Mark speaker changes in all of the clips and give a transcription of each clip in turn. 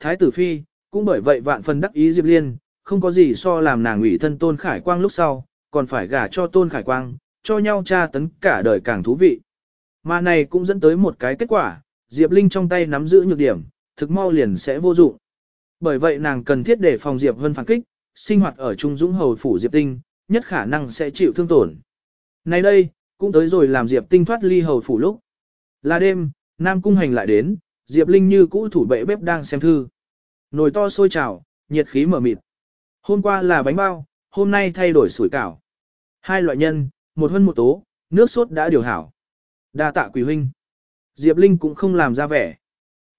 Speaker 1: Thái tử phi, cũng bởi vậy vạn phần đắc ý Diệp Liên, không có gì so làm nàng ủy thân Tôn Khải Quang lúc sau, còn phải gả cho Tôn Khải Quang, cho nhau tra tấn cả đời càng thú vị. Mà này cũng dẫn tới một cái kết quả, Diệp Linh trong tay nắm giữ nhược điểm, thực mau liền sẽ vô dụng. Bởi vậy nàng cần thiết để phòng Diệp Vân phản kích, sinh hoạt ở Trung Dũng Hầu Phủ Diệp Tinh, nhất khả năng sẽ chịu thương tổn. Nay đây, cũng tới rồi làm Diệp Tinh thoát ly Hầu Phủ lúc. Là đêm, Nam Cung Hành lại đến, Diệp Linh như cũ thủ bệ bếp đang xem thư. Nồi to sôi trào, nhiệt khí mở mịt. Hôm qua là bánh bao, hôm nay thay đổi sủi cảo. Hai loại nhân, một hơn một tố, nước sốt đã điều hảo. Đa tạ quỷ huynh. Diệp Linh cũng không làm ra vẻ.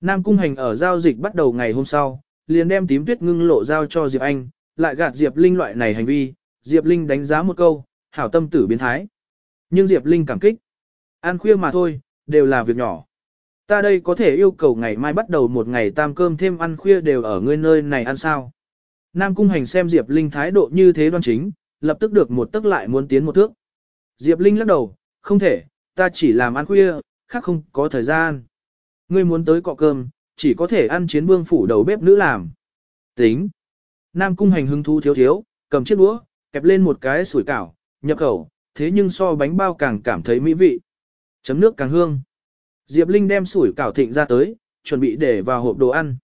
Speaker 1: Nam Cung Hành ở giao dịch bắt đầu ngày hôm sau, liền đem tím tuyết ngưng lộ giao cho Diệp Anh, lại gạt Diệp Linh loại này hành vi, Diệp Linh đánh giá một câu, hảo tâm tử biến thái. Nhưng Diệp Linh cảm kích. Ăn khuya mà thôi, đều là việc nhỏ. Ta đây có thể yêu cầu ngày mai bắt đầu một ngày tam cơm thêm ăn khuya đều ở ngươi nơi này ăn sao. Nam Cung Hành xem Diệp Linh thái độ như thế đoan chính, lập tức được một tức lại muốn tiến một thước. Diệp Linh lắc đầu, không thể, ta chỉ làm ăn khuya, khác không có thời gian. Ngươi muốn tới cọ cơm, chỉ có thể ăn chiến vương phủ đầu bếp nữ làm. Tính. Nam cung hành hứng thú thiếu thiếu, cầm chiếc đũa, kẹp lên một cái sủi cảo, nhập khẩu, thế nhưng so bánh bao càng cảm thấy mỹ vị. Chấm nước càng hương. Diệp Linh đem sủi cảo thịnh ra tới, chuẩn bị để vào hộp đồ ăn.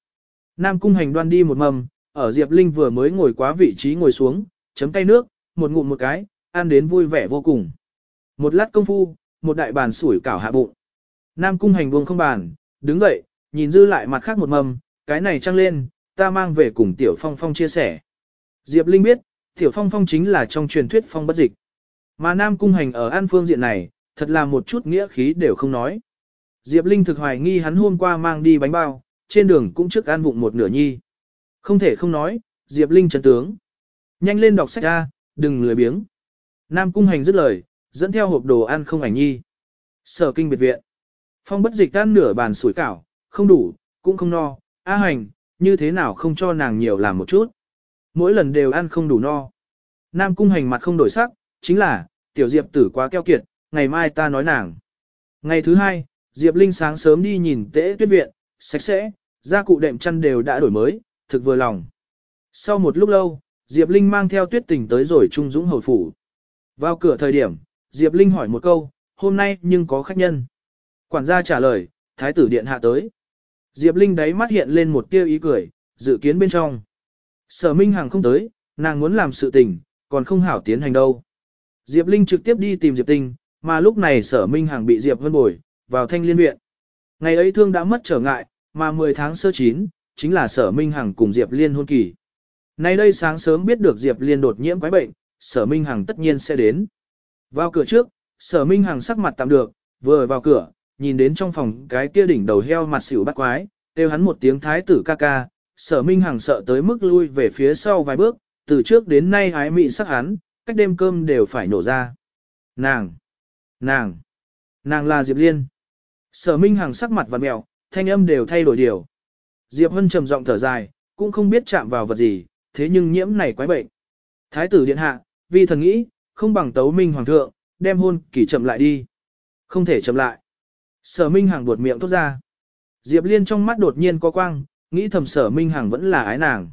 Speaker 1: Nam cung hành đoan đi một mầm, ở Diệp Linh vừa mới ngồi quá vị trí ngồi xuống, chấm tay nước, một ngụm một cái, ăn đến vui vẻ vô cùng. Một lát công phu, một đại bàn sủi cảo hạ bụng. Nam cung hành buông không bàn, đứng dậy, nhìn dư lại mặt khác một mầm, cái này trăng lên, ta mang về cùng Tiểu Phong Phong chia sẻ. Diệp Linh biết, Tiểu Phong Phong chính là trong truyền thuyết phong bất dịch. Mà Nam cung hành ở an phương diện này, thật là một chút nghĩa khí đều không nói. Diệp Linh thực hoài nghi hắn hôm qua mang đi bánh bao, trên đường cũng trước ăn vụng một nửa nhi. Không thể không nói, Diệp Linh chấn tướng. Nhanh lên đọc sách ra, đừng lười biếng. Nam cung hành dứt lời, dẫn theo hộp đồ ăn không ảnh nhi. Sở kinh biệt viện. Phong bất dịch ăn nửa bàn sủi cảo, không đủ, cũng không no. A hành, như thế nào không cho nàng nhiều làm một chút. Mỗi lần đều ăn không đủ no. Nam cung hành mặt không đổi sắc, chính là, tiểu diệp tử quá keo kiệt, ngày mai ta nói nàng. Ngày thứ hai, Diệp Linh sáng sớm đi nhìn tễ tuyết viện, sạch sẽ, gia cụ đệm chăn đều đã đổi mới, thực vừa lòng. Sau một lúc lâu, Diệp Linh mang theo tuyết tình tới rồi Trung Dũng Hầu Phủ. Vào cửa thời điểm, Diệp Linh hỏi một câu, hôm nay nhưng có khách nhân. Quản gia trả lời, Thái tử Điện hạ tới. Diệp Linh đáy mắt hiện lên một tia ý cười, dự kiến bên trong. Sở Minh Hằng không tới, nàng muốn làm sự tình, còn không hảo tiến hành đâu. Diệp Linh trực tiếp đi tìm Diệp Tinh, mà lúc này sở Minh Hằng bị Diệp Vân bồi, vào thanh liên viện. Ngày ấy thương đã mất trở ngại, mà 10 tháng sơ chín, chính là sở Minh Hằng cùng Diệp Liên hôn kỳ. Nay đây sáng sớm biết được Diệp Liên đột nhiễm quái bệnh, sở Minh Hằng tất nhiên sẽ đến. Vào cửa trước, sở Minh Hằng sắc mặt tạm được, vừa vào cửa, nhìn đến trong phòng cái kia đỉnh đầu heo mặt xỉu bắt quái, kêu hắn một tiếng thái tử ca ca, sở Minh Hằng sợ tới mức lui về phía sau vài bước, từ trước đến nay ái mị sắc hắn, cách đêm cơm đều phải nổ ra. Nàng! Nàng! Nàng là Diệp Liên! Sở Minh Hằng sắc mặt và mèo, thanh âm đều thay đổi điều. Diệp Hân trầm giọng thở dài, cũng không biết chạm vào vật gì, thế nhưng nhiễm này quái bệnh. Thái tử điện hạ, vi thần nghĩ, không bằng tấu minh hoàng thượng, đem hôn kỳ chậm lại đi. Không thể chậm lại. Sở Minh Hằng buột miệng thốt ra. Diệp Liên trong mắt đột nhiên có quang, nghĩ thầm sở Minh Hằng vẫn là ái nàng.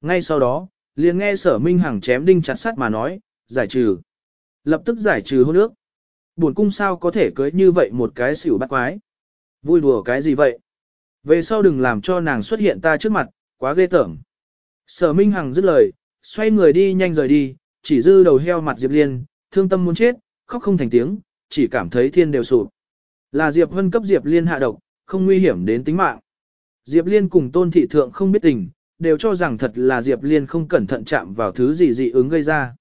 Speaker 1: Ngay sau đó, liền nghe sở Minh Hằng chém đinh chặt sắt mà nói, giải trừ. Lập tức giải trừ hôn ước. Buồn cung sao có thể cưới như vậy một cái xỉu bắt quái. Vui đùa cái gì vậy? Về sau đừng làm cho nàng xuất hiện ta trước mặt, quá ghê tởm. Sở Minh Hằng dứt lời, xoay người đi nhanh rời đi, chỉ dư đầu heo mặt Diệp Liên, thương tâm muốn chết, khóc không thành tiếng, chỉ cảm thấy thiên đều sụp. Là Diệp Vân cấp Diệp Liên hạ độc, không nguy hiểm đến tính mạng. Diệp Liên cùng Tôn Thị Thượng không biết tình, đều cho rằng thật là Diệp Liên không cẩn thận chạm vào thứ gì dị ứng gây ra.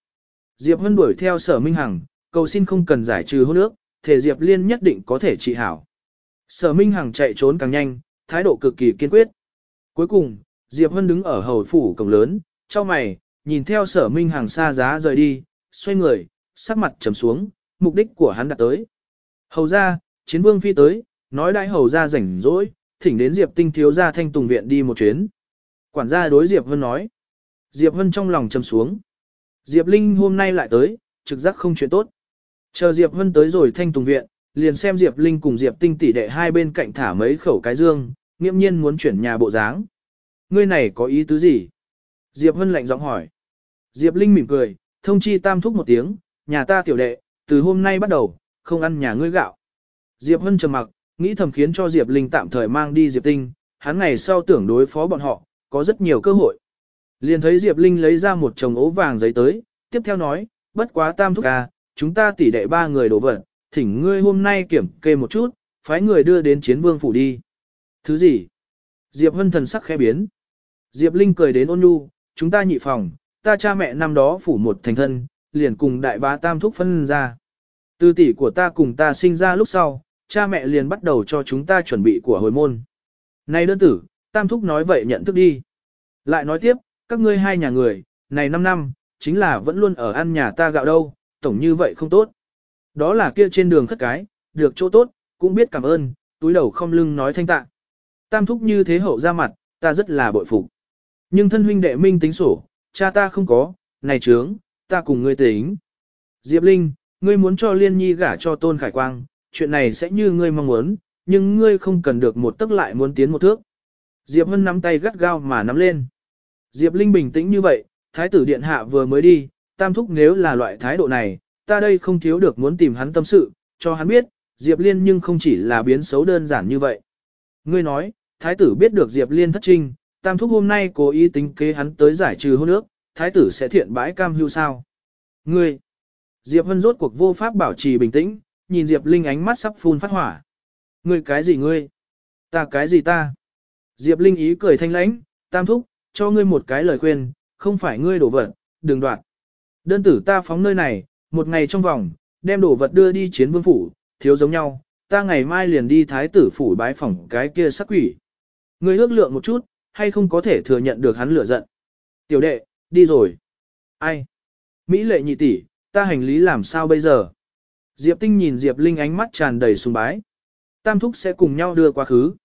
Speaker 1: Diệp Vân đuổi theo Sở Minh Hằng, cầu xin không cần giải trừ hôn ước, thể Diệp Liên nhất định có thể trị hảo. Sở Minh Hằng chạy trốn càng nhanh, thái độ cực kỳ kiên quyết. Cuối cùng, Diệp hân đứng ở hầu phủ cổng lớn, trong mày, nhìn theo sở minh hằng xa giá rời đi, xoay người, sắc mặt trầm xuống, mục đích của hắn đã tới. Hầu ra, chiến vương phi tới, nói đại hầu ra rảnh rỗi, thỉnh đến Diệp tinh thiếu ra thanh tùng viện đi một chuyến. Quản gia đối Diệp hân nói. Diệp hân trong lòng trầm xuống. Diệp Linh hôm nay lại tới, trực giác không chuyện tốt. Chờ Diệp Vân tới rồi thanh tùng viện, liền xem Diệp Linh cùng Diệp Tinh tỷ đệ hai bên cạnh thả mấy khẩu cái dương, nghiêm nhiên muốn chuyển nhà bộ dáng. ngươi này có ý tứ gì? Diệp Hân lạnh giọng hỏi. Diệp Linh mỉm cười, thông chi tam thúc một tiếng, nhà ta tiểu đệ, từ hôm nay bắt đầu, không ăn nhà ngươi gạo. Diệp Hân trầm mặc, nghĩ thầm khiến cho Diệp Linh tạm thời mang đi Diệp Tinh, hắn ngày sau tưởng đối phó bọn họ, có rất nhiều cơ hội. Liền thấy Diệp Linh lấy ra một chồng ố vàng giấy tới, tiếp theo nói, bất quá tam thúc à, chúng ta tỉ đệ ba người đổ vật, thỉnh ngươi hôm nay kiểm kê một chút, phái người đưa đến chiến vương phủ đi. Thứ gì? Diệp Hân thần sắc khẽ biến. Diệp Linh cười đến ôn nhu, chúng ta nhị phòng, ta cha mẹ năm đó phủ một thành thân, liền cùng đại bá tam thúc phân ra. tư tỷ của ta cùng ta sinh ra lúc sau, cha mẹ liền bắt đầu cho chúng ta chuẩn bị của hồi môn. Này đơn tử, tam thúc nói vậy nhận thức đi. Lại nói tiếp, các ngươi hai nhà người, này 5 năm, chính là vẫn luôn ở ăn nhà ta gạo đâu, tổng như vậy không tốt. Đó là kia trên đường khất cái, được chỗ tốt, cũng biết cảm ơn, túi đầu không lưng nói thanh tạ. Tam thúc như thế hậu ra mặt, ta rất là bội phục. Nhưng thân huynh đệ minh tính sổ, cha ta không có, này trướng, ta cùng ngươi tính. Diệp Linh, ngươi muốn cho Liên Nhi gả cho Tôn Khải Quang, chuyện này sẽ như ngươi mong muốn, nhưng ngươi không cần được một tức lại muốn tiến một thước. Diệp Hân nắm tay gắt gao mà nắm lên. Diệp Linh bình tĩnh như vậy, Thái tử Điện Hạ vừa mới đi, tam thúc nếu là loại thái độ này, ta đây không thiếu được muốn tìm hắn tâm sự, cho hắn biết, Diệp Liên nhưng không chỉ là biến xấu đơn giản như vậy. Ngươi nói, Thái tử biết được Diệp Liên thất trinh, tam thúc hôm nay cố ý tính kế hắn tới giải trừ hôn ước, Thái tử sẽ thiện bãi cam hưu sao. Ngươi, Diệp Hân rốt cuộc vô pháp bảo trì bình tĩnh, nhìn Diệp Linh ánh mắt sắp phun phát hỏa. Ngươi cái gì ngươi? Ta cái gì ta? Diệp Linh ý cười thanh lãnh, tam thúc, cho ngươi một cái lời khuyên, không phải ngươi đổ vật, đừng đoạt. Đơn tử ta phóng nơi này, một ngày trong vòng, đem đồ vật đưa đi chiến vương phủ, thiếu giống nhau, ta ngày mai liền đi thái tử phủ bái phỏng cái kia sắc quỷ. người ước lượng một chút, hay không có thể thừa nhận được hắn lửa giận. Tiểu đệ, đi rồi. Ai? Mỹ lệ nhị tỷ, ta hành lý làm sao bây giờ? Diệp Tinh nhìn Diệp Linh ánh mắt tràn đầy sùng bái. Tam thúc sẽ cùng nhau đưa quá khứ.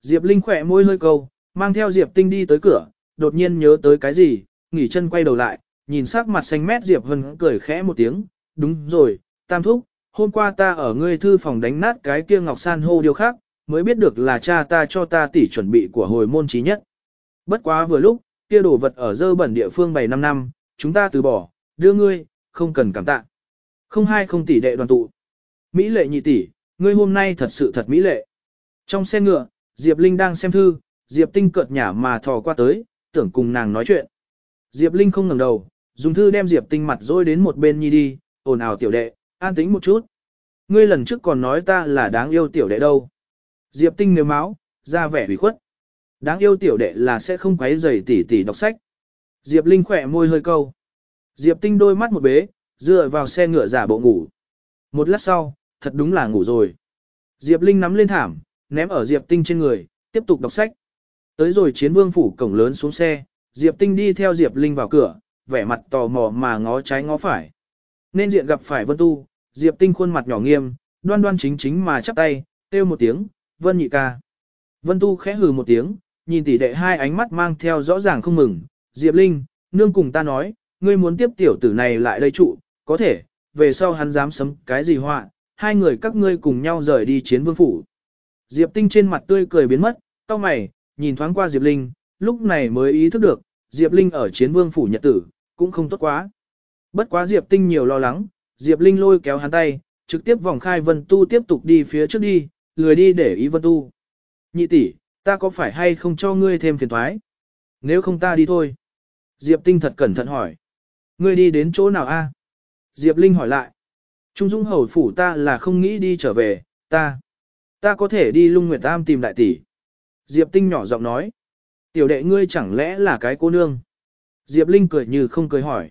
Speaker 1: Diệp Linh khỏe môi hơi câu, mang theo Diệp Tinh đi tới cửa, đột nhiên nhớ tới cái gì, nghỉ chân quay đầu lại, nhìn sắc mặt xanh mét Diệp Vân cười khẽ một tiếng, đúng rồi, Tam thúc, hôm qua ta ở ngươi thư phòng đánh nát cái kia ngọc san hô điều khác, mới biết được là cha ta cho ta tỉ chuẩn bị của hồi môn trí nhất. Bất quá vừa lúc, kia đồ vật ở dơ bẩn địa phương 7 năm năm, chúng ta từ bỏ, đưa ngươi, không cần cảm tạ. Không hai không tỷ đệ đoàn tụ. Mỹ lệ nhị tỷ, ngươi hôm nay thật sự thật mỹ lệ. Trong xe ngựa, Diệp Linh đang xem thư, Diệp Tinh cợt nhả mà thò qua tới, tưởng cùng nàng nói chuyện. Diệp Linh không ngẩng đầu, dùng thư đem Diệp Tinh mặt dôi đến một bên nhi đi, ồn ào tiểu đệ, an tĩnh một chút. Ngươi lần trước còn nói ta là đáng yêu tiểu đệ đâu. Diệp Tinh nếu máu, ra vẻ hủy khuất. Đáng yêu tiểu đệ là sẽ không quấy rầy tỉ tỉ đọc sách. Diệp Linh khỏe môi hơi câu. Diệp Tinh đôi mắt một bế, dựa vào xe ngựa giả bộ ngủ. Một lát sau, thật đúng là ngủ rồi. Diệp Linh nắm lên thảm, ném ở Diệp Tinh trên người, tiếp tục đọc sách. Tới rồi chiến vương phủ cổng lớn xuống xe, Diệp Tinh đi theo Diệp Linh vào cửa, vẻ mặt tò mò mà ngó trái ngó phải. Nên diện gặp phải Vân Tu, Diệp Tinh khuôn mặt nhỏ nghiêm, đoan đoan chính chính mà chắp tay, kêu một tiếng, Vân nhị ca. Vân Tu khẽ hừ một tiếng, nhìn tỷ đệ hai ánh mắt mang theo rõ ràng không mừng, Diệp Linh, nương cùng ta nói, ngươi muốn tiếp tiểu tử này lại đây trụ, có thể, về sau hắn dám sấm cái gì họa, hai người các ngươi cùng nhau rời đi chiến vương phủ. Diệp Tinh trên mặt tươi cười biến mất, cau mày, nhìn thoáng qua Diệp Linh, lúc này mới ý thức được, Diệp Linh ở chiến vương phủ nhật tử, cũng không tốt quá. Bất quá Diệp Tinh nhiều lo lắng, Diệp Linh lôi kéo hắn tay, trực tiếp vòng khai Vân Tu tiếp tục đi phía trước đi, lười đi để ý Vân Tu. Nhị tỷ, ta có phải hay không cho ngươi thêm phiền thoái? Nếu không ta đi thôi. Diệp Tinh thật cẩn thận hỏi. Ngươi đi đến chỗ nào a? Diệp Linh hỏi lại. Trung Dung hầu phủ ta là không nghĩ đi trở về, ta. Ta có thể đi lung nguyệt tam tìm đại tỷ. Diệp Tinh nhỏ giọng nói. Tiểu đệ ngươi chẳng lẽ là cái cô nương? Diệp Linh cười như không cười hỏi.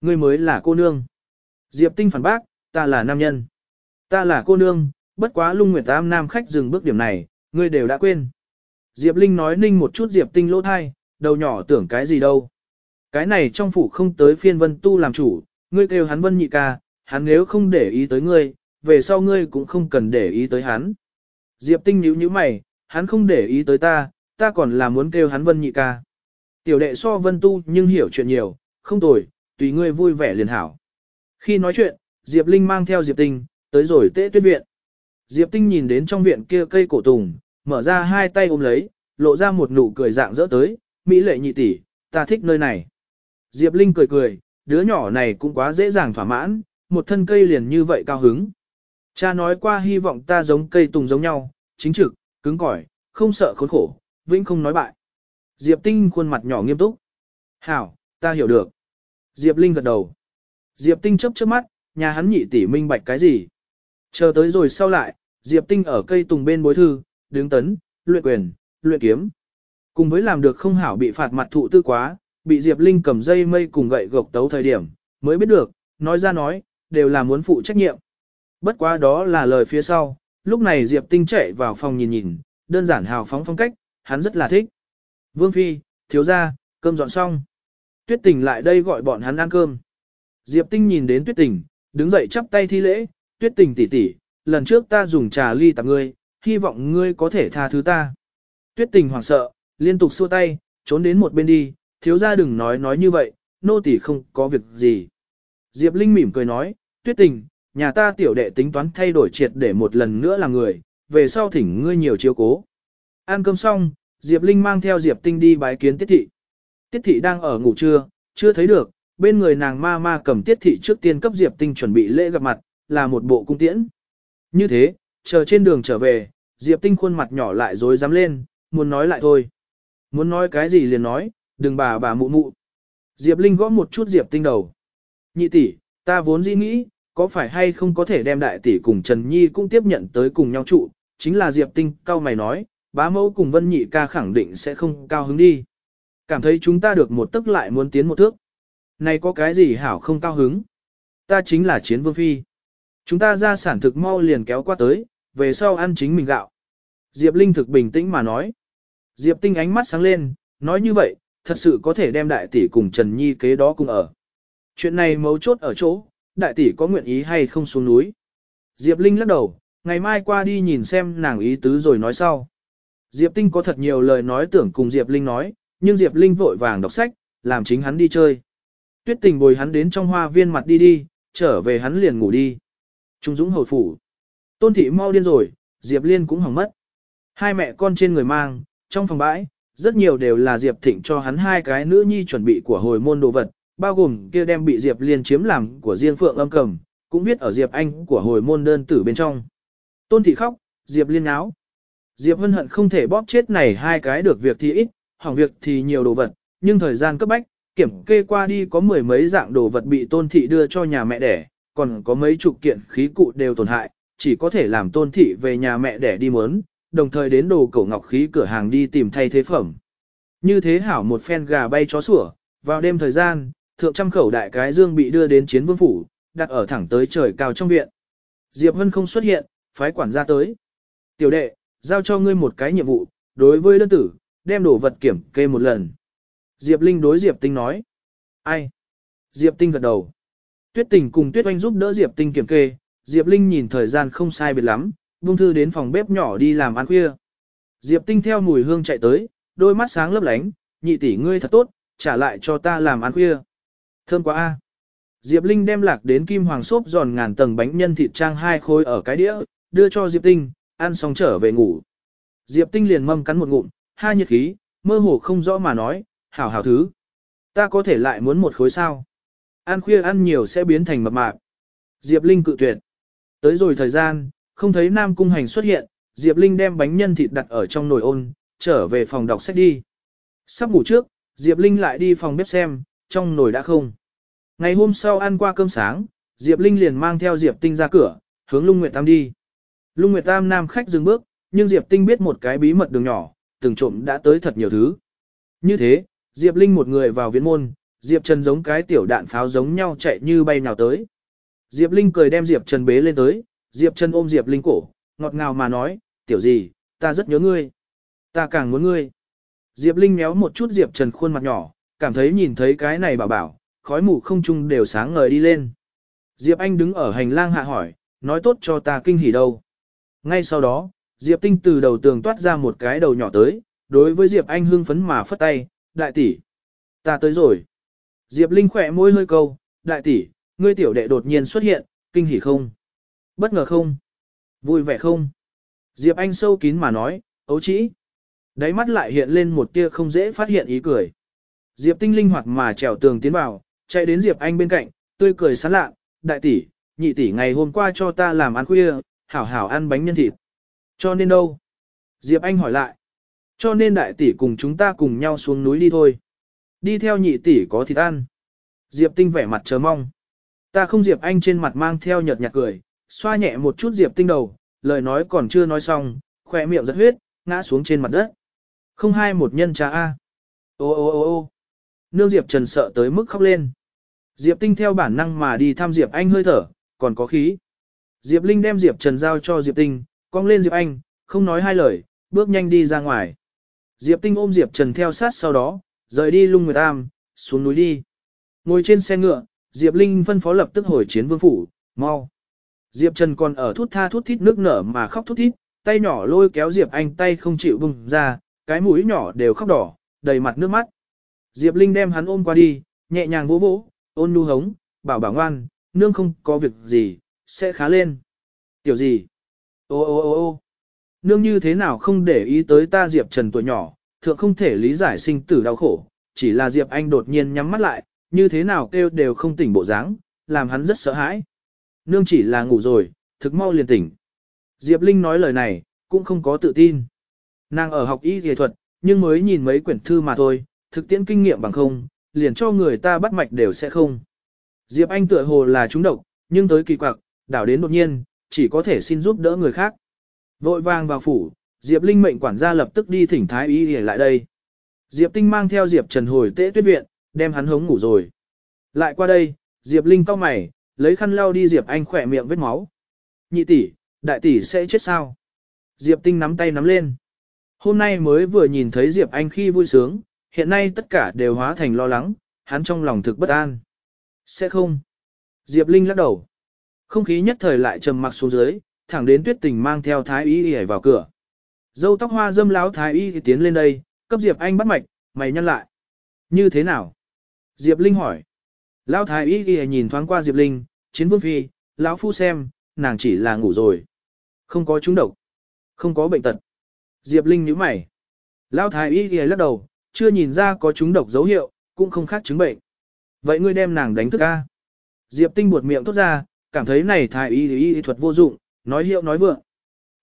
Speaker 1: Ngươi mới là cô nương. Diệp Tinh phản bác, ta là nam nhân. Ta là cô nương, bất quá lung nguyệt tam nam khách dừng bước điểm này, ngươi đều đã quên. Diệp Linh nói ninh một chút Diệp Tinh lỗ thai, đầu nhỏ tưởng cái gì đâu. Cái này trong phủ không tới phiên vân tu làm chủ, ngươi kêu hắn vân nhị ca, hắn nếu không để ý tới ngươi, về sau ngươi cũng không cần để ý tới hắn. Diệp Tinh nhíu nhíu mày, hắn không để ý tới ta, ta còn là muốn kêu hắn vân nhị ca. Tiểu đệ so vân tu nhưng hiểu chuyện nhiều, không tồi, tùy ngươi vui vẻ liền hảo. Khi nói chuyện, Diệp Linh mang theo Diệp Tinh, tới rồi tế tuyết viện. Diệp Tinh nhìn đến trong viện kia cây cổ tùng, mở ra hai tay ôm lấy, lộ ra một nụ cười dạng dỡ tới, Mỹ lệ nhị tỷ, ta thích nơi này. Diệp Linh cười cười, đứa nhỏ này cũng quá dễ dàng thỏa mãn, một thân cây liền như vậy cao hứng. Cha nói qua hy vọng ta giống cây tùng giống nhau, chính trực, cứng cỏi, không sợ khốn khổ, vĩnh không nói bại. Diệp Tinh khuôn mặt nhỏ nghiêm túc. Hảo, ta hiểu được. Diệp Linh gật đầu. Diệp Tinh chớp chớp mắt, nhà hắn nhị tỷ minh bạch cái gì. Chờ tới rồi sau lại, Diệp Tinh ở cây tùng bên bối thư, đứng tấn, luyện quyền, luyện kiếm. Cùng với làm được không hảo bị phạt mặt thụ tư quá, bị Diệp Linh cầm dây mây cùng gậy gộc tấu thời điểm, mới biết được, nói ra nói, đều là muốn phụ trách nhiệm. Bất quá đó là lời phía sau, lúc này Diệp Tinh chạy vào phòng nhìn nhìn, đơn giản hào phóng phong cách, hắn rất là thích. Vương Phi, thiếu gia, cơm dọn xong. Tuyết tình lại đây gọi bọn hắn ăn cơm. Diệp Tinh nhìn đến Tuyết tình, đứng dậy chắp tay thi lễ, Tuyết tình tỷ tỷ, lần trước ta dùng trà ly tạp ngươi, hy vọng ngươi có thể tha thứ ta. Tuyết tình hoảng sợ, liên tục xua tay, trốn đến một bên đi, thiếu gia đừng nói nói như vậy, nô tỉ không có việc gì. Diệp Linh mỉm cười nói, tuyết tình, nhà ta tiểu đệ tính toán thay đổi triệt để một lần nữa là người, về sau thỉnh ngươi nhiều chiếu cố. Ăn cơm xong, Diệp Linh mang theo Diệp Tinh đi bái kiến Tiết Thị. Tiết Thị đang ở ngủ trưa, chưa thấy được, bên người nàng ma ma cầm Tiết Thị trước tiên cấp Diệp Tinh chuẩn bị lễ gặp mặt, là một bộ cung tiễn. Như thế, chờ trên đường trở về, Diệp Tinh khuôn mặt nhỏ lại rối dám lên, muốn nói lại thôi. Muốn nói cái gì liền nói, đừng bà bà mụ mụ. Diệp Linh gõ một chút Diệp Tinh đầu. Nhị tỷ, ta vốn dĩ nghĩ, có phải hay không có thể đem đại tỷ cùng Trần Nhi cũng tiếp nhận tới cùng nhau trụ, chính là Diệp Tinh cao mày nói, bá mẫu cùng Vân Nhị ca khẳng định sẽ không cao hứng đi. Cảm thấy chúng ta được một tức lại muốn tiến một thước. Này có cái gì hảo không cao hứng? Ta chính là chiến vương phi. Chúng ta ra sản thực mau liền kéo qua tới, về sau ăn chính mình gạo. Diệp Linh thực bình tĩnh mà nói. Diệp Tinh ánh mắt sáng lên, nói như vậy, thật sự có thể đem đại tỷ cùng Trần Nhi kế đó cùng ở. Chuyện này mấu chốt ở chỗ, đại tỷ có nguyện ý hay không xuống núi. Diệp Linh lắc đầu, ngày mai qua đi nhìn xem nàng ý tứ rồi nói sau. Diệp Tinh có thật nhiều lời nói tưởng cùng Diệp Linh nói, nhưng Diệp Linh vội vàng đọc sách, làm chính hắn đi chơi. Tuyết tình bồi hắn đến trong hoa viên mặt đi đi, trở về hắn liền ngủ đi. Trung dũng hồi phủ. Tôn thị mau điên rồi, Diệp Liên cũng hỏng mất. Hai mẹ con trên người mang, trong phòng bãi, rất nhiều đều là Diệp Thịnh cho hắn hai cái nữ nhi chuẩn bị của hồi môn đồ vật, bao gồm kia đem bị Diệp Liên chiếm làm của riêng Phượng âm cầm, cũng viết ở Diệp Anh của hồi môn đơn tử bên trong. Tôn thị khóc, Diệp Liên áo. Diệp Hân hận không thể bóp chết này hai cái được việc thì ít, hỏng việc thì nhiều đồ vật, nhưng thời gian cấp bách, kiểm kê qua đi có mười mấy dạng đồ vật bị tôn thị đưa cho nhà mẹ đẻ, còn có mấy chục kiện khí cụ đều tổn hại, chỉ có thể làm tôn thị về nhà mẹ đẻ đi muốn, đồng thời đến đồ cổ ngọc khí cửa hàng đi tìm thay thế phẩm. Như thế hảo một phen gà bay chó sủa, vào đêm thời gian, thượng trăm khẩu đại cái dương bị đưa đến chiến vương phủ, đặt ở thẳng tới trời cao trong viện. Diệp Vân không xuất hiện, phái quản gia tới. Tiểu đệ, giao cho ngươi một cái nhiệm vụ, đối với đơn tử, đem đồ vật kiểm kê một lần. Diệp Linh đối Diệp Tinh nói. Ai? Diệp Tinh gật đầu. Tuyết Tình cùng Tuyết Oanh giúp đỡ Diệp Tinh kiểm kê, Diệp Linh nhìn thời gian không sai biệt lắm, buông thư đến phòng bếp nhỏ đi làm ăn khuya. Diệp Tinh theo mùi hương chạy tới, đôi mắt sáng lấp lánh, nhị tỷ ngươi thật tốt, trả lại cho ta làm ăn khuya. Thơm quá a. Diệp Linh đem lạc đến kim hoàng xốp giòn ngàn tầng bánh nhân thịt trang hai khối ở cái đĩa, đưa cho Diệp Tinh, ăn xong trở về ngủ. Diệp Tinh liền mâm cắn một ngụm, Ha nhiệt khí, mơ hồ không rõ mà nói, hảo hảo thứ. Ta có thể lại muốn một khối sao. Ăn khuya ăn nhiều sẽ biến thành mập mạp. Diệp Linh cự tuyệt. Tới rồi thời gian, không thấy Nam Cung Hành xuất hiện, Diệp Linh đem bánh nhân thịt đặt ở trong nồi ôn, trở về phòng đọc sách đi. Sắp ngủ trước, Diệp Linh lại đi phòng bếp xem, trong nồi đã không. Ngày hôm sau ăn qua cơm sáng, Diệp Linh liền mang theo Diệp Tinh ra cửa, hướng Lung Nguyệt Tam đi. Lung Nguyệt Tam nam khách dừng bước, nhưng Diệp Tinh biết một cái bí mật đường nhỏ, từng trộm đã tới thật nhiều thứ. Như thế, Diệp Linh một người vào viện môn, Diệp Trần giống cái tiểu đạn pháo giống nhau chạy như bay nào tới. Diệp Linh cười đem Diệp Trần bế lên tới, Diệp Trần ôm Diệp Linh cổ, ngọt ngào mà nói, tiểu gì, ta rất nhớ ngươi. Ta càng muốn ngươi. Diệp Linh méo một chút Diệp Trần khuôn mặt nhỏ, cảm thấy nhìn thấy cái này bảo bảo, khói mù không trung đều sáng ngời đi lên. Diệp Anh đứng ở hành lang hạ hỏi, nói tốt cho ta kinh hỉ đâu. Ngay sau đó, Diệp Tinh từ đầu tường toát ra một cái đầu nhỏ tới, đối với Diệp Anh hưng phấn mà phất tay, đại tỷ. Ta tới rồi. Diệp Linh khỏe môi hơi câu, đại tỷ, ngươi tiểu đệ đột nhiên xuất hiện, kinh hỉ không? Bất ngờ không? Vui vẻ không? Diệp Anh sâu kín mà nói, ấu chỉ. Đáy mắt lại hiện lên một tia không dễ phát hiện ý cười. Diệp Tinh linh hoạt mà trèo tường tiến vào, chạy đến Diệp Anh bên cạnh, tươi cười sán lạ, đại tỷ, nhị tỷ ngày hôm qua cho ta làm ăn khuya, hảo hảo ăn bánh nhân thịt. Cho nên đâu? Diệp Anh hỏi lại. Cho nên đại tỷ cùng chúng ta cùng nhau xuống núi đi thôi. Đi theo nhị tỷ có thịt ăn. Diệp Tinh vẻ mặt chờ mong. Ta không Diệp Anh trên mặt mang theo nhợt nhạt cười, xoa nhẹ một chút Diệp Tinh đầu, lời nói còn chưa nói xong, khỏe miệng rất huyết, ngã xuống trên mặt đất. Không hai một nhân cha A. Ô ô ô ô Nương Diệp Trần sợ tới mức khóc lên. Diệp Tinh theo bản năng mà đi thăm Diệp Anh hơi thở, còn có khí. Diệp Linh đem Diệp Trần giao cho Diệp Tinh, cong lên Diệp Anh, không nói hai lời, bước nhanh đi ra ngoài. Diệp Tinh ôm Diệp Trần theo sát sau đó, rời đi lung người tam, xuống núi đi. Ngồi trên xe ngựa, Diệp Linh phân phó lập tức hồi chiến vương phủ, mau. Diệp Trần còn ở thút tha thút thít nước nở mà khóc thút thít, tay nhỏ lôi kéo Diệp Anh tay không chịu bùng ra, cái mũi nhỏ đều khóc đỏ, đầy mặt nước mắt. Diệp Linh đem hắn ôm qua đi, nhẹ nhàng vỗ vỗ, ôn nhu hống, bảo bảo ngoan, nương không có việc gì, sẽ khá lên. Tiểu gì? Ô ô ô ô nương như thế nào không để ý tới ta Diệp Trần tuổi nhỏ, thượng không thể lý giải sinh tử đau khổ, chỉ là Diệp Anh đột nhiên nhắm mắt lại, như thế nào kêu đều không tỉnh bộ dáng, làm hắn rất sợ hãi. Nương chỉ là ngủ rồi, thực mau liền tỉnh. Diệp Linh nói lời này, cũng không có tự tin. Nàng ở học y y thuật, nhưng mới nhìn mấy quyển thư mà thôi, thực tiễn kinh nghiệm bằng không, liền cho người ta bắt mạch đều sẽ không. Diệp Anh tựa hồ là trúng độc, nhưng tới kỳ quặc, đảo đến đột nhiên, chỉ có thể xin giúp đỡ người khác. Vội vàng vào phủ, Diệp Linh mệnh quản gia lập tức đi thỉnh thái y để lại đây. Diệp Tinh mang theo Diệp Trần hồi tế tuyết viện, đem hắn hống ngủ rồi. Lại qua đây, Diệp Linh cau mày, lấy khăn lau đi Diệp Anh khỏe miệng vết máu. Nhị tỷ, đại tỷ sẽ chết sao? Diệp Tinh nắm tay nắm lên. Hôm nay mới vừa nhìn thấy Diệp Anh khi vui sướng, hiện nay tất cả đều hóa thành lo lắng, hắn trong lòng thực bất an. Sẽ không. Diệp Linh lắc đầu. Không khí nhất thời lại trầm mặc xuống dưới, thẳng đến tuyết tình mang theo thái y y vào cửa. Dâu tóc hoa dâm láo thái y thì tiến lên đây, cấp Diệp Anh bắt mạch, mày nhăn lại. Như thế nào? Diệp Linh hỏi. Lão thái y y nhìn thoáng qua Diệp Linh, chiến vương phi, lão phu xem, nàng chỉ là ngủ rồi. Không có trúng độc. Không có bệnh tật. Diệp Linh nhíu mày. Lão thái y y lắc đầu, chưa nhìn ra có trúng độc dấu hiệu, cũng không khác chứng bệnh. Vậy ngươi đem nàng đánh thức a? Diệp Tinh buột miệng thốt ra, cảm thấy này thái y y, thuật vô dụng, nói hiệu nói vượng.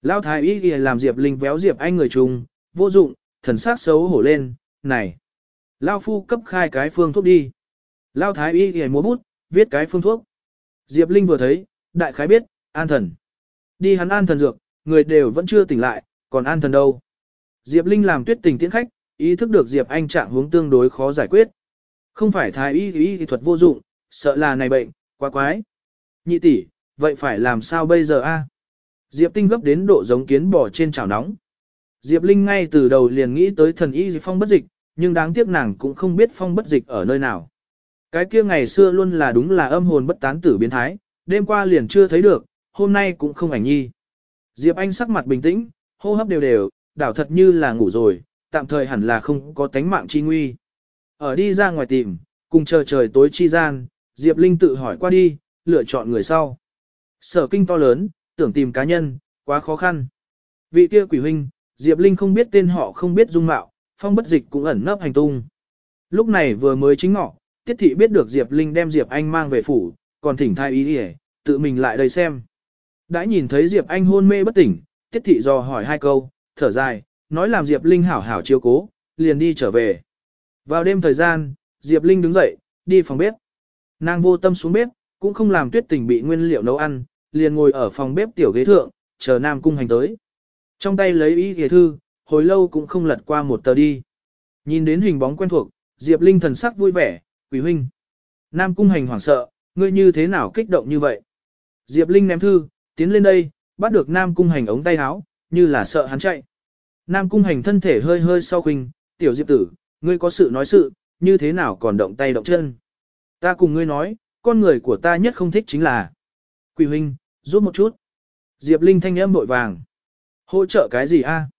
Speaker 1: Lão thái y y làm Diệp Linh véo Diệp Anh người trùng, vô dụng, thần sắc xấu hổ lên, này. lao phu cấp khai cái phương thuốc đi. lao thái y y múa bút, viết cái phương thuốc. Diệp Linh vừa thấy, đại khái biết, an thần. Đi hắn an thần dược, người đều vẫn chưa tỉnh lại, còn an thần đâu. Diệp Linh làm tuyết tình tiễn khách, ý thức được Diệp Anh trạng hướng tương đối khó giải quyết. Không phải thái y y thuật vô dụng, sợ là này bệnh, quá quái. Nhị tỷ, vậy phải làm sao bây giờ a? Diệp Tinh gấp đến độ giống kiến bò trên chảo nóng. Diệp Linh ngay từ đầu liền nghĩ tới thần y phong bất dịch, nhưng đáng tiếc nàng cũng không biết phong bất dịch ở nơi nào. Cái kia ngày xưa luôn là đúng là âm hồn bất tán tử biến thái, đêm qua liền chưa thấy được, hôm nay cũng không ảnh nhi. Diệp Anh sắc mặt bình tĩnh, hô hấp đều đều, đảo thật như là ngủ rồi, tạm thời hẳn là không có tánh mạng chi nguy. Ở đi ra ngoài tìm, cùng chờ trời tối chi gian, Diệp Linh tự hỏi qua đi, lựa chọn người sau. Sở kinh to lớn, tưởng tìm cá nhân, quá khó khăn. Vị kia quỷ huynh, Diệp Linh không biết tên họ không biết dung mạo, phong bất dịch cũng ẩn nấp hành tung. Lúc này vừa mới chính ngọ, Tiết Thị biết được Diệp Linh đem Diệp Anh mang về phủ, còn thỉnh thai ý đi tự mình lại đây xem. Đã nhìn thấy Diệp Anh hôn mê bất tỉnh, Tiết Thị dò hỏi hai câu, thở dài, nói làm Diệp Linh hảo hảo chiếu cố, liền đi trở về. Vào đêm thời gian, Diệp Linh đứng dậy, đi phòng bếp. Nàng vô tâm xuống bếp, cũng không làm tuyết tình bị nguyên liệu nấu ăn, liền ngồi ở phòng bếp tiểu ghế thượng, chờ Nam Cung Hành tới. Trong tay lấy ý ghề thư, hồi lâu cũng không lật qua một tờ đi. Nhìn đến hình bóng quen thuộc, Diệp Linh thần sắc vui vẻ, quỷ huynh. Nam Cung Hành hoảng sợ, ngươi như thế nào kích động như vậy? Diệp Linh ném thư, tiến lên đây, bắt được Nam Cung Hành ống tay áo, như là sợ hắn chạy. Nam Cung Hành thân thể hơi hơi sau khinh, tiểu Diệp tử, ngươi có sự nói sự, như thế nào còn động tay động chân. Ta cùng ngươi nói, con người của ta nhất không thích chính là Quỷ huynh, giúp một chút. Diệp Linh thanh âm bội vàng. Hỗ trợ cái gì a?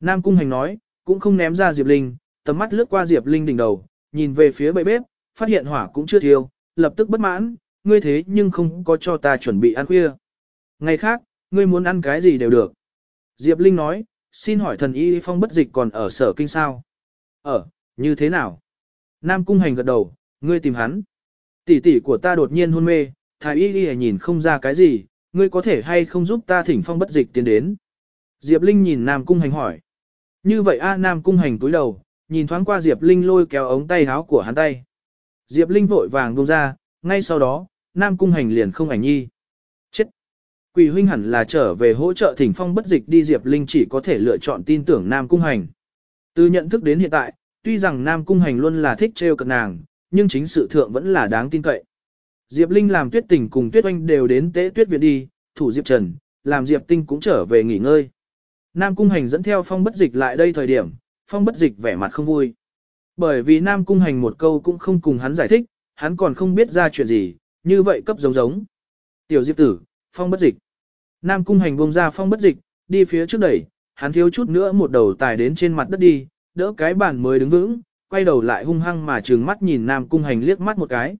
Speaker 1: Nam Cung Hành nói, cũng không ném ra Diệp Linh, tầm mắt lướt qua Diệp Linh đỉnh đầu, nhìn về phía bệ bếp, phát hiện hỏa cũng chưa thiêu, lập tức bất mãn, ngươi thế nhưng không có cho ta chuẩn bị ăn khuya. Ngày khác, ngươi muốn ăn cái gì đều được. Diệp Linh nói, xin hỏi thần y phong bất dịch còn ở sở kinh sao? Ở, như thế nào? Nam cung hành gật đầu, ngươi tìm hắn. Tỷ tỷ của ta đột nhiên hôn mê, thái y y nhìn không ra cái gì, ngươi có thể hay không giúp ta thỉnh phong bất dịch tiến đến. Diệp Linh nhìn Nam cung hành hỏi. Như vậy a Nam cung hành túi đầu, nhìn thoáng qua Diệp Linh lôi kéo ống tay áo của hắn tay. Diệp Linh vội vàng buông ra, ngay sau đó, Nam cung hành liền không ảnh nhi. Chết! Quỷ huynh hẳn là trở về hỗ trợ thỉnh phong bất dịch đi Diệp Linh chỉ có thể lựa chọn tin tưởng Nam cung hành. Từ nhận thức đến hiện tại, tuy rằng Nam cung hành luôn là thích trêu cợt nàng, nhưng chính sự thượng vẫn là đáng tin cậy. Diệp Linh làm tuyết tình cùng tuyết oanh đều đến tế tuyết viện đi, thủ Diệp Trần, làm Diệp Tinh cũng trở về nghỉ ngơi. Nam Cung Hành dẫn theo phong bất dịch lại đây thời điểm, phong bất dịch vẻ mặt không vui. Bởi vì Nam Cung Hành một câu cũng không cùng hắn giải thích, hắn còn không biết ra chuyện gì, như vậy cấp giống giống. Tiểu Diệp tử, phong bất dịch. Nam Cung Hành buông ra phong bất dịch, đi phía trước đẩy, hắn thiếu chút nữa một đầu tài đến trên mặt đất đi, đỡ cái bàn mới đứng vững, quay đầu lại hung hăng mà trừng mắt nhìn Nam Cung Hành liếc mắt một cái.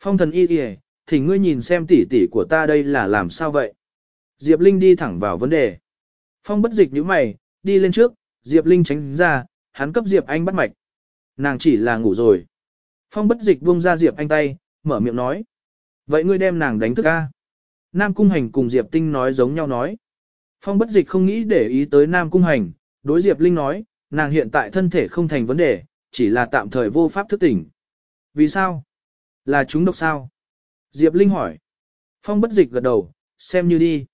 Speaker 1: Phong thần y kìa, thì ngươi nhìn xem tỷ tỷ của ta đây là làm sao vậy? Diệp Linh đi thẳng vào vấn đề. Phong bất dịch như mày, đi lên trước, Diệp Linh tránh ra, hắn cấp Diệp Anh bắt mạch. Nàng chỉ là ngủ rồi. Phong bất dịch buông ra Diệp Anh tay, mở miệng nói. Vậy ngươi đem nàng đánh thức a? Nam Cung Hành cùng Diệp Tinh nói giống nhau nói. Phong bất dịch không nghĩ để ý tới Nam Cung Hành, đối Diệp Linh nói, nàng hiện tại thân thể không thành vấn đề, chỉ là tạm thời vô pháp thức tỉnh. Vì sao? Là chúng độc sao? Diệp Linh hỏi. Phong bất dịch gật đầu, xem như đi.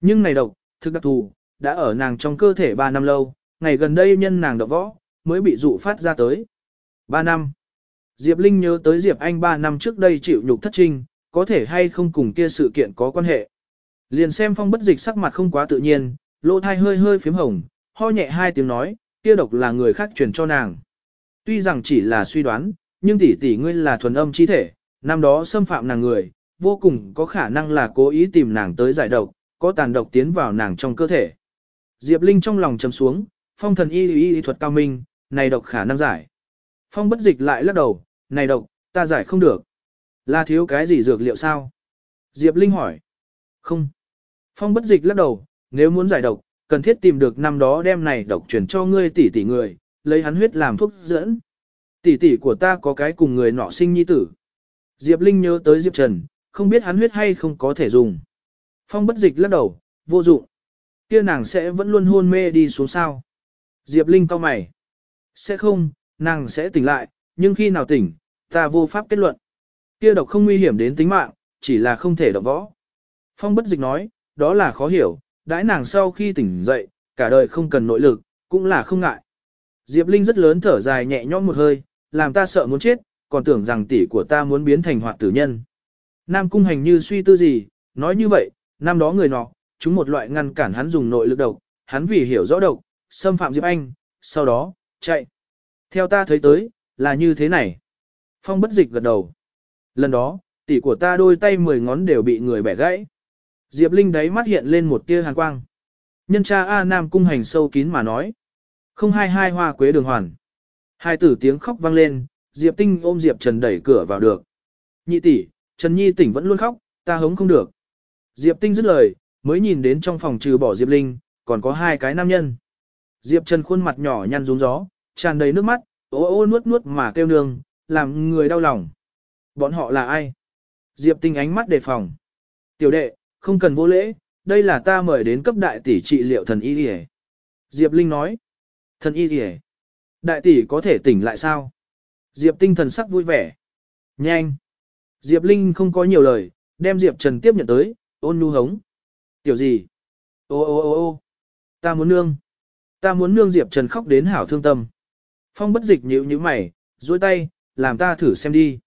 Speaker 1: Nhưng này độc, thực đặc thù, đã ở nàng trong cơ thể 3 năm lâu, ngày gần đây nhân nàng độc võ, mới bị dụ phát ra tới. 3 năm. Diệp Linh nhớ tới Diệp Anh 3 năm trước đây chịu nhục thất trinh, có thể hay không cùng kia sự kiện có quan hệ. Liền xem phong bất dịch sắc mặt không quá tự nhiên, lỗ thai hơi hơi phím hồng, ho nhẹ hai tiếng nói, kia độc là người khác truyền cho nàng. Tuy rằng chỉ là suy đoán, nhưng tỷ tỷ ngươi là thuần âm chi thể, năm đó xâm phạm nàng người, vô cùng có khả năng là cố ý tìm nàng tới giải độc, có tàn độc tiến vào nàng trong cơ thể. Diệp Linh trong lòng trầm xuống, phong thần y y, y thuật cao minh, này độc khả năng giải. Phong bất dịch lại lắc đầu, này độc, ta giải không được. Là thiếu cái gì dược liệu sao? Diệp Linh hỏi. Không. Phong bất dịch lắc đầu, nếu muốn giải độc, cần thiết tìm được năm đó đem này độc truyền cho ngươi tỷ tỷ người, lấy hắn huyết làm thuốc dẫn. Tỷ tỷ của ta có cái cùng người nọ sinh nhi tử. Diệp Linh nhớ tới Diệp Trần, không biết hắn huyết hay không có thể dùng. Phong bất dịch lắc đầu, vô dụng. Kia nàng sẽ vẫn luôn hôn mê đi xuống sao. Diệp Linh cau mày. Sẽ không, nàng sẽ tỉnh lại, nhưng khi nào tỉnh, ta vô pháp kết luận. Kia độc không nguy hiểm đến tính mạng, chỉ là không thể động võ. Phong bất dịch nói, đó là khó hiểu, đãi nàng sau khi tỉnh dậy, cả đời không cần nội lực, cũng là không ngại. Diệp Linh rất lớn thở dài nhẹ nhõm một hơi, làm ta sợ muốn chết, còn tưởng rằng tỷ của ta muốn biến thành hoạt tử nhân. Nam cung hành như suy tư gì, nói như vậy, năm đó người nọ, chúng một loại ngăn cản hắn dùng nội lực độc, hắn vì hiểu rõ độc, xâm phạm Diệp Anh, sau đó, chạy. Theo ta thấy tới, là như thế này. Phong bất dịch gật đầu. Lần đó, tỷ của ta đôi tay mười ngón đều bị người bẻ gãy. Diệp Linh đáy mắt hiện lên một tia hàn quang. Nhân cha A Nam cung hành sâu kín mà nói. Không hai hai hoa quế đường hoàn. Hai tử tiếng khóc vang lên, Diệp Tinh ôm Diệp Trần đẩy cửa vào được. Nhị tỷ, Trần Nhi tỉnh vẫn luôn khóc, ta hống không được. Diệp Tinh dứt lời, mới nhìn đến trong phòng trừ bỏ Diệp Linh, còn có hai cái nam nhân. Diệp Trần khuôn mặt nhỏ nhăn rúng gió, tràn đầy nước mắt, ô ô nuốt nuốt mà kêu nương, làm người đau lòng. Bọn họ là ai? Diệp Tinh ánh mắt đề phòng. Tiểu đệ, không cần vô lễ, đây là ta mời đến cấp đại tỷ trị liệu thần y đi Diệp Linh nói. Thần y đi Đại tỷ có thể tỉnh lại sao? Diệp Tinh thần sắc vui vẻ. Nhanh. Diệp Linh không có nhiều lời, đem Diệp Trần tiếp nhận tới, ôn nhu hống. Tiểu gì? Ô ô ô ô ta muốn nương. Ta muốn nương Diệp Trần khóc đến hảo thương tâm. Phong bất dịch nhíu nhíu mày, duỗi tay, làm ta thử xem đi.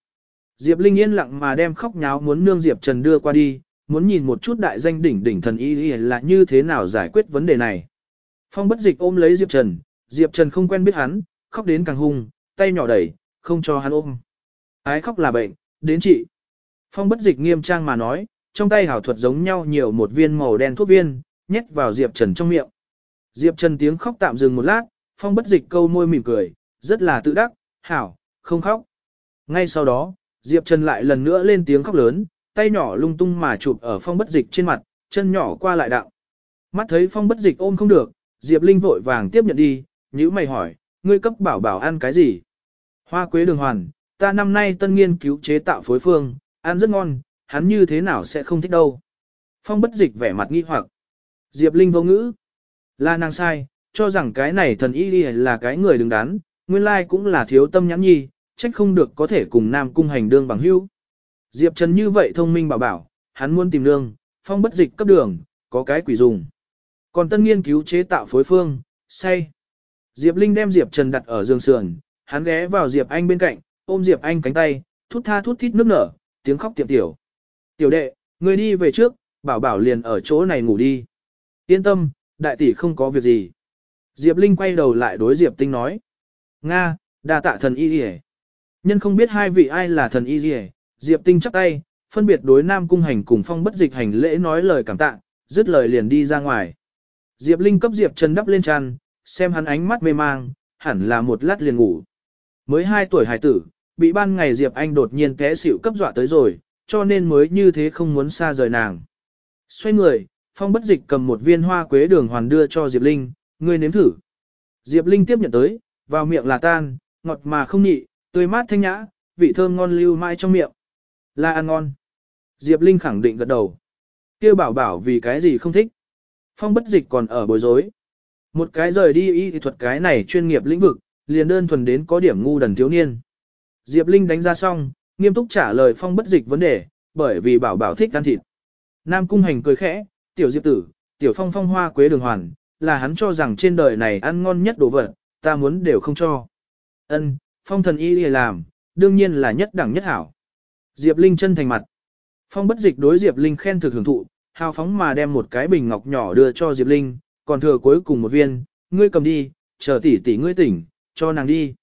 Speaker 1: Diệp Linh yên lặng mà đem khóc nháo muốn nương Diệp Trần đưa qua đi, muốn nhìn một chút đại danh đỉnh đỉnh thần y là như thế nào giải quyết vấn đề này. Phong bất dịch ôm lấy Diệp Trần, Diệp Trần không quen biết hắn, khóc đến càng hung, tay nhỏ đẩy, không cho hắn ôm. Ái khóc là bệnh, đến chị. Phong bất dịch nghiêm trang mà nói, trong tay hảo thuật giống nhau nhiều một viên màu đen thuốc viên, nhét vào Diệp Trần trong miệng. Diệp Trần tiếng khóc tạm dừng một lát, phong bất dịch câu môi mỉm cười, rất là tự đắc, hảo, không khóc. Ngay sau đó, Diệp Trần lại lần nữa lên tiếng khóc lớn, tay nhỏ lung tung mà chụp ở phong bất dịch trên mặt, chân nhỏ qua lại đạo. Mắt thấy phong bất dịch ôm không được, Diệp Linh vội vàng tiếp nhận đi, nhữ mày hỏi, ngươi cấp bảo bảo ăn cái gì? Hoa quế đường hoàn, ta năm nay tân nghiên cứu chế tạo phối phương, ăn rất ngon, hắn như thế nào sẽ không thích đâu. Phong bất dịch vẻ mặt nghi hoặc. Diệp Linh vô ngữ. Là nàng sai, cho rằng cái này thần y là cái người đứng đắn, nguyên lai cũng là thiếu tâm nhãn nhi, trách không được có thể cùng nam cung hành đương bằng hữu. Diệp Trần như vậy thông minh bảo bảo, hắn muốn tìm đường, phong bất dịch cấp đường, có cái quỷ dùng. Còn tân nghiên cứu chế tạo phối phương, say. Diệp Linh đem Diệp Trần đặt ở giường sườn, hắn ghé vào Diệp Anh bên cạnh, ôm Diệp Anh cánh tay, thút tha thút thít nước nở, tiếng khóc tiệm tiểu. Tiểu đệ, người đi về trước, bảo bảo liền ở chỗ này ngủ đi. Yên tâm, đại tỷ không có việc gì. Diệp Linh quay đầu lại đối Diệp Tinh nói. Nga, đa tạ thần y gì Nhân không biết hai vị ai là thần y gì Diệp Tinh chắp tay, phân biệt đối Nam Cung Hành cùng phong bất dịch hành lễ nói lời cảm tạ, dứt lời liền đi ra ngoài. Diệp Linh cấp Diệp Trần đắp lên tràn, xem hắn ánh mắt mê mang, hẳn là một lát liền ngủ. Mới 2 tuổi hải tử, bị ban ngày Diệp Anh đột nhiên té xỉu cấp dọa tới rồi, cho nên mới như thế không muốn xa rời nàng. Xoay người, phong bất dịch cầm một viên hoa quế đường hoàn đưa cho Diệp Linh, ngươi nếm thử. Diệp Linh tiếp nhận tới, vào miệng là tan, ngọt mà không nhị, tươi mát thanh nhã, vị thơm ngon lưu mãi trong miệng. Là ăn ngon. Diệp Linh khẳng định gật đầu. Kêu bảo bảo vì cái gì không thích. Phong bất dịch còn ở bối rối. Một cái rời đi y thuật cái này chuyên nghiệp lĩnh vực, liền đơn thuần đến có điểm ngu đần thiếu niên. Diệp Linh đánh ra xong, nghiêm túc trả lời phong bất dịch vấn đề, bởi vì bảo bảo thích ăn thịt. Nam cung hành cười khẽ, tiểu diệp tử, tiểu phong phong hoa quế đường hoàn, là hắn cho rằng trên đời này ăn ngon nhất đồ vật, ta muốn đều không cho. Ân, phong thần y làm, đương nhiên là nhất đẳng nhất hảo. Diệp Linh chân thành mặt. Phong bất dịch đối Diệp Linh khen thực hưởng thụ, hào phóng mà đem một cái bình ngọc nhỏ đưa cho Diệp Linh, còn thừa cuối cùng một viên, ngươi cầm đi, chờ tỷ tỷ ngươi tỉnh, cho nàng đi.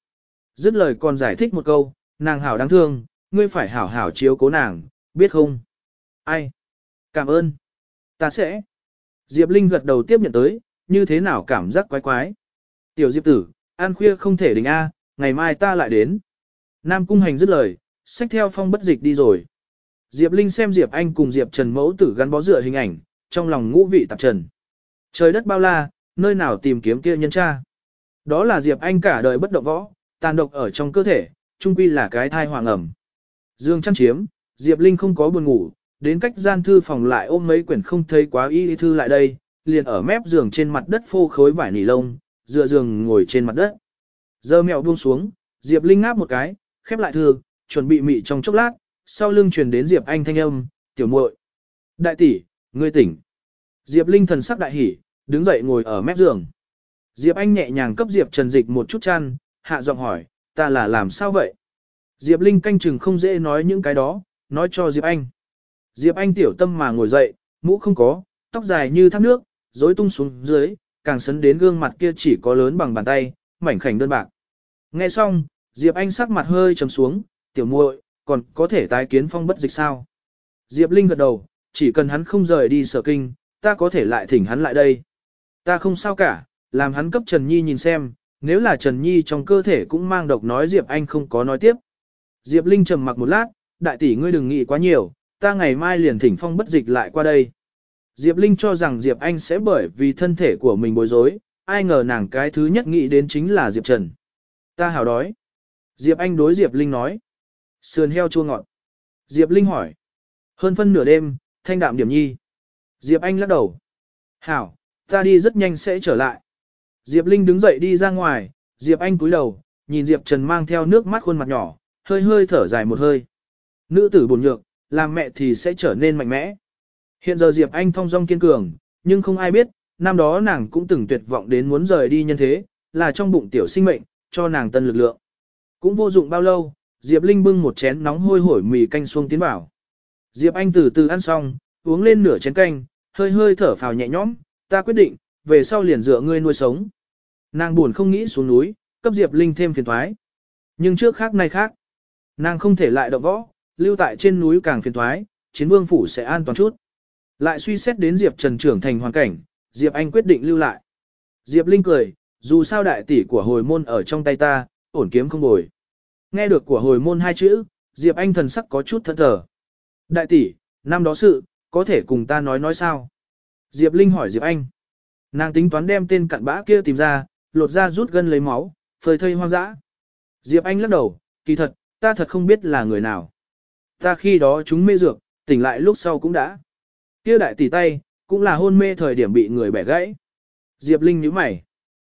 Speaker 1: Dứt lời còn giải thích một câu, nàng hảo đáng thương, ngươi phải hảo hảo chiếu cố nàng, biết không? Ai? Cảm ơn. Ta sẽ. Diệp Linh gật đầu tiếp nhận tới, như thế nào cảm giác quái quái. Tiểu Diệp tử, ăn khuya không thể đình A, ngày mai ta lại đến. Nam Cung Hành dứt lời, sách theo phong bất dịch đi rồi. Diệp Linh xem Diệp Anh cùng Diệp Trần mẫu tử gắn bó dựa hình ảnh, trong lòng ngũ vị tạp trần. Trời đất bao la, nơi nào tìm kiếm kia nhân cha. Đó là Diệp Anh cả đời bất động võ, tàn độc ở trong cơ thể, trung quy là cái thai hoàng ẩm. Dương chăn chiếm, Diệp Linh không có buồn ngủ, đến cách gian thư phòng lại ôm mấy quyển không thấy quá y thư lại đây, liền ở mép giường trên mặt đất phô khối vải nỉ lông, dựa giường ngồi trên mặt đất. Giờ mèo buông xuống, Diệp Linh ngáp một cái, khép lại thư, chuẩn bị mị trong chốc lát, sau lưng truyền đến Diệp Anh thanh âm, tiểu muội, Đại tỷ, ngươi tỉnh. Diệp Linh thần sắc đại hỉ, đứng dậy ngồi ở mép giường. Diệp Anh nhẹ nhàng cấp Diệp Trần Dịch một chút chăn, hạ giọng hỏi, ta là làm sao vậy? Diệp Linh canh chừng không dễ nói những cái đó, nói cho Diệp Anh. Diệp Anh tiểu tâm mà ngồi dậy, mũ không có, tóc dài như thác nước, rối tung xuống dưới, càng sấn đến gương mặt kia chỉ có lớn bằng bàn tay, mảnh khảnh đơn bạc. Nghe xong, Diệp Anh sắc mặt hơi trầm xuống, tiểu muội, còn có thể tái kiến phong bất dịch sao? Diệp Linh gật đầu, chỉ cần hắn không rời đi sở kinh, ta có thể lại thỉnh hắn lại đây. Ta không sao cả, làm hắn cấp Trần Nhi nhìn xem, nếu là Trần Nhi trong cơ thể cũng mang độc nói Diệp Anh không có nói tiếp. Diệp Linh trầm mặc một lát, đại tỷ ngươi đừng nghĩ quá nhiều, ta ngày mai liền thỉnh phong bất dịch lại qua đây. Diệp Linh cho rằng Diệp Anh sẽ bởi vì thân thể của mình bối rối, ai ngờ nàng cái thứ nhất nghĩ đến chính là Diệp Trần. Ta hào đói. Diệp Anh đối Diệp Linh nói. Sườn heo chua ngọt. Diệp Linh hỏi. Hơn phân nửa đêm, thanh đạm điểm nhi. Diệp Anh lắc đầu. Hảo, ta đi rất nhanh sẽ trở lại. Diệp Linh đứng dậy đi ra ngoài, Diệp Anh cúi đầu, nhìn Diệp Trần mang theo nước mắt khuôn mặt nhỏ, hơi hơi thở dài một hơi. Nữ tử buồn nhược, làm mẹ thì sẽ trở nên mạnh mẽ. Hiện giờ Diệp Anh thong dong kiên cường, nhưng không ai biết, năm đó nàng cũng từng tuyệt vọng đến muốn rời đi nhân thế, là trong bụng tiểu sinh mệnh, cho nàng tân lực lượng. Cũng vô dụng bao lâu, Diệp Linh bưng một chén nóng hôi hổi mì canh xuông tiến vào. Diệp Anh từ từ ăn xong, uống lên nửa chén canh, hơi hơi thở phào nhẹ nhõm, ta quyết định, về sau liền dựa ngươi nuôi sống. Nàng buồn không nghĩ xuống núi, cấp Diệp Linh thêm phiền thoái. Nhưng trước khác nay khác. Nàng không thể lại động võ, lưu tại trên núi càng phiền thoái, chiến vương phủ sẽ an toàn chút. Lại suy xét đến Diệp Trần trưởng thành hoàn cảnh, Diệp Anh quyết định lưu lại. Diệp Linh cười, dù sao đại tỷ của hồi môn ở trong tay ta, ổn kiếm không bồi. Nghe được của hồi môn hai chữ, Diệp Anh thần sắc có chút thẫn thờ. Đại tỷ, năm đó sự, có thể cùng ta nói nói sao? Diệp Linh hỏi Diệp Anh. Nàng tính toán đem tên cặn bã kia tìm ra, lột ra rút gân lấy máu, phơi thây hoang dã. Diệp Anh lắc đầu, kỳ thật, ta thật không biết là người nào. Ta khi đó chúng mê dược, tỉnh lại lúc sau cũng đã. Kia đại tỷ tay, cũng là hôn mê thời điểm bị người bẻ gãy. Diệp Linh nhíu mày.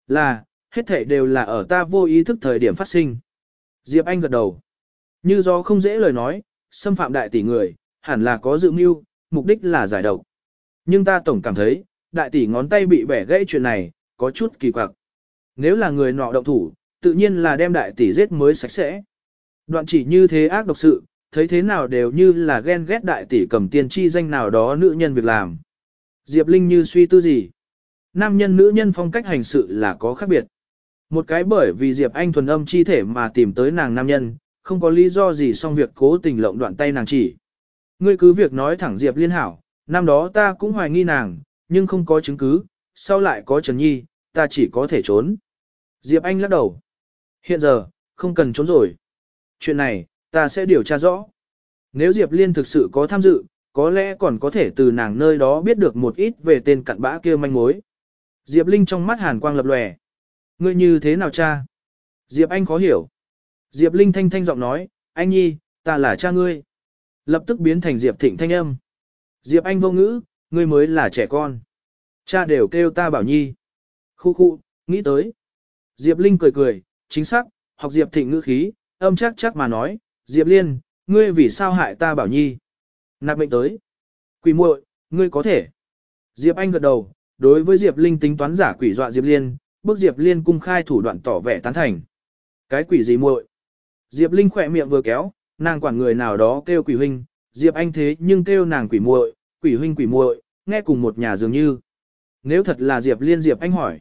Speaker 1: Là, hết thảy đều là ở ta vô ý thức thời điểm phát sinh. Diệp Anh gật đầu. Như do không dễ lời nói, xâm phạm đại tỷ người, hẳn là có dự mưu, mục đích là giải độc. Nhưng ta tổng cảm thấy, đại tỷ ngón tay bị bẻ gãy chuyện này, có chút kỳ quặc. Nếu là người nọ động thủ, tự nhiên là đem đại tỷ giết mới sạch sẽ. Đoạn chỉ như thế ác độc sự, thấy thế nào đều như là ghen ghét đại tỷ cầm tiên chi danh nào đó nữ nhân việc làm. Diệp Linh như suy tư gì? Nam nhân nữ nhân phong cách hành sự là có khác biệt. Một cái bởi vì Diệp Anh thuần âm chi thể mà tìm tới nàng nam nhân, không có lý do gì song việc cố tình lộng đoạn tay nàng chỉ. Ngươi cứ việc nói thẳng Diệp Liên hảo, năm đó ta cũng hoài nghi nàng, nhưng không có chứng cứ, sau lại có Trần Nhi, ta chỉ có thể trốn. Diệp Anh lắc đầu. Hiện giờ, không cần trốn rồi. Chuyện này, ta sẽ điều tra rõ. Nếu Diệp Liên thực sự có tham dự, có lẽ còn có thể từ nàng nơi đó biết được một ít về tên cặn bã kia manh mối. Diệp Linh trong mắt hàn quang lập lòe. Ngươi như thế nào cha? Diệp Anh khó hiểu. Diệp Linh thanh thanh giọng nói, anh nhi, ta là cha ngươi. Lập tức biến thành Diệp Thịnh thanh âm. Diệp Anh vô ngữ, ngươi mới là trẻ con. Cha đều kêu ta bảo nhi. Khu khu, nghĩ tới. Diệp Linh cười cười, chính xác, học Diệp Thịnh ngữ khí, âm chắc chắc mà nói, Diệp Liên, ngươi vì sao hại ta bảo nhi? Nạp mệnh tới. Quỷ muội, ngươi có thể. Diệp Anh gật đầu, đối với Diệp Linh tính toán giả quỷ dọa Diệp Liên, bước Diệp Liên cung khai thủ đoạn tỏ vẻ tán thành. Cái quỷ gì muội? Diệp Linh khỏe miệng vừa kéo, nàng quản người nào đó kêu quỷ huynh, Diệp Anh thế nhưng kêu nàng quỷ muội, quỷ huynh quỷ muội, nghe cùng một nhà dường như. Nếu thật là Diệp Liên Diệp Anh hỏi.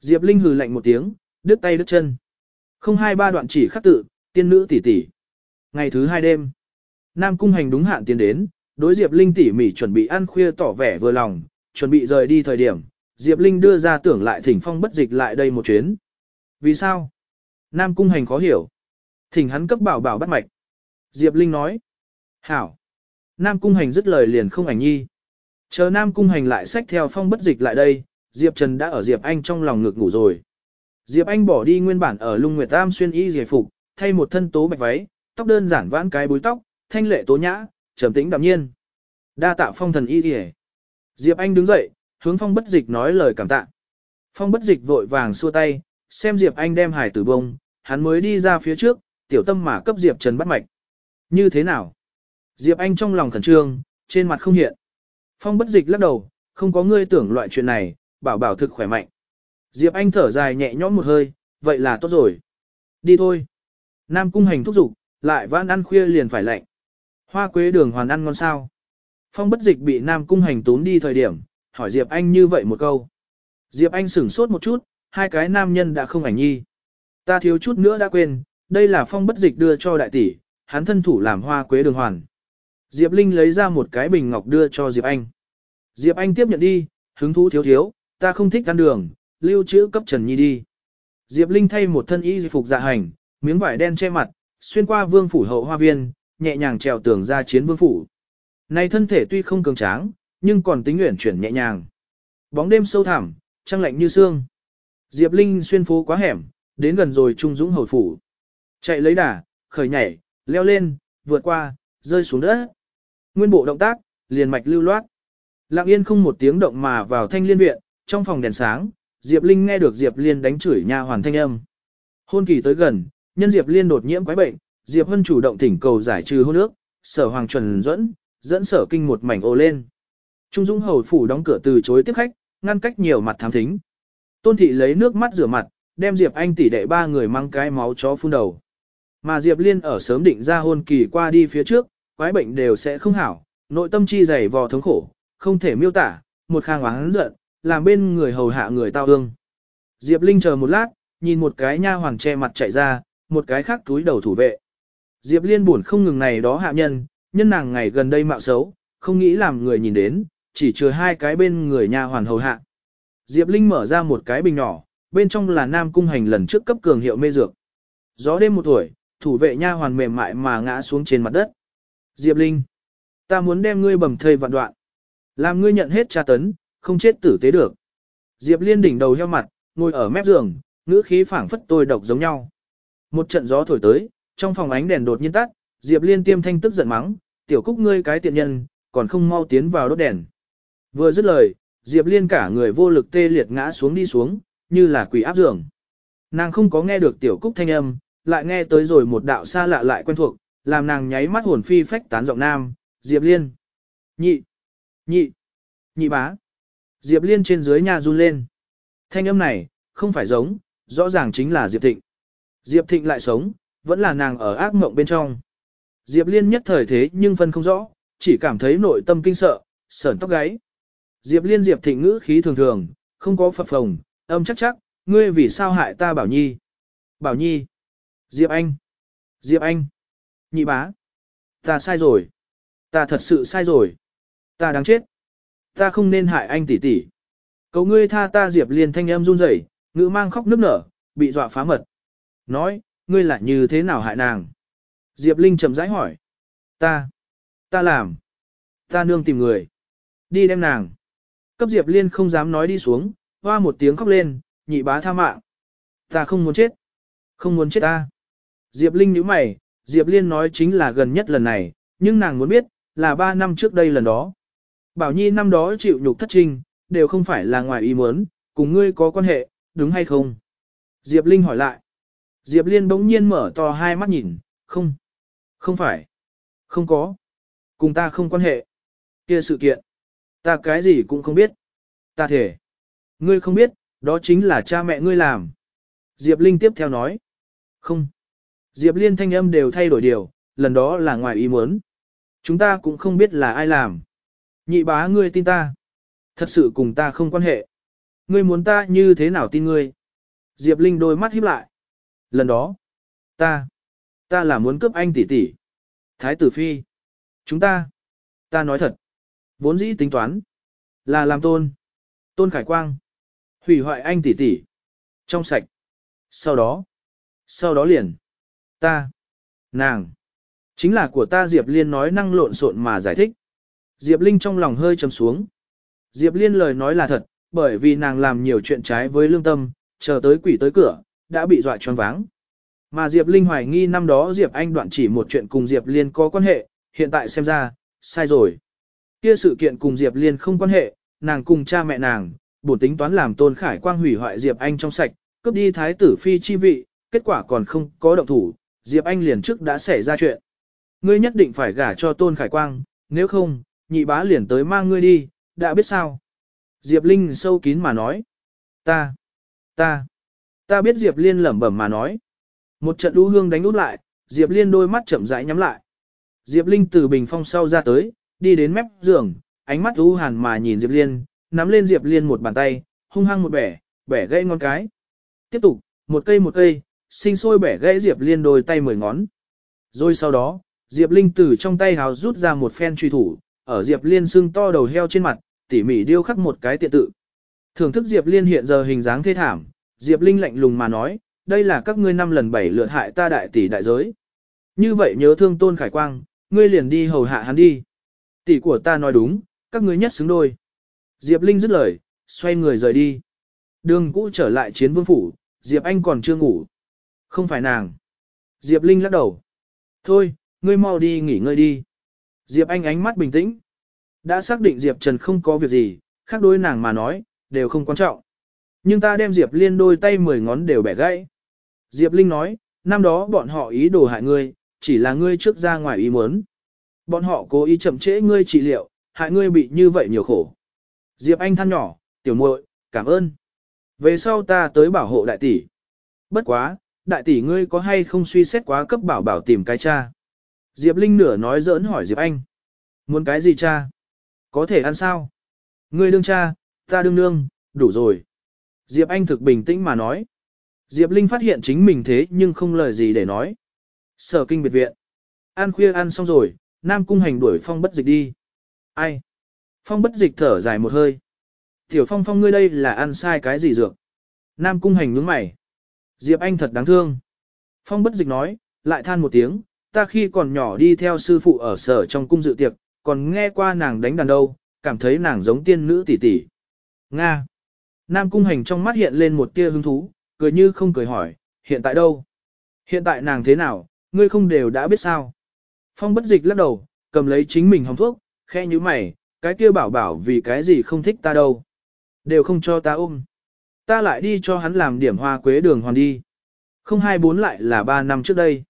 Speaker 1: Diệp Linh hừ lạnh một tiếng, đứt tay đứt chân. Không hai ba đoạn chỉ khắc tự, tiên nữ tỷ tỷ. Ngày thứ hai đêm, Nam Cung Hành đúng hạn tiến đến, đối Diệp Linh tỉ mỉ chuẩn bị ăn khuya tỏ vẻ vừa lòng, chuẩn bị rời đi thời điểm, Diệp Linh đưa ra tưởng lại thỉnh phong bất dịch lại đây một chuyến. Vì sao? Nam Cung Hành khó hiểu. Thỉnh hắn cấp bảo bảo bắt mạch. Diệp Linh nói. Hảo. Nam Cung Hành dứt lời liền không ảnh nhi. Chờ Nam Cung Hành lại xách theo phong bất dịch lại đây, Diệp Trần đã ở Diệp Anh trong lòng ngực ngủ rồi. Diệp Anh bỏ đi nguyên bản ở lung nguyệt tam xuyên y giải phục, thay một thân tố bạch váy, tóc đơn giản vãn cái búi tóc, thanh lệ tố nhã, trầm tĩnh đạm nhiên. Đa tạ phong thần y giải. Diệp Anh đứng dậy, hướng phong bất dịch nói lời cảm tạ. Phong bất dịch vội vàng xua tay, xem Diệp Anh đem hải tử bông, hắn mới đi ra phía trước, tiểu tâm mà cấp Diệp Trần bắt mạch. Như thế nào? Diệp Anh trong lòng khẩn trương, trên mặt không hiện. Phong bất dịch lắc đầu, không có ngươi tưởng loại chuyện này, bảo bảo thực khỏe mạnh. Diệp Anh thở dài nhẹ nhõm một hơi, vậy là tốt rồi. Đi thôi. Nam cung hành thúc giục, lại vãn ăn khuya liền phải lạnh. Hoa quế đường hoàn ăn ngon sao. Phong bất dịch bị Nam cung hành tốn đi thời điểm, hỏi Diệp Anh như vậy một câu. Diệp Anh sửng sốt một chút, hai cái nam nhân đã không ảnh nhi. Ta thiếu chút nữa đã quên, đây là phong bất dịch đưa cho đại tỷ, hắn thân thủ làm hoa quế đường hoàn. Diệp Linh lấy ra một cái bình ngọc đưa cho Diệp Anh. Diệp Anh tiếp nhận đi, hứng thú thiếu thiếu, ta không thích ăn đường, lưu trữ cấp Trần Nhi đi. Diệp Linh thay một thân y phục dạ hành, miếng vải đen che mặt, xuyên qua vương phủ hậu hoa viên, nhẹ nhàng trèo tường ra chiến vương phủ. Này thân thể tuy không cường tráng, nhưng còn tính nguyện chuyển nhẹ nhàng. Bóng đêm sâu thẳm, trăng lạnh như sương. Diệp Linh xuyên phố quá hẻm, đến gần rồi trung dũng hầu phủ. Chạy lấy đà, khởi nhảy, leo lên, vượt qua, rơi xuống đất. Nguyên bộ động tác, liền mạch lưu loát. Lặng yên không một tiếng động mà vào thanh liên viện, trong phòng đèn sáng, Diệp Linh nghe được Diệp Liên đánh chửi nha hoàn thanh âm. Hôn kỳ tới gần, nhân Diệp Liên đột nhiễm quái bệnh, Diệp Hân chủ động thỉnh cầu giải trừ hôn ước, sở hoàng chuẩn dẫn, dẫn sở kinh một mảnh ô lên. Trung Dung hầu phủ đóng cửa từ chối tiếp khách, ngăn cách nhiều mặt thám thính. Tôn thị lấy nước mắt rửa mặt, đem Diệp Anh tỷ đệ ba người mang cái máu chó phun đầu. Mà Diệp Liên ở sớm định ra hôn kỳ qua đi phía trước, quái bệnh đều sẽ không hảo, nội tâm chi dày vò thống khổ, không thể miêu tả, một khang oán giận, làm bên người hầu hạ người tao ương. Diệp Linh chờ một lát, nhìn một cái nha hoàng che mặt chạy ra, một cái khác túi đầu thủ vệ. Diệp Liên buồn không ngừng này đó hạ nhân, nhân nàng ngày gần đây mạo xấu, không nghĩ làm người nhìn đến, chỉ chừa hai cái bên người nha hoàn hầu hạ. Diệp Linh mở ra một cái bình nhỏ, bên trong là nam cung hành lần trước cấp cường hiệu mê dược. Gió đêm một tuổi, thủ vệ nha hoàn mềm mại mà ngã xuống trên mặt đất. Diệp Linh, ta muốn đem ngươi bầm thây vạn đoạn. Làm ngươi nhận hết tra tấn, không chết tử tế được. Diệp Liên đỉnh đầu heo mặt, ngồi ở mép giường, ngữ khí phảng phất tôi độc giống nhau. Một trận gió thổi tới, trong phòng ánh đèn đột nhiên tắt, Diệp Liên tiêm thanh tức giận mắng, tiểu cúc ngươi cái tiện nhân, còn không mau tiến vào đốt đèn. Vừa dứt lời, Diệp Liên cả người vô lực tê liệt ngã xuống đi xuống, như là quỷ áp giường. Nàng không có nghe được tiểu cúc thanh âm, lại nghe tới rồi một đạo xa lạ lại quen thuộc, làm nàng nháy mắt hồn phi phách tán giọng nam, Diệp Liên. Nhị, nhị, nhị bá. Diệp Liên trên dưới nhà run lên. Thanh âm này, không phải giống, rõ ràng chính là Diệp Thịnh. Diệp Thịnh lại sống, vẫn là nàng ở ác mộng bên trong. Diệp Liên nhất thời thế nhưng phân không rõ, chỉ cảm thấy nội tâm kinh sợ, sởn tóc gáy. Diệp Liên Diệp Thịnh ngữ khí thường thường, không có phập phồng, âm chắc chắc, ngươi vì sao hại ta Bảo Nhi? Bảo Nhi. Diệp Anh. Diệp Anh. Nhị bá. Ta sai rồi. Ta thật sự sai rồi. Ta đáng chết. Ta không nên hại anh tỷ tỷ. Cầu ngươi tha ta Diệp Liên thanh âm run rẩy, ngữ mang khóc nức nở, bị dọa phá mật. Nói, ngươi lại như thế nào hại nàng? Diệp Linh chậm rãi hỏi. Ta. Ta làm. Ta nương tìm người. Đi đem nàng. Cấp Diệp Liên không dám nói đi xuống, hoa một tiếng khóc lên, nhị bá tha mạng. Ta không muốn chết. Không muốn chết ta. Diệp Linh nhíu mày, Diệp Liên nói chính là gần nhất lần này, nhưng nàng muốn biết, là ba năm trước đây lần đó. Bảo Nhi năm đó chịu nhục thất trinh, đều không phải là ngoài ý muốn, cùng ngươi có quan hệ, đúng hay không? Diệp Linh hỏi lại. Diệp Liên bỗng nhiên mở to hai mắt nhìn, không. Không phải. Không có. Cùng ta không quan hệ. kia sự kiện. Ta cái gì cũng không biết. Ta thể. Ngươi không biết, đó chính là cha mẹ ngươi làm. Diệp Linh tiếp theo nói. Không. Diệp Liên thanh âm đều thay đổi điều, lần đó là ngoài ý muốn. Chúng ta cũng không biết là ai làm. Nhị bá ngươi tin ta. Thật sự cùng ta không quan hệ. Ngươi muốn ta như thế nào tin ngươi? Diệp Linh đôi mắt híp lại. Lần đó, ta, ta là muốn cướp anh tỷ tỷ. Thái tử phi. Chúng ta, ta nói thật. Vốn dĩ tính toán, là làm tôn. Tôn Khải Quang. Hủy hoại anh tỷ tỷ. Trong sạch. Sau đó, sau đó liền. Ta, nàng, chính là của ta Diệp Liên nói năng lộn xộn mà giải thích. Diệp Linh trong lòng hơi trầm xuống. Diệp Liên lời nói là thật, bởi vì nàng làm nhiều chuyện trái với lương tâm, chờ tới quỷ tới cửa, đã bị dọa choáng váng. Mà Diệp Linh hoài nghi năm đó Diệp Anh đoạn chỉ một chuyện cùng Diệp Liên có quan hệ, hiện tại xem ra, sai rồi. Kia sự kiện cùng Diệp Liên không quan hệ, nàng cùng cha mẹ nàng, bổn tính toán làm Tôn Khải Quang hủy hoại Diệp Anh trong sạch, cướp đi thái tử phi chi vị, kết quả còn không có động thủ, Diệp Anh liền trước đã xảy ra chuyện. Ngươi nhất định phải gả cho Tôn Khải Quang, nếu không, nhị bá liền tới mang ngươi đi, đã biết sao. Diệp Linh sâu kín mà nói. Ta, ta, ta biết Diệp Liên lẩm bẩm mà nói. Một trận đu hương đánh út lại, Diệp Liên đôi mắt chậm rãi nhắm lại. Diệp Linh từ bình phong sau ra tới, đi đến mép giường, ánh mắt u hàn mà nhìn Diệp Liên, nắm lên Diệp Liên một bàn tay, hung hăng một bẻ, bẻ gãy ngón cái. Tiếp tục, một cây một cây, sinh sôi bẻ gãy Diệp Liên đôi tay mười ngón. Rồi sau đó, Diệp Linh từ trong tay hào rút ra một phen truy thủ, ở Diệp Liên xương to đầu heo trên mặt, tỉ mỉ điêu khắc một cái tiện tự. Thưởng thức Diệp Liên hiện giờ hình dáng thê thảm, Diệp Linh lạnh lùng mà nói, đây là các ngươi năm lần bảy lượt hại ta đại tỷ đại giới. Như vậy nhớ thương Tôn Khải Quang, ngươi liền đi hầu hạ hắn đi. Tỷ của ta nói đúng, các ngươi nhất xứng đôi. Diệp Linh dứt lời, xoay người rời đi. Đường cũ trở lại chiến vương phủ, Diệp Anh còn chưa ngủ. Không phải nàng. Diệp Linh lắc đầu. Thôi, ngươi mau đi nghỉ ngơi đi. Diệp Anh ánh mắt bình tĩnh. Đã xác định Diệp Trần không có việc gì, khác đôi nàng mà nói, đều không quan trọng. Nhưng ta đem Diệp Liên đôi tay mười ngón đều bẻ gãy. Diệp Linh nói, năm đó bọn họ ý đồ hại ngươi, chỉ là ngươi trước ra ngoài ý muốn. Bọn họ cố ý chậm trễ ngươi trị liệu, hại ngươi bị như vậy nhiều khổ. Diệp Anh than nhỏ, tiểu muội, cảm ơn. Về sau ta tới bảo hộ đại tỷ. Bất quá, đại tỷ ngươi có hay không suy xét quá cấp bảo bảo tìm cái cha. Diệp Linh nửa nói giỡn hỏi Diệp Anh. Muốn cái gì cha? Có thể ăn sao? Ngươi đương cha, ta đương nương, đủ rồi. Diệp Anh thực bình tĩnh mà nói. Diệp Linh phát hiện chính mình thế nhưng không lời gì để nói. Sở kinh biệt viện. Ăn khuya ăn xong rồi, Nam Cung hành đuổi phong bất dịch đi. Ai? Phong bất dịch thở dài một hơi. Tiểu phong phong ngươi đây là ăn sai cái gì dược? Nam Cung hành nhướng mày. Diệp Anh thật đáng thương. Phong bất dịch nói, lại than một tiếng, ta khi còn nhỏ đi theo sư phụ ở sở trong cung dự tiệc, còn nghe qua nàng đánh đàn đâu, cảm thấy nàng giống tiên nữ tỷ tỷ. Nga. Nam Cung Hành trong mắt hiện lên một tia hứng thú, cười như không cười hỏi, hiện tại đâu? Hiện tại nàng thế nào, ngươi không đều đã biết sao? Phong bất dịch lắc đầu, cầm lấy chính mình hồng thuốc, khe như mày, cái kia bảo bảo vì cái gì không thích ta đâu. Đều không cho ta ôm. Ta lại đi cho hắn làm điểm hoa quế đường hoàn đi. Không hai bốn lại là ba năm trước đây.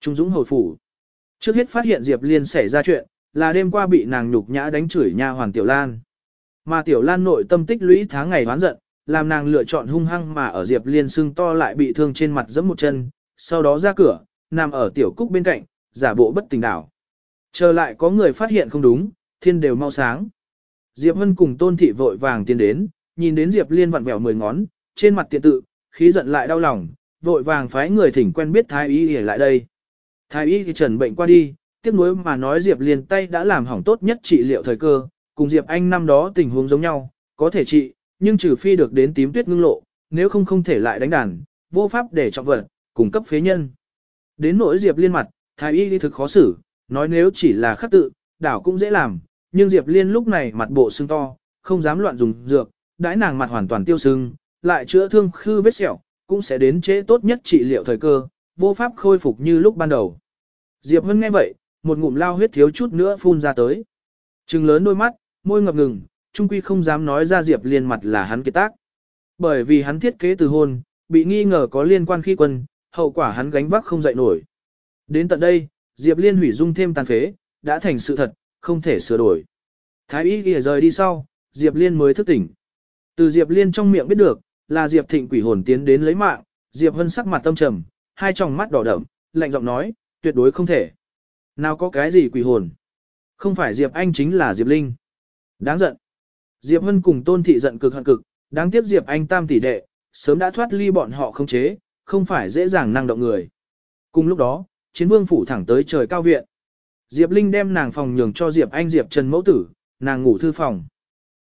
Speaker 1: Trung Dũng hồi phủ. Trước hết phát hiện Diệp Liên xảy ra chuyện, là đêm qua bị nàng nhục nhã đánh chửi nha hoàng Tiểu Lan. Mà Tiểu Lan nội tâm tích lũy tháng ngày hoán giận, làm nàng lựa chọn hung hăng mà ở Diệp Liên sưng to lại bị thương trên mặt giẫm một chân, sau đó ra cửa, nằm ở Tiểu Cúc bên cạnh, giả bộ bất tỉnh đảo. Chờ lại có người phát hiện không đúng, thiên đều mau sáng. Diệp Hân cùng Tôn Thị vội vàng tiến đến, nhìn đến Diệp Liên vặn vẹo mười ngón, trên mặt tiện tự, khí giận lại đau lòng, vội vàng phái người thỉnh quen biết Thái Y để lại đây. Thái Y thì trần bệnh qua đi, tiếc nuối mà nói Diệp Liên tay đã làm hỏng tốt nhất trị liệu thời cơ, cùng Diệp Anh năm đó tình huống giống nhau, có thể trị, nhưng trừ phi được đến tím tuyết ngưng lộ, nếu không không thể lại đánh đàn, vô pháp để trọng vật, cung cấp phế nhân. Đến nỗi Diệp Liên mặt, Thái Y đi thực khó xử, nói nếu chỉ là khắc tự, đảo cũng dễ làm, nhưng Diệp Liên lúc này mặt bộ sưng to, không dám loạn dùng dược, đãi nàng mặt hoàn toàn tiêu sưng, lại chữa thương khư vết sẹo, cũng sẽ đến chế tốt nhất trị liệu thời cơ, vô pháp khôi phục như lúc ban đầu. Diệp Hân nghe vậy, một ngụm lao huyết thiếu chút nữa phun ra tới. Trừng lớn đôi mắt, môi ngập ngừng, trung quy không dám nói ra Diệp Liên mặt là hắn kế tác. Bởi vì hắn thiết kế từ hôn, bị nghi ngờ có liên quan khi quân, hậu quả hắn gánh vác không dậy nổi. Đến tận đây, Diệp Liên hủy dung thêm tàn phế, đã thành sự thật, không thể sửa đổi. Thái y kia rời đi sau, Diệp Liên mới thức tỉnh. Từ Diệp Liên trong miệng biết được, là Diệp Thịnh quỷ hồn tiến đến lấy mạng, Diệp Hân sắc mặt tâm trầm, hai tròng mắt đỏ đậm, lạnh giọng nói, tuyệt đối không thể. Nào có cái gì quỷ hồn? Không phải Diệp Anh chính là Diệp Linh. Đáng giận. Diệp Hân cùng Tôn Thị giận cực hận cực, đáng tiếc Diệp Anh tam tỷ đệ, sớm đã thoát ly bọn họ không chế, không phải dễ dàng năng động người. Cùng lúc đó, chiến vương phủ thẳng tới trời cao viện. Diệp Linh đem nàng phòng nhường cho Diệp Anh Diệp Trần mẫu tử, nàng ngủ thư phòng.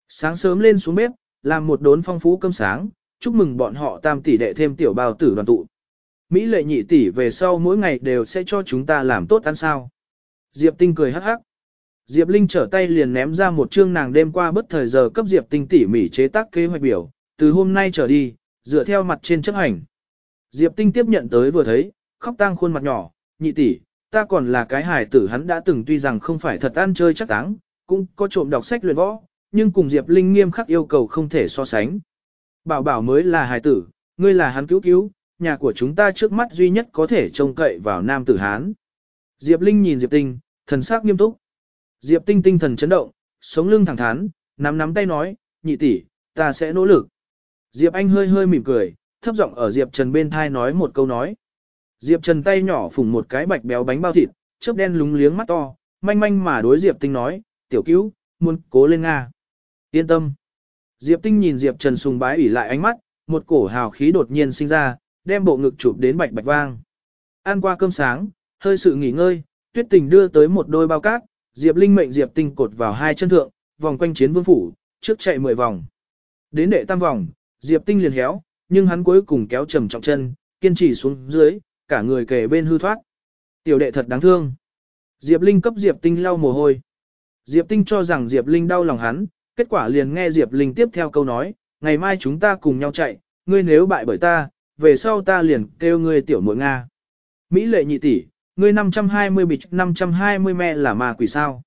Speaker 1: Sáng sớm lên xuống bếp, làm một đốn phong phú cơm sáng, chúc mừng bọn họ tam tỷ đệ thêm tiểu bào tử đoàn tụ. Mỹ lệ nhị tỷ về sau mỗi ngày đều sẽ cho chúng ta làm tốt ăn sao. Diệp Tinh cười hắc hắc. Diệp Linh trở tay liền ném ra một chương nàng đêm qua bất thời giờ cấp Diệp Tinh tỉ mỉ chế tác kế hoạch biểu, từ hôm nay trở đi, dựa theo mặt trên chấp hành. Diệp Tinh tiếp nhận tới vừa thấy, khóc tang khuôn mặt nhỏ, nhị tỷ, ta còn là cái hài tử hắn đã từng tuy rằng không phải thật ăn chơi chắc táng, cũng có trộm đọc sách luyện võ, nhưng cùng Diệp Linh nghiêm khắc yêu cầu không thể so sánh. Bảo bảo mới là hài tử, ngươi là hắn cứu cứu, nhà của chúng ta trước mắt duy nhất có thể trông cậy vào nam tử Hán. Diệp Linh nhìn Diệp Tinh, thần sắc nghiêm túc. Diệp Tinh tinh thần chấn động, sống lưng thẳng thắn, nắm nắm tay nói, nhị tỷ, ta sẽ nỗ lực. Diệp Anh hơi hơi mỉm cười, thấp giọng ở Diệp Trần bên thai nói một câu nói. Diệp Trần tay nhỏ phủng một cái bạch béo bánh bao thịt, chớp đen lúng liếng mắt to, manh manh mà đối Diệp Tinh nói, tiểu cứu, muốn cố lên Nga. Yên tâm. Diệp Tinh nhìn Diệp Trần sùng bái ủy lại ánh mắt, một cổ hào khí đột nhiên sinh ra, đem bộ ngực chụp đến bạch bạch vang. Ăn qua cơm sáng, hơi sự nghỉ ngơi, tuyết tình đưa tới một đôi bao cát, Diệp Linh mệnh Diệp Tinh cột vào hai chân thượng, vòng quanh chiến vương phủ, trước chạy 10 vòng. Đến đệ tam vòng, Diệp Tinh liền héo, nhưng hắn cuối cùng kéo trầm trọng chân, kiên trì xuống dưới, cả người kề bên hư thoát. Tiểu đệ thật đáng thương. Diệp Linh cấp Diệp Tinh lau mồ hôi. Diệp Tinh cho rằng Diệp Linh đau lòng hắn, kết quả liền nghe Diệp Linh tiếp theo câu nói, ngày mai chúng ta cùng nhau chạy, ngươi nếu bại bởi ta, về sau ta liền kêu ngươi tiểu muội Nga. Mỹ lệ nhị tỷ, ngươi 520 bịch 520 me là ma quỷ sao.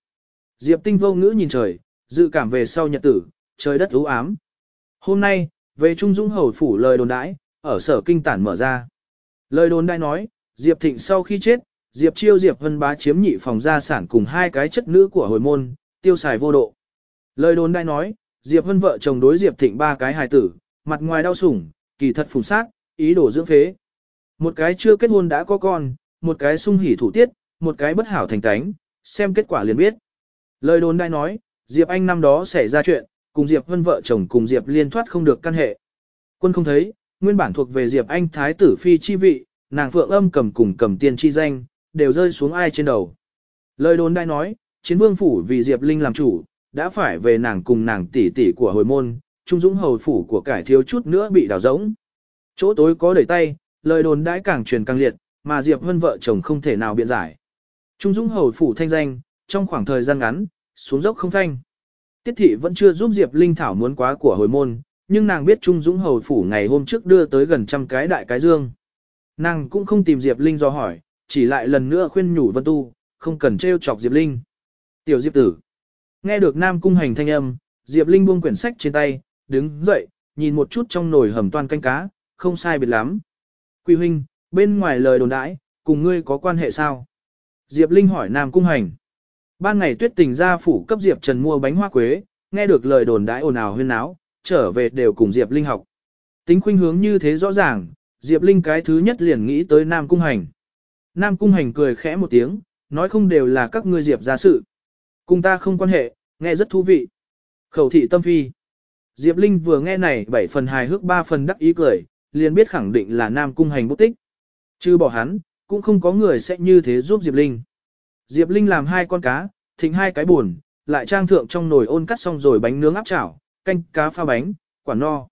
Speaker 1: Diệp Tinh vô ngữ nhìn trời, dự cảm về sau nhật tử, trời đất u ám. Hôm nay, về Trung Dũng Hầu Phủ lời đồn đãi, ở sở kinh tản mở ra. Lời đồn đãi nói, Diệp Thịnh sau khi chết, Diệp Chiêu Diệp Vân Bá chiếm nhị phòng gia sản cùng hai cái chất nữ của hồi môn, tiêu xài vô độ. Lời đồn đại nói, Diệp Vân vợ chồng đối Diệp Thịnh ba cái hài tử, mặt ngoài đau sủng, kỳ thật phùng sát, ý đồ dưỡng phế. Một cái chưa kết hôn đã có con, một cái sung hỉ thủ tiết, một cái bất hảo thành tánh, xem kết quả liền biết. Lời đồn đại nói, Diệp Anh năm đó xảy ra chuyện, cùng Diệp Vân vợ chồng cùng Diệp liên thoát không được căn hệ. Quân không thấy, nguyên bản thuộc về Diệp Anh thái tử phi chi vị, nàng phượng âm cầm cùng cầm tiên chi danh, đều rơi xuống ai trên đầu. Lời đồn đai nói, chiến vương phủ vì Diệp Linh làm chủ, đã phải về nàng cùng nàng tỷ tỷ của hồi môn, trung dũng hầu phủ của cải thiếu chút nữa bị đào rỗng. Chỗ tối có đẩy tay, lời đồn đãi càng truyền càng liệt, mà Diệp Vân vợ chồng không thể nào biện giải. Trung dũng hầu phủ thanh danh, trong khoảng thời gian ngắn, xuống dốc không thanh. Tiết thị vẫn chưa giúp Diệp Linh Thảo muốn quá của hồi môn, nhưng nàng biết Trung Dũng Hầu Phủ ngày hôm trước đưa tới gần trăm cái đại cái dương. Nàng cũng không tìm Diệp Linh do hỏi, chỉ lại lần nữa khuyên nhủ Vân Tu, không cần trêu chọc Diệp Linh. Tiểu Diệp tử. Nghe được Nam Cung Hành thanh âm, Diệp Linh buông quyển sách trên tay, đứng dậy, nhìn một chút trong nồi hầm toàn canh cá, không sai biệt lắm. Quy huynh, bên ngoài lời đồn đãi, cùng ngươi có quan hệ sao? Diệp Linh hỏi Nam Cung Hành. Ban ngày tuyết tình ra phủ cấp Diệp Trần mua bánh hoa quế, nghe được lời đồn đãi ồn ào huyên náo, trở về đều cùng Diệp Linh học. Tính khuynh hướng như thế rõ ràng, Diệp Linh cái thứ nhất liền nghĩ tới Nam Cung Hành. Nam Cung Hành cười khẽ một tiếng, nói không đều là các ngươi Diệp ra sự. Cùng ta không quan hệ, nghe rất thú vị. Khẩu thị tâm phi. Diệp Linh vừa nghe này bảy phần hài hước ba phần đắc ý cười, liền biết khẳng định là Nam Cung Hành bút tích. Chứ bỏ hắn, cũng không có người sẽ như thế giúp Diệp Linh. Diệp Linh làm hai con cá, thịnh hai cái buồn, lại trang thượng trong nồi ôn cắt xong rồi bánh nướng áp chảo, canh cá pha bánh, quả no.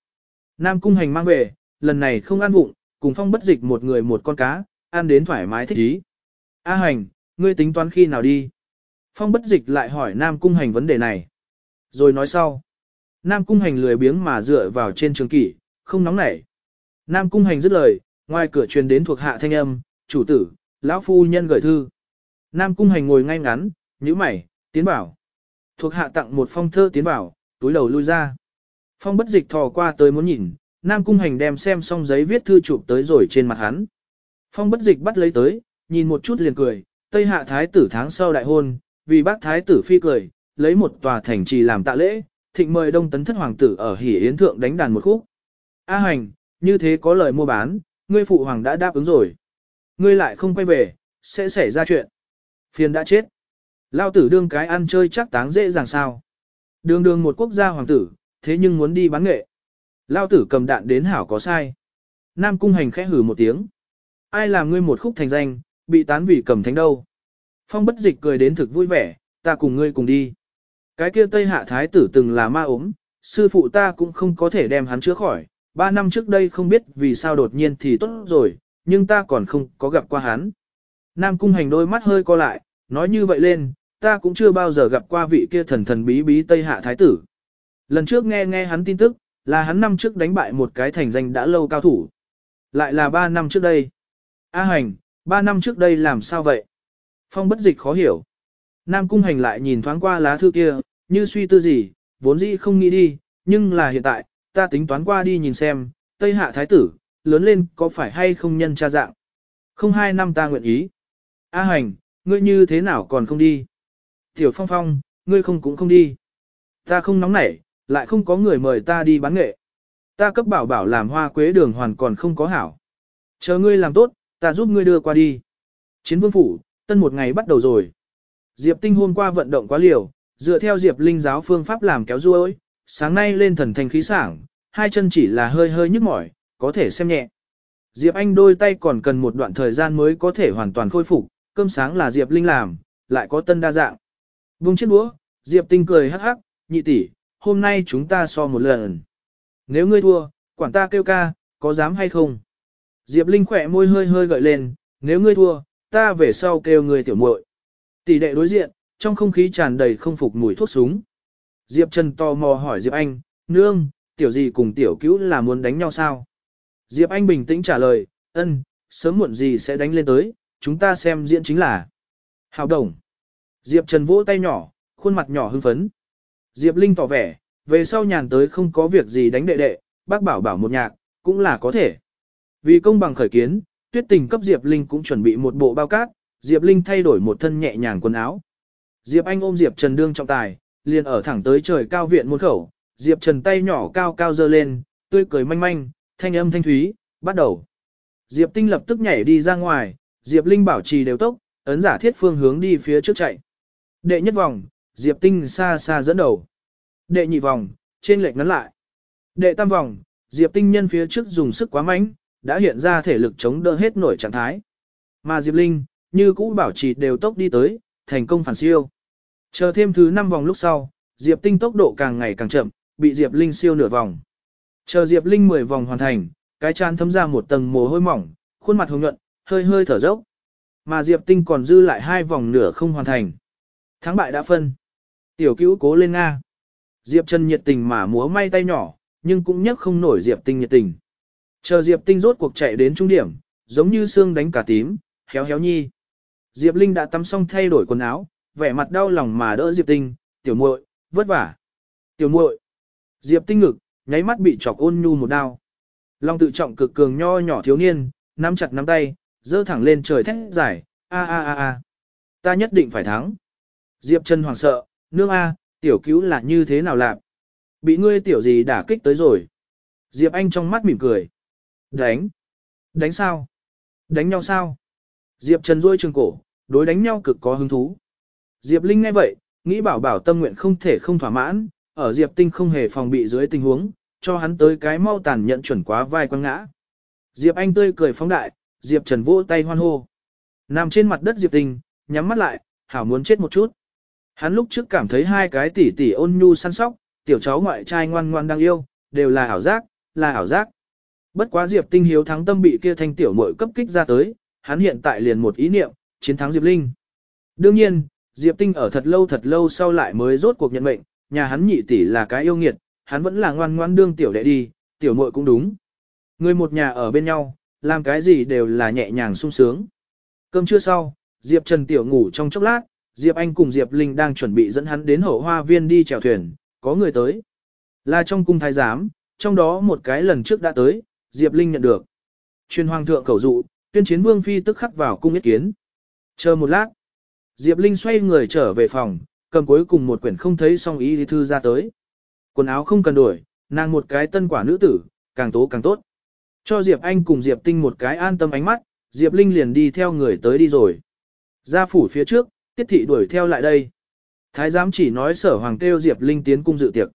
Speaker 1: Nam Cung Hành mang về, lần này không ăn vụng, cùng phong bất dịch một người một con cá, ăn đến thoải mái thích ý. A Hành, ngươi tính toán khi nào đi? Phong bất dịch lại hỏi Nam Cung Hành vấn đề này. Rồi nói sau. Nam Cung Hành lười biếng mà dựa vào trên trường kỷ, không nóng nảy. Nam Cung Hành dứt lời, ngoài cửa truyền đến thuộc hạ thanh âm, chủ tử, lão phu nhân gửi thư. Nam Cung Hành ngồi ngay ngắn, nhíu mày, tiến bảo. Thuộc hạ tặng một phong thơ tiến bảo, túi đầu lui ra. Phong bất dịch thò qua tới muốn nhìn, Nam Cung Hành đem xem xong giấy viết thư chụp tới rồi trên mặt hắn. Phong bất dịch bắt lấy tới, nhìn một chút liền cười, Tây Hạ Thái tử tháng sau đại hôn, vì bác Thái tử phi cười, lấy một tòa thành trì làm tạ lễ, thịnh mời đông tấn thất hoàng tử ở hỉ yến thượng đánh đàn một khúc. A hành, như thế có lời mua bán, ngươi phụ hoàng đã đáp ứng rồi. Ngươi lại không quay về, sẽ xảy ra chuyện. Phiền đã chết. Lao tử đương cái ăn chơi chắc táng dễ dàng sao. Đường đường một quốc gia hoàng tử, thế nhưng muốn đi bán nghệ. Lao tử cầm đạn đến hảo có sai. Nam cung hành khẽ hử một tiếng. Ai làm ngươi một khúc thành danh, bị tán vì cầm thánh đâu. Phong bất dịch cười đến thực vui vẻ, ta cùng ngươi cùng đi. Cái kia Tây Hạ Thái tử từng là ma ốm, sư phụ ta cũng không có thể đem hắn chữa khỏi. Ba năm trước đây không biết vì sao đột nhiên thì tốt rồi, nhưng ta còn không có gặp qua hắn. Nam cung hành đôi mắt hơi co lại, nói như vậy lên, ta cũng chưa bao giờ gặp qua vị kia thần thần bí bí Tây Hạ Thái tử. Lần trước nghe nghe hắn tin tức, là hắn năm trước đánh bại một cái thành danh đã lâu cao thủ. Lại là ba năm trước đây. A hành, ba năm trước đây làm sao vậy? Phong bất dịch khó hiểu. Nam cung hành lại nhìn thoáng qua lá thư kia, như suy tư gì, vốn dĩ không nghĩ đi, nhưng là hiện tại, ta tính toán qua đi nhìn xem, Tây Hạ Thái tử, lớn lên có phải hay không nhân cha dạng. Không hai năm ta nguyện ý. A hành, ngươi như thế nào còn không đi? Tiểu Phong Phong, ngươi không cũng không đi. Ta không nóng nảy, lại không có người mời ta đi bán nghệ. Ta cấp bảo bảo làm hoa quế đường hoàn còn không có hảo. Chờ ngươi làm tốt, ta giúp ngươi đưa qua đi. Chiến vương phủ, tân một ngày bắt đầu rồi. Diệp Tinh hôm qua vận động quá liều, dựa theo Diệp Linh giáo phương pháp làm kéo ruôi, sáng nay lên thần thành khí sảng, hai chân chỉ là hơi hơi nhức mỏi, có thể xem nhẹ. Diệp Anh đôi tay còn cần một đoạn thời gian mới có thể hoàn toàn khôi phục, cơm sáng là Diệp Linh làm, lại có tân đa dạng. Vùng chiếc đũa, Diệp Tinh cười hắc hắc, nhị tỷ, hôm nay chúng ta so một lần. Nếu ngươi thua, quản ta kêu ca, có dám hay không? Diệp Linh khỏe môi hơi hơi gợi lên, nếu ngươi thua, ta về sau kêu người tiểu muội. Tỷ đệ đối diện, trong không khí tràn đầy không phục mùi thuốc súng. Diệp Trần tò mò hỏi Diệp Anh, nương, tiểu gì cùng tiểu cứu là muốn đánh nhau sao? Diệp Anh bình tĩnh trả lời, ân, sớm muộn gì sẽ đánh lên tới, chúng ta xem diễn chính là. Hào đồng. Diệp Trần vỗ tay nhỏ, khuôn mặt nhỏ hưng phấn. Diệp Linh tỏ vẻ, về sau nhàn tới không có việc gì đánh đệ đệ, bác bảo bảo một nhạc, cũng là có thể. Vì công bằng khởi kiến, tuyết tình cấp Diệp Linh cũng chuẩn bị một bộ bao cát, Diệp Linh thay đổi một thân nhẹ nhàng quần áo. Diệp Anh ôm Diệp Trần đương trọng tài, liền ở thẳng tới trời cao viện môn khẩu, Diệp Trần tay nhỏ cao cao dơ lên, tươi cười manh manh, thanh âm thanh thúy, bắt đầu. Diệp Tinh lập tức nhảy đi ra ngoài, Diệp Linh bảo trì đều tốc, ấn giả thiết phương hướng đi phía trước chạy. Đệ nhất vòng, Diệp Tinh xa xa dẫn đầu. Đệ nhị vòng, trên lệch ngắn lại. Đệ tam vòng, Diệp Tinh nhân phía trước dùng sức quá mạnh, đã hiện ra thể lực chống đỡ hết nổi trạng thái. Mà Diệp Linh, như cũ bảo trì đều tốc đi tới, thành công phản siêu. Chờ thêm thứ 5 vòng lúc sau, Diệp Tinh tốc độ càng ngày càng chậm, bị Diệp Linh siêu nửa vòng. Chờ Diệp Linh 10 vòng hoàn thành, cái chán thấm ra một tầng mồ hôi mỏng, khuôn mặt hồng nhuận, hơi hơi thở dốc. Mà Diệp Tinh còn dư lại hai vòng nửa không hoàn thành. Thắng bại đã phân. Tiểu cứu cố lên Nga. Diệp Trần nhiệt tình mà múa may tay nhỏ, nhưng cũng nhấc không nổi Diệp Tinh nhiệt tình. Chờ Diệp Tinh rốt cuộc chạy đến trung điểm, giống như xương đánh cả tím, héo héo nhi. Diệp Linh đã tắm xong thay đổi quần áo, vẻ mặt đau lòng mà đỡ Diệp Tinh, tiểu muội, vất vả. Tiểu muội. Diệp Tinh ngực, nháy mắt bị chọc ôn nhu một đao. Long tự trọng cực cường nho nhỏ thiếu niên, nắm chặt nắm tay, giơ thẳng lên trời thét giải, a a a a. Ta nhất định phải thắng. Diệp Chân hoảng sợ, nương a, tiểu cứu là như thế nào làm? Bị ngươi tiểu gì đả kích tới rồi. Diệp Anh trong mắt mỉm cười. Đánh. Đánh sao? Đánh nhau sao? Diệp Trần rôi trường cổ, đối đánh nhau cực có hứng thú. Diệp Linh nghe vậy, nghĩ bảo bảo tâm nguyện không thể không thỏa mãn, ở Diệp Tinh không hề phòng bị dưới tình huống, cho hắn tới cái mau tàn nhận chuẩn quá vai quăng ngã. Diệp Anh tươi cười phóng đại, Diệp Trần vỗ tay hoan hô. Nằm trên mặt đất Diệp Tinh, nhắm mắt lại, hảo muốn chết một chút. Hắn lúc trước cảm thấy hai cái tỷ tỷ ôn nhu săn sóc, tiểu cháu ngoại trai ngoan ngoan đang yêu, đều là ảo giác, là ảo giác. Bất quá Diệp Tinh hiếu thắng tâm bị kia thanh tiểu muội cấp kích ra tới, hắn hiện tại liền một ý niệm, chiến thắng Diệp Linh. Đương nhiên, Diệp Tinh ở thật lâu thật lâu sau lại mới rốt cuộc nhận mệnh, nhà hắn nhị tỷ là cái yêu nghiệt, hắn vẫn là ngoan ngoan đương tiểu đệ đi, tiểu muội cũng đúng. Người một nhà ở bên nhau, làm cái gì đều là nhẹ nhàng sung sướng. Cơm trưa sau, Diệp Trần tiểu ngủ trong chốc lát, Diệp Anh cùng Diệp Linh đang chuẩn bị dẫn hắn đến hậu hoa viên đi chèo thuyền, có người tới. Là trong cung thái giám, trong đó một cái lần trước đã tới, Diệp Linh nhận được. Truyền hoàng thượng khẩu dụ, tuyên chiến vương phi tức khắc vào cung ý kiến. Chờ một lát, Diệp Linh xoay người trở về phòng, cầm cuối cùng một quyển không thấy xong ý thư ra tới. Quần áo không cần đổi, nàng một cái tân quả nữ tử, càng tố càng tốt. Cho Diệp Anh cùng Diệp Tinh một cái an tâm ánh mắt, Diệp Linh liền đi theo người tới đi rồi. Ra phủ phía trước, tiết thị đuổi theo lại đây. Thái giám chỉ nói sở hoàng kêu Diệp Linh tiến cung dự tiệc.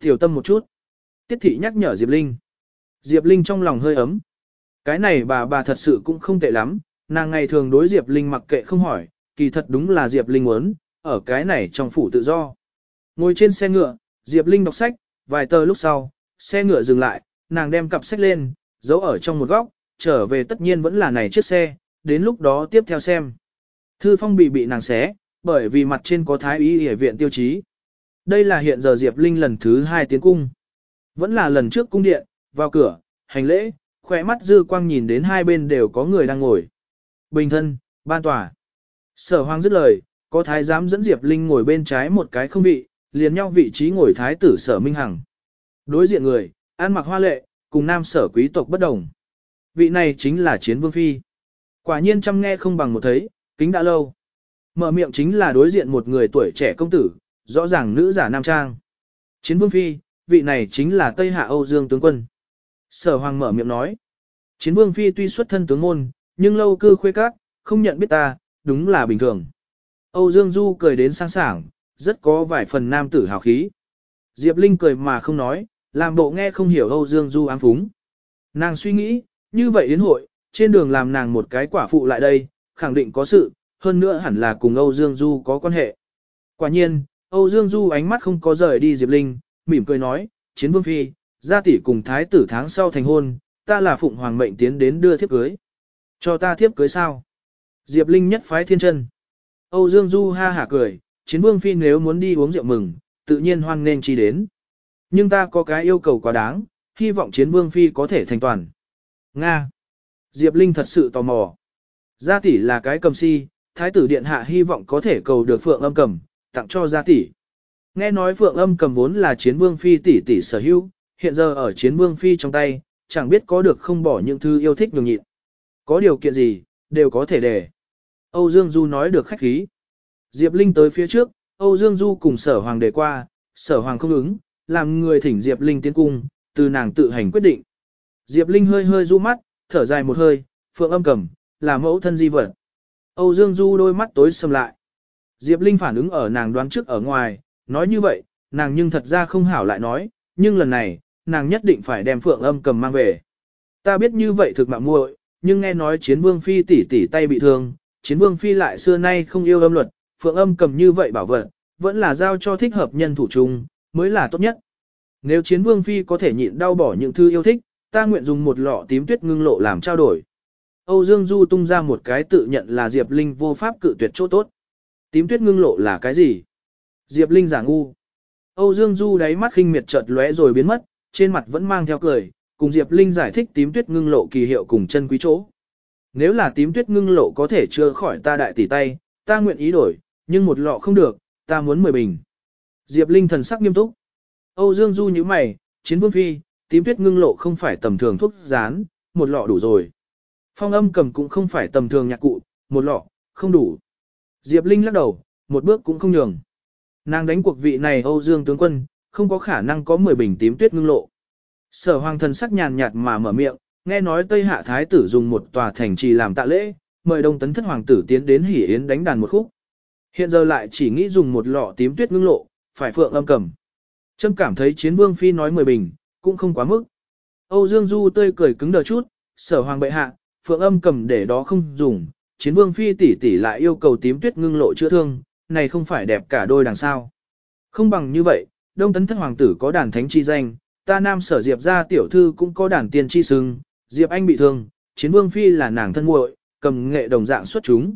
Speaker 1: Tiểu tâm một chút. Tiết thị nhắc nhở Diệp Linh. Diệp Linh trong lòng hơi ấm. Cái này bà bà thật sự cũng không tệ lắm, nàng ngày thường đối Diệp Linh mặc kệ không hỏi, kỳ thật đúng là Diệp Linh muốn, ở cái này trong phủ tự do. Ngồi trên xe ngựa, Diệp Linh đọc sách, vài tờ lúc sau, xe ngựa dừng lại, nàng đem cặp sách lên, giấu ở trong một góc, trở về tất nhiên vẫn là này chiếc xe, đến lúc đó tiếp theo xem. Thư phong bị bị nàng xé, bởi vì mặt trên có thái y hệ viện tiêu chí. Đây là hiện giờ Diệp Linh lần thứ hai tiến cung. Vẫn là lần trước cung điện, vào cửa, hành lễ, khỏe mắt dư quang nhìn đến hai bên đều có người đang ngồi. Bình thân, ban tòa. Sở hoàng dứt lời, có thái giám dẫn Diệp Linh ngồi bên trái một cái không vị, liền nhau vị trí ngồi thái tử sở minh hằng. Đối diện người, ăn mặc hoa lệ, cùng nam sở quý tộc bất đồng. Vị này chính là chiến vương phi. Quả nhiên chăm nghe không bằng một thấy, kính đã lâu. Mở miệng chính là đối diện một người tuổi trẻ công tử, rõ ràng nữ giả nam trang. Chiến vương phi, vị này chính là Tây Hạ Âu Dương tướng quân. Sở hoàng mở miệng nói. Chiến vương phi tuy xuất thân tướng môn, nhưng lâu cư khuê các, không nhận biết ta, đúng là bình thường. Âu Dương Du cười đến sang sảng, rất có vài phần nam tử hào khí. Diệp Linh cười mà không nói, làm bộ nghe không hiểu Âu Dương Du ám phúng. Nàng suy nghĩ, như vậy đến hội, trên đường làm nàng một cái quả phụ lại đây, khẳng định có sự, hơn nữa hẳn là cùng Âu Dương Du có quan hệ. Quả nhiên, Âu Dương Du ánh mắt không có rời đi Diệp Linh, mỉm cười nói, chiến vương phi, gia tỷ cùng thái tử tháng sau thành hôn, ta là phụng hoàng mệnh tiến đến đưa thiếp cưới. Cho ta thiếp cưới sao? Diệp Linh nhất phái thiên chân. Âu Dương Du ha hả cười, chiến vương phi nếu muốn đi uống rượu mừng, tự nhiên hoan nên chi đến. Nhưng ta có cái yêu cầu quá đáng, hy vọng chiến vương phi có thể thành toàn. Nga. Diệp Linh thật sự tò mò. Gia tỷ là cái cầm si, thái tử điện hạ hy vọng có thể cầu được phượng âm cầm, tặng cho gia tỷ. Nghe nói phượng âm cầm vốn là chiến vương phi tỷ tỷ sở hữu, hiện giờ ở chiến vương phi trong tay, chẳng biết có được không bỏ những thứ yêu thích nhường nhịn. Có điều kiện gì, đều có thể để. Âu Dương Du nói được khách khí. Diệp Linh tới phía trước, Âu Dương Du cùng sở hoàng đề qua, sở hoàng không ứng, làm người thỉnh Diệp Linh tiến cung, từ nàng tự hành quyết định. Diệp Linh hơi hơi du mắt, thở dài một hơi, phượng âm cầm, là mẫu thân di vật. Âu Dương Du đôi mắt tối sầm lại. Diệp Linh phản ứng ở nàng đoán trước ở ngoài, nói như vậy, nàng nhưng thật ra không hảo lại nói, nhưng lần này, nàng nhất định phải đem phượng âm cầm mang về. Ta biết như vậy thực mạng muội, nhưng nghe nói chiến vương phi tỷ tỷ tay bị thương, chiến vương phi lại xưa nay không yêu âm luật, phượng âm cầm như vậy bảo vật, vẫn là giao cho thích hợp nhân thủ chung, mới là tốt nhất. Nếu chiến vương phi có thể nhịn đau bỏ những thư yêu thích, ta nguyện dùng một lọ tím tuyết ngưng lộ làm trao đổi. Âu Dương Du tung ra một cái tự nhận là Diệp Linh vô pháp cự tuyệt chỗ tốt. Tím tuyết ngưng lộ là cái gì? Diệp Linh giả ngu. Âu Dương Du đáy mắt khinh miệt chợt lóe rồi biến mất, trên mặt vẫn mang theo cười, cùng Diệp Linh giải thích tím tuyết ngưng lộ kỳ hiệu cùng chân quý chỗ. Nếu là tím tuyết ngưng lộ có thể chữa khỏi ta đại tỷ tay, ta nguyện ý đổi, nhưng một lọ không được, ta muốn 10 bình. Diệp Linh thần sắc nghiêm túc. Âu Dương Du như mày, chiến vương phi, tím tuyết ngưng lộ không phải tầm thường thuốc rán, một lọ đủ rồi. Phong âm cầm cũng không phải tầm thường nhạc cụ, một lọ, không đủ. Diệp Linh lắc đầu, một bước cũng không nhường. Nàng đánh cuộc vị này Âu Dương tướng quân, không có khả năng có 10 bình tím tuyết ngưng lộ. Sở hoàng thần sắc nhàn nhạt mà mở miệng, nghe nói Tây Hạ Thái tử dùng một tòa thành trì làm tạ lễ, mời đông tấn thất hoàng tử tiến đến hỉ yến đánh đàn một khúc. Hiện giờ lại chỉ nghĩ dùng một lọ tím tuyết ngưng lộ, phải phượng âm cầm. Trâm cảm thấy chiến vương phi nói 10 bình, cũng không quá mức. Âu Dương Du tươi cười cứng đờ chút, sở hoàng bệ hạ, phượng âm cầm để đó không dùng, chiến vương phi tỷ tỷ lại yêu cầu tím tuyết ngưng lộ chữa thương, này không phải đẹp cả đôi đằng sao. Không bằng như vậy, đông tấn thất hoàng tử có đàn thánh chi danh, ta nam sở diệp ra tiểu thư cũng có đàn tiên chi sưng, diệp anh bị thương, chiến vương phi là nàng thân muội, cầm nghệ đồng dạng xuất chúng.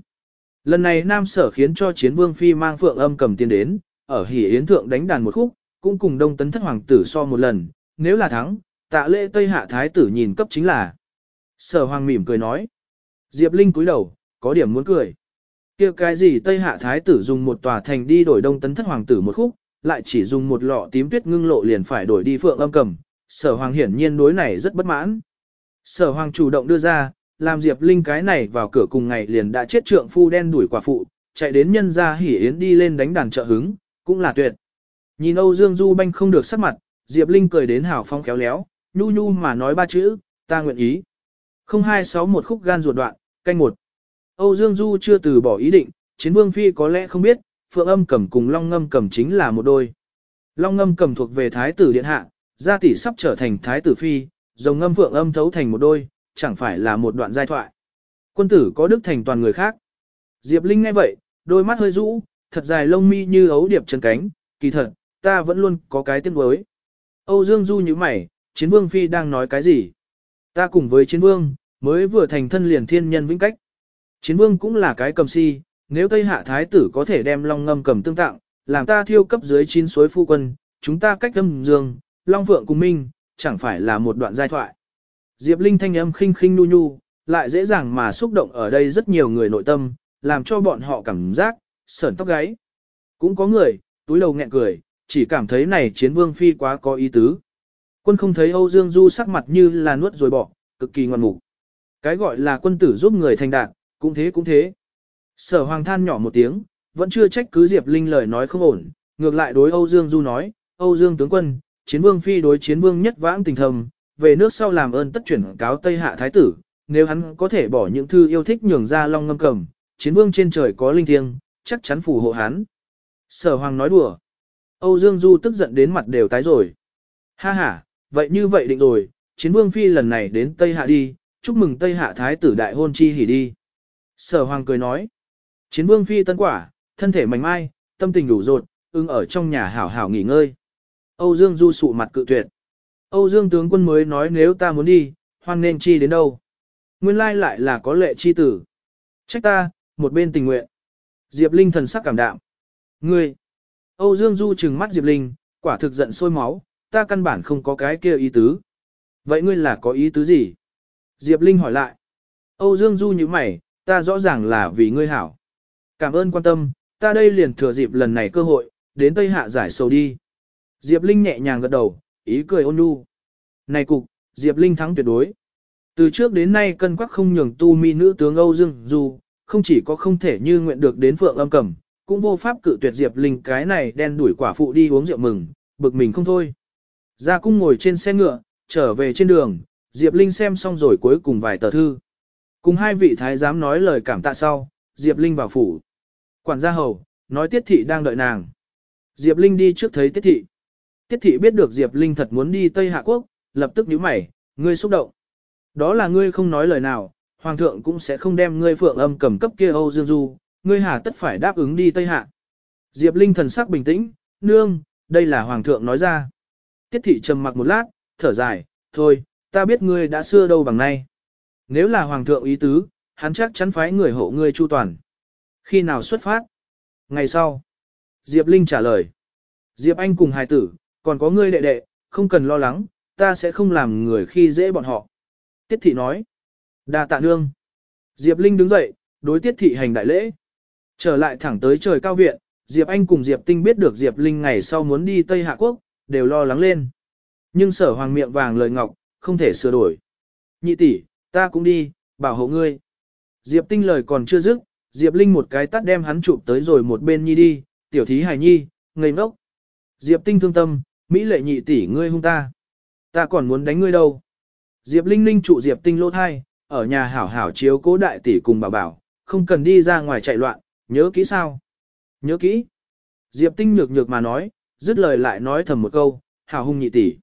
Speaker 1: Lần này nam sở khiến cho chiến vương phi mang phượng âm cầm tiên đến, ở hỉ yến thượng đánh đàn một khúc, cũng cùng đông tấn thất hoàng tử so một lần, nếu là thắng, tạ lễ tây hạ thái tử nhìn cấp chính là. Sở hoàng mỉm cười nói. Diệp Linh cúi đầu, có điểm muốn cười. kia cái gì Tây Hạ Thái tử dùng một tòa thành đi đổi đông tấn thất hoàng tử một khúc, lại chỉ dùng một lọ tím tuyết ngưng lộ liền phải đổi đi phượng âm cầm. Sở hoàng hiển nhiên đối này rất bất mãn. Sở hoàng chủ động đưa ra, làm Diệp Linh cái này vào cửa cùng ngày liền đã chết trượng phu đen đuổi quả phụ, chạy đến nhân gia hỉ yến đi lên đánh đàn trợ hứng, cũng là tuyệt. Nhìn Âu Dương Du Banh không được sắc mặt, Diệp Linh cười đến hào phong khéo léo, nhu nhu mà nói ba chữ, ta nguyện ý. 0261 khúc gan ruột đoạn, canh một. Âu Dương Du chưa từ bỏ ý định, chiến vương phi có lẽ không biết, phượng âm cầm cùng long ngâm cầm chính là một đôi. Long ngâm cầm thuộc về thái tử điện hạ, gia tỷ sắp trở thành thái tử phi, rồng ngâm phượng âm thấu thành một đôi, chẳng phải là một đoạn giai thoại. Quân tử có đức thành toàn người khác. Diệp Linh nghe vậy, đôi mắt hơi rũ, thật dài lông mi như ấu điệp chân cánh, kỳ thật, ta vẫn luôn có cái tiếng đối. Âu Dương Du như mày, chiến vương phi đang nói cái gì? Ta cùng với chiến vương, mới vừa thành thân liền thiên nhân vĩnh cách. Chiến vương cũng là cái cầm si, nếu Tây Hạ Thái tử có thể đem Long Ngâm cầm tương tặng, làm ta thiêu cấp dưới chín suối phu quân, chúng ta cách âm dương, Long vượng cùng Minh, chẳng phải là một đoạn giai thoại. Diệp Linh thanh âm khinh khinh nu nhu, lại dễ dàng mà xúc động ở đây rất nhiều người nội tâm, làm cho bọn họ cảm giác, sởn tóc gáy. Cũng có người, túi đầu nghẹn cười, chỉ cảm thấy này chiến vương phi quá có ý tứ. Quân không thấy Âu Dương Du sắc mặt như là nuốt rồi bỏ, cực kỳ ngoan mục. Cái gọi là quân tử giúp người thành đạt, cũng thế cũng thế. Sở hoàng than nhỏ một tiếng, vẫn chưa trách cứ Diệp Linh lời nói không ổn, ngược lại đối Âu Dương Du nói, Âu Dương tướng quân, chiến vương phi đối chiến vương nhất vãng tình thầm, về nước sau làm ơn tất chuyển cáo Tây Hạ Thái tử, nếu hắn có thể bỏ những thư yêu thích nhường ra long ngâm cầm, chiến vương trên trời có linh thiêng, chắc chắn phù hộ hắn. Sở hoàng nói đùa. Âu Dương Du tức giận đến mặt đều tái rồi. Ha ha, vậy như vậy định rồi, chiến vương phi lần này đến Tây Hạ đi, chúc mừng Tây Hạ Thái tử đại hôn chi hỉ đi. Sở hoàng cười nói, chiến vương phi tân quả, thân thể mảnh mai, tâm tình đủ rột, ưng ở trong nhà hảo hảo nghỉ ngơi. Âu Dương du sụ mặt cự tuyệt. Âu Dương tướng quân mới nói nếu ta muốn đi, hoan nên chi đến đâu. Nguyên lai lại là có lệ chi tử. Trách ta, một bên tình nguyện. Diệp Linh thần sắc cảm đạm. Ngươi. Âu Dương Du trừng mắt Diệp Linh, quả thực giận sôi máu, ta căn bản không có cái kia ý tứ. Vậy ngươi là có ý tứ gì? Diệp Linh hỏi lại. Âu Dương Du như mày, ta rõ ràng là vì ngươi hảo. Cảm ơn quan tâm, ta đây liền thừa dịp lần này cơ hội, đến Tây Hạ giải sầu đi. Diệp Linh nhẹ nhàng gật đầu, ý cười ôn nhu. Này cục, Diệp Linh thắng tuyệt đối. Từ trước đến nay cân quắc không nhường tu mi nữ tướng Âu Dương Du, không chỉ có không thể như nguyện được đến Phượng âm cẩm, cũng vô pháp cự tuyệt Diệp Linh cái này đen đuổi quả phụ đi uống rượu mừng, bực mình không thôi. Ra cung ngồi trên xe ngựa, trở về trên đường, Diệp Linh xem xong rồi cuối cùng vài tờ thư. Cùng hai vị thái giám nói lời cảm tạ sau, Diệp Linh vào phủ. Quản gia hầu, nói Tiết Thị đang đợi nàng. Diệp Linh đi trước thấy Tiết Thị. Tiết Thị biết được Diệp Linh thật muốn đi Tây Hạ Quốc, lập tức nhíu mày, ngươi xúc động. Đó là ngươi không nói lời nào, Hoàng thượng cũng sẽ không đem ngươi phượng âm cầm cấp kia Âu Dương Du, ngươi hà tất phải đáp ứng đi Tây Hạ. Diệp Linh thần sắc bình tĩnh, nương, đây là Hoàng thượng nói ra. Tiết Thị trầm mặc một lát, thở dài, thôi, ta biết ngươi đã xưa đâu bằng nay. Nếu là hoàng thượng ý tứ, hắn chắc chắn phái người hộ ngươi chu toàn. Khi nào xuất phát? Ngày sau. Diệp Linh trả lời. Diệp Anh cùng hài tử, còn có ngươi đệ đệ, không cần lo lắng, ta sẽ không làm người khi dễ bọn họ. Tiết thị nói. đa tạ nương. Diệp Linh đứng dậy, đối tiết thị hành đại lễ. Trở lại thẳng tới trời cao viện, Diệp Anh cùng Diệp Tinh biết được Diệp Linh ngày sau muốn đi Tây Hạ Quốc, đều lo lắng lên. Nhưng sở hoàng miệng vàng lời ngọc, không thể sửa đổi. Nhị tỷ, ta cũng đi, bảo hộ ngươi. Diệp Tinh lời còn chưa dứt, Diệp Linh một cái tắt đem hắn chụp tới rồi một bên nhi đi, tiểu thí hài nhi, ngây ngốc. Diệp Tinh thương tâm, Mỹ lệ nhị tỷ ngươi hung ta. Ta còn muốn đánh ngươi đâu. Diệp Linh Linh trụ Diệp Tinh lỗ thai, ở nhà hảo hảo chiếu cố đại tỷ cùng bảo bảo, không cần đi ra ngoài chạy loạn, nhớ kỹ sao? Nhớ kỹ. Diệp Tinh nhược nhược mà nói, dứt lời lại nói thầm một câu, hảo hung nhị tỷ.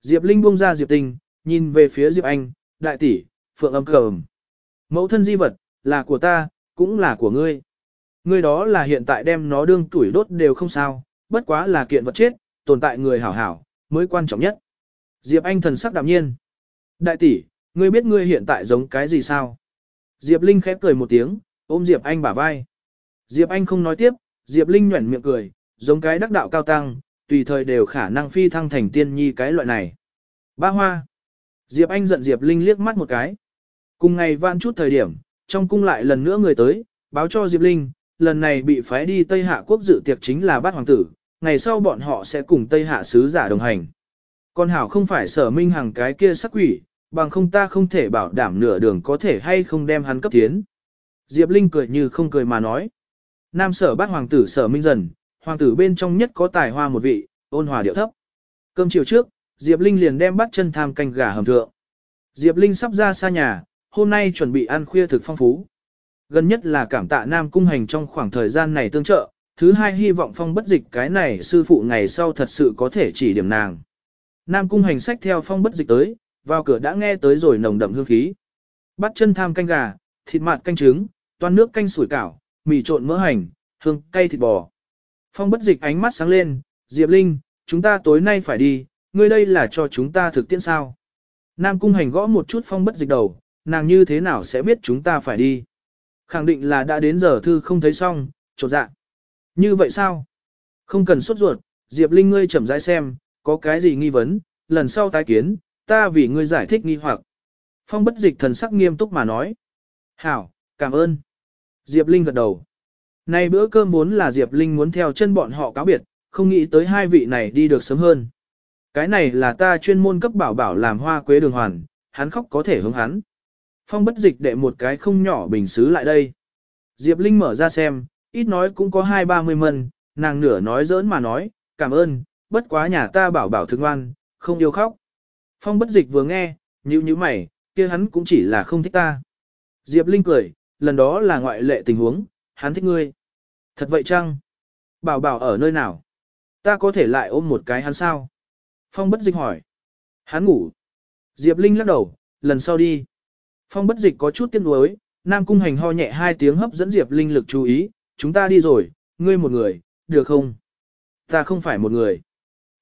Speaker 1: Diệp Linh buông ra Diệp Tinh, nhìn về phía Diệp Anh, đại tỷ, phượng âm cờm. Mẫu thân di vật, là của ta, cũng là của ngươi. Ngươi đó là hiện tại đem nó đương tuổi đốt đều không sao, bất quá là kiện vật chết, tồn tại người hảo hảo, mới quan trọng nhất. Diệp Anh thần sắc đạm nhiên. Đại tỷ, ngươi biết ngươi hiện tại giống cái gì sao? Diệp Linh khẽ cười một tiếng, ôm Diệp Anh bả vai. Diệp Anh không nói tiếp, Diệp Linh nhuẩn miệng cười, giống cái đắc đạo cao tăng, tùy thời đều khả năng phi thăng thành tiên nhi cái loại này. Ba hoa. Diệp Anh giận Diệp Linh liếc mắt một cái. Cùng ngày van chút thời điểm, trong cung lại lần nữa người tới, báo cho Diệp Linh, lần này bị phái đi Tây Hạ quốc dự tiệc chính là bát hoàng tử, ngày sau bọn họ sẽ cùng Tây Hạ sứ giả đồng hành. Con Hảo không phải sở minh hàng cái kia sắc quỷ, bằng không ta không thể bảo đảm nửa đường có thể hay không đem hắn cấp tiến. Diệp Linh cười như không cười mà nói. Nam sở bát hoàng tử sở minh dần, hoàng tử bên trong nhất có tài hoa một vị, ôn hòa điệu thấp. Cơm chiều trước, Diệp Linh liền đem bắt chân tham canh gà hầm thượng. Diệp Linh sắp ra xa nhà, hôm nay chuẩn bị ăn khuya thực phong phú. Gần nhất là cảm tạ Nam Cung Hành trong khoảng thời gian này tương trợ, thứ hai hy vọng phong bất dịch cái này sư phụ ngày sau thật sự có thể chỉ điểm nàng. Nam Cung Hành sách theo phong bất dịch tới, vào cửa đã nghe tới rồi nồng đậm hương khí. Bắt chân tham canh gà, thịt mạt canh trứng, toan nước canh sủi cảo, mì trộn mỡ hành, hương cay thịt bò. Phong bất dịch ánh mắt sáng lên, Diệp Linh, chúng ta tối nay phải đi, ngươi đây là cho chúng ta thực tiễn sao. Nam cung hành gõ một chút phong bất dịch đầu, nàng như thế nào sẽ biết chúng ta phải đi. Khẳng định là đã đến giờ thư không thấy xong, trột dạ. Như vậy sao? Không cần sốt ruột, Diệp Linh ngươi chậm rãi xem, có cái gì nghi vấn, lần sau tái kiến, ta vì ngươi giải thích nghi hoặc. Phong bất dịch thần sắc nghiêm túc mà nói. Hảo, cảm ơn. Diệp Linh gật đầu. Này bữa cơm muốn là Diệp Linh muốn theo chân bọn họ cáo biệt, không nghĩ tới hai vị này đi được sớm hơn. Cái này là ta chuyên môn cấp bảo bảo làm hoa quế đường hoàn, hắn khóc có thể hướng hắn. Phong bất dịch đệ một cái không nhỏ bình xứ lại đây. Diệp Linh mở ra xem, ít nói cũng có hai ba mươi mân, nàng nửa nói giỡn mà nói, cảm ơn, bất quá nhà ta bảo bảo thương ngoan, không yêu khóc. Phong bất dịch vừa nghe, như như mày, kia hắn cũng chỉ là không thích ta. Diệp Linh cười, lần đó là ngoại lệ tình huống, hắn thích ngươi. Thật vậy chăng? Bảo bảo ở nơi nào? Ta có thể lại ôm một cái hắn sao? Phong bất dịch hỏi. Hắn ngủ. Diệp Linh lắc đầu, lần sau đi. Phong bất dịch có chút tiếc nuối, Nam Cung Hành ho nhẹ hai tiếng hấp dẫn Diệp Linh lực chú ý, chúng ta đi rồi, ngươi một người, được không? Ta không phải một người.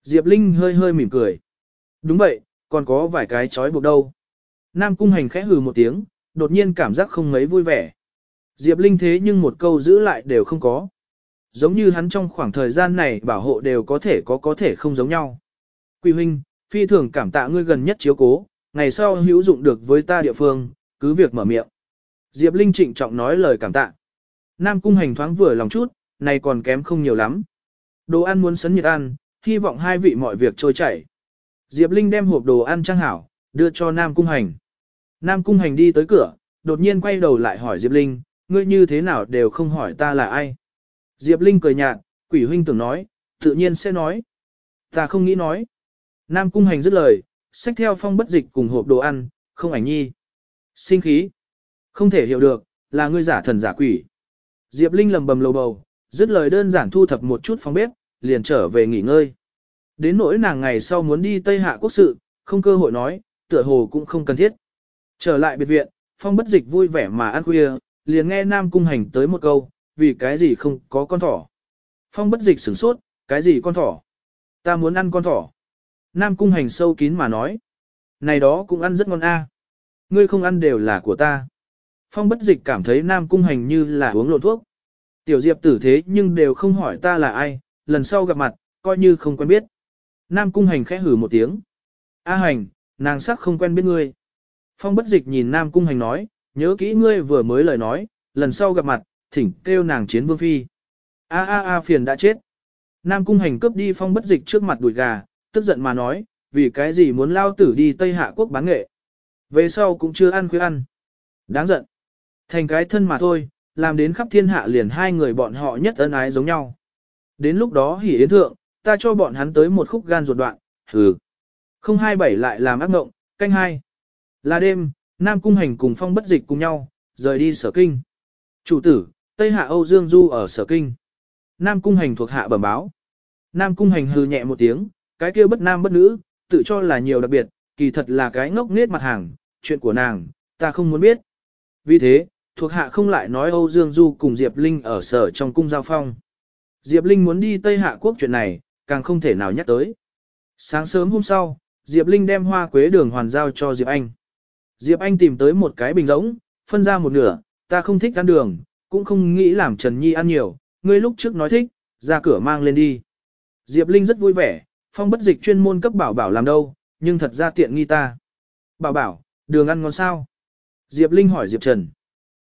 Speaker 1: Diệp Linh hơi hơi mỉm cười. Đúng vậy, còn có vài cái chói buộc đâu. Nam Cung Hành khẽ hừ một tiếng, đột nhiên cảm giác không mấy vui vẻ. Diệp Linh thế nhưng một câu giữ lại đều không có. Giống như hắn trong khoảng thời gian này bảo hộ đều có thể có có thể không giống nhau. Quỳ huynh, phi thường cảm tạ ngươi gần nhất chiếu cố, ngày sau hữu dụng được với ta địa phương, cứ việc mở miệng. Diệp Linh trịnh trọng nói lời cảm tạ. Nam cung hành thoáng vừa lòng chút, này còn kém không nhiều lắm. Đồ ăn muốn sấn nhiệt ăn, hy vọng hai vị mọi việc trôi chảy. Diệp Linh đem hộp đồ ăn trang hảo, đưa cho Nam cung hành. Nam cung hành đi tới cửa, đột nhiên quay đầu lại hỏi Diệp Linh, ngươi như thế nào đều không hỏi ta là ai. Diệp Linh cười nhạt, quỷ huynh tưởng nói, tự nhiên sẽ nói. Ta không nghĩ nói. Nam cung hành dứt lời, xách theo phong bất dịch cùng hộp đồ ăn, không ảnh nhi. Sinh khí. Không thể hiểu được, là ngươi giả thần giả quỷ. Diệp Linh lầm bầm lầu bầu, dứt lời đơn giản thu thập một chút phòng bếp, liền trở về nghỉ ngơi. Đến nỗi nàng ngày sau muốn đi Tây Hạ quốc sự, không cơ hội nói, tựa hồ cũng không cần thiết. Trở lại biệt viện, phong bất dịch vui vẻ mà ăn khuya, liền nghe Nam Cung Hành tới một câu, vì cái gì không có con thỏ. Phong bất dịch sửng sốt, cái gì con thỏ? Ta muốn ăn con thỏ. Nam Cung Hành sâu kín mà nói. Này đó cũng ăn rất ngon a. Ngươi không ăn đều là của ta. Phong bất dịch cảm thấy Nam Cung Hành như là uống lộn thuốc. Tiểu Diệp tử thế nhưng đều không hỏi ta là ai, lần sau gặp mặt, coi như không quen biết. Nam Cung Hành khẽ hử một tiếng. A hành, nàng sắc không quen biết ngươi. Phong bất dịch nhìn Nam Cung Hành nói, nhớ kỹ ngươi vừa mới lời nói, lần sau gặp mặt, thỉnh kêu nàng chiến vương phi. A a a phiền đã chết. Nam Cung Hành cướp đi phong bất dịch trước mặt đùi gà, tức giận mà nói, vì cái gì muốn lao tử đi Tây Hạ Quốc bán nghệ. Về sau cũng chưa ăn khuya ăn. Đáng giận. Thành cái thân mà thôi, làm đến khắp thiên hạ liền hai người bọn họ nhất ân ái giống nhau. Đến lúc đó hỉ yến thượng, ta cho bọn hắn tới một khúc gan ruột đoạn, hừ. Không hai bảy lại làm ác ngộng, canh hai. Là đêm, Nam Cung Hành cùng phong bất dịch cùng nhau, rời đi sở kinh. Chủ tử, Tây Hạ Âu Dương Du ở sở kinh. Nam Cung Hành thuộc hạ bẩm báo. Nam Cung Hành hừ nhẹ một tiếng, cái kia bất nam bất nữ, tự cho là nhiều đặc biệt, kỳ thật là cái ngốc nết mặt hàng, chuyện của nàng, ta không muốn biết. Vì thế, thuộc hạ không lại nói Âu Dương Du cùng Diệp Linh ở sở trong cung giao phong. Diệp Linh muốn đi Tây Hạ Quốc chuyện này, càng không thể nào nhắc tới. Sáng sớm hôm sau, Diệp Linh đem hoa quế đường hoàn giao cho Diệp Anh. Diệp Anh tìm tới một cái bình rỗng, phân ra một nửa, ta không thích ăn đường, cũng không nghĩ làm Trần Nhi ăn nhiều, ngươi lúc trước nói thích, ra cửa mang lên đi. Diệp Linh rất vui vẻ, phong bất dịch chuyên môn cấp bảo bảo làm đâu, nhưng thật ra tiện nghi ta. Bảo bảo, đường ăn ngon sao? Diệp Linh hỏi Diệp Trần.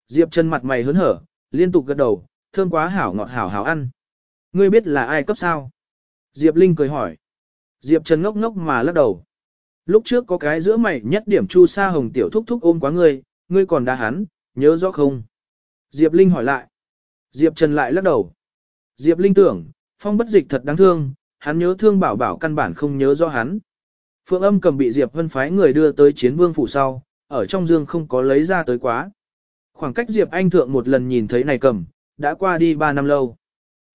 Speaker 1: Diệp Trần mặt mày hớn hở, liên tục gật đầu, thơm quá hảo ngọt hảo hảo ăn. Ngươi biết là ai cấp sao? Diệp Linh cười hỏi. Diệp Trần ngốc ngốc mà lắc đầu. Lúc trước có cái giữa mày nhất điểm chu sa hồng tiểu thúc thúc ôm quá ngươi, ngươi còn đá hắn, nhớ rõ không? Diệp Linh hỏi lại. Diệp Trần lại lắc đầu. Diệp Linh tưởng, phong bất dịch thật đáng thương, hắn nhớ thương bảo bảo căn bản không nhớ rõ hắn. Phượng âm cầm bị Diệp Vân phái người đưa tới chiến vương phủ sau, ở trong dương không có lấy ra tới quá. Khoảng cách Diệp Anh thượng một lần nhìn thấy này cầm, đã qua đi 3 năm lâu.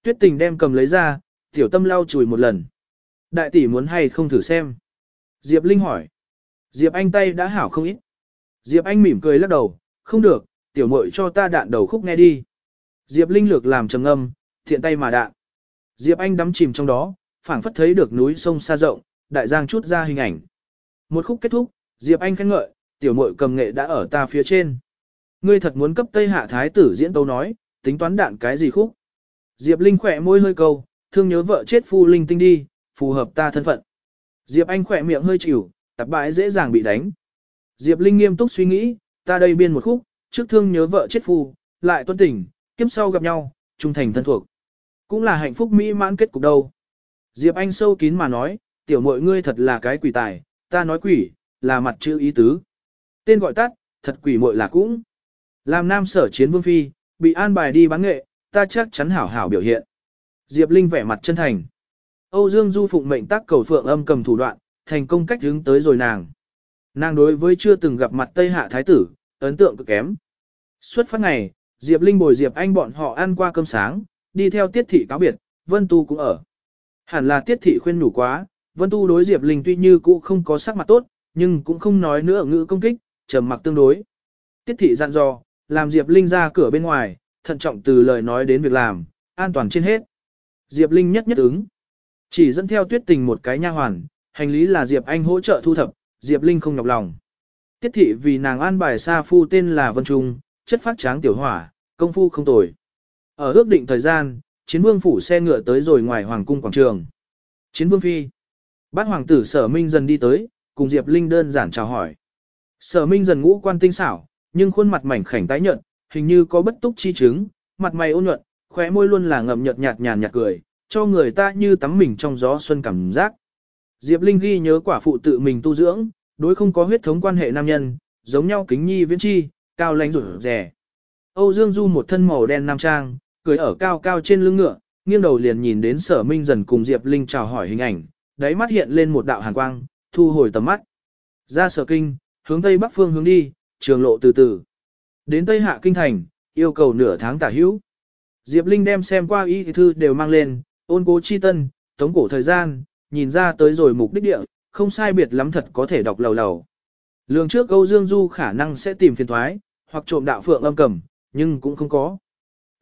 Speaker 1: Tuyết tình đem cầm lấy ra, tiểu tâm lau chùi một lần. Đại tỷ muốn hay không thử xem. Diệp Linh hỏi. Diệp Anh tay đã hảo không ít. Diệp Anh mỉm cười lắc đầu, không được, tiểu muội cho ta đạn đầu khúc nghe đi. Diệp Linh lược làm trầm âm, thiện tay mà đạn. Diệp Anh đắm chìm trong đó, phảng phất thấy được núi sông xa rộng, đại giang chút ra hình ảnh. Một khúc kết thúc, Diệp Anh khen ngợi, tiểu muội cầm nghệ đã ở ta phía trên. Ngươi thật muốn cấp Tây Hạ Thái tử diễn tấu nói, tính toán đạn cái gì khúc. Diệp Linh khỏe môi hơi câu, thương nhớ vợ chết phu linh tinh đi, phù hợp ta thân phận. Diệp Anh khỏe miệng hơi chịu, tập bãi dễ dàng bị đánh. Diệp Linh nghiêm túc suy nghĩ, ta đây biên một khúc, trước thương nhớ vợ chết phu, lại tuân tình, kiếp sau gặp nhau, trung thành thân thuộc. Cũng là hạnh phúc mỹ mãn kết cục đâu. Diệp Anh sâu kín mà nói, tiểu mội ngươi thật là cái quỷ tài, ta nói quỷ, là mặt chữ ý tứ. Tên gọi tắt, thật quỷ mội là cũng. Làm nam sở chiến vương phi, bị an bài đi bán nghệ, ta chắc chắn hảo hảo biểu hiện. Diệp Linh vẻ mặt chân thành. Âu Dương Du phụng mệnh tác cầu phượng âm cầm thủ đoạn, thành công cách hướng tới rồi nàng. Nàng đối với chưa từng gặp mặt Tây Hạ Thái tử, ấn tượng cực kém. Xuất phát ngày, Diệp Linh bồi Diệp Anh bọn họ ăn qua cơm sáng, đi theo tiết thị cáo biệt, Vân Tu cũng ở. Hẳn là tiết thị khuyên nhủ quá, Vân Tu đối Diệp Linh tuy như cũ không có sắc mặt tốt, nhưng cũng không nói nữa ngữ công kích, trầm mặc tương đối. Tiết thị dặn dò, làm Diệp Linh ra cửa bên ngoài, thận trọng từ lời nói đến việc làm, an toàn trên hết. Diệp Linh nhất nhất ứng. Chỉ dẫn theo tuyết tình một cái nha hoàn, hành lý là Diệp Anh hỗ trợ thu thập, Diệp Linh không nhọc lòng. Tiết thị vì nàng an bài xa phu tên là Vân Trung, chất phát tráng tiểu hỏa, công phu không tồi. Ở ước định thời gian, chiến vương phủ xe ngựa tới rồi ngoài hoàng cung quảng trường. Chiến vương phi. Bát hoàng tử sở minh dần đi tới, cùng Diệp Linh đơn giản chào hỏi. Sở minh dần ngũ quan tinh xảo, nhưng khuôn mặt mảnh khảnh tái nhợt, hình như có bất túc chi chứng, mặt mày ôn nhuận, khóe môi luôn là ngậm nhợt nhạt nhàn nhạt cười, cho người ta như tắm mình trong gió xuân cảm giác. Diệp Linh ghi nhớ quả phụ tự mình tu dưỡng, đối không có huyết thống quan hệ nam nhân, giống nhau kính nhi viễn chi, cao lãnh rủ rẻ. Âu Dương Du một thân màu đen nam trang, cười ở cao cao trên lưng ngựa, nghiêng đầu liền nhìn đến sở minh dần cùng Diệp Linh chào hỏi hình ảnh, đáy mắt hiện lên một đạo hàn quang, thu hồi tầm mắt. Ra sở kinh, hướng tây bắc phương hướng đi, trường lộ từ từ. Đến Tây Hạ Kinh Thành, yêu cầu nửa tháng tả hữu. Diệp Linh đem xem qua ý thư đều mang lên, ôn cố chi tân, tống cổ thời gian, nhìn ra tới rồi mục đích địa, không sai biệt lắm thật có thể đọc lầu lầu. Lường trước Âu Dương Du khả năng sẽ tìm phiền thoái, hoặc trộm đạo phượng âm cầm, nhưng cũng không có.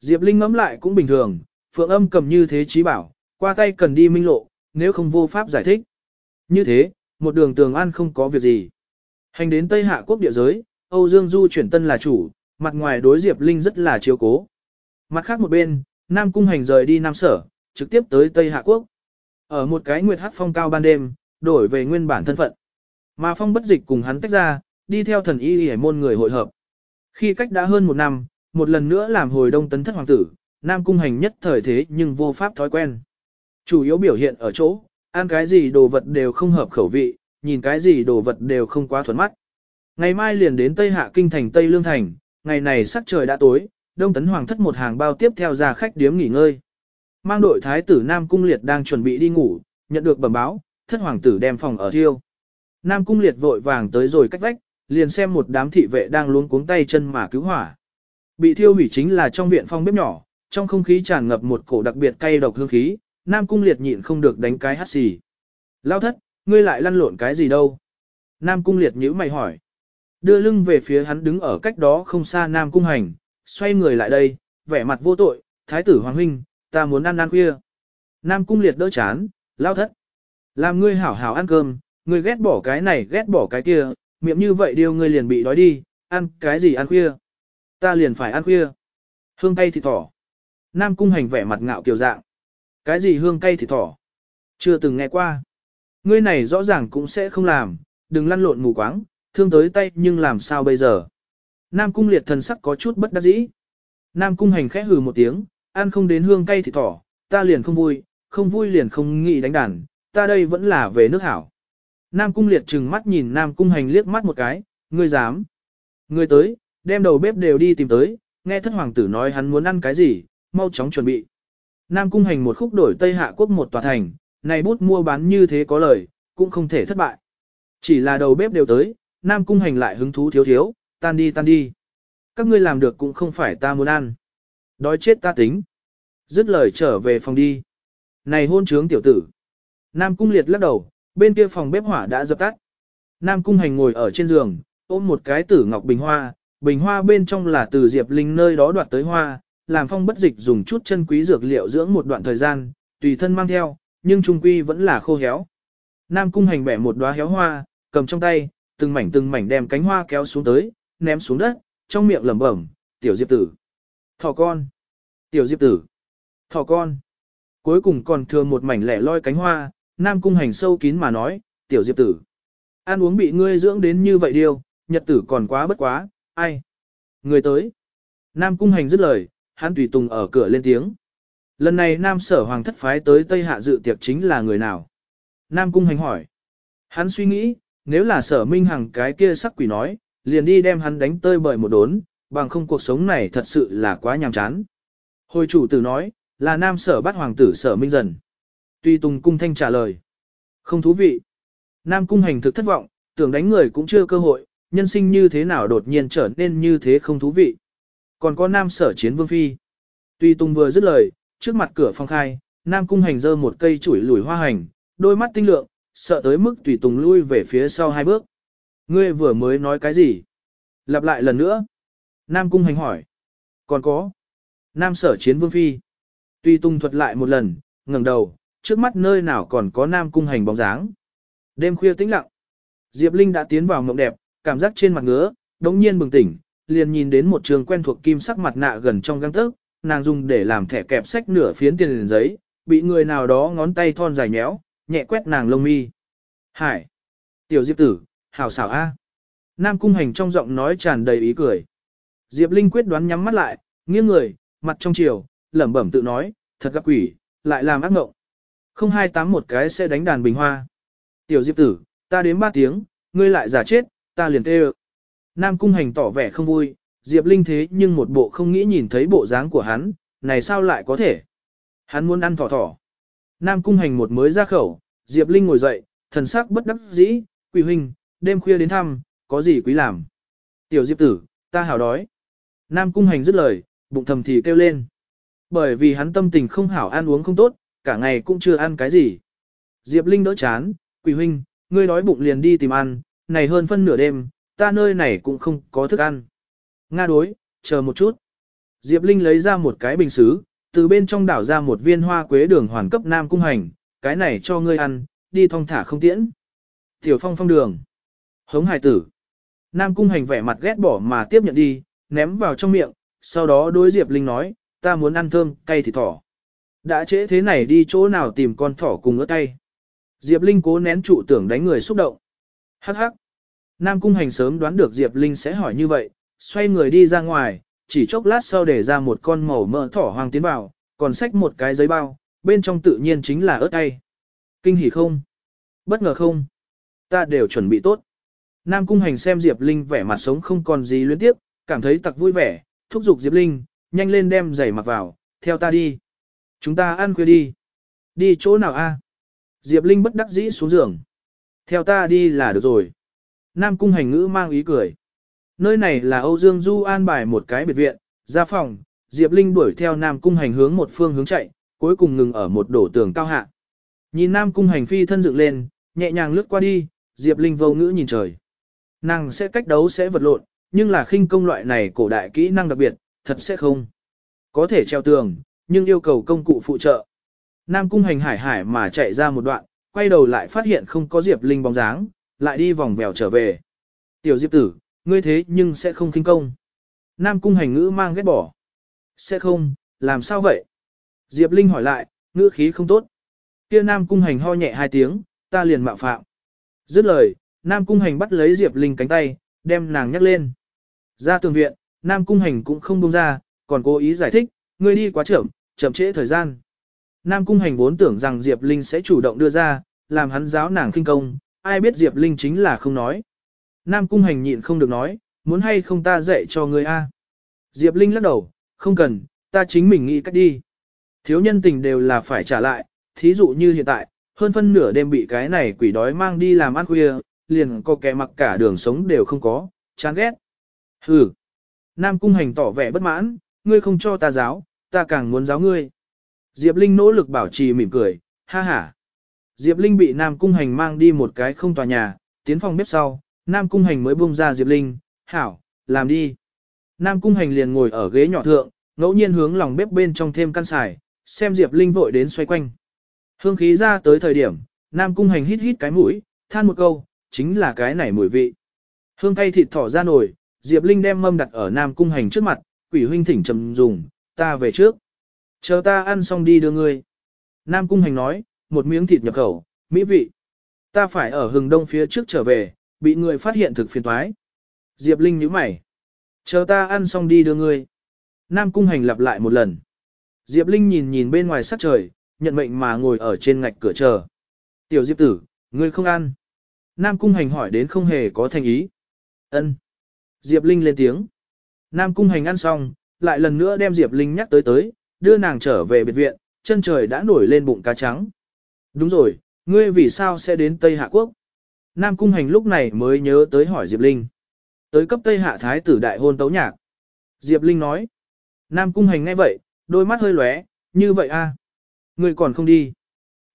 Speaker 1: Diệp Linh ngẫm lại cũng bình thường, phượng âm cầm như thế trí bảo, qua tay cần đi minh lộ, nếu không vô pháp giải thích. Như thế, một đường tường an không có việc gì. Hành đến Tây Hạ quốc địa giới, Âu Dương Du chuyển tân là chủ, mặt ngoài đối Diệp Linh rất là chiếu cố. Mặt khác một bên, Nam Cung Hành rời đi Nam Sở, trực tiếp tới Tây Hạ Quốc. Ở một cái nguyệt hắc phong cao ban đêm, đổi về nguyên bản thân phận. Mà phong bất dịch cùng hắn tách ra, đi theo thần y hề môn người hội hợp. Khi cách đã hơn một năm, một lần nữa làm hồi đông tấn thất hoàng tử, Nam Cung Hành nhất thời thế nhưng vô pháp thói quen. Chủ yếu biểu hiện ở chỗ, ăn cái gì đồ vật đều không hợp khẩu vị, nhìn cái gì đồ vật đều không quá thuận mắt. Ngày mai liền đến Tây Hạ Kinh thành Tây Lương Thành, ngày này sắc trời đã tối, Đông Tấn Hoàng thất một hàng bao tiếp theo ra khách điếm nghỉ ngơi. Mang đội thái tử Nam Cung Liệt đang chuẩn bị đi ngủ, nhận được bẩm báo, thất hoàng tử đem phòng ở thiêu. Nam Cung Liệt vội vàng tới rồi cách vách, liền xem một đám thị vệ đang luống cuống tay chân mà cứu hỏa. Bị thiêu hủy chính là trong viện phong bếp nhỏ, trong không khí tràn ngập một cổ đặc biệt cay độc hương khí, Nam Cung Liệt nhịn không được đánh cái hắt xì. Lao thất, ngươi lại lăn lộn cái gì đâu? Nam Cung Liệt nhíu mày hỏi. Đưa lưng về phía hắn đứng ở cách đó không xa Nam Cung Hành, xoay người lại đây, vẻ mặt vô tội, Thái tử Hoàng Huynh, ta muốn ăn ăn khuya. Nam Cung Liệt đỡ chán, lao thất. Làm ngươi hảo hảo ăn cơm, ngươi ghét bỏ cái này ghét bỏ cái kia, miệng như vậy điều ngươi liền bị đói đi, ăn cái gì ăn khuya. Ta liền phải ăn khuya. Hương tay thì thỏ. Nam Cung Hành vẻ mặt ngạo kiều dạng. Cái gì hương cay thịt thỏ? Chưa từng nghe qua. Ngươi này rõ ràng cũng sẽ không làm, đừng lăn lộn mù quáng, thương tới tay nhưng làm sao bây giờ. Nam cung liệt thần sắc có chút bất đắc dĩ. Nam cung hành khẽ hừ một tiếng, ăn không đến hương cay thịt thỏ, ta liền không vui, không vui liền không nghĩ đánh đàn, ta đây vẫn là về nước hảo. Nam cung liệt trừng mắt nhìn Nam cung hành liếc mắt một cái, ngươi dám. Ngươi tới, đem đầu bếp đều đi tìm tới, nghe thất hoàng tử nói hắn muốn ăn cái gì, mau chóng chuẩn bị. Nam cung hành một khúc đổi Tây Hạ quốc một tòa thành, này bút mua bán như thế có lời, cũng không thể thất bại. Chỉ là đầu bếp đều tới, Nam cung hành lại hứng thú thiếu thiếu, tan đi tan đi. Các ngươi làm được cũng không phải ta muốn ăn. Đói chết ta tính. Dứt lời trở về phòng đi. Này hôn trướng tiểu tử. Nam cung liệt lắc đầu, bên kia phòng bếp hỏa đã dập tắt. Nam cung hành ngồi ở trên giường, ôm một cái tử ngọc bình hoa, bình hoa bên trong là từ Diệp Linh nơi đó đoạt tới hoa, làm phong bất dịch dùng chút chân quý dược liệu dưỡng một đoạn thời gian, tùy thân mang theo, nhưng trung quy vẫn là khô héo. Nam cung hành bẻ một đóa héo hoa, cầm trong tay, từng mảnh từng mảnh đem cánh hoa kéo xuống tới, ném xuống đất, trong miệng lẩm bẩm, tiểu diệp tử. Thỏ con. Tiểu diệp tử. Thỏ con. Cuối cùng còn thừa một mảnh lẻ loi cánh hoa, Nam cung hành sâu kín mà nói, tiểu diệp tử. Ăn uống bị ngươi dưỡng đến như vậy điêu, nhật tử còn quá bất quá, ai. Người tới. Nam cung hành dứt lời, hắn tùy tùng ở cửa lên tiếng. Lần này Nam sở hoàng thất phái tới Tây Hạ dự tiệc chính là người nào? Nam cung hành hỏi. Hắn suy nghĩ, nếu là sở minh hằng cái kia sắc quỷ nói, liền đi đem hắn đánh tơi bời một đốn, bằng không cuộc sống này thật sự là quá nhàm chán. Hồi chủ tử nói, là nam sở bắt hoàng tử sở minh dần. Tuy Tùng cung thanh trả lời. Không thú vị. Nam cung hành thực thất vọng, tưởng đánh người cũng chưa cơ hội, nhân sinh như thế nào đột nhiên trở nên như thế không thú vị. Còn có nam sở chiến vương phi. Tuy Tùng vừa dứt lời, trước mặt cửa phong khai, nam cung hành dơ một cây chuỗi lùi hoa hành, đôi mắt tinh lượng, sợ tới mức tùy tùng lui về phía sau hai bước. Ngươi vừa mới nói cái gì? Lặp lại lần nữa. Nam cung hành hỏi. Còn có. Nam sở chiến vương phi. Tùy tùng thuật lại một lần, ngẩng đầu, trước mắt nơi nào còn có nam cung hành bóng dáng. Đêm khuya tĩnh lặng. Diệp Linh đã tiến vào mộng đẹp, cảm giác trên mặt ngứa, đống nhiên bừng tỉnh, liền nhìn đến một trường quen thuộc kim sắc mặt nạ gần trong găng tấc, nàng dùng để làm thẻ kẹp sách nửa phiến tiền liền giấy, bị người nào đó ngón tay thon dài nhéo, nhẹ quét nàng lông mi. Hải! Tiểu Diệp tử, hảo xảo a. Nam cung hành trong giọng nói tràn đầy ý cười. Diệp Linh quyết đoán nhắm mắt lại, nghiêng người, mặt trong chiều, lẩm bẩm tự nói, thật gặp quỷ, lại làm ác ngộng. Không hai tám một cái sẽ đánh đàn bình hoa. Tiểu Diệp tử, ta đến ba tiếng, ngươi lại giả chết, ta liền tê Nam cung hành tỏ vẻ không vui, Diệp Linh thế nhưng một bộ không nghĩ nhìn thấy bộ dáng của hắn, này sao lại có thể? Hắn muốn ăn thỏ thỏ. Nam cung hành một mới ra khẩu, Diệp Linh ngồi dậy, thần sắc bất đắc dĩ, quỷ huynh, đêm khuya đến thăm, có gì quý làm. Tiểu Diệp tử, ta hào đói. Nam cung hành dứt lời, bụng thầm thì kêu lên. Bởi vì hắn tâm tình không hảo ăn uống không tốt, cả ngày cũng chưa ăn cái gì. Diệp Linh đỡ chán, quỷ huynh, ngươi đói bụng liền đi tìm ăn, này hơn phân nửa đêm, ta nơi này cũng không có thức ăn. Nga đối, chờ một chút. Diệp Linh lấy ra một cái bình xứ, từ bên trong đảo ra một viên hoa quế đường hoàn cấp Nam Cung Hành, cái này cho ngươi ăn, đi thong thả không tiễn. Tiểu phong phong đường. Hống hải tử. Nam Cung Hành vẻ mặt ghét bỏ mà tiếp nhận đi, ném vào trong miệng, sau đó đối Diệp Linh nói, ta muốn ăn thơm, cay thì thỏ. Đã trễ thế này đi chỗ nào tìm con thỏ cùng ớt cay. Diệp Linh cố nén trụ tưởng đánh người xúc động. Hắc hắc. Nam Cung Hành sớm đoán được Diệp Linh sẽ hỏi như vậy, xoay người đi ra ngoài, chỉ chốc lát sau để ra một con màu mỡ thỏ hoang tiến vào, còn xách một cái giấy bao, bên trong tự nhiên chính là ớt cay. Kinh hỉ không? Bất ngờ không? Ta đều chuẩn bị tốt. Nam Cung Hành xem Diệp Linh vẻ mặt sống không còn gì luyến tiếp, cảm thấy tặc vui vẻ, thúc giục Diệp Linh, nhanh lên đem giày mặc vào, theo ta đi. Chúng ta ăn khuya đi. Đi chỗ nào a? Diệp Linh bất đắc dĩ xuống giường. Theo ta đi là được rồi. Nam Cung Hành ngữ mang ý cười. Nơi này là Âu Dương Du an bài một cái biệt viện, ra phòng, Diệp Linh đuổi theo Nam Cung Hành hướng một phương hướng chạy, cuối cùng ngừng ở một đổ tường cao hạ. Nhìn Nam Cung Hành phi thân dựng lên, nhẹ nhàng lướt qua đi, Diệp Linh vô ngữ nhìn trời. Nàng sẽ cách đấu sẽ vật lộn, nhưng là khinh công loại này cổ đại kỹ năng đặc biệt, thật sẽ không. Có thể treo tường, nhưng yêu cầu công cụ phụ trợ. Nam Cung Hành hải hải mà chạy ra một đoạn, quay đầu lại phát hiện không có Diệp Linh bóng dáng, lại đi vòng vèo trở về. Tiểu Diệp tử, ngươi thế nhưng sẽ không kinh công. Nam cung hành ngữ mang ghét bỏ. Sẽ không, làm sao vậy? Diệp Linh hỏi lại, ngữ khí không tốt. Kia Nam cung hành ho nhẹ hai tiếng, ta liền mạo phạm. Dứt lời, Nam cung hành bắt lấy Diệp Linh cánh tay, đem nàng nhắc lên. Ra tường viện, Nam cung hành cũng không buông ra, còn cố ý giải thích, ngươi đi quá chậm, chậm trễ thời gian. Nam cung hành vốn tưởng rằng Diệp Linh sẽ chủ động đưa ra, làm hắn giáo nàng kinh công, ai biết Diệp Linh chính là không nói. Nam cung hành nhịn không được nói, muốn hay không ta dạy cho ngươi a? Diệp Linh lắc đầu, không cần, ta chính mình nghĩ cách đi. Thiếu nhân tình đều là phải trả lại, thí dụ như hiện tại, hơn phân nửa đêm bị cái này quỷ đói mang đi làm ăn khuya, liền có kẻ mặc cả đường sống đều không có, chán ghét. Hừ. Nam cung hành tỏ vẻ bất mãn, ngươi không cho ta giáo, ta càng muốn giáo ngươi. Diệp Linh nỗ lực bảo trì mỉm cười, ha ha. Diệp Linh bị Nam cung hành mang đi một cái không tòa nhà, tiến phòng bếp sau, Nam Cung Hành mới buông ra Diệp Linh, hảo, làm đi. Nam Cung Hành liền ngồi ở ghế nhỏ thượng, ngẫu nhiên hướng lòng bếp bên trong thêm căn xài, xem Diệp Linh vội đến xoay quanh. Hương khí ra tới thời điểm, Nam Cung Hành hít hít cái mũi, than một câu, chính là cái này mùi vị. Hương cay thịt thỏ ra nổi, Diệp Linh đem mâm đặt ở Nam Cung Hành trước mặt, quỷ huynh thỉnh trầm dùng, ta về trước. Chờ ta ăn xong đi đưa ngươi. Nam Cung Hành nói, một miếng thịt nhập khẩu, mỹ vị. Ta phải ở hừng đông phía trước trở về, bị người phát hiện thực phiền toái. Diệp Linh nhíu mày. Chờ ta ăn xong đi đưa ngươi. Nam Cung Hành lặp lại một lần. Diệp Linh nhìn nhìn bên ngoài sắc trời, nhận mệnh mà ngồi ở trên ngạch cửa chờ. Tiểu Diệp tử, ngươi không ăn. Nam Cung Hành hỏi đến không hề có thành ý. Ân. Diệp Linh lên tiếng. Nam Cung Hành ăn xong, lại lần nữa đem Diệp Linh nhắc tới tới, đưa nàng trở về biệt viện, chân trời đã nổi lên bụng cá trắng. Đúng rồi, ngươi vì sao sẽ đến Tây Hạ Quốc? Nam Cung Hành lúc này mới nhớ tới hỏi Diệp Linh. Tới cấp Tây Hạ Thái tử đại hôn tấu nhạc. Diệp Linh nói. Nam Cung Hành ngay vậy, đôi mắt hơi lóe, như vậy a, ngươi còn không đi.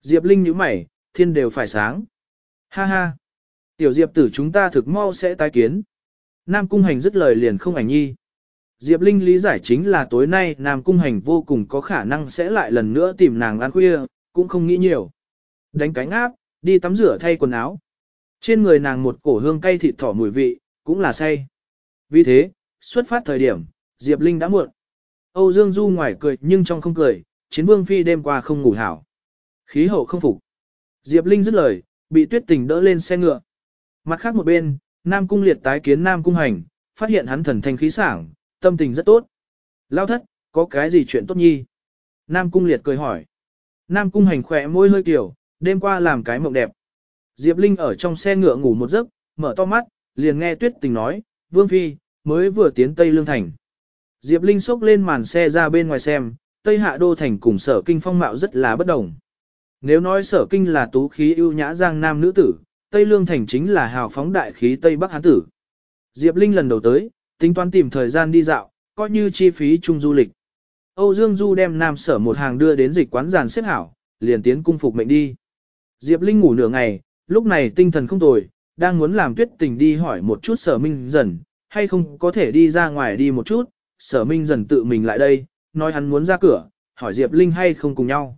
Speaker 1: Diệp Linh nhíu mày, thiên đều phải sáng. Ha ha. Tiểu Diệp tử chúng ta thực mau sẽ tái kiến. Nam Cung Hành dứt lời liền không ảnh nhi. Diệp Linh lý giải chính là tối nay Nam Cung Hành vô cùng có khả năng sẽ lại lần nữa tìm nàng ăn khuya, cũng không nghĩ nhiều. Đánh cánh áp, đi tắm rửa thay quần áo, trên người nàng một cổ hương cay thịt thỏ mùi vị, cũng là say. Vì thế, xuất phát thời điểm, Diệp Linh đã muộn. Âu Dương Du ngoài cười nhưng trong không cười, chiến vương phi đêm qua không ngủ hảo. Khí hậu không phục. Diệp Linh dứt lời, bị tuyết tình đỡ lên xe ngựa. Mặt khác một bên, Nam Cung liệt tái kiến Nam Cung hành, phát hiện hắn thần thanh khí sảng, tâm tình rất tốt. Lao thất, có cái gì chuyện tốt nhi? Nam Cung liệt cười hỏi. Nam Cung hành khỏe môi hơi kiểu, đêm qua làm cái mộng đẹp. Diệp Linh ở trong xe ngựa ngủ một giấc, mở to mắt, liền nghe Tuyết Tình nói, Vương Phi, mới vừa tiến Tây Lương Thành. Diệp Linh xốc lên màn xe ra bên ngoài xem, Tây Hạ Đô Thành cùng sở kinh phong mạo rất là bất đồng. Nếu nói sở kinh là tú khí ưu nhã giang nam nữ tử, Tây Lương Thành chính là hào phóng đại khí Tây Bắc Hán tử. Diệp Linh lần đầu tới, tính toán tìm thời gian đi dạo, coi như chi phí chung du lịch. Âu Dương Du đem nam sở một hàng đưa đến dịch quán giàn xếp hảo, liền tiến cung phục mệnh đi. Diệp Linh ngủ nửa ngày, Lúc này tinh thần không tồi, đang muốn làm tuyết tình đi hỏi một chút sở minh dần, hay không có thể đi ra ngoài đi một chút, sở minh dần tự mình lại đây, nói hắn muốn ra cửa, hỏi Diệp Linh hay không cùng nhau.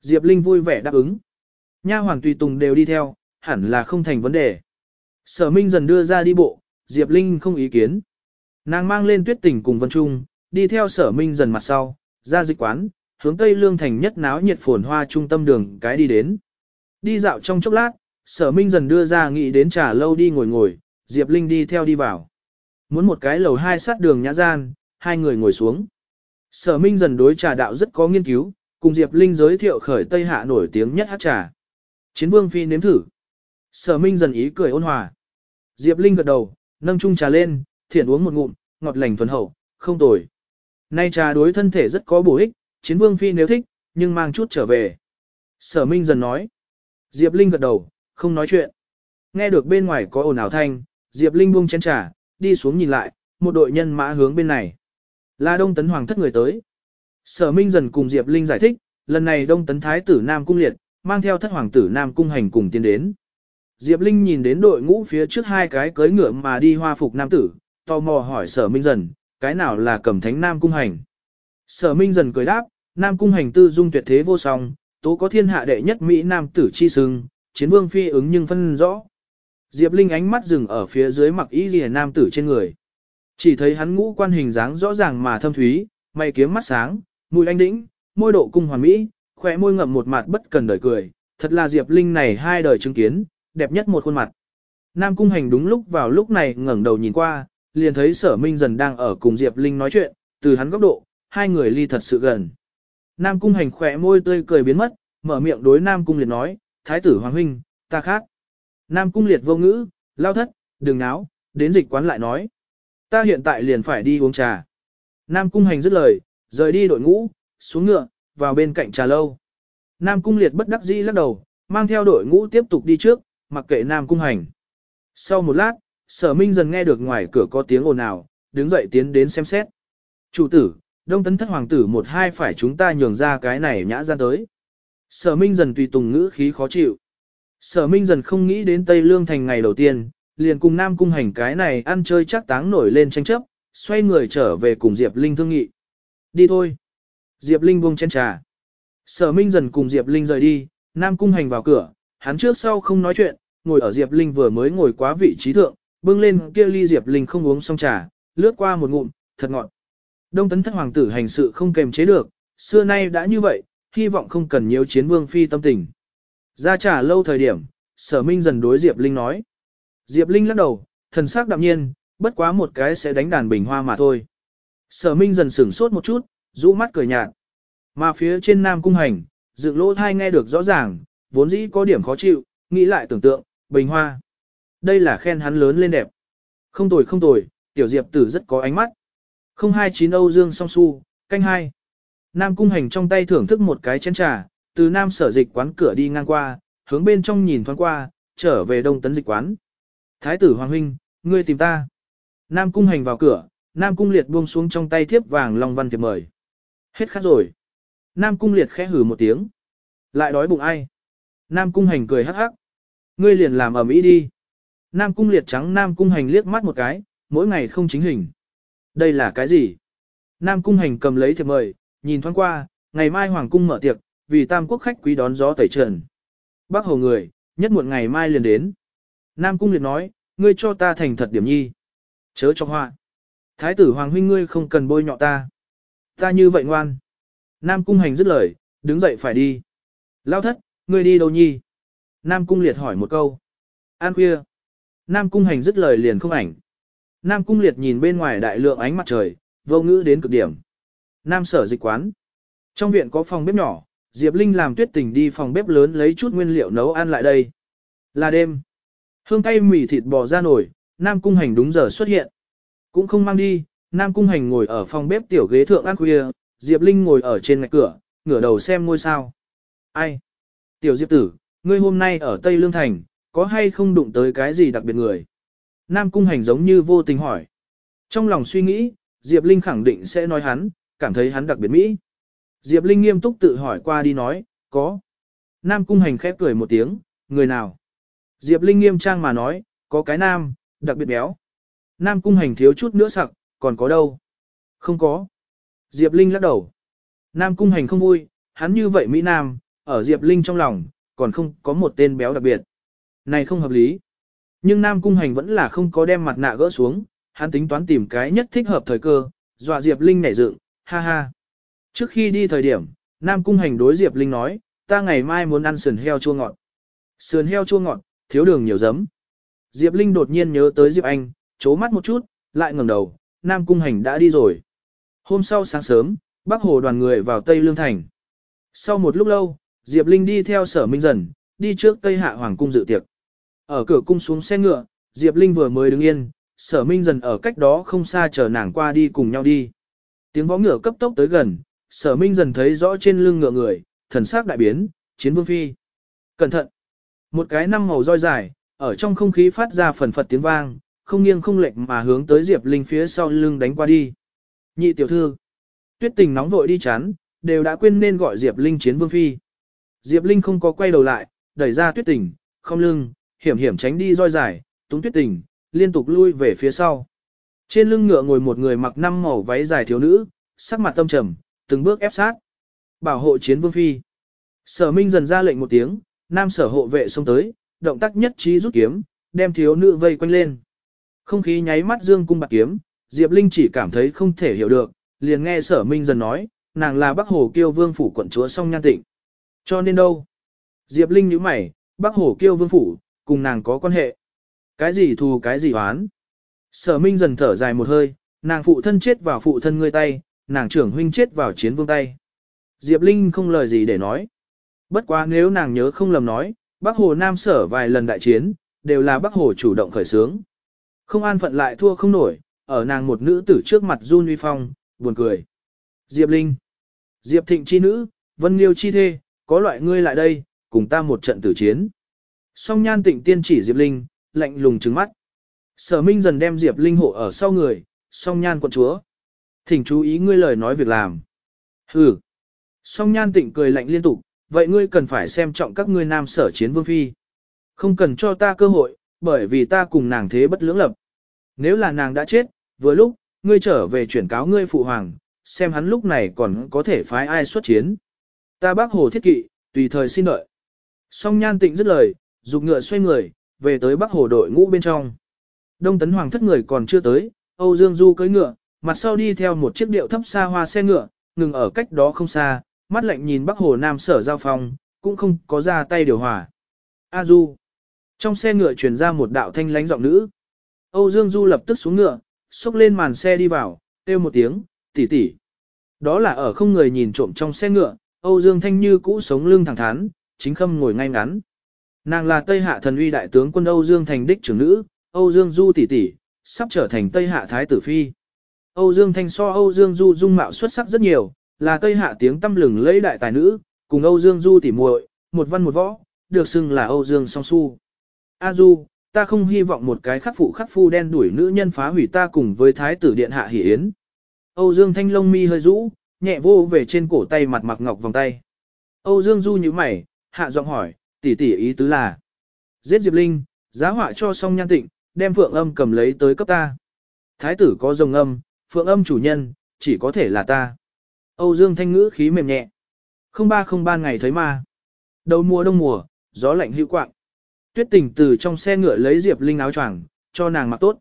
Speaker 1: Diệp Linh vui vẻ đáp ứng. Nha hoàng tùy tùng đều đi theo, hẳn là không thành vấn đề. Sở minh dần đưa ra đi bộ, Diệp Linh không ý kiến. Nàng mang lên tuyết tình cùng Vân Trung, đi theo sở minh dần mặt sau, ra dịch quán, hướng Tây Lương Thành nhất náo nhiệt phồn hoa trung tâm đường cái đi đến. Đi dạo trong chốc lát, sở minh dần đưa ra nghị đến trà lâu đi ngồi ngồi, Diệp Linh đi theo đi vào. Muốn một cái lầu hai sát đường nhã gian, hai người ngồi xuống. Sở minh dần đối trà đạo rất có nghiên cứu, cùng Diệp Linh giới thiệu khởi Tây Hạ nổi tiếng nhất hát trà. Chiến vương phi nếm thử. Sở minh dần ý cười ôn hòa. Diệp Linh gật đầu, nâng chung trà lên, thiện uống một ngụm, ngọt lành thuần hậu, không tồi. Nay trà đối thân thể rất có bổ ích, chiến vương phi nếu thích, nhưng mang chút trở về. Sở Minh dần nói. Diệp Linh gật đầu, không nói chuyện. Nghe được bên ngoài có ồn ào thanh, Diệp Linh buông chén trà, đi xuống nhìn lại, một đội nhân mã hướng bên này. Là Đông Tấn Hoàng thất người tới. Sở Minh dần cùng Diệp Linh giải thích, lần này Đông Tấn Thái tử Nam Cung Liệt, mang theo thất hoàng tử Nam Cung hành cùng tiến đến. Diệp Linh nhìn đến đội ngũ phía trước hai cái cưới ngựa mà đi hoa phục nam tử, tò mò hỏi sở Minh dần, cái nào là cầm thánh Nam Cung hành. Sở Minh dần cười đáp, Nam Cung hành tư dung tuyệt thế vô song, tố có thiên hạ đệ nhất Mỹ Nam tử chi sưng, chiến vương phi ứng nhưng phân rõ. Diệp Linh ánh mắt dừng ở phía dưới mặc y lìa nam tử trên người. Chỉ thấy hắn ngũ quan hình dáng rõ ràng mà thâm thúy, mày kiếm mắt sáng, mùi anh đĩnh, môi độ cung hoàn mỹ, khỏe môi ngậm một mặt bất cần đời cười, thật là Diệp Linh này hai đời chứng kiến, đẹp nhất một khuôn mặt. Nam cung hành đúng lúc vào lúc này ngẩng đầu nhìn qua, liền thấy sở minh dần đang ở cùng Diệp Linh nói chuyện, từ hắn góc độ, hai người ly thật sự gần. Nam cung hành khỏe môi tươi cười biến mất, mở miệng đối Nam cung liệt nói, Thái tử Hoàng Huynh, ta khác. Nam cung liệt vô ngữ, lao thất, đừng náo, đến dịch quán lại nói. Ta hiện tại liền phải đi uống trà. Nam cung hành dứt lời, rời đi đội ngũ, xuống ngựa, vào bên cạnh trà lâu. Nam cung liệt bất đắc dĩ lắc đầu, mang theo đội ngũ tiếp tục đi trước, mặc kệ Nam cung hành. Sau một lát, sở minh dần nghe được ngoài cửa có tiếng ồn ào, đứng dậy tiến đến xem xét. Chủ tử, đông tấn thất hoàng tử một hai phải chúng ta nhường ra cái này nhã gian tới. Sở Minh dần tùy tùng ngữ khí khó chịu. Sở Minh dần không nghĩ đến Tây Lương thành ngày đầu tiên, liền cùng Nam Cung hành cái này ăn chơi chắc táng nổi lên tranh chấp, xoay người trở về cùng Diệp Linh thương nghị. Đi thôi. Diệp Linh buông chén trà. Sở Minh dần cùng Diệp Linh rời đi, Nam Cung hành vào cửa, hắn trước sau không nói chuyện, ngồi ở Diệp Linh vừa mới ngồi quá vị trí thượng, bưng lên kia ly Diệp Linh không uống xong trà, lướt qua một ngụm, thật ngọt. Đông tấn thất hoàng tử hành sự không kềm chế được, xưa nay đã như vậy, hy vọng không cần nhiều chiến vương phi tâm tình. Ra trả lâu thời điểm, sở minh dần đối Diệp Linh nói. Diệp Linh lắc đầu, thần sắc đạm nhiên, bất quá một cái sẽ đánh đàn bình hoa mà thôi. Sở minh dần sửng sốt một chút, rũ mắt cười nhạt. Mà phía trên nam cung hành, dựng lỗ thai nghe được rõ ràng, vốn dĩ có điểm khó chịu, nghĩ lại tưởng tượng, bình hoa. Đây là khen hắn lớn lên đẹp. Không tồi không tồi, tiểu diệp tử rất có ánh mắt. Không hai chín Âu Dương song su, canh hai. Nam cung hành trong tay thưởng thức một cái chén trà, từ Nam sở dịch quán cửa đi ngang qua, hướng bên trong nhìn thoáng qua, trở về Đông tấn dịch quán. Thái tử Hoàng Huynh, ngươi tìm ta. Nam cung hành vào cửa, Nam cung liệt buông xuống trong tay thiếp vàng long văn thiệp mời. Hết khát rồi. Nam cung liệt khẽ hử một tiếng. Lại đói bụng ai? Nam cung hành cười hắc hắc. Ngươi liền làm ở mỹ đi. Nam cung liệt trắng Nam cung hành liếc mắt một cái, mỗi ngày không chính hình. Đây là cái gì? Nam cung hành cầm lấy thiệp mời, nhìn thoáng qua, ngày mai hoàng cung mở tiệc, vì tam quốc khách quý đón gió tẩy trần. Bác hồ người, nhất muộn ngày mai liền đến. Nam cung liền nói, ngươi cho ta thành thật điểm nhi. Chớ cho hoa. Thái tử hoàng huynh ngươi không cần bôi nhọ ta. Ta như vậy ngoan. Nam cung hành dứt lời, đứng dậy phải đi. Lao thất, ngươi đi đâu nhi? Nam cung liệt hỏi một câu. An khuya. Nam cung hành dứt lời liền không ảnh. Nam cung liệt nhìn bên ngoài đại lượng ánh mặt trời, vô ngữ đến cực điểm. Nam sở dịch quán. Trong viện có phòng bếp nhỏ, Diệp Linh làm tuyết tình đi phòng bếp lớn lấy chút nguyên liệu nấu ăn lại đây. Là đêm. Hương cay mì thịt bò ra nổi, Nam Cung Hành đúng giờ xuất hiện. Cũng không mang đi, Nam Cung Hành ngồi ở phòng bếp tiểu ghế thượng ăn khuya, Diệp Linh ngồi ở trên ngạch cửa, ngửa đầu xem ngôi sao. Ai? Tiểu Diệp tử, ngươi hôm nay ở Tây Lương Thành, có hay không đụng tới cái gì đặc biệt người? Nam Cung Hành giống như vô tình hỏi. Trong lòng suy nghĩ, Diệp Linh khẳng định sẽ nói hắn, cảm thấy hắn đặc biệt mỹ. Diệp Linh nghiêm túc tự hỏi qua đi nói, có. Nam cung hành khép cười một tiếng, người nào? Diệp Linh nghiêm trang mà nói, có cái nam, đặc biệt béo. Nam cung hành thiếu chút nữa sặc, còn có đâu? Không có. Diệp Linh lắc đầu. Nam cung hành không vui, hắn như vậy Mỹ Nam, ở Diệp Linh trong lòng, còn không có một tên béo đặc biệt. Này không hợp lý. Nhưng Nam cung hành vẫn là không có đem mặt nạ gỡ xuống, hắn tính toán tìm cái nhất thích hợp thời cơ, dọa Diệp Linh nảy dựng, ha ha. Trước khi đi thời điểm, Nam Cung Hành đối Diệp Linh nói, ta ngày mai muốn ăn sườn heo chua ngọt. Sườn heo chua ngọt, thiếu đường nhiều giấm. Diệp Linh đột nhiên nhớ tới Diệp Anh, chố mắt một chút, lại ngẩng đầu, Nam Cung Hành đã đi rồi. Hôm sau sáng sớm, Bắc Hồ đoàn người vào Tây Lương Thành. Sau một lúc lâu, Diệp Linh đi theo sở minh dần, đi trước Tây Hạ Hoàng Cung dự tiệc. Ở cửa cung xuống xe ngựa, Diệp Linh vừa mới đứng yên, sở minh dần ở cách đó không xa chờ nàng qua đi cùng nhau đi. Tiếng võ ngựa cấp tốc tới gần, sở minh dần thấy rõ trên lưng ngựa người, thần sắc đại biến, chiến vương phi. Cẩn thận! Một cái năm màu roi dài, ở trong không khí phát ra phần phật tiếng vang, không nghiêng không lệch mà hướng tới Diệp Linh phía sau lưng đánh qua đi. Nhị tiểu thư! Tuyết tình nóng vội đi chán, đều đã quên nên gọi Diệp Linh chiến vương phi. Diệp Linh không có quay đầu lại, đẩy ra tuyết tình, không lưng, hiểm hiểm tránh đi roi dài, túng tuyết tình, liên tục lui về phía sau. Trên lưng ngựa ngồi một người mặc năm màu váy dài thiếu nữ, sắc mặt tâm trầm, từng bước ép sát. Bảo hộ chiến vương phi. Sở Minh dần ra lệnh một tiếng, nam sở hộ vệ xông tới, động tác nhất trí rút kiếm, đem thiếu nữ vây quanh lên. Không khí nháy mắt dương cung bạc kiếm, Diệp Linh chỉ cảm thấy không thể hiểu được, liền nghe sở Minh dần nói, nàng là Bắc Hồ Kiêu Vương phủ quận chúa song nhan tịnh. Cho nên đâu? Diệp Linh nhíu mày, Bắc Hồ Kiêu Vương phủ, cùng nàng có quan hệ. Cái gì thù cái gì oán? Sở Minh dần thở dài một hơi, nàng phụ thân chết vào phụ thân ngươi tay, nàng trưởng huynh chết vào chiến vương tay. Diệp Linh không lời gì để nói. Bất quá nếu nàng nhớ không lầm nói, Bắc Hồ Nam sở vài lần đại chiến, đều là Bắc Hồ chủ động khởi xướng. Không an phận lại thua không nổi, ở nàng một nữ tử trước mặt run uy phong, buồn cười. Diệp Linh, Diệp Thịnh chi nữ, Vân Liêu chi thê, có loại ngươi lại đây, cùng ta một trận tử chiến. Song nhan tịnh tiên chỉ Diệp Linh, lạnh lùng trừng mắt. Sở Minh dần đem Diệp Linh hộ ở sau người, song nhan quận chúa. Thỉnh chú ý ngươi lời nói việc làm. Hừ. Song nhan tịnh cười lạnh liên tục, vậy ngươi cần phải xem trọng các ngươi nam sở chiến vương phi. Không cần cho ta cơ hội, bởi vì ta cùng nàng thế bất lưỡng lập. Nếu là nàng đã chết, vừa lúc, ngươi trở về chuyển cáo ngươi phụ hoàng, xem hắn lúc này còn có thể phái ai xuất chiến. Ta bác hồ thiết kỵ, tùy thời xin đợi. Song nhan tịnh dứt lời, dục ngựa xoay người, về tới bắc hồ đội ngũ bên trong. Đông tấn hoàng thất người còn chưa tới, Âu Dương Du cưỡi ngựa, mặt sau đi theo một chiếc điệu thấp xa hoa xe ngựa, ngừng ở cách đó không xa, mắt lạnh nhìn Bắc Hồ Nam sở giao phong, cũng không có ra tay điều hòa. A Du. Trong xe ngựa truyền ra một đạo thanh lãnh giọng nữ. Âu Dương Du lập tức xuống ngựa, xốc lên màn xe đi vào, kêu một tiếng, tỷ tỷ. Đó là ở không người nhìn trộm trong xe ngựa, Âu Dương Thanh Như cũ sống lưng thẳng thắn, chính khâm ngồi ngay ngắn. Nàng là Tây Hạ thần uy đại tướng quân Âu Dương Thành đích trưởng nữ, Âu Dương Du tỷ tỷ, sắp trở thành Tây Hạ thái tử phi. Âu Dương Thanh so Âu Dương Du dung mạo xuất sắc rất nhiều, là Tây Hạ tiếng tâm lừng lẫy đại tài nữ, cùng Âu Dương Du tỷ muội, một văn một võ, được xưng là Âu Dương song su. A Du, ta không hy vọng một cái khắc phụ khắc phu đen đuổi nữ nhân phá hủy ta cùng với thái tử điện hạ hỷ yến. Âu Dương Thanh lông mi hơi rũ, nhẹ vô về trên cổ tay mặt mặc ngọc vòng tay. Âu Dương Du nhíu mày, hạ giọng hỏi, tỷ tỷ ý tứ là. Giết Diệp Linh, giá họa cho song nhan tịnh, đem phượng âm cầm lấy tới cấp ta. Thái tử có rồng âm, phượng âm chủ nhân, chỉ có thể là ta. Âu Dương Thanh ngữ khí mềm nhẹ. Không ba không ba ngày thấy ma. Đầu mùa đông mùa, gió lạnh hữu quạng. Tuyết tình từ trong xe ngựa lấy Diệp Linh áo choàng, cho nàng mặc tốt.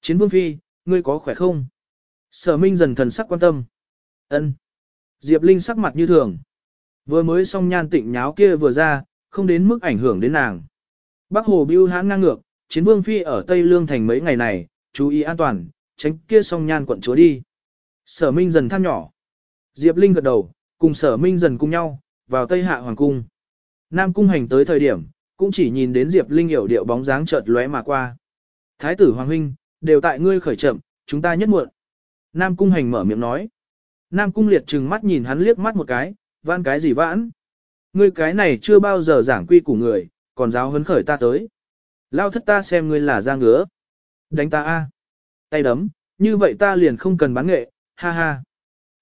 Speaker 1: Chiến vương phi, ngươi có khỏe không? Sở Minh dần thần sắc quan tâm. Ân. Diệp Linh sắc mặt như thường. Vừa mới xong nhan tịnh nháo kia vừa ra, không đến mức ảnh hưởng đến nàng. Bắc Hồ Bưu hãn ngang ngược, chiến vương phi ở Tây Lương thành mấy ngày này, chú ý an toàn, tránh kia song nhan quận chúa đi. Sở Minh dần than nhỏ. Diệp Linh gật đầu, cùng sở Minh dần cùng nhau, vào Tây Hạ Hoàng Cung. Nam Cung hành tới thời điểm, cũng chỉ nhìn đến Diệp Linh hiểu điệu bóng dáng chợt lóe mà qua. Thái tử Hoàng Huynh, đều tại ngươi khởi chậm, chúng ta nhất muộn. Nam Cung hành mở miệng nói. Nam Cung liệt trừng mắt nhìn hắn liếc mắt một cái, vãn cái gì vãn. Ngươi cái này chưa bao giờ giảng quy của người, còn giáo hấn khởi ta tới. Lao thất ta xem ngươi là ra ngứa. Đánh ta a, Tay đấm, như vậy ta liền không cần bán nghệ, ha ha.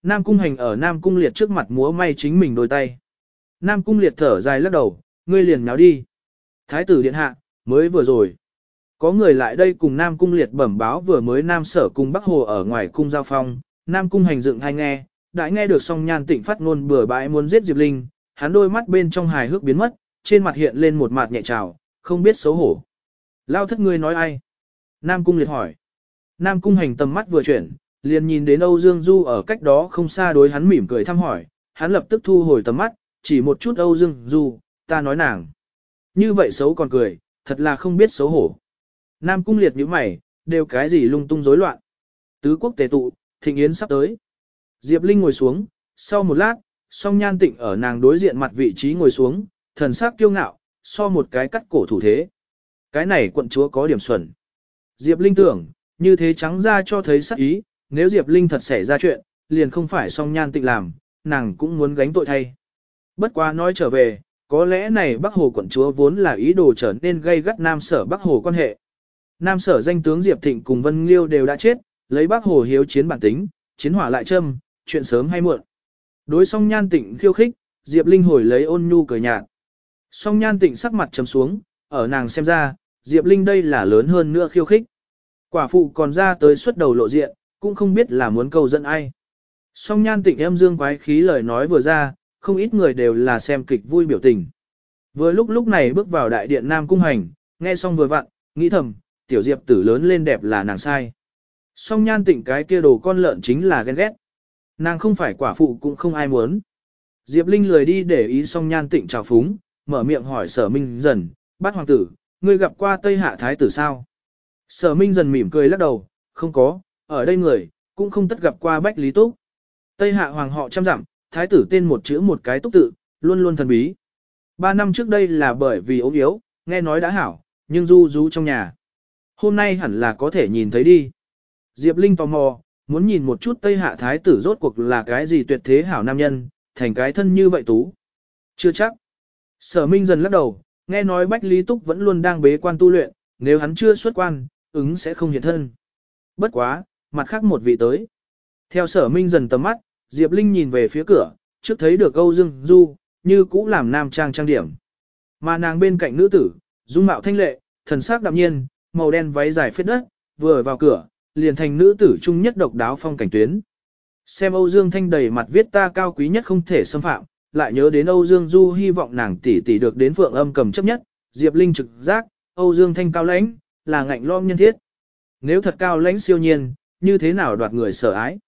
Speaker 1: Nam cung hành ở Nam cung liệt trước mặt múa may chính mình đôi tay. Nam cung liệt thở dài lắc đầu, ngươi liền nháo đi. Thái tử điện hạ, mới vừa rồi. Có người lại đây cùng Nam cung liệt bẩm báo vừa mới Nam sở cung Bắc Hồ ở ngoài cung giao phong, Nam cung hành dựng hay nghe, đã nghe được song nhan tịnh phát ngôn bừa bãi muốn giết Diệp Linh, hắn đôi mắt bên trong hài hước biến mất, trên mặt hiện lên một mặt nhẹ trào, không biết xấu hổ. Lao thất ngươi nói ai? Nam cung liệt hỏi. Nam cung hành tầm mắt vừa chuyển, liền nhìn đến Âu Dương Du ở cách đó không xa đối hắn mỉm cười thăm hỏi, hắn lập tức thu hồi tầm mắt, chỉ một chút Âu Dương Du, ta nói nàng. Như vậy xấu còn cười, thật là không biết xấu hổ. Nam cung liệt như mày, đều cái gì lung tung rối loạn. Tứ quốc tề tụ, thịnh yến sắp tới. Diệp Linh ngồi xuống, sau một lát, song nhan tịnh ở nàng đối diện mặt vị trí ngồi xuống, thần sắc kiêu ngạo, so một cái cắt cổ thủ thế. Cái này quận chúa có điểm xuẩn. Diệp Linh tưởng, như thế trắng ra cho thấy sắc ý, nếu Diệp Linh thật xảy ra chuyện, liền không phải song nhan tịnh làm, nàng cũng muốn gánh tội thay. Bất quá nói trở về, có lẽ này Bắc Hồ quận chúa vốn là ý đồ trở nên gây gắt Nam Sở Bắc Hồ quan hệ. Nam Sở danh tướng Diệp Thịnh cùng Vân Liêu đều đã chết, lấy Bắc Hồ hiếu chiến bản tính, chiến hỏa lại châm, chuyện sớm hay muộn. Đối song nhan tịnh khiêu khích, Diệp Linh hồi lấy ôn nhu cười nhạt. Song nhan tịnh sắc mặt trầm xuống, ở nàng xem ra, Diệp Linh đây là lớn hơn nữa khiêu khích. Quả phụ còn ra tới xuất đầu lộ diện, cũng không biết là muốn cầu dẫn ai. Song nhan tịnh em dương quái khí lời nói vừa ra, không ít người đều là xem kịch vui biểu tình. Vừa lúc lúc này bước vào đại điện Nam Cung Hành, nghe xong vừa vặn, nghĩ thầm, tiểu diệp tử lớn lên đẹp là nàng sai. Song nhan tịnh cái kia đồ con lợn chính là ghen ghét. Nàng không phải quả phụ cũng không ai muốn. Diệp Linh lười đi để ý song nhan tịnh trào phúng, mở miệng hỏi sở minh dần, bát hoàng tử, ngươi gặp qua Tây Hạ Thái tử sao? Sở minh dần mỉm cười lắc đầu, không có, ở đây người, cũng không tất gặp qua Bách Lý Túc. Tây Hạ hoàng họ trăm dặm, Thái tử tên một chữ một cái túc tự, luôn luôn thần bí. Ba năm trước đây là bởi vì ốm yếu, nghe nói đã hảo, nhưng du du trong nhà. Hôm nay hẳn là có thể nhìn thấy đi. Diệp Linh tò mò, muốn nhìn một chút Tây Hạ Thái tử rốt cuộc là cái gì tuyệt thế hảo nam nhân, thành cái thân như vậy tú. Chưa chắc. Sở Minh dần lắc đầu, nghe nói Bách Lý Túc vẫn luôn đang bế quan tu luyện, nếu hắn chưa xuất quan, ứng sẽ không hiện thân. Bất quá, mặt khác một vị tới. Theo sở Minh dần tầm mắt, Diệp Linh nhìn về phía cửa, trước thấy được Âu Dương Du, như cũ làm nam trang trang điểm. Mà nàng bên cạnh nữ tử, dung mạo thanh lệ, thần sắc đạm nhiên, màu đen váy dài phết đất, vừa vào cửa, liền thành nữ tử trung nhất độc đáo phong cảnh tuyến. Xem Âu Dương Thanh đầy mặt viết ta cao quý nhất không thể xâm phạm, lại nhớ đến Âu Dương Du hy vọng nàng tỷ tỷ được đến phượng âm cầm chấp nhất, Diệp Linh trực giác, Âu Dương Thanh cao lãnh, là ngạnh lom nhân thiết. Nếu thật cao lãnh siêu nhiên, như thế nào đoạt người sợ ái?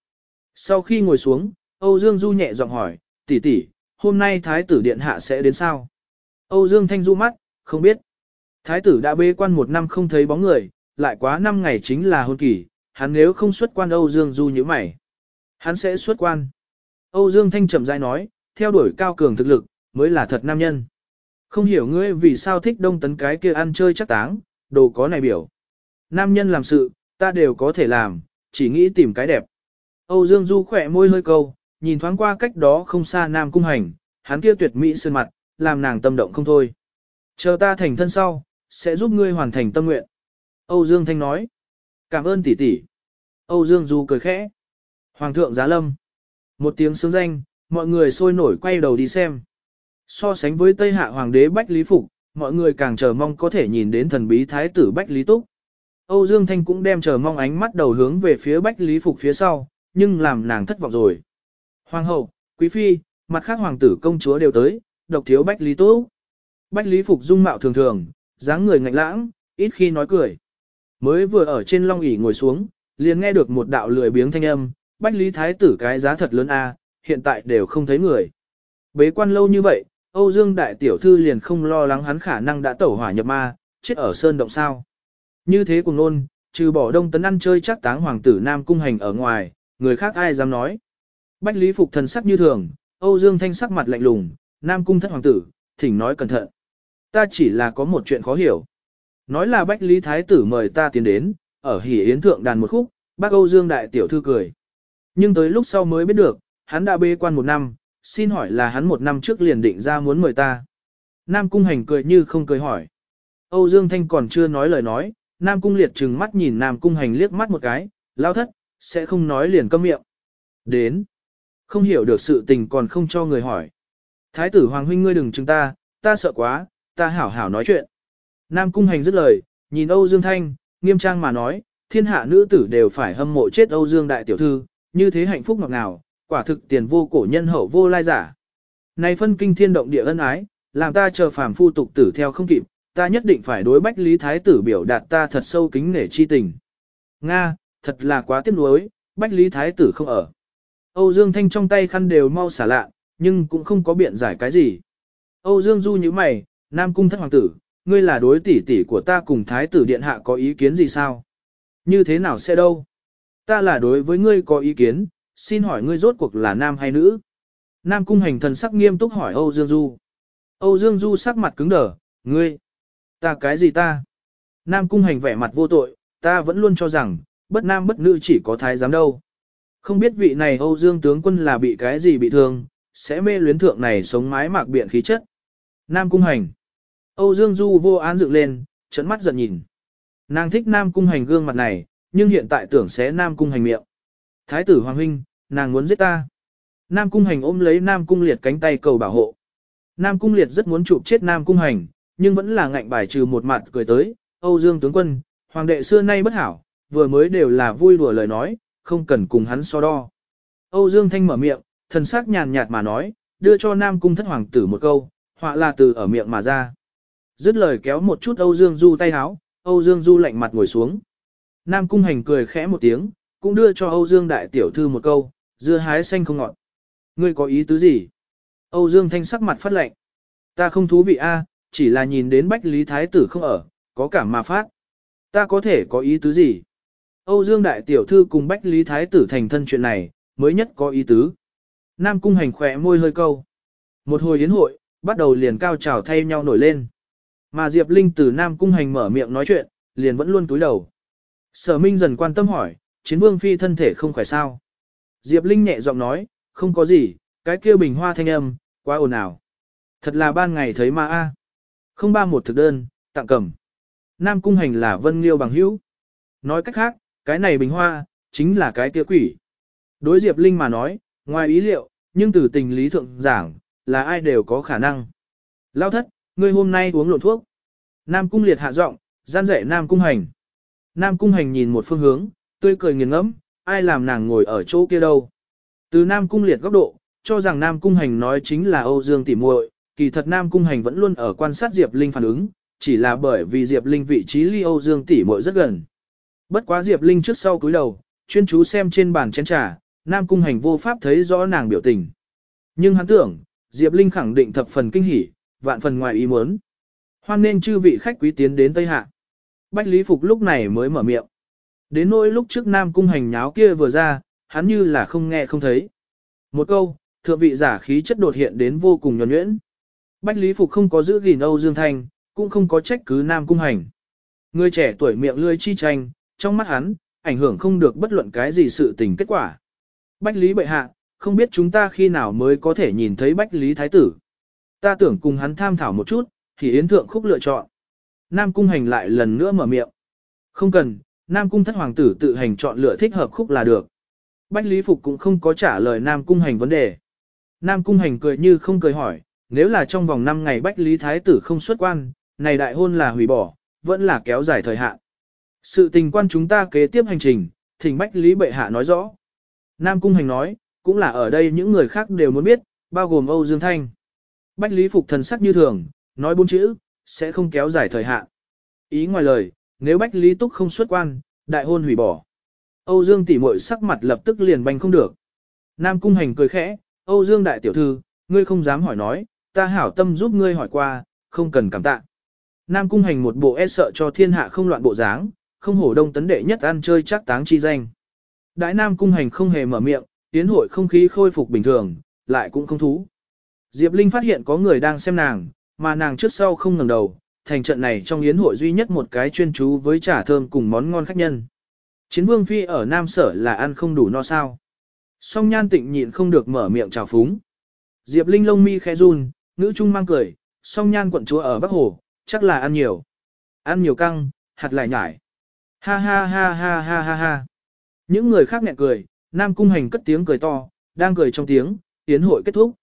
Speaker 1: Sau khi ngồi xuống, Âu Dương Du nhẹ giọng hỏi, tỷ tỷ, hôm nay Thái tử Điện Hạ sẽ đến sao? Âu Dương Thanh du mắt, không biết. Thái tử đã bế quan một năm không thấy bóng người, lại quá năm ngày chính là hôn kỳ, hắn nếu không xuất quan Âu Dương Du như mày. Hắn sẽ xuất quan. Âu Dương Thanh chậm rãi nói, theo đuổi cao cường thực lực, mới là thật nam nhân. Không hiểu ngươi vì sao thích đông tấn cái kia ăn chơi chắc táng, đồ có này biểu. Nam nhân làm sự, ta đều có thể làm, chỉ nghĩ tìm cái đẹp. Âu Dương Du khỏe môi hơi câu, nhìn thoáng qua cách đó không xa Nam Cung Hành, hắn kia tuyệt mỹ sơn mặt, làm nàng tâm động không thôi. Chờ ta thành thân sau, sẽ giúp ngươi hoàn thành tâm nguyện. Âu Dương Thanh nói. Cảm ơn tỷ tỷ. Âu Dương Du cười khẽ. Hoàng thượng giá lâm. Một tiếng sướng danh, mọi người sôi nổi quay đầu đi xem. So sánh với Tây Hạ Hoàng đế Bách Lý Phục, mọi người càng chờ mong có thể nhìn đến thần bí thái tử Bách Lý Túc. Âu Dương Thanh cũng đem chờ mong ánh mắt đầu hướng về phía Bách Lý Phục phía sau, nhưng làm nàng thất vọng rồi. Hoàng hậu, quý phi, mặt khác hoàng tử công chúa đều tới, độc thiếu Bách Lý Túc. Bách Lý Phục dung mạo thường thường, dáng người ngạnh lãng, ít khi nói cười. Mới vừa ở trên long ỷ ngồi xuống, liền nghe được một đạo lười biếng thanh âm, Bách Lý Thái tử cái giá thật lớn a, hiện tại đều không thấy người. Bế quan lâu như vậy, Âu Dương Đại Tiểu Thư liền không lo lắng hắn khả năng đã tẩu hỏa nhập ma, chết ở sơn động sao. Như thế cùng nôn, trừ bỏ đông tấn ăn chơi chắc táng hoàng tử Nam Cung Hành ở ngoài, người khác ai dám nói. Bách Lý Phục thần sắc như thường, Âu Dương Thanh sắc mặt lạnh lùng, Nam Cung thất hoàng tử, thỉnh nói cẩn thận. Ta chỉ là có một chuyện khó hiểu. Nói là Bách Lý Thái tử mời ta tiến đến, ở hỉ yến thượng đàn một khúc, bác Âu Dương Đại Tiểu Thư cười. Nhưng tới lúc sau mới biết được, hắn đã bê quan một năm, xin hỏi là hắn một năm trước liền định ra muốn mời ta. Nam Cung Hành cười như không cười hỏi. Âu Dương Thanh còn chưa nói lời nói, Nam Cung Liệt trừng mắt nhìn Nam Cung Hành liếc mắt một cái, lao thất, sẽ không nói liền câm miệng. Đến. Không hiểu được sự tình còn không cho người hỏi. Thái tử Hoàng Huynh ngươi đừng chừng ta, ta sợ quá, ta hảo hảo nói chuyện. Nam Cung Hành dứt lời, nhìn Âu Dương Thanh, nghiêm trang mà nói, thiên hạ nữ tử đều phải hâm mộ chết Âu Dương Đại Tiểu Thư, như thế hạnh phúc ngọt ngào, quả thực tiền vô cổ nhân hậu vô lai giả. Này phân kinh thiên động địa ân ái, làm ta chờ phàm phu tục tử theo không kịp, ta nhất định phải đối bách lý thái tử biểu đạt ta thật sâu kính nể chi tình. Nga, thật là quá tiếc nuối, bách lý thái tử không ở. Âu Dương Thanh trong tay khăn đều mau xả lạ, nhưng cũng không có biện giải cái gì. Âu Dương Du như mày, Nam Cung thất hoàng tử, ngươi là đối tỷ tỷ của ta cùng thái tử điện hạ có ý kiến gì sao? Như thế nào sẽ đâu? Ta là đối với ngươi có ý kiến, xin hỏi ngươi rốt cuộc là nam hay nữ? Nam cung hành thần sắc nghiêm túc hỏi Âu Dương Du. Âu Dương Du sắc mặt cứng đờ, ngươi, ta cái gì ta? Nam cung hành vẻ mặt vô tội, ta vẫn luôn cho rằng, bất nam bất nữ chỉ có thái giám đâu. Không biết vị này Âu Dương tướng quân là bị cái gì bị thương, sẽ mê luyến thượng này sống mái mạc biện khí chất. Nam cung hành. Âu Dương Du vô án dựng lên, trận mắt giận nhìn. Nàng thích Nam cung hành gương mặt này, nhưng hiện tại tưởng sẽ Nam cung hành miệng. Thái tử Hoàng Huynh, nàng muốn giết ta. Nam cung hành ôm lấy Nam cung liệt cánh tay cầu bảo hộ. Nam cung liệt rất muốn chụp chết Nam cung hành, nhưng vẫn là ngạnh bài trừ một mặt cười tới. Âu Dương tướng quân, hoàng đệ xưa nay bất hảo, vừa mới đều là vui đùa lời nói, không cần cùng hắn so đo. Âu Dương Thanh mở miệng, thần sắc nhàn nhạt mà nói, đưa cho Nam cung thất hoàng tử một câu, họa là từ ở miệng mà ra. Dứt lời kéo một chút Âu Dương Du tay háo, Âu Dương Du lạnh mặt ngồi xuống. Nam cung hành cười khẽ một tiếng, cũng đưa cho Âu Dương đại tiểu thư một câu, dưa hái xanh không ngọt. Ngươi có ý tứ gì? Âu Dương Thanh sắc mặt phát lệnh. Ta không thú vị a, chỉ là nhìn đến Bách Lý Thái tử không ở, có cảm mà phát. Ta có thể có ý tứ gì? Âu Dương Đại Tiểu Thư cùng Bách Lý Thái tử thành thân chuyện này, mới nhất có ý tứ. Nam Cung Hành khỏe môi hơi câu. Một hồi yến hội, bắt đầu liền cao trào thay nhau nổi lên. Mà Diệp Linh từ Nam Cung Hành mở miệng nói chuyện, liền vẫn luôn túi đầu. Sở Minh dần quan tâm hỏi, chiến vương phi thân thể không khỏe sao? Diệp Linh nhẹ giọng nói, không có gì, cái kia bình hoa thanh âm, quá ồn ào. Thật là ban ngày thấy ma a. Không ba một thực đơn, tặng cầm. Nam Cung Hành là vân liêu bằng hữu. Nói cách khác, cái này bình hoa, chính là cái kia quỷ. Đối Diệp Linh mà nói, ngoài ý liệu, nhưng từ tình lý thượng giảng, là ai đều có khả năng. Lao thất, ngươi hôm nay uống lộn thuốc. Nam cung liệt hạ giọng, gian dạy Nam cung hành. Nam cung hành nhìn một phương hướng, tươi cười nghiền ngẫm, ai làm nàng ngồi ở chỗ kia đâu. Từ Nam cung liệt góc độ, cho rằng Nam cung hành nói chính là Âu Dương tỉ muội, kỳ thật Nam cung hành vẫn luôn ở quan sát Diệp Linh phản ứng, chỉ là bởi vì Diệp Linh vị trí ly Âu Dương tỉ muội rất gần. Bất quá Diệp Linh trước sau cúi đầu, chuyên chú xem trên bàn chén trà, Nam Cung Hành vô pháp thấy rõ nàng biểu tình. Nhưng hắn tưởng, Diệp Linh khẳng định thập phần kinh hỉ, vạn phần ngoài ý muốn. Hoan nên chư vị khách quý tiến đến Tây Hạ. Bách Lý Phục lúc này mới mở miệng. Đến nỗi lúc trước Nam Cung Hành nháo kia vừa ra, hắn như là không nghe không thấy. Một câu, thượng vị giả khí chất đột hiện đến vô cùng nhuẩn nhuyễn. Bách Lý Phục không có giữ gìn Âu Dương Thanh, cũng không có trách cứ Nam Cung Hành. Người trẻ tuổi miệng lươi chi tranh, trong mắt hắn, ảnh hưởng không được bất luận cái gì sự tình kết quả. Bách Lý bệ hạ, không biết chúng ta khi nào mới có thể nhìn thấy Bách Lý Thái tử. Ta tưởng cùng hắn tham thảo một chút, thì Yến Thượng khúc lựa chọn. Nam Cung hành lại lần nữa mở miệng. Không cần, Nam Cung thất hoàng tử tự hành chọn lựa thích hợp khúc là được. Bách Lý Phục cũng không có trả lời Nam Cung hành vấn đề. Nam Cung hành cười như không cười hỏi, nếu là trong vòng 5 ngày Bách Lý Thái tử không xuất quan, này đại hôn là hủy bỏ, vẫn là kéo dài thời hạn. Sự tình quan chúng ta kế tiếp hành trình, thỉnh Bách Lý Bệ Hạ nói rõ. Nam Cung Hành nói, cũng là ở đây những người khác đều muốn biết, bao gồm Âu Dương Thanh. Bách Lý Phục thần sắc như thường, nói bốn chữ, sẽ không kéo dài thời hạn. Ý ngoài lời, nếu Bách Lý Túc không xuất quan, đại hôn hủy bỏ. Âu Dương tỉ muội sắc mặt lập tức liền banh không được. Nam Cung Hành cười khẽ, Âu Dương đại tiểu thư, ngươi không dám hỏi nói, ta hảo tâm giúp ngươi hỏi qua, không cần cảm tạ. Nam Cung Hành một bộ e sợ cho thiên hạ không loạn bộ dáng, không hổ đông tấn đệ nhất ăn chơi chắc táng chi danh. Đại Nam cung hành không hề mở miệng, tiến hội không khí khôi phục bình thường, lại cũng không thú. Diệp Linh phát hiện có người đang xem nàng, mà nàng trước sau không ngẩng đầu, thành trận này trong yến hội duy nhất một cái chuyên chú với trà thơm cùng món ngon khách nhân. Chiến vương phi ở Nam Sở là ăn không đủ no sao. Song nhan tịnh nhịn không được mở miệng chào phúng. Diệp Linh lông mi khẽ run, nữ trung mang cười, song nhan quận chúa ở Bắc Hồ, chắc là ăn nhiều. Ăn nhiều căng, hạt lại nhải. Ha ha ha ha ha ha ha. Những người khác nghẹn cười, Nam Cung Hành cất tiếng cười to, đang cười trong tiếng, tiến hội kết thúc.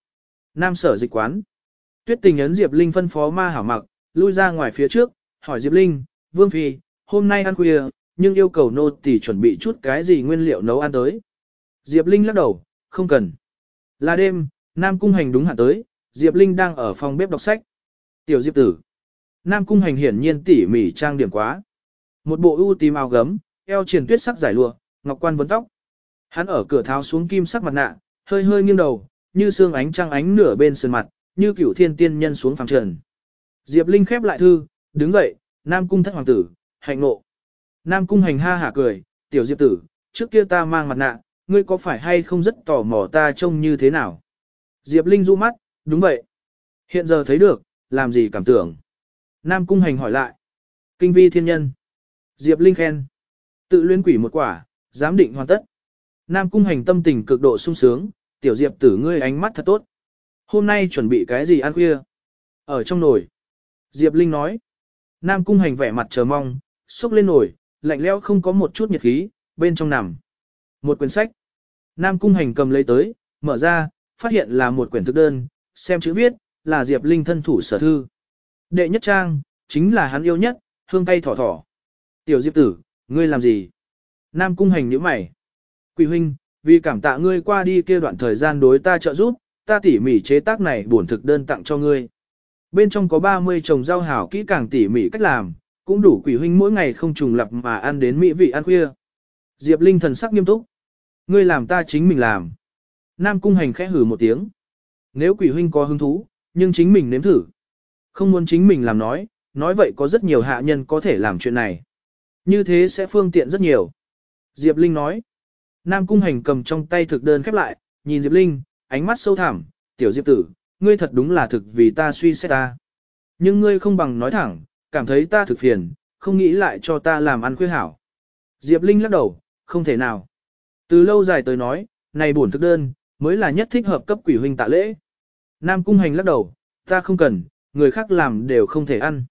Speaker 1: Nam sở dịch quán. Tuyết tình ấn Diệp Linh phân phó ma hảo mặc, lui ra ngoài phía trước, hỏi Diệp Linh, Vương Phi, hôm nay ăn khuya, nhưng yêu cầu nô tỳ chuẩn bị chút cái gì nguyên liệu nấu ăn tới. Diệp Linh lắc đầu, không cần. Là đêm, Nam Cung Hành đúng hạn tới, Diệp Linh đang ở phòng bếp đọc sách. Tiểu Diệp tử. Nam Cung Hành hiển nhiên tỉ mỉ trang điểm quá. Một bộ ưu tím áo gấm, eo triển tuyết sắc giải lụa, ngọc quan vấn tóc. Hắn ở cửa tháo xuống kim sắc mặt nạ, hơi hơi nghiêng đầu, như xương ánh trăng ánh nửa bên sườn mặt, như cửu thiên tiên nhân xuống phẳng trần. Diệp Linh khép lại thư, Đứng dậy, Nam Cung thất hoàng tử, hạnh nộ. Nam Cung hành ha hả cười, tiểu diệp tử, trước kia ta mang mặt nạ, ngươi có phải hay không rất tò mò ta trông như thế nào? Diệp Linh du mắt, đúng vậy. Hiện giờ thấy được, làm gì cảm tưởng? Nam Cung hành hỏi lại. Kinh vi thiên nhân. Diệp Linh khen. Tự luyến quỷ một quả, giám định hoàn tất. Nam Cung hành tâm tình cực độ sung sướng, tiểu Diệp tử ngươi ánh mắt thật tốt. Hôm nay chuẩn bị cái gì ăn khuya? Ở trong nồi. Diệp Linh nói. Nam Cung hành vẻ mặt chờ mong, xúc lên nồi, lạnh lẽo không có một chút nhiệt khí, bên trong nằm. Một quyển sách. Nam Cung hành cầm lấy tới, mở ra, phát hiện là một quyển thực đơn, xem chữ viết, là Diệp Linh thân thủ sở thư. Đệ nhất trang, chính là hắn yêu nhất, hương tay thỏ thỏ. Tiểu Diệp tử, ngươi làm gì? Nam Cung hành nhíu mày. Quỷ huynh, vì cảm tạ ngươi qua đi kia đoạn thời gian đối ta trợ giúp, ta tỉ mỉ chế tác này bổn thực đơn tặng cho ngươi. Bên trong có 30 trồng rau hảo kỹ càng tỉ mỉ cách làm, cũng đủ quỷ huynh mỗi ngày không trùng lập mà ăn đến mỹ vị ăn khuya. Diệp Linh thần sắc nghiêm túc. Ngươi làm ta chính mình làm. Nam cung hành khẽ hử một tiếng. Nếu quỷ huynh có hứng thú, nhưng chính mình nếm thử. Không muốn chính mình làm nói, nói vậy có rất nhiều hạ nhân có thể làm chuyện này. Như thế sẽ phương tiện rất nhiều. Diệp Linh nói. Nam cung hành cầm trong tay thực đơn khép lại, nhìn Diệp Linh, ánh mắt sâu thẳm, tiểu Diệp tử, ngươi thật đúng là thực vì ta suy xét ta. Nhưng ngươi không bằng nói thẳng, cảm thấy ta thực phiền, không nghĩ lại cho ta làm ăn khuya hảo. Diệp Linh lắc đầu, không thể nào. Từ lâu dài tới nói, này bổn thực đơn, mới là nhất thích hợp cấp quỷ huynh tạ lễ. Nam cung hành lắc đầu, ta không cần, người khác làm đều không thể ăn.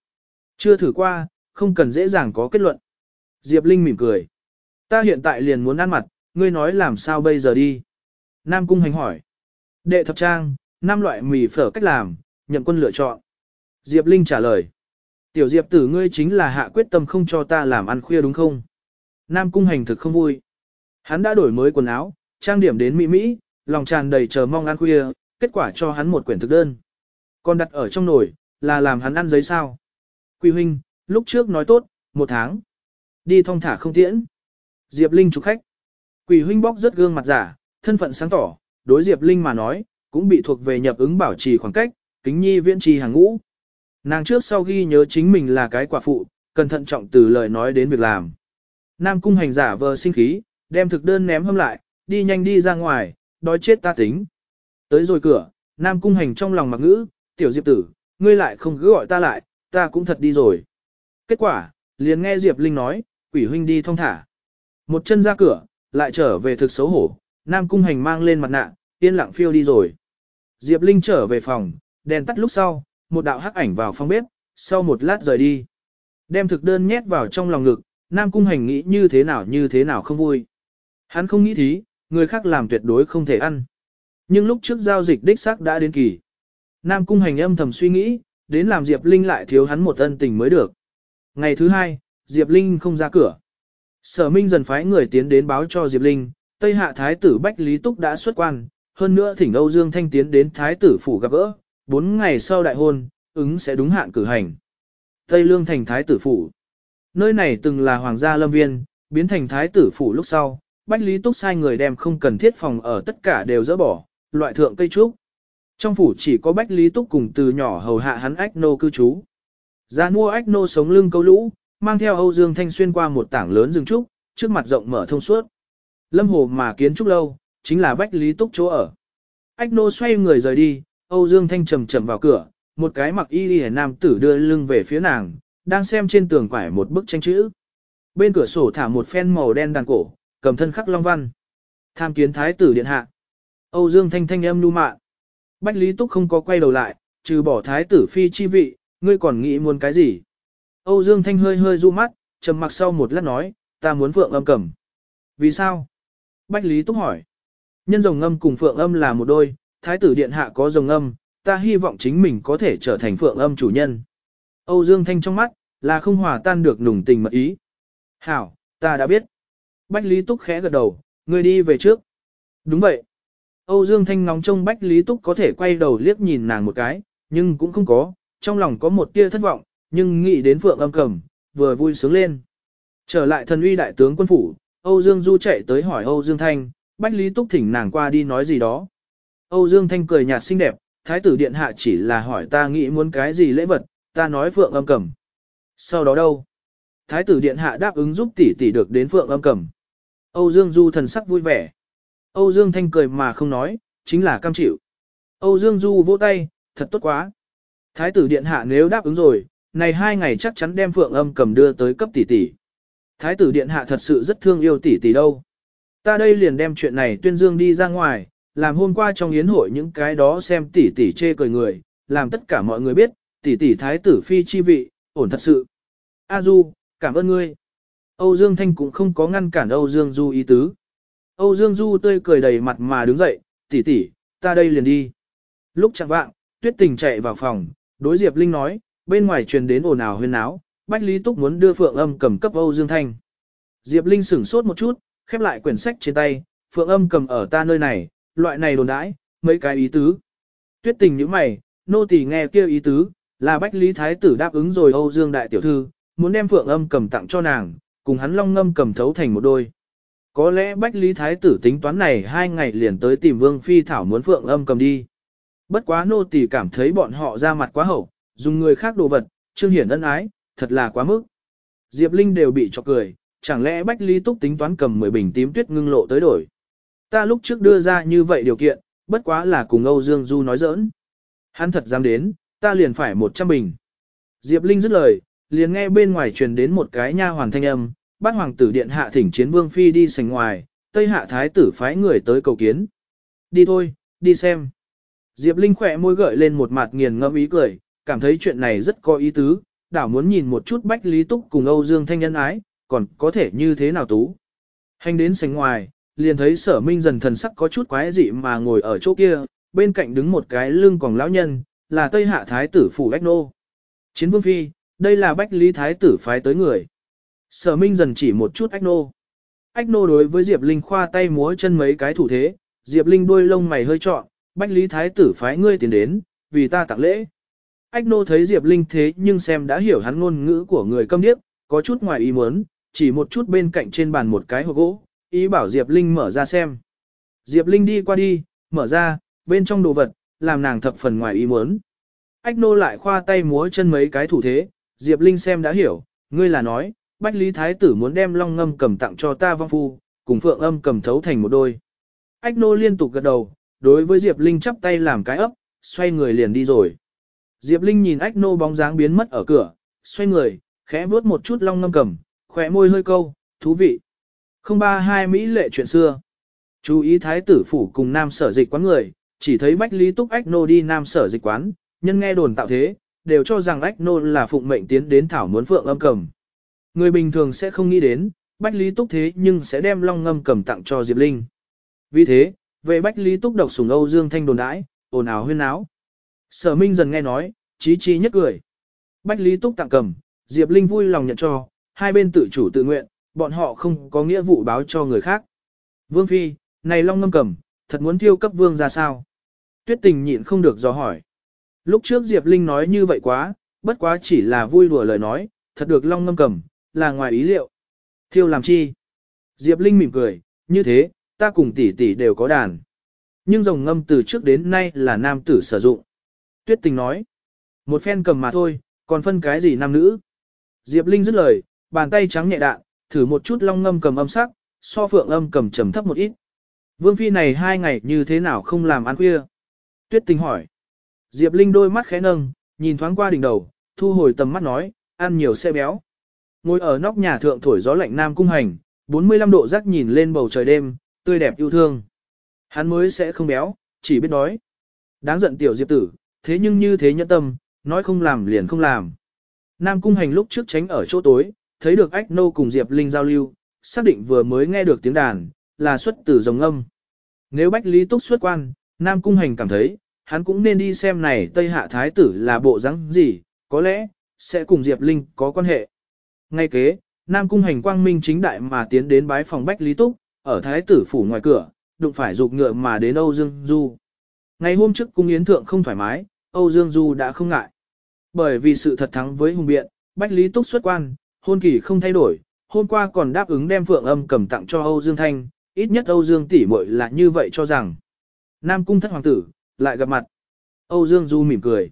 Speaker 1: Chưa thử qua, không cần dễ dàng có kết luận. Diệp Linh mỉm cười. Ta hiện tại liền muốn ăn mặt, ngươi nói làm sao bây giờ đi. Nam cung hành hỏi. Đệ thập trang, năm loại mì phở cách làm, nhậm quân lựa chọn. Diệp Linh trả lời. Tiểu Diệp tử ngươi chính là hạ quyết tâm không cho ta làm ăn khuya đúng không? Nam cung hành thực không vui. Hắn đã đổi mới quần áo, trang điểm đến mỹ mỹ, lòng tràn đầy chờ mong ăn khuya, kết quả cho hắn một quyển thực đơn. Còn đặt ở trong nồi, là làm hắn ăn giấy sao. Quy huynh, lúc trước nói tốt, một tháng. Đi thong thả không tiễn. Diệp Linh chủ khách. Quỷ huynh bóc rất gương mặt giả, thân phận sáng tỏ, đối Diệp Linh mà nói, cũng bị thuộc về nhập ứng bảo trì khoảng cách, kính nhi viễn trì hàng ngũ. Nàng trước sau ghi nhớ chính mình là cái quả phụ, cần thận trọng từ lời nói đến việc làm. Nam cung hành giả vờ sinh khí, đem thực đơn ném hâm lại, đi nhanh đi ra ngoài, đói chết ta tính. Tới rồi cửa, Nam cung hành trong lòng mặc ngữ, tiểu Diệp tử, ngươi lại không cứ gọi ta lại, ta cũng thật đi rồi. Kết quả, liền nghe Diệp Linh nói, quỷ huynh đi thong thả. Một chân ra cửa, lại trở về thực xấu hổ, Nam cung hành mang lên mặt nạ, yên lặng phiêu đi rồi. Diệp Linh trở về phòng, đèn tắt lúc sau, một đạo hắc ảnh vào phòng bếp, sau một lát rời đi. Đem thực đơn nhét vào trong lòng ngực, Nam Cung Hành nghĩ như thế nào như thế nào không vui. Hắn không nghĩ thí, người khác làm tuyệt đối không thể ăn. Nhưng lúc trước giao dịch đích xác đã đến kỳ. Nam Cung Hành âm thầm suy nghĩ, đến làm Diệp Linh lại thiếu hắn một ân tình mới được. Ngày thứ hai, Diệp Linh không ra cửa. Sở Minh dần phái người tiến đến báo cho Diệp Linh, Tây Hạ Thái tử Bách Lý Túc đã xuất quan, hơn nữa thỉnh Âu Dương Thanh tiến đến Thái tử phủ gặp gỡ, bốn ngày sau đại hôn, ứng sẽ đúng hạn cử hành. Tây Lương thành Thái tử phủ. Nơi này từng là hoàng gia lâm viên, biến thành Thái tử phủ lúc sau, Bách Lý Túc sai người đem không cần thiết phòng ở tất cả đều dỡ bỏ, loại thượng cây trúc. Trong phủ chỉ có Bách Lý Túc cùng từ nhỏ hầu hạ hắn ách nô cư trú. Ra mua ách nô sống lưng câu lũ, mang theo Âu Dương Thanh xuyên qua một tảng lớn rừng trúc, trước mặt rộng mở thông suốt. Lâm hồ mà kiến trúc lâu, chính là Bách Lý Túc chỗ ở. Ách nô xoay người rời đi, Âu Dương Thanh trầm trầm vào cửa, một cái mặc y hề nam tử đưa lưng về phía nàng, đang xem trên tường quải một bức tranh chữ. Bên cửa sổ thả một phen màu đen đàn cổ, cầm thân khắc long văn. Tham kiến thái tử điện hạ. Âu Dương Thanh thanh âm nu mạ. Bách Lý Túc không có quay đầu lại, trừ bỏ thái tử phi chi vị, ngươi còn nghĩ muốn cái gì? Âu Dương Thanh hơi hơi du mắt, trầm mặc sau một lát nói, ta muốn phượng âm cầm. Vì sao? Bách Lý Túc hỏi. Nhân rồng âm cùng phượng âm là một đôi, thái tử điện hạ có rồng âm, ta hy vọng chính mình có thể trở thành phượng âm chủ nhân. Âu Dương Thanh trong mắt, là không hòa tan được nùng tình mật ý. Hảo, ta đã biết. Bách Lý Túc khẽ gật đầu, ngươi đi về trước. Đúng vậy. Âu Dương Thanh nóng trông Bách Lý Túc có thể quay đầu liếc nhìn nàng một cái, nhưng cũng không có, trong lòng có một tia thất vọng, nhưng nghĩ đến Phượng âm cầm, vừa vui sướng lên. Trở lại thần uy đại tướng quân phủ, Âu Dương Du chạy tới hỏi Âu Dương Thanh, Bách Lý Túc thỉnh nàng qua đi nói gì đó. Âu Dương Thanh cười nhạt xinh đẹp, thái tử điện hạ chỉ là hỏi ta nghĩ muốn cái gì lễ vật, ta nói phượng âm cầm. Sau đó đâu? Thái tử điện hạ đáp ứng giúp tỷ tỷ được đến phượng âm cầm. Âu Dương Du thần sắc vui vẻ. Âu Dương Thanh cười mà không nói, chính là cam chịu. Âu Dương Du vỗ tay, thật tốt quá. Thái tử điện hạ nếu đáp ứng rồi, này hai ngày chắc chắn đem phượng âm cầm đưa tới cấp tỷ tỷ. Thái tử điện hạ thật sự rất thương yêu tỷ tỷ đâu. Ta đây liền đem chuyện này tuyên dương đi ra ngoài, làm hôm qua trong yến hội những cái đó xem tỷ tỷ chê cười người, làm tất cả mọi người biết, tỷ tỷ thái tử phi chi vị, ổn thật sự. A Du, cảm ơn ngươi. Âu Dương Thanh cũng không có ngăn cản Âu Dương Du ý tứ. Âu Dương Du tươi cười đầy mặt mà đứng dậy, tỷ tỷ, ta đây liền đi. Lúc chẳng vạng, tuyết tình chạy vào phòng, đối Diệp Linh nói, bên ngoài truyền đến ồn ào huyên náo, Bách Lý Túc muốn đưa Phượng Âm cầm cấp Âu Dương Thanh. Diệp Linh sửng sốt một chút, khép lại quyển sách trên tay, Phượng Âm cầm ở ta nơi này, loại này đồn đãi, mấy cái ý tứ. Tuyết tình những mày, nô tỳ nghe kia ý tứ, là Bách Lý Thái tử đáp ứng rồi Âu Dương Đại Tiểu Thư, muốn đem Phượng Âm cầm tặng cho nàng, cùng hắn long ngâm cầm thấu thành một đôi. Có lẽ Bách Lý Thái tử tính toán này hai ngày liền tới tìm Vương Phi Thảo muốn Phượng Âm cầm đi. Bất quá nô tỳ cảm thấy bọn họ ra mặt quá hậu, dùng người khác đồ vật, trương hiển ân ái, thật là quá mức. Diệp Linh đều bị chọc cười, chẳng lẽ Bách Lý Túc tính toán cầm 10 bình tím tuyết ngưng lộ tới đổi. Ta lúc trước đưa ra như vậy điều kiện, bất quá là cùng Âu Dương Du nói giỡn. Hắn thật dám đến, ta liền phải 100 bình. Diệp Linh dứt lời, liền nghe bên ngoài truyền đến một cái nha hoàn thanh âm, bát hoàng tử điện hạ thỉnh chiến vương phi đi sành ngoài, tây hạ thái tử phái người tới cầu kiến. Đi thôi, đi xem. Diệp Linh khỏe môi gợi lên một mặt nghiền ngẫm ý cười, cảm thấy chuyện này rất có ý tứ, đảo muốn nhìn một chút Bách Lý Túc cùng Âu Dương Thanh nhân ái, còn có thể như thế nào tú. Hành đến sánh ngoài, liền thấy sở minh dần thần sắc có chút quái dị mà ngồi ở chỗ kia, bên cạnh đứng một cái lưng còn lão nhân, là Tây Hạ Thái tử Phủ Bách Nô. Chiến Vương Phi, đây là Bách Lý Thái tử phái tới người. Sở minh dần chỉ một chút Ách Nô. Ách Nô đối với Diệp Linh khoa tay múa chân mấy cái thủ thế, Diệp Linh đuôi lông mày hơi trọn, Bách Lý Thái tử phái ngươi tiến đến, vì ta tặng lễ. Ách nô thấy Diệp Linh thế nhưng xem đã hiểu hắn ngôn ngữ của người câm điếc, có chút ngoài ý muốn, chỉ một chút bên cạnh trên bàn một cái hộp gỗ, ý bảo Diệp Linh mở ra xem. Diệp Linh đi qua đi, mở ra, bên trong đồ vật, làm nàng thập phần ngoài ý muốn. Ách nô lại khoa tay múa chân mấy cái thủ thế, Diệp Linh xem đã hiểu, ngươi là nói, Bách Lý Thái tử muốn đem long ngâm cầm tặng cho ta vong phu, cùng phượng âm cầm thấu thành một đôi. Ách nô liên tục gật đầu, đối với Diệp Linh chắp tay làm cái ấp, xoay người liền đi rồi. Diệp Linh nhìn ách nô bóng dáng biến mất ở cửa, xoay người, khẽ vuốt một chút long ngâm cầm, khỏe môi hơi câu, thú vị. Không ba hai Mỹ lệ chuyện xưa. Chú ý thái tử phủ cùng nam sở dịch quán người, chỉ thấy Bách Lý Túc ách nô đi nam sở dịch quán, nhân nghe đồn tạo thế, đều cho rằng ách nô là phụng mệnh tiến đến thảo muốn phượng âm cầm. Người bình thường sẽ không nghĩ đến, Bách Lý Túc thế nhưng sẽ đem long ngâm cầm tặng cho Diệp Linh. Vì thế, về Bách Lý Túc độc sủng Âu Dương Thanh đồn đãi, ồn ào huyên náo. Sở Minh dần nghe nói, chí chí nhất cười. Bách Lý Túc tặng cầm, Diệp Linh vui lòng nhận cho, hai bên tự chủ tự nguyện, bọn họ không có nghĩa vụ báo cho người khác. Vương Phi, này Long Ngâm cầm, thật muốn thiêu cấp vương ra sao? Tuyết tình nhịn không được dò hỏi. Lúc trước Diệp Linh nói như vậy quá, bất quá chỉ là vui đùa lời nói, thật được Long Ngâm cầm, là ngoài ý liệu. Thiêu làm chi? Diệp Linh mỉm cười, như thế, ta cùng tỷ tỷ đều có đàn. Nhưng rồng ngâm từ trước đến nay là nam tử sử dụng. Tuyết tình nói, một phen cầm mà thôi, còn phân cái gì nam nữ. Diệp Linh dứt lời, bàn tay trắng nhẹ đạn, thử một chút long ngâm cầm âm sắc, so phượng âm cầm trầm thấp một ít. Vương phi này hai ngày như thế nào không làm ăn khuya? Tuyết tình hỏi. Diệp Linh đôi mắt khẽ nâng, nhìn thoáng qua đỉnh đầu, thu hồi tầm mắt nói, ăn nhiều xe béo. Ngồi ở nóc nhà thượng thổi gió lạnh nam cung hành, 45 độ rắc nhìn lên bầu trời đêm, tươi đẹp yêu thương. Hắn mới sẽ không béo, chỉ biết đói. Đáng giận tiểu diệp tử, thế nhưng như thế nhẫn tâm, nói không làm liền không làm. Nam cung hành lúc trước tránh ở chỗ tối, thấy được ách nô cùng diệp linh giao lưu, xác định vừa mới nghe được tiếng đàn, là xuất từ rồng âm. Nếu bách lý túc xuất quan, Nam cung hành cảm thấy, hắn cũng nên đi xem này Tây Hạ Thái tử là bộ rắn gì, có lẽ, sẽ cùng Diệp Linh có quan hệ. Ngay kế, Nam cung hành quang minh chính đại mà tiến đến bái phòng Bách Lý Túc, ở thái tử phủ ngoài cửa, đụng phải dục ngựa mà đến Âu Dương Du. Ngày hôm trước cung yến thượng không thoải mái, Âu Dương Du đã không ngại. Bởi vì sự thật thắng với hùng biện, Bách Lý Túc xuất quan, hôn kỳ không thay đổi, hôm qua còn đáp ứng đem phượng âm cầm tặng cho Âu Dương Thanh, ít nhất Âu Dương tỷ muội là như vậy cho rằng. Nam cung thất hoàng tử, lại gặp mặt. Âu Dương Du mỉm cười.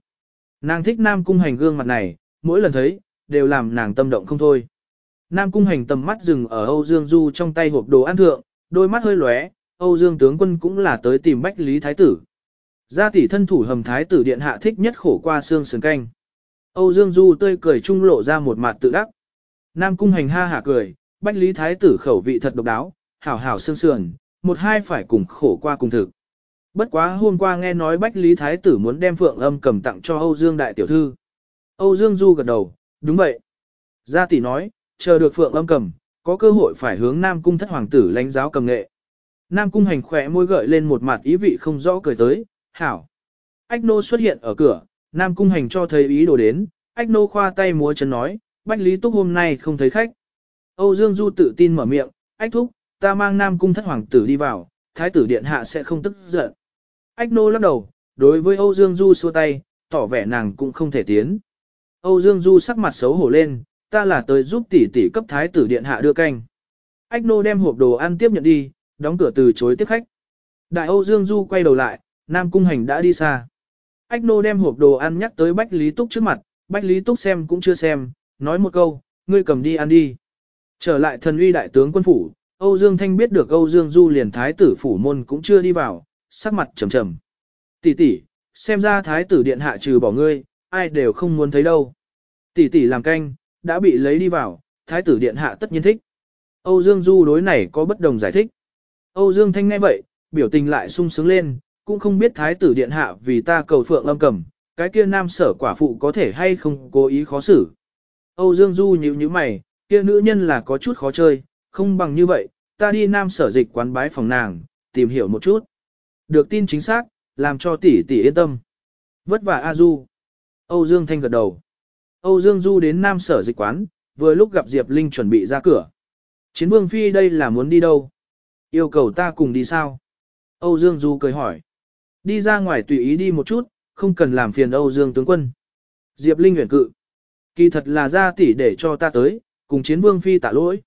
Speaker 1: Nàng thích Nam cung hành gương mặt này, mỗi lần thấy, đều làm nàng tâm động không thôi. Nam cung hành tầm mắt dừng ở Âu Dương Du trong tay hộp đồ ăn thượng, đôi mắt hơi lóe, Âu Dương tướng quân cũng là tới tìm Bách Lý Thái tử. Gia tỷ thân thủ hầm Thái tử điện hạ thích nhất khổ qua xương sườn canh. Âu Dương Du tươi cười trung lộ ra một mặt tự đắc. Nam cung hành ha hả cười, Bách Lý Thái tử khẩu vị thật độc đáo, hảo hảo xương sườn, một hai phải cùng khổ qua cùng thực. Bất quá hôm qua nghe nói Bách Lý Thái tử muốn đem phượng âm cầm tặng cho Âu Dương đại tiểu thư. Âu Dương Du gật đầu, đúng vậy. Gia tỷ nói, chờ được phượng âm cầm, có cơ hội phải hướng Nam cung thất hoàng tử lãnh giáo cầm nghệ. Nam cung hành khỏe môi gợi lên một mặt ý vị không rõ cười tới, hảo. Ách nô xuất hiện ở cửa, Nam cung hành cho thấy ý đồ đến, ách nô khoa tay múa chân nói, Bách Lý Túc hôm nay không thấy khách. Âu Dương Du tự tin mở miệng, ách thúc, ta mang Nam cung thất hoàng tử đi vào, thái tử điện hạ sẽ không tức giận. Ách nô lắc đầu, đối với Âu Dương Du xua tay, tỏ vẻ nàng cũng không thể tiến. Âu Dương Du sắc mặt xấu hổ lên, ta là tới giúp tỷ tỷ cấp thái tử điện hạ đưa canh. Ách nô đem hộp đồ ăn tiếp nhận đi, đóng cửa từ chối tiếp khách. Đại Âu Dương Du quay đầu lại, Nam Cung Hành đã đi xa. Ách nô đem hộp đồ ăn nhắc tới Bách Lý Túc trước mặt, Bách Lý Túc xem cũng chưa xem, nói một câu, ngươi cầm đi ăn đi. Trở lại thần uy đại tướng quân phủ, Âu Dương Thanh biết được Âu Dương Du liền thái tử phủ môn cũng chưa đi vào, sắc mặt trầm trầm. Tỷ tỷ, xem ra thái tử điện hạ trừ bỏ ngươi, ai đều không muốn thấy đâu. Tỷ tỷ làm canh, đã bị lấy đi vào, thái tử điện hạ tất nhiên thích. Âu Dương Du đối này có bất đồng giải thích. Âu Dương Thanh nghe vậy, biểu tình lại sung sướng lên, cũng không biết thái tử điện hạ vì ta cầu phượng âm cầm, cái kia nam sở quả phụ có thể hay không cố ý khó xử. Âu Dương Du nhíu nhíu mày, kia nữ nhân là có chút khó chơi, không bằng như vậy, ta đi nam sở dịch quán bái phòng nàng, tìm hiểu một chút. Được tin chính xác, làm cho tỷ tỷ yên tâm. Vất vả A Du. Âu Dương Thanh gật đầu. Âu Dương Du đến nam sở dịch quán, vừa lúc gặp Diệp Linh chuẩn bị ra cửa. Chiến vương phi đây là muốn đi đâu? Yêu cầu ta cùng đi sao? Âu Dương Du cười hỏi. Đi ra ngoài tùy ý đi một chút, không cần làm phiền Âu Dương tướng quân. Diệp Linh nguyện cự. Kỳ thật là gia tỷ để cho ta tới, cùng chiến vương phi tạ lỗi.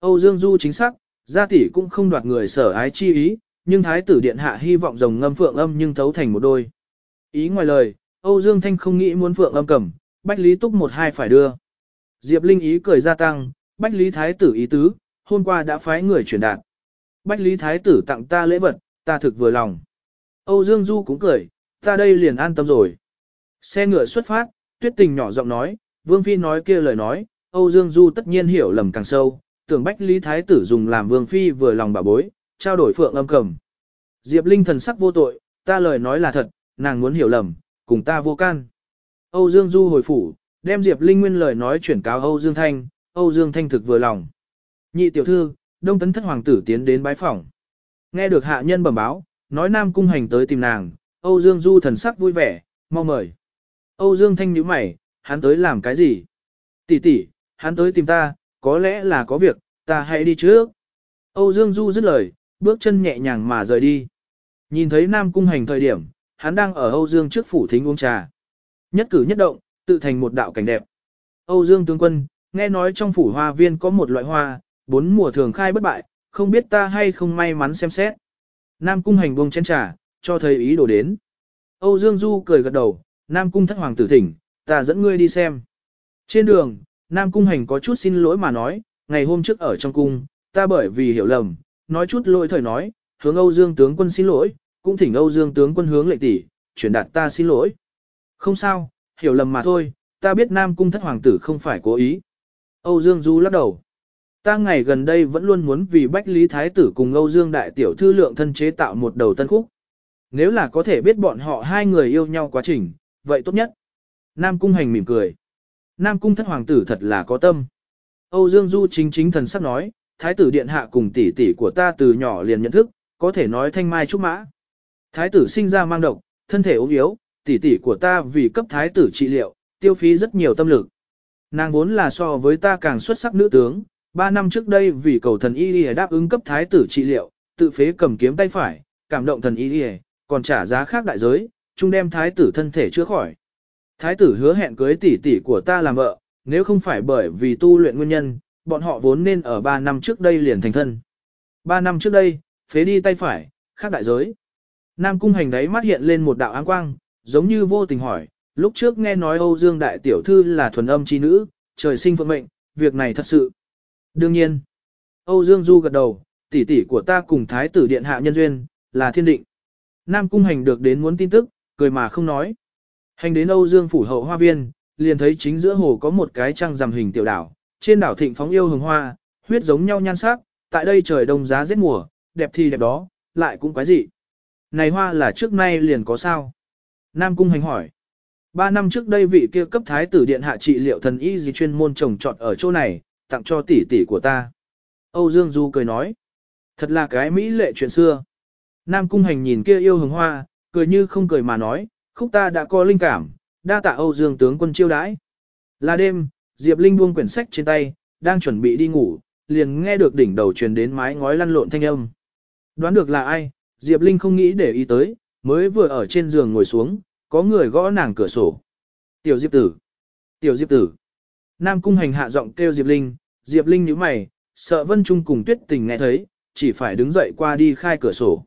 Speaker 1: Âu Dương Du chính xác, gia tỷ cũng không đoạt người sở ái chi ý, nhưng thái tử điện hạ hy vọng rồng ngâm phượng âm nhưng thấu thành một đôi. Ý ngoài lời, Âu Dương Thanh không nghĩ muốn phượng âm cầm, Bách Lý Túc một hai phải đưa. Diệp Linh ý cười gia tăng, Bách Lý Thái tử ý tứ, hôm qua đã phái người chuyển đạt. Bách Lý Thái tử tặng ta lễ vật, ta thực vừa lòng. Âu Dương Du cũng cười, ta đây liền an tâm rồi. Xe ngựa xuất phát, tuyết tình nhỏ giọng nói, Vương Phi nói kia lời nói, Âu Dương Du tất nhiên hiểu lầm càng sâu, tưởng Bách Lý Thái tử dùng làm Vương Phi vừa lòng bà bối, trao đổi phượng âm cầm. Diệp Linh thần sắc vô tội, ta lời nói là thật, nàng muốn hiểu lầm, cùng ta vô can. Âu Dương Du hồi phủ, đem Diệp Linh nguyên lời nói chuyển cáo Âu Dương Thanh, Âu Dương Thanh thực vừa lòng. Nhị tiểu thư, Đông Tấn Thất Hoàng tử tiến đến bái phỏng. Nghe được hạ nhân bẩm báo, nói Nam Cung Hành tới tìm nàng, Âu Dương Du thần sắc vui vẻ, mau mời. Âu Dương Thanh nhíu mày, hắn tới làm cái gì? Tỷ tỷ, hắn tới tìm ta, có lẽ là có việc, ta hãy đi trước. Âu Dương Du dứt lời, bước chân nhẹ nhàng mà rời đi. Nhìn thấy Nam Cung Hành thời điểm, hắn đang ở Âu Dương trước phủ thính uống trà. Nhất cử nhất động, tự thành một đạo cảnh đẹp. Âu Dương tướng quân, nghe nói trong phủ hoa viên có một loại hoa, bốn mùa thường khai bất bại, không biết ta hay không may mắn xem xét. Nam cung hành buông chén trà, cho thấy ý đồ đến. Âu Dương Du cười gật đầu, Nam cung thất hoàng tử thỉnh, ta dẫn ngươi đi xem. Trên đường, Nam cung hành có chút xin lỗi mà nói, ngày hôm trước ở trong cung, ta bởi vì hiểu lầm, nói chút lỗi thời nói, hướng Âu Dương tướng quân xin lỗi, cũng thỉnh Âu Dương tướng quân hướng lệnh tỷ, chuyển đạt ta xin lỗi. Không sao, hiểu lầm mà thôi, ta biết Nam cung thất hoàng tử không phải cố ý. Âu Dương Du lắc đầu. Ta ngày gần đây vẫn luôn muốn vì Bách Lý Thái tử cùng Âu Dương Đại Tiểu Thư lượng thân chế tạo một đầu tân khúc. Nếu là có thể biết bọn họ hai người yêu nhau quá trình, vậy tốt nhất. Nam Cung Hành mỉm cười. Nam Cung thất hoàng tử thật là có tâm. Âu Dương Du chính chính thần sắc nói, Thái tử điện hạ cùng tỷ tỷ của ta từ nhỏ liền nhận thức, có thể nói thanh mai trúc mã. Thái tử sinh ra mang độc, thân thể ốm yếu, tỷ tỷ của ta vì cấp thái tử trị liệu, tiêu phí rất nhiều tâm lực. Nàng vốn là so với ta càng xuất sắc nữ tướng, ba năm trước đây vì cầu thần y y đáp ứng cấp thái tử trị liệu, tự phế cầm kiếm tay phải, cảm động thần y y, còn trả giá khác đại giới, chung đem thái tử thân thể chữa khỏi. Thái tử hứa hẹn cưới tỷ tỷ của ta làm vợ, nếu không phải bởi vì tu luyện nguyên nhân, bọn họ vốn nên ở ba năm trước đây liền thành thân. Ba năm trước đây, phế đi tay phải, khác đại giới. Nam cung hành đấy mắt hiện lên một đạo áng quang, giống như vô tình hỏi, lúc trước nghe nói Âu Dương Đại Tiểu Thư là thuần âm chi nữ, trời sinh phận mệnh, việc này thật sự. Đương nhiên, Âu Dương Du gật đầu, tỷ tỷ của ta cùng thái tử điện hạ nhân duyên, là thiên định. Nam cung hành được đến muốn tin tức, cười mà không nói. Hành đến Âu Dương phủ hậu hoa viên, liền thấy chính giữa hồ có một cái trăng rằm hình tiểu đảo, trên đảo thịnh phóng yêu hồng hoa, huyết giống nhau nhan sắc, tại đây trời đông giá rét mùa, đẹp thì đẹp đó, lại cũng quái dị. Này hoa là trước nay liền có sao? Nam cung hành hỏi. Ba năm trước đây vị kia cấp thái tử điện hạ trị liệu thần y gì chuyên môn trồng trọt ở chỗ này, tặng cho tỷ tỷ của ta. Âu Dương Du cười nói. Thật là cái mỹ lệ chuyện xưa. Nam cung hành nhìn kia yêu hồng hoa, cười như không cười mà nói, khúc ta đã có linh cảm, đa tạ Âu Dương tướng quân chiêu đãi. Là đêm, Diệp Linh buông quyển sách trên tay, đang chuẩn bị đi ngủ, liền nghe được đỉnh đầu truyền đến mái ngói lăn lộn thanh âm. Đoán được là ai, Diệp Linh không nghĩ để ý tới, mới vừa ở trên giường ngồi xuống, có người gõ nàng cửa sổ. Tiểu Diệp tử! Tiểu Diệp tử! Nam cung hành hạ giọng kêu Diệp Linh, Diệp Linh nhíu mày, sợ Vân Trung cùng tuyết tình nghe thấy, chỉ phải đứng dậy qua đi khai cửa sổ.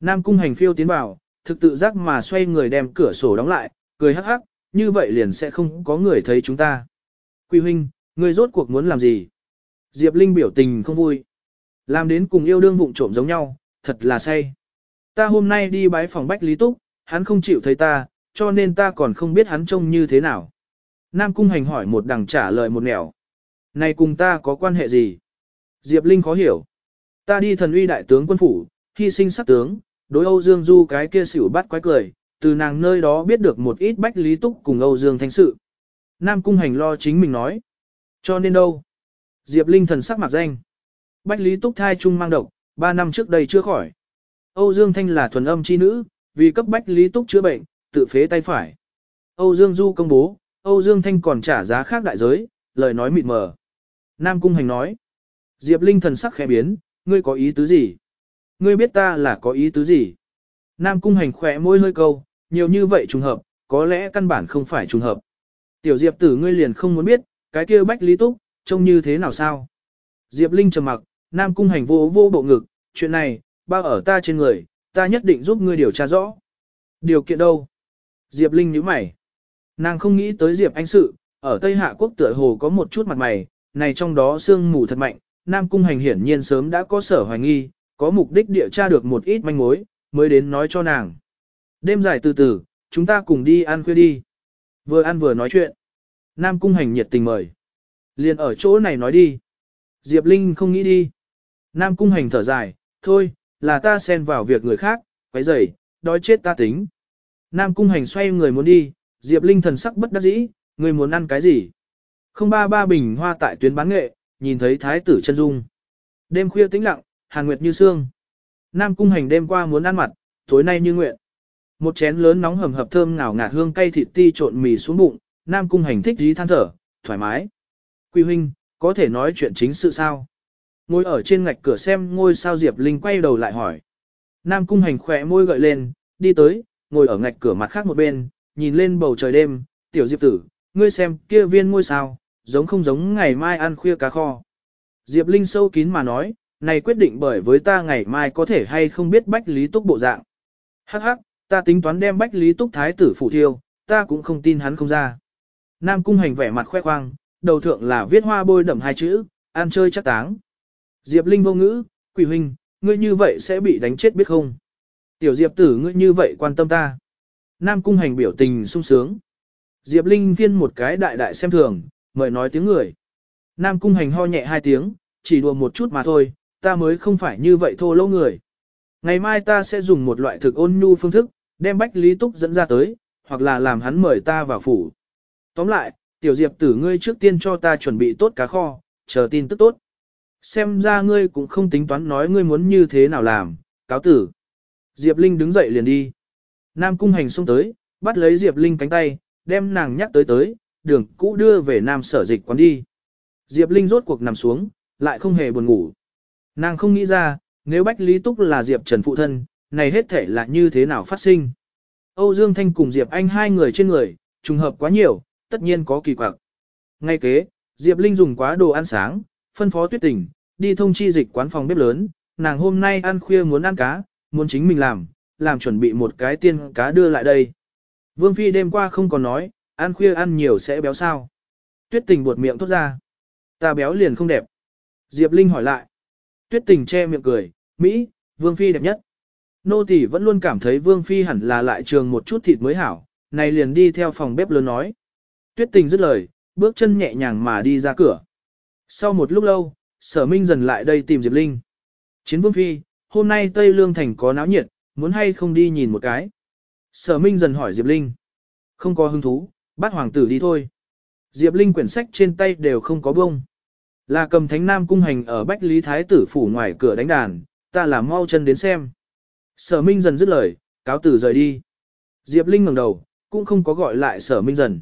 Speaker 1: Nam cung hành phiêu tiến vào, thực tự giác mà xoay người đem cửa sổ đóng lại, cười hắc hắc, như vậy liền sẽ không có người thấy chúng ta. Quy huynh, ngươi rốt cuộc muốn làm gì? Diệp Linh biểu tình không vui. Làm đến cùng yêu đương vụng trộm giống nhau, thật là say. Ta hôm nay đi bái phòng Bách Lý Túc, hắn không chịu thấy ta, cho nên ta còn không biết hắn trông như thế nào. Nam Cung Hành hỏi một đằng trả lời một nẻo. Này cùng ta có quan hệ gì? Diệp Linh khó hiểu. Ta đi thần uy đại tướng quân phủ, hy sinh sắc tướng, đối Âu Dương Du cái kia xỉu bắt quái cười, từ nàng nơi đó biết được một ít Bách Lý Túc cùng Âu Dương Thanh sự. Nam Cung Hành lo chính mình nói. Cho nên đâu? Diệp Linh thần sắc mặt danh. Bách Lý Túc thai trung mang độc, 3 năm trước đây chưa khỏi. Âu Dương Thanh là thuần âm chi nữ, vì cấp Bách Lý Túc chữa bệnh, tự phế tay phải. Âu Dương Du công bố, Âu Dương Thanh còn trả giá khác đại giới, lời nói mịt mờ. Nam Cung Hành nói. Diệp Linh thần sắc khẽ biến, ngươi có ý tứ gì? Ngươi biết ta là có ý tứ gì? Nam Cung Hành khỏe môi hơi câu, nhiều như vậy trùng hợp, có lẽ căn bản không phải trùng hợp. Tiểu Diệp tử ngươi liền không muốn biết, cái kia Bách Lý Túc, trông như thế nào sao? Diệp Linh trầm mặc, Nam Cung Hành vô vô bộ ngực, chuyện này, bao ở ta trên người, ta nhất định giúp ngươi điều tra rõ. Điều kiện đâu? Diệp Linh nhíu mày. Nàng không nghĩ tới Diệp Anh sự, ở Tây Hạ Quốc tựa hồ có một chút mặt mày, này trong đó sương mù thật mạnh, Nam Cung Hành hiển nhiên sớm đã có sở hoài nghi, có mục đích địa tra được một ít manh mối, mới đến nói cho nàng. Đêm dài từ từ, chúng ta cùng đi ăn khuya đi. Vừa ăn vừa nói chuyện. Nam Cung Hành nhiệt tình mời. Liền ở chỗ này nói đi. Diệp Linh không nghĩ đi. Nam Cung Hành thở dài, thôi, là ta xen vào việc người khác, quấy rầy, đói chết ta tính. Nam Cung Hành xoay người muốn đi, Diệp Linh thần sắc bất đắc dĩ, người muốn ăn cái gì? Không ba ba bình hoa tại tuyến bán nghệ, nhìn thấy thái tử chân dung. Đêm khuya tĩnh lặng, hàn nguyệt như sương. Nam Cung Hành đêm qua muốn ăn mặt, tối nay như nguyện. Một chén lớn nóng hầm hập thơm ngào ngạt hương cay thịt ti trộn mì xuống bụng, Nam Cung Hành thích dí than thở, thoải mái. Quy huynh, có thể nói chuyện chính sự sao? Ngồi ở trên ngạch cửa xem ngôi sao Diệp Linh quay đầu lại hỏi. Nam Cung Hành khỏe môi gợi lên, đi tới, ngồi ở ngạch cửa mặt khác một bên, nhìn lên bầu trời đêm, tiểu Diệp tử, ngươi xem kia viên ngôi sao, giống không giống ngày mai ăn khuya cá kho. Diệp Linh sâu kín mà nói, này quyết định bởi với ta ngày mai có thể hay không biết Bách Lý Túc bộ dạng. Hắc hắc, ta tính toán đem Bách Lý Túc thái tử phụ thiêu, ta cũng không tin hắn không ra. Nam Cung Hành vẻ mặt khoe khoang, đầu thượng là viết hoa bôi đậm hai chữ, ăn chơi chắc táng. Diệp Linh vô ngữ, quỷ huynh, ngươi như vậy sẽ bị đánh chết biết không? Tiểu Diệp tử ngươi như vậy quan tâm ta. Nam cung hành biểu tình sung sướng. Diệp Linh viên một cái đại đại xem thường, mời nói tiếng người. Nam cung hành ho nhẹ hai tiếng, chỉ đùa một chút mà thôi, ta mới không phải như vậy thô lỗ người. Ngày mai ta sẽ dùng một loại thực ôn nhu phương thức, đem Bách Lý Túc dẫn ra tới, hoặc là làm hắn mời ta vào phủ. Tóm lại, tiểu diệp tử ngươi trước tiên cho ta chuẩn bị tốt cá kho, chờ tin tức tốt. Xem ra ngươi cũng không tính toán nói ngươi muốn như thế nào làm, cáo tử. Diệp Linh đứng dậy liền đi. Nam cung hành xông tới, bắt lấy Diệp Linh cánh tay, đem nàng nhắc tới tới, đường cũ đưa về Nam sở dịch quán đi. Diệp Linh rốt cuộc nằm xuống, lại không hề buồn ngủ. Nàng không nghĩ ra, nếu Bách Lý Túc là Diệp Trần phụ thân, này hết thể là như thế nào phát sinh. Âu Dương Thanh cùng Diệp Anh hai người trên người, trùng hợp quá nhiều, tất nhiên có kỳ quặc. Ngay kế, Diệp Linh dùng quá đồ ăn sáng, phân phó tuyết tình, đi thông chi dịch quán phòng bếp lớn, nàng hôm nay ăn khuya muốn ăn cá, muốn chính mình làm, làm chuẩn bị một cái tiên cá đưa lại đây. Vương Phi đêm qua không còn nói, ăn khuya ăn nhiều sẽ béo sao. tuyết tình buột miệng thốt ra. Ta béo liền không đẹp. Diệp Linh hỏi lại. Tuyết tình che miệng cười, Mỹ, Vương Phi đẹp nhất. Nô tỷ vẫn luôn cảm thấy Vương Phi hẳn là lại trường một chút thịt mới hảo, này liền đi theo phòng bếp lớn nói. Tuyết tình dứt lời, bước chân nhẹ nhàng mà đi ra cửa. Sau một lúc lâu, sở minh dần lại đây tìm Diệp Linh. Chiến Vương Phi, hôm nay Tây Lương Thành có náo nhiệt, muốn hay không đi nhìn một cái. Sở minh dần hỏi Diệp Linh. Không có hứng thú, bắt hoàng tử đi thôi. Diệp Linh quyển sách trên tay đều không có bông. Là cầm thánh nam cung hành ở Bách Lý Thái tử phủ ngoài cửa đánh đàn, ta là mau chân đến xem. Sở Minh dần dứt lời, cáo tử rời đi. Diệp Linh ngẩng đầu, cũng không có gọi lại sở Minh dần.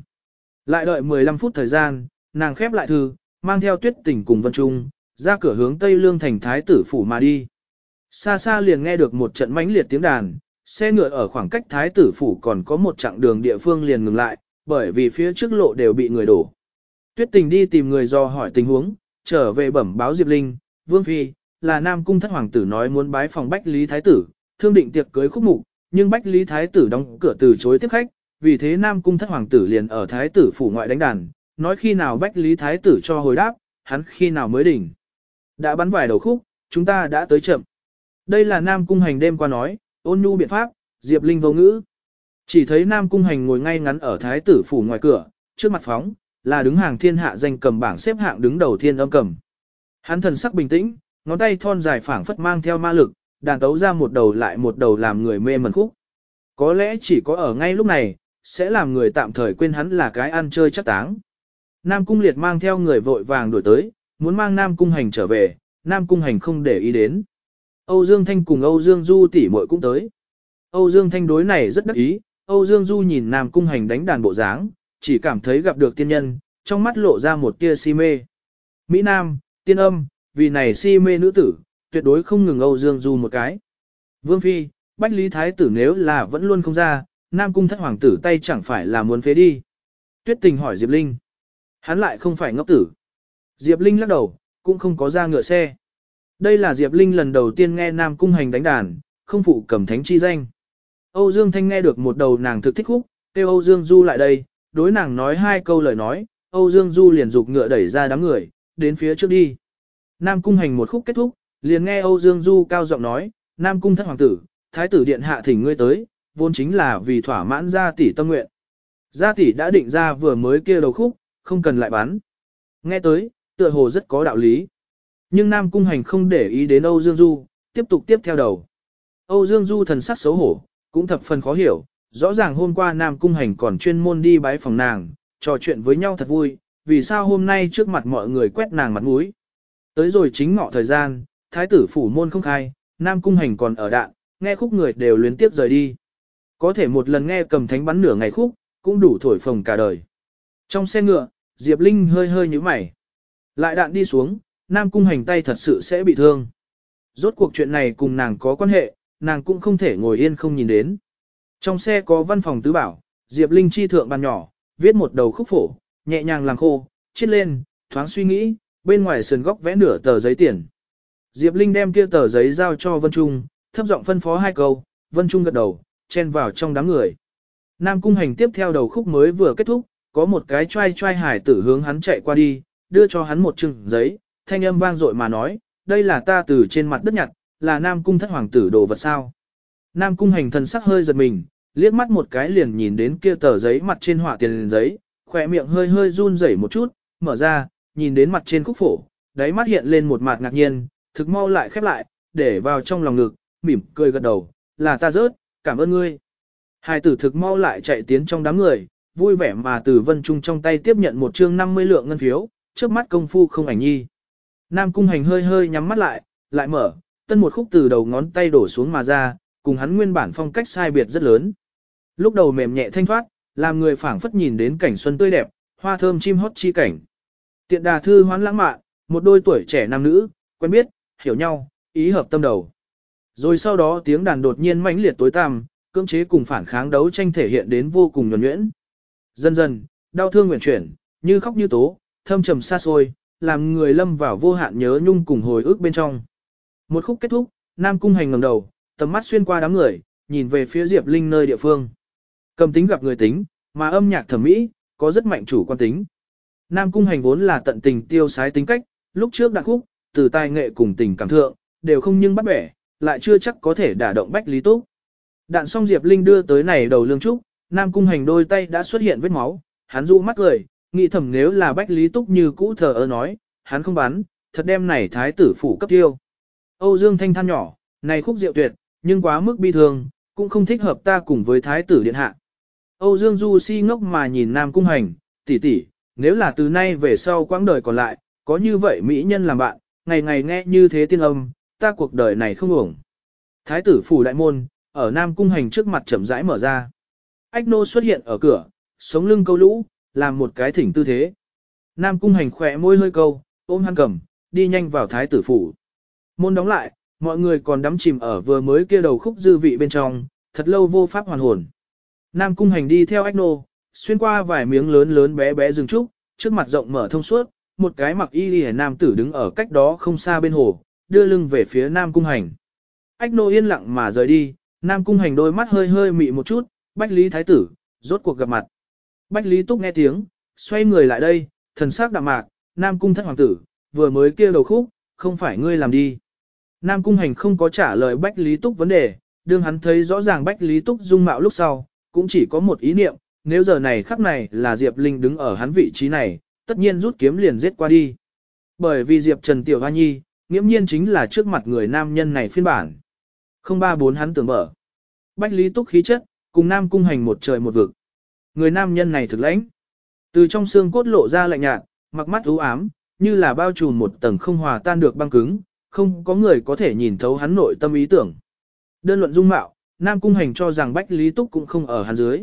Speaker 1: Lại đợi 15 phút thời gian, nàng khép lại thư, mang theo tuyết tỉnh cùng Vân Trung, ra cửa hướng Tây Lương thành Thái tử phủ mà đi. Xa xa liền nghe được một trận mãnh liệt tiếng đàn, xe ngựa ở khoảng cách Thái tử phủ còn có một chặng đường địa phương liền ngừng lại, bởi vì phía trước lộ đều bị người đổ. Tuyết tình đi tìm người do hỏi tình huống, trở về bẩm báo Diệp Linh, Vương Phi, là Nam Cung thất hoàng tử nói muốn bái phòng Bách Lý Thái tử, thương định tiệc cưới khúc mục, nhưng Bách Lý Thái tử đóng cửa từ chối tiếp khách, vì thế Nam Cung thất hoàng tử liền ở Thái tử phủ ngoại đánh đàn, nói khi nào Bách Lý Thái tử cho hồi đáp, hắn khi nào mới đỉnh. Đã bắn vài đầu khúc, chúng ta đã tới chậm. Đây là Nam Cung hành đêm qua nói, ôn nhu biện pháp, Diệp Linh vô ngữ. Chỉ thấy Nam Cung hành ngồi ngay ngắn ở Thái tử phủ ngoài cửa, trước mặt phóng, là đứng hàng thiên hạ danh cầm bảng xếp hạng đứng đầu thiên âm cầm. Hắn thần sắc bình tĩnh, ngón tay thon dài phảng phất mang theo ma lực, đàn tấu ra một đầu lại một đầu làm người mê mẩn khúc. Có lẽ chỉ có ở ngay lúc này, sẽ làm người tạm thời quên hắn là cái ăn chơi chắc táng. Nam Cung Liệt mang theo người vội vàng đuổi tới, muốn mang Nam Cung Hành trở về, Nam Cung Hành không để ý đến. Âu Dương Thanh cùng Âu Dương Du tỷ muội cũng tới. Âu Dương Thanh đối này rất đắc ý, Âu Dương Du nhìn Nam Cung Hành đánh đàn bộ dáng, chỉ cảm thấy gặp được tiên nhân, trong mắt lộ ra một tia si mê. Mỹ Nam, tiên âm, vì này si mê nữ tử, tuyệt đối không ngừng Âu Dương Du một cái. Vương Phi, Bách Lý Thái tử nếu là vẫn luôn không ra, Nam Cung thất hoàng tử tay chẳng phải là muốn phế đi. Tuyết tình hỏi Diệp Linh. Hắn lại không phải ngốc tử. Diệp Linh lắc đầu, cũng không có ra ngựa xe. Đây là Diệp Linh lần đầu tiên nghe Nam Cung hành đánh đàn, không phụ cầm thánh chi danh. Âu Dương Thanh nghe được một đầu nàng thực thích khúc, kêu Âu Dương Du lại đây, đối nàng nói hai câu lời nói, Âu Dương Du liền dục ngựa đẩy ra đám người, đến phía trước đi. Nam Cung hành một khúc kết thúc, liền nghe Âu Dương Du cao giọng nói, Nam Cung thất hoàng tử, Thái tử điện hạ thỉnh ngươi tới, vốn chính là vì thỏa mãn gia tỷ tâm nguyện. Gia tỷ đã định ra vừa mới kia đầu khúc, không cần lại bán. Nghe tới, tựa hồ rất có đạo lý. Nhưng Nam Cung hành không để ý đến Âu Dương Du, tiếp tục tiếp theo đầu. Âu Dương Du thần sắc xấu hổ, cũng thập phần khó hiểu, rõ ràng hôm qua Nam Cung hành còn chuyên môn đi bái phòng nàng, trò chuyện với nhau thật vui, vì sao hôm nay trước mặt mọi người quét nàng mặt mũi. Tới rồi chính ngọ thời gian, thái tử phủ môn không khai, Nam Cung hành còn ở đạn, nghe khúc người đều luyến tiếp rời đi. Có thể một lần nghe cầm thánh bắn nửa ngày khúc, cũng đủ thổi phồng cả đời. Trong xe ngựa, Diệp Linh hơi hơi như mày. Lại đạn đi xuống, Nam Cung hành tay thật sự sẽ bị thương. Rốt cuộc chuyện này cùng nàng có quan hệ, nàng cũng không thể ngồi yên không nhìn đến. Trong xe có văn phòng tứ bảo, Diệp Linh chi thượng bàn nhỏ, viết một đầu khúc phổ, nhẹ nhàng làm khô, chết lên, thoáng suy nghĩ, bên ngoài sườn góc vẽ nửa tờ giấy tiền. Diệp Linh đem kia tờ giấy giao cho Vân Trung, thấp giọng phân phó hai câu, Vân Trung gật đầu, chen vào trong đám người. Nam Cung Hành tiếp theo đầu khúc mới vừa kết thúc, có một cái trai trai hải tử hướng hắn chạy qua đi, đưa cho hắn một chừng giấy, thanh âm vang dội mà nói, đây là ta từ trên mặt đất nhặt, là Nam Cung thất hoàng tử đồ vật sao. Nam Cung Hành thần sắc hơi giật mình, liếc mắt một cái liền nhìn đến kia tờ giấy mặt trên họa tiền giấy, khỏe miệng hơi hơi run rẩy một chút, mở ra, nhìn đến mặt trên khúc phổ, đáy mắt hiện lên một mặt ngạc nhiên, thực mau lại khép lại, để vào trong lòng ngực, mỉm cười gật đầu, là ta rớt, cảm ơn ngươi. Hai tử thực mau lại chạy tiến trong đám người, vui vẻ mà từ vân trung trong tay tiếp nhận một chương 50 lượng ngân phiếu, trước mắt công phu không ảnh nhi. Nam cung hành hơi hơi nhắm mắt lại, lại mở, tân một khúc từ đầu ngón tay đổ xuống mà ra, cùng hắn nguyên bản phong cách sai biệt rất lớn. Lúc đầu mềm nhẹ thanh thoát, làm người phảng phất nhìn đến cảnh xuân tươi đẹp, hoa thơm chim hót chi cảnh. Tiện đà thư hoán lãng mạn, một đôi tuổi trẻ nam nữ, quen biết, hiểu nhau, ý hợp tâm đầu. Rồi sau đó tiếng đàn đột nhiên mãnh liệt tối tăm, cưỡng chế cùng phản kháng đấu tranh thể hiện đến vô cùng nhuần nhuyễn. Dần dần, đau thương nguyện chuyển, như khóc như tố, thâm trầm xa xôi, làm người lâm vào vô hạn nhớ nhung cùng hồi ức bên trong. Một khúc kết thúc, Nam Cung Hành ngẩng đầu, tầm mắt xuyên qua đám người, nhìn về phía Diệp Linh nơi địa phương. Cầm tính gặp người tính, mà âm nhạc thẩm mỹ, có rất mạnh chủ quan tính. Nam Cung Hành vốn là tận tình tiêu sái tính cách, lúc trước đạn khúc, từ tài nghệ cùng tình cảm thượng, đều không nhưng bắt bẻ, lại chưa chắc có thể đả động Bách Lý Túc. Đạn xong Diệp Linh đưa tới này đầu lương trúc, Nam Cung Hành đôi tay đã xuất hiện vết máu, hắn dụ mắt cười, nghĩ thầm nếu là Bách Lý Túc như cũ thờ ơ nói, hắn không bắn, thật đem này thái tử phủ cấp tiêu. Âu Dương Thanh than nhỏ, này khúc diệu tuyệt, nhưng quá mức bi thương, cũng không thích hợp ta cùng với thái tử điện hạ. Âu Dương Du si ngốc mà nhìn Nam Cung Hành, tỷ tỷ, nếu là từ nay về sau quãng đời còn lại, có như vậy mỹ nhân làm bạn, ngày ngày nghe như thế tiên âm, ta cuộc đời này không ổng. Thái tử phủ đại môn, ở Nam Cung Hành trước mặt chậm rãi mở ra. Ách nô xuất hiện ở cửa, sống lưng câu lũ, làm một cái thỉnh tư thế. Nam Cung Hành khỏe môi hơi câu, ôm hắn cầm, đi nhanh vào thái tử phủ. Môn đóng lại, mọi người còn đắm chìm ở vừa mới kia đầu khúc dư vị bên trong, thật lâu vô pháp hoàn hồn. Nam Cung Hành đi theo ách nô, xuyên qua vài miếng lớn lớn bé bé rừng trúc, trước mặt rộng mở thông suốt, một cái mặc y lìa nam tử đứng ở cách đó không xa bên hồ, đưa lưng về phía Nam Cung Hành. Ách nô yên lặng mà rời đi, Nam Cung Hành đôi mắt hơi hơi mị một chút, Bách Lý Thái Tử, rốt cuộc gặp mặt. Bách Lý Túc nghe tiếng, xoay người lại đây, thần sắc đạm mạc, Nam Cung thất hoàng tử, vừa mới kia đầu khúc, không phải ngươi làm đi. Nam Cung Hành không có trả lời Bách Lý Túc vấn đề, đương hắn thấy rõ ràng Bách Lý Túc dung mạo lúc sau, cũng chỉ có một ý niệm, nếu giờ này khắc này là Diệp Linh đứng ở hắn vị trí này, tất nhiên rút kiếm liền giết qua đi. Bởi vì Diệp Trần Tiểu Hoa Nhi, nghiễm nhiên chính là trước mặt người nam nhân này phiên bản. Không ba bốn hắn tưởng mở. Bách Lý Túc khí chất, cùng Nam Cung Hành một trời một vực. Người nam nhân này thực lãnh. Từ trong xương cốt lộ ra lạnh nhạt, mặc mắt u ám, như là bao trùm một tầng không hòa tan được băng cứng, không có người có thể nhìn thấu hắn nội tâm ý tưởng. Đơn luận dung mạo, Nam Cung Hành cho rằng Bách Lý Túc cũng không ở hắn dưới.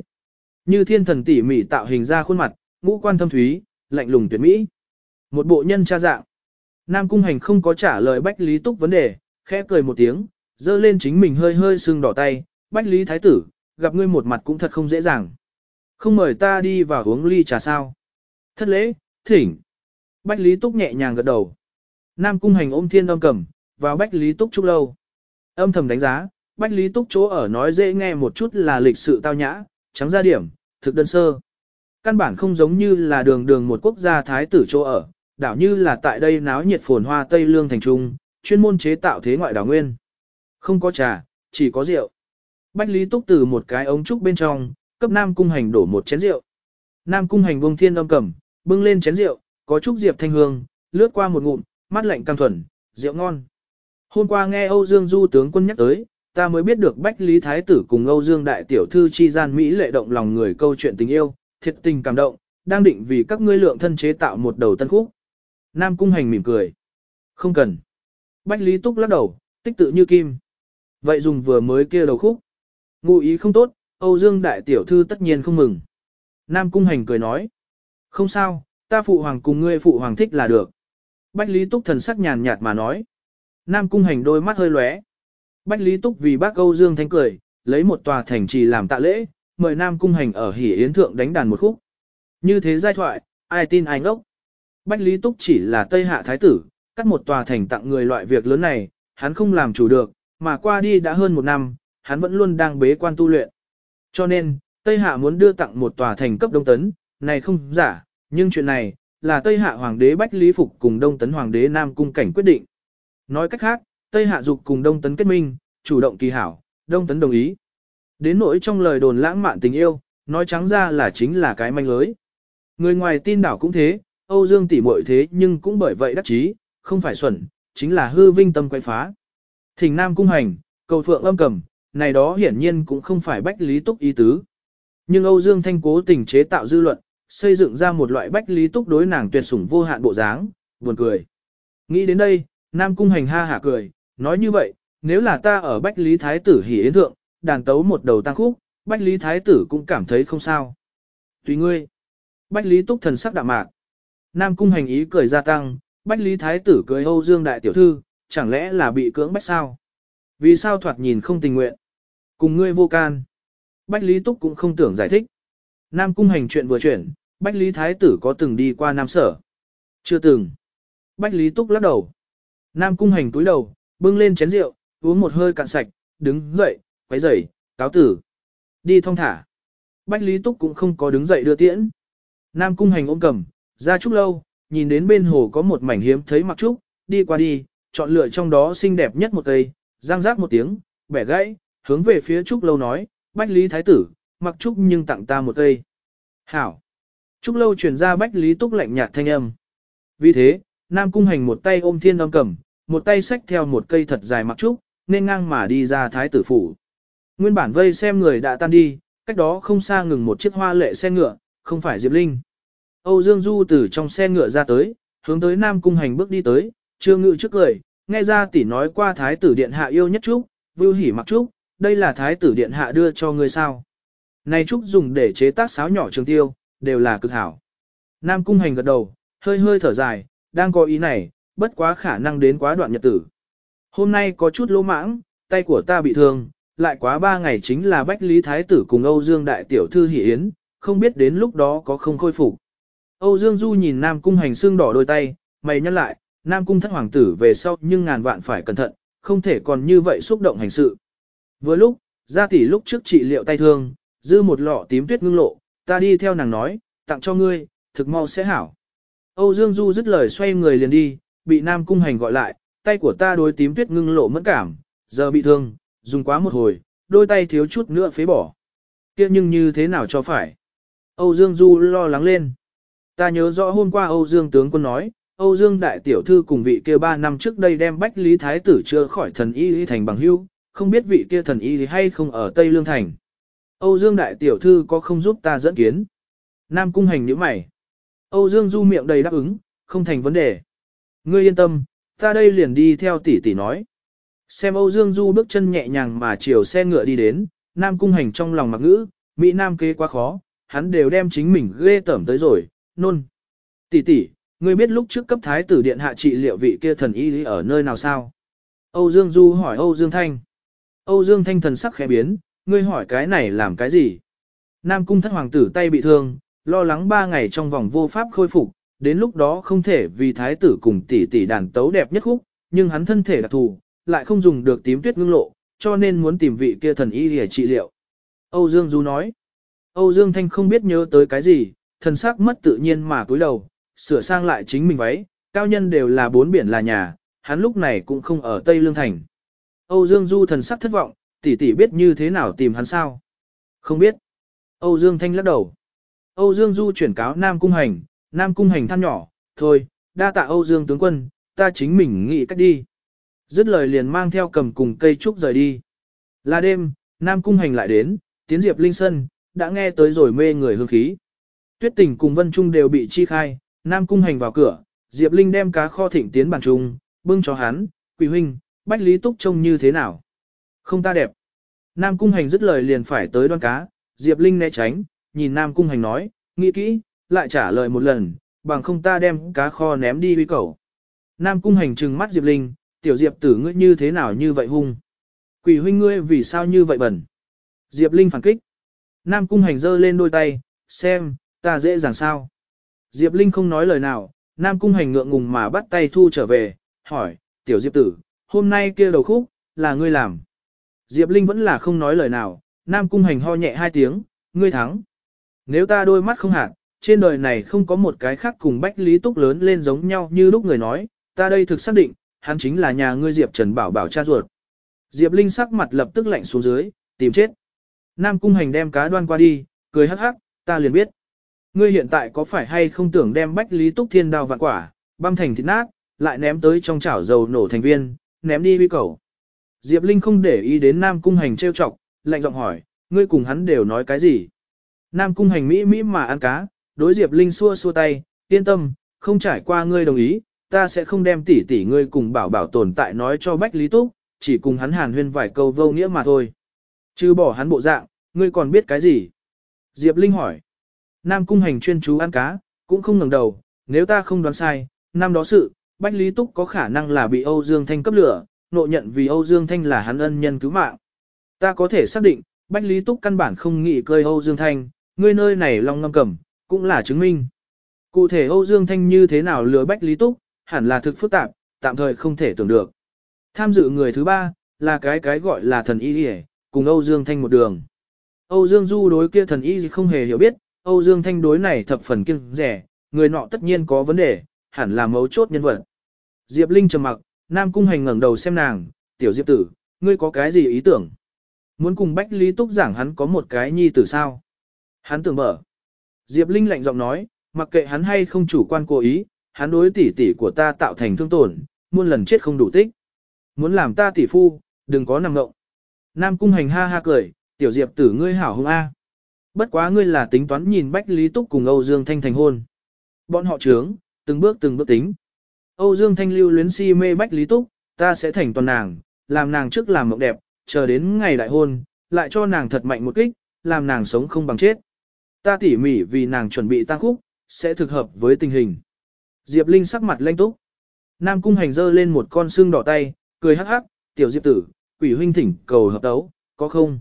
Speaker 1: Như thiên thần tỉ mỉ tạo hình ra khuôn mặt, ngũ quan thâm thúy, lạnh lùng tuyệt mỹ. Một bộ nhân tra dạng. Nam Cung Hành không có trả lời Bách Lý Túc vấn đề, khẽ cười một tiếng, dơ lên chính mình hơi hơi sưng đỏ tay, Bách Lý Thái Tử, gặp ngươi một mặt cũng thật không dễ dàng. Không mời ta đi vào uống ly trà sao. Thất lễ, thỉnh. Bách Lý Túc nhẹ nhàng gật đầu. Nam Cung Hành ôm thiên âm cầm, vào Bách Lý Túc trúc lâu. Âm thầm đánh giá, Bách Lý Túc chỗ ở nói dễ nghe một chút là lịch sự tao nhã, trắng ra điểm, thực đơn sơ. Căn bản không giống như là đường đường một quốc gia thái tử chỗ ở, đảo như là tại đây náo nhiệt phồn hoa Tây Lương thành trung, chuyên môn chế tạo thế ngoại đảo nguyên. Không có trà, chỉ có rượu. Bách Lý Túc từ một cái ống trúc bên trong, cấp Nam Cung Hành đổ một chén rượu. Nam Cung Hành buông thiên âm cầm, bưng lên chén rượu, có chút diệp thanh hương, lướt qua một ngụm, mắt lạnh cam thuần, rượu ngon. Hôm qua nghe Âu Dương Du tướng quân nhắc tới, ta mới biết được Bách Lý Thái tử cùng Âu Dương Đại Tiểu Thư chi gian Mỹ lệ động lòng người câu chuyện tình yêu, thiệt tình cảm động, đang định vì các ngươi lượng thân chế tạo một đầu tân khúc. Nam Cung Hành mỉm cười. Không cần. Bách Lý Túc lắc đầu, tích tự như kim. Vậy dùng vừa mới kia đầu khúc. Ngụ ý không tốt, Âu Dương Đại Tiểu Thư tất nhiên không mừng. Nam Cung Hành cười nói. Không sao, ta phụ hoàng cùng ngươi phụ hoàng thích là được. Bách Lý Túc thần sắc nhàn nhạt mà nói. Nam Cung Hành đôi mắt hơi lóe. Bách Lý Túc vì bác Âu Dương Thanh cười, lấy một tòa thành trì làm tạ lễ, mời Nam Cung Hành ở hỉ yến thượng đánh đàn một khúc. Như thế giai thoại, ai tin ai ngốc. Bách Lý Túc chỉ là Tây Hạ Thái tử, cắt một tòa thành tặng người loại việc lớn này, hắn không làm chủ được, mà qua đi đã hơn một năm, hắn vẫn luôn đang bế quan tu luyện. Cho nên, Tây Hạ muốn đưa tặng một tòa thành cấp Đông Tấn, này không giả, nhưng chuyện này, là Tây Hạ Hoàng đế Bách Lý Phục cùng Đông Tấn Hoàng đế Nam Cung Cảnh quyết định. Nói cách khác, Tây Hạ Dục cùng Đông Tấn kết minh, chủ động kỳ hảo, Đông Tấn đồng ý. Đến nỗi trong lời đồn lãng mạn tình yêu, nói trắng ra là chính là cái manh lưới. Người ngoài tin đảo cũng thế, Âu Dương tỷ muội thế nhưng cũng bởi vậy đắc chí, không phải xuẩn, chính là hư vinh tâm quay phá. Thỉnh Nam cung hành, cầu phượng âm cầm, này đó hiển nhiên cũng không phải bách lý túc ý tứ. Nhưng Âu Dương Thanh cố tình chế tạo dư luận, xây dựng ra một loại bách lý túc đối nàng tuyệt sủng vô hạn bộ dáng, buồn cười. Nghĩ đến đây, Nam cung hành ha hả cười, nói như vậy, nếu là ta ở bách lý thái tử hỉ yến thượng, đàn tấu một đầu tăng khúc, bách lý thái tử cũng cảm thấy không sao. Tùy ngươi. Bách lý túc thần sắc đạm mạc. Nam cung hành ý cười gia tăng, bách lý thái tử cười Âu Dương đại tiểu thư, chẳng lẽ là bị cưỡng bách sao? Vì sao thoạt nhìn không tình nguyện? Cùng ngươi vô can. Bách lý túc cũng không tưởng giải thích. Nam cung hành chuyện vừa chuyển, bách lý thái tử có từng đi qua Nam sở? Chưa từng. Bách lý túc lắc đầu. Nam cung hành túi đầu, bưng lên chén rượu, uống một hơi cạn sạch, đứng dậy, quấy dậy, cáo tử. Đi thong thả. Bách Lý Túc cũng không có đứng dậy đưa tiễn. Nam cung hành ôm cầm, Ra trúc lâu, nhìn đến bên hồ có một mảnh hiếm thấy mặc trúc, đi qua đi, chọn lựa trong đó xinh đẹp nhất một cây, giang rác một tiếng, bẻ gãy, hướng về phía trúc lâu nói, bách lý thái tử, mặc trúc nhưng tặng ta một cây. Hảo! Trúc lâu truyền ra bách lý túc lạnh nhạt thanh âm. Vì thế, Nam Cung Hành một tay ôm thiên âm cầm, một tay xách theo một cây thật dài mặc trúc, nên ngang mà đi ra thái tử phủ. Nguyên bản vây xem người đã tan đi, cách đó không xa ngừng một chiếc hoa lệ xe ngựa, không phải Diệp Linh. Âu Dương Du từ trong xe ngựa ra tới, hướng tới Nam Cung Hành bước đi tới, chưa ngự trước cười, nghe ra tỷ nói qua thái tử điện hạ yêu nhất trúc, vưu hỉ mặc trúc, đây là thái tử điện hạ đưa cho ngươi sao. Này trúc dùng để chế tác sáo nhỏ trường tiêu, đều là cực hảo. Nam Cung Hành gật đầu, hơi hơi thở dài, đang có ý này, bất quá khả năng đến quá đoạn nhật tử. Hôm nay có chút lỗ mãng, tay của ta bị thương, lại quá ba ngày chính là Bách Lý Thái tử cùng Âu Dương Đại Tiểu Thư Hỷ Yến, không biết đến lúc đó có không khôi phục. Âu Dương Du nhìn Nam Cung hành xương đỏ đôi tay, mày nhăn lại, Nam Cung thất hoàng tử về sau nhưng ngàn vạn phải cẩn thận, không thể còn như vậy xúc động hành sự. Vừa lúc, gia tỷ lúc trước trị liệu tay thương, dư một lọ tím tuyết ngưng lộ, ta đi theo nàng nói, tặng cho ngươi, thực mau sẽ hảo. Âu Dương Du dứt lời xoay người liền đi, bị Nam Cung hành gọi lại, tay của ta đối tím tuyết ngưng lộ mất cảm, giờ bị thương, dùng quá một hồi, đôi tay thiếu chút nữa phế bỏ. kia nhưng như thế nào cho phải? Âu Dương Du lo lắng lên. Ta nhớ rõ hôm qua Âu Dương tướng quân nói, Âu Dương đại tiểu thư cùng vị kia ba năm trước đây đem Bách Lý Thái tử chưa khỏi thần y thành bằng hưu, không biết vị kia thần y hay không ở Tây Lương Thành. Âu Dương đại tiểu thư có không giúp ta dẫn kiến? Nam cung hành nhíu mày. Âu Dương Du miệng đầy đáp ứng, không thành vấn đề. Ngươi yên tâm, ta đây liền đi theo tỷ tỷ nói. Xem Âu Dương Du bước chân nhẹ nhàng mà chiều xe ngựa đi đến, Nam Cung Hành trong lòng mặc ngữ, Mỹ Nam kế quá khó, hắn đều đem chính mình ghê tởm tới rồi, nôn. Tỷ tỷ, ngươi biết lúc trước cấp thái tử điện hạ trị liệu vị kia thần y ở nơi nào sao? Âu Dương Du hỏi Âu Dương Thanh. Âu Dương Thanh thần sắc khẽ biến, ngươi hỏi cái này làm cái gì? Nam Cung thất hoàng tử tay bị thương, lo lắng ba ngày trong vòng vô pháp khôi phục, đến lúc đó không thể vì thái tử cùng tỷ tỷ đàn tấu đẹp nhất khúc, nhưng hắn thân thể đặc thù, lại không dùng được tím tuyết ngưng lộ, cho nên muốn tìm vị kia thần y để trị liệu. Âu Dương Du nói, Âu Dương Thanh không biết nhớ tới cái gì, thần sắc mất tự nhiên mà cúi đầu, sửa sang lại chính mình váy, cao nhân đều là bốn biển là nhà, hắn lúc này cũng không ở Tây Lương Thành. Âu Dương Du thần sắc thất vọng, tỷ tỷ biết như thế nào tìm hắn sao? Không biết. Âu Dương Thanh lắc đầu. Âu Dương Du chuyển cáo Nam Cung Hành, Nam Cung Hành than nhỏ, thôi, đa tạ Âu Dương tướng quân, ta chính mình nghĩ cách đi. Dứt lời liền mang theo cầm cùng cây trúc rời đi. Là đêm, Nam Cung Hành lại đến, tiến Diệp Linh Sân, đã nghe tới rồi mê người hương khí. Tuyết tình cùng Vân Trung đều bị chi khai, Nam Cung Hành vào cửa, Diệp Linh đem cá kho thịnh tiến bàn trung, bưng cho hắn, quỷ huynh, bách lý túc trông như thế nào. Không ta đẹp. Nam Cung Hành dứt lời liền phải tới đoan cá, Diệp Linh né tránh, nhìn Nam Cung Hành nói, nghĩ kỹ, lại trả lời một lần, bằng không ta đem cá kho ném đi huy cầu. Nam Cung Hành trừng mắt Diệp Linh, tiểu diệp tử ngươi như thế nào như vậy hung. Quỷ huynh ngươi vì sao như vậy bẩn. Diệp Linh phản kích. Nam cung hành giơ lên đôi tay, xem, ta dễ dàng sao. Diệp Linh không nói lời nào, Nam cung hành ngượng ngùng mà bắt tay thu trở về, hỏi, tiểu diệp tử, hôm nay kia đầu khúc, là ngươi làm. Diệp Linh vẫn là không nói lời nào, Nam cung hành ho nhẹ hai tiếng, ngươi thắng. Nếu ta đôi mắt không hạt, trên đời này không có một cái khác cùng Bách Lý Túc lớn lên giống nhau như lúc người nói, ta đây thực xác định, hắn chính là nhà ngươi Diệp Trần Bảo bảo cha ruột. Diệp Linh sắc mặt lập tức lạnh xuống dưới, tìm chết. Nam Cung Hành đem cá đoan qua đi, cười hắc hắc, ta liền biết. Ngươi hiện tại có phải hay không tưởng đem Bách Lý Túc Thiên đào vạn quả, băm thành thịt nát, lại ném tới trong chảo dầu nổ thành viên, ném đi huy cầu. Diệp Linh không để ý đến Nam Cung Hành trêu chọc, lạnh giọng hỏi, ngươi cùng hắn đều nói cái gì? Nam Cung Hành mỹ mỹ mà ăn cá, đối Diệp Linh xua xua tay, yên tâm, không trải qua ngươi đồng ý, ta sẽ không đem tỷ tỷ ngươi cùng bảo bảo tồn tại nói cho Bách Lý Túc, chỉ cùng hắn hàn huyên vài câu vô nghĩa mà thôi. Chứ bỏ hắn bộ dạng, ngươi còn biết cái gì? Diệp Linh hỏi. Nam cung hành chuyên chú ăn cá, cũng không ngẩng đầu, nếu ta không đoán sai, năm đó sự, Bách Lý Túc có khả năng là bị Âu Dương Thanh cấp lửa, nộ nhận vì Âu Dương Thanh là hắn ân nhân cứu mạng. Ta có thể xác định, Bách Lý Túc căn bản không nghĩ cơi Âu Dương Thanh, ngươi nơi này long ngâm cầm, cũng là chứng minh. Cụ thể Âu Dương Thanh như thế nào lừa Bách Lý Túc, hẳn là thực phức tạp, tạm thời không thể tưởng được. Tham dự người thứ ba, là cái cái gọi là thần y đi cùng Âu Dương Thanh một đường. Âu Dương Du đối kia thần y không hề hiểu biết, Âu Dương Thanh đối này thập phần kiêng rẻ, người nọ tất nhiên có vấn đề, hẳn là mấu chốt nhân vật. Diệp Linh trầm mặc, Nam Cung Hành ngẩng đầu xem nàng, tiểu Diệp tử, ngươi có cái gì ý tưởng? Muốn cùng Bách Lý Túc giảng hắn có một cái nhi tử sao? Hắn tưởng mở. Diệp Linh lạnh giọng nói, mặc kệ hắn hay không chủ quan cố ý, hắn đối tỷ tỷ của ta tạo thành thương tổn, muôn lần chết không đủ tích. Muốn làm ta tỷ phu, đừng có nằm ngộng. Nam Cung Hành ha ha cười, tiểu Diệp tử ngươi hảo hung a. Bất quá ngươi là tính toán nhìn Bách Lý Túc cùng Âu Dương Thanh thành hôn. Bọn họ trướng, từng bước từng bước tính. Âu Dương Thanh lưu luyến si mê Bách Lý Túc, ta sẽ thành toàn nàng, làm nàng trước làm mộng đẹp, chờ đến ngày đại hôn, lại cho nàng thật mạnh một kích, làm nàng sống không bằng chết. Ta tỉ mỉ vì nàng chuẩn bị tăng khúc, sẽ thực hợp với tình hình. Diệp Linh sắc mặt lanh túc. Nam Cung Hành giơ lên một con xương đỏ tay, cười hắc hắc, tiểu Diệp tử, quỷ huynh thỉnh cầu hợp tấu, có không?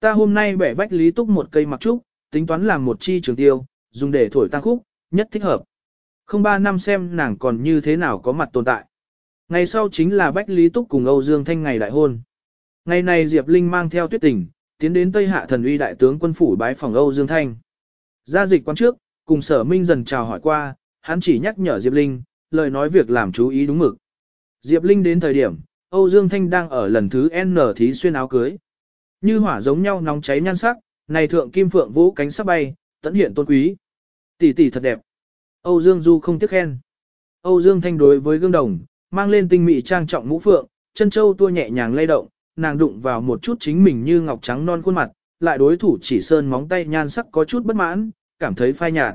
Speaker 1: Ta hôm nay bẻ bách lý túc một cây mặc trúc, tính toán làm một chi trường tiêu, dùng để thổi tăng khúc, nhất thích hợp. Không ba năm xem nàng còn như thế nào có mặt tồn tại. Ngày sau chính là Bách Lý Túc cùng Âu Dương Thanh ngày đại hôn. Ngày này Diệp Linh mang theo tuyết tình, tiến đến Tây Hạ thần uy đại tướng quân phủ bái phòng Âu Dương Thanh. Ra dịch quan trước, cùng sở minh dần chào hỏi qua, hắn chỉ nhắc nhở Diệp Linh, lời nói việc làm chú ý đúng mực. Diệp Linh đến thời điểm, Âu Dương Thanh đang ở lần thứ N thí xuyên áo cưới. Như hỏa giống nhau nóng cháy nhan sắc, này thượng kim phượng vũ cánh sắp bay, tận hiện tôn quý. Tỷ tỷ thật đẹp. Âu Dương Du không tiếc khen. Âu Dương Thanh đối với gương đồng, mang lên tinh mỹ trang trọng mũ phượng, chân châu tua nhẹ nhàng lay động, nàng đụng vào một chút chính mình như ngọc trắng non khuôn mặt, lại đối thủ chỉ sơn móng tay nhan sắc có chút bất mãn, cảm thấy phai nhạt.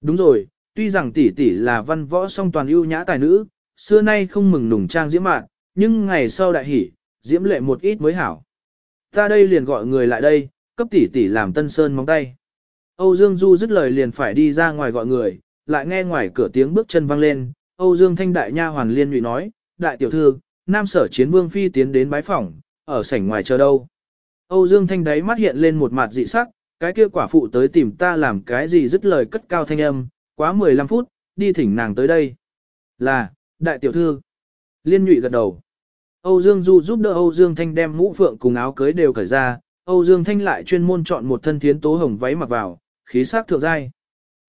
Speaker 1: Đúng rồi, tuy rằng tỷ tỷ là văn võ song toàn ưu nhã tài nữ, xưa nay không mừng nùng trang diễm mạn, nhưng ngày sau đại hỷ, diễm lệ một ít mới hảo. Ta đây liền gọi người lại đây, cấp tỷ tỷ làm tân sơn móng tay. Âu Dương Du dứt lời liền phải đi ra ngoài gọi người, lại nghe ngoài cửa tiếng bước chân vang lên, Âu Dương Thanh đại nha hoàn liên nhụy nói, đại tiểu thư, nam sở chiến vương phi tiến đến bái phỏng, ở sảnh ngoài chờ đâu. Âu Dương Thanh đáy mắt hiện lên một mặt dị sắc, cái kia quả phụ tới tìm ta làm cái gì dứt lời cất cao thanh âm, quá 15 phút, đi thỉnh nàng tới đây. Là, đại tiểu thư. Liên nhụy gật đầu. Âu Dương Du giúp đỡ Âu Dương Thanh đem mũ phượng cùng áo cưới đều cởi ra, Âu Dương Thanh lại chuyên môn chọn một thân thiến tố hồng váy mặc vào, khí sắc thượng giai.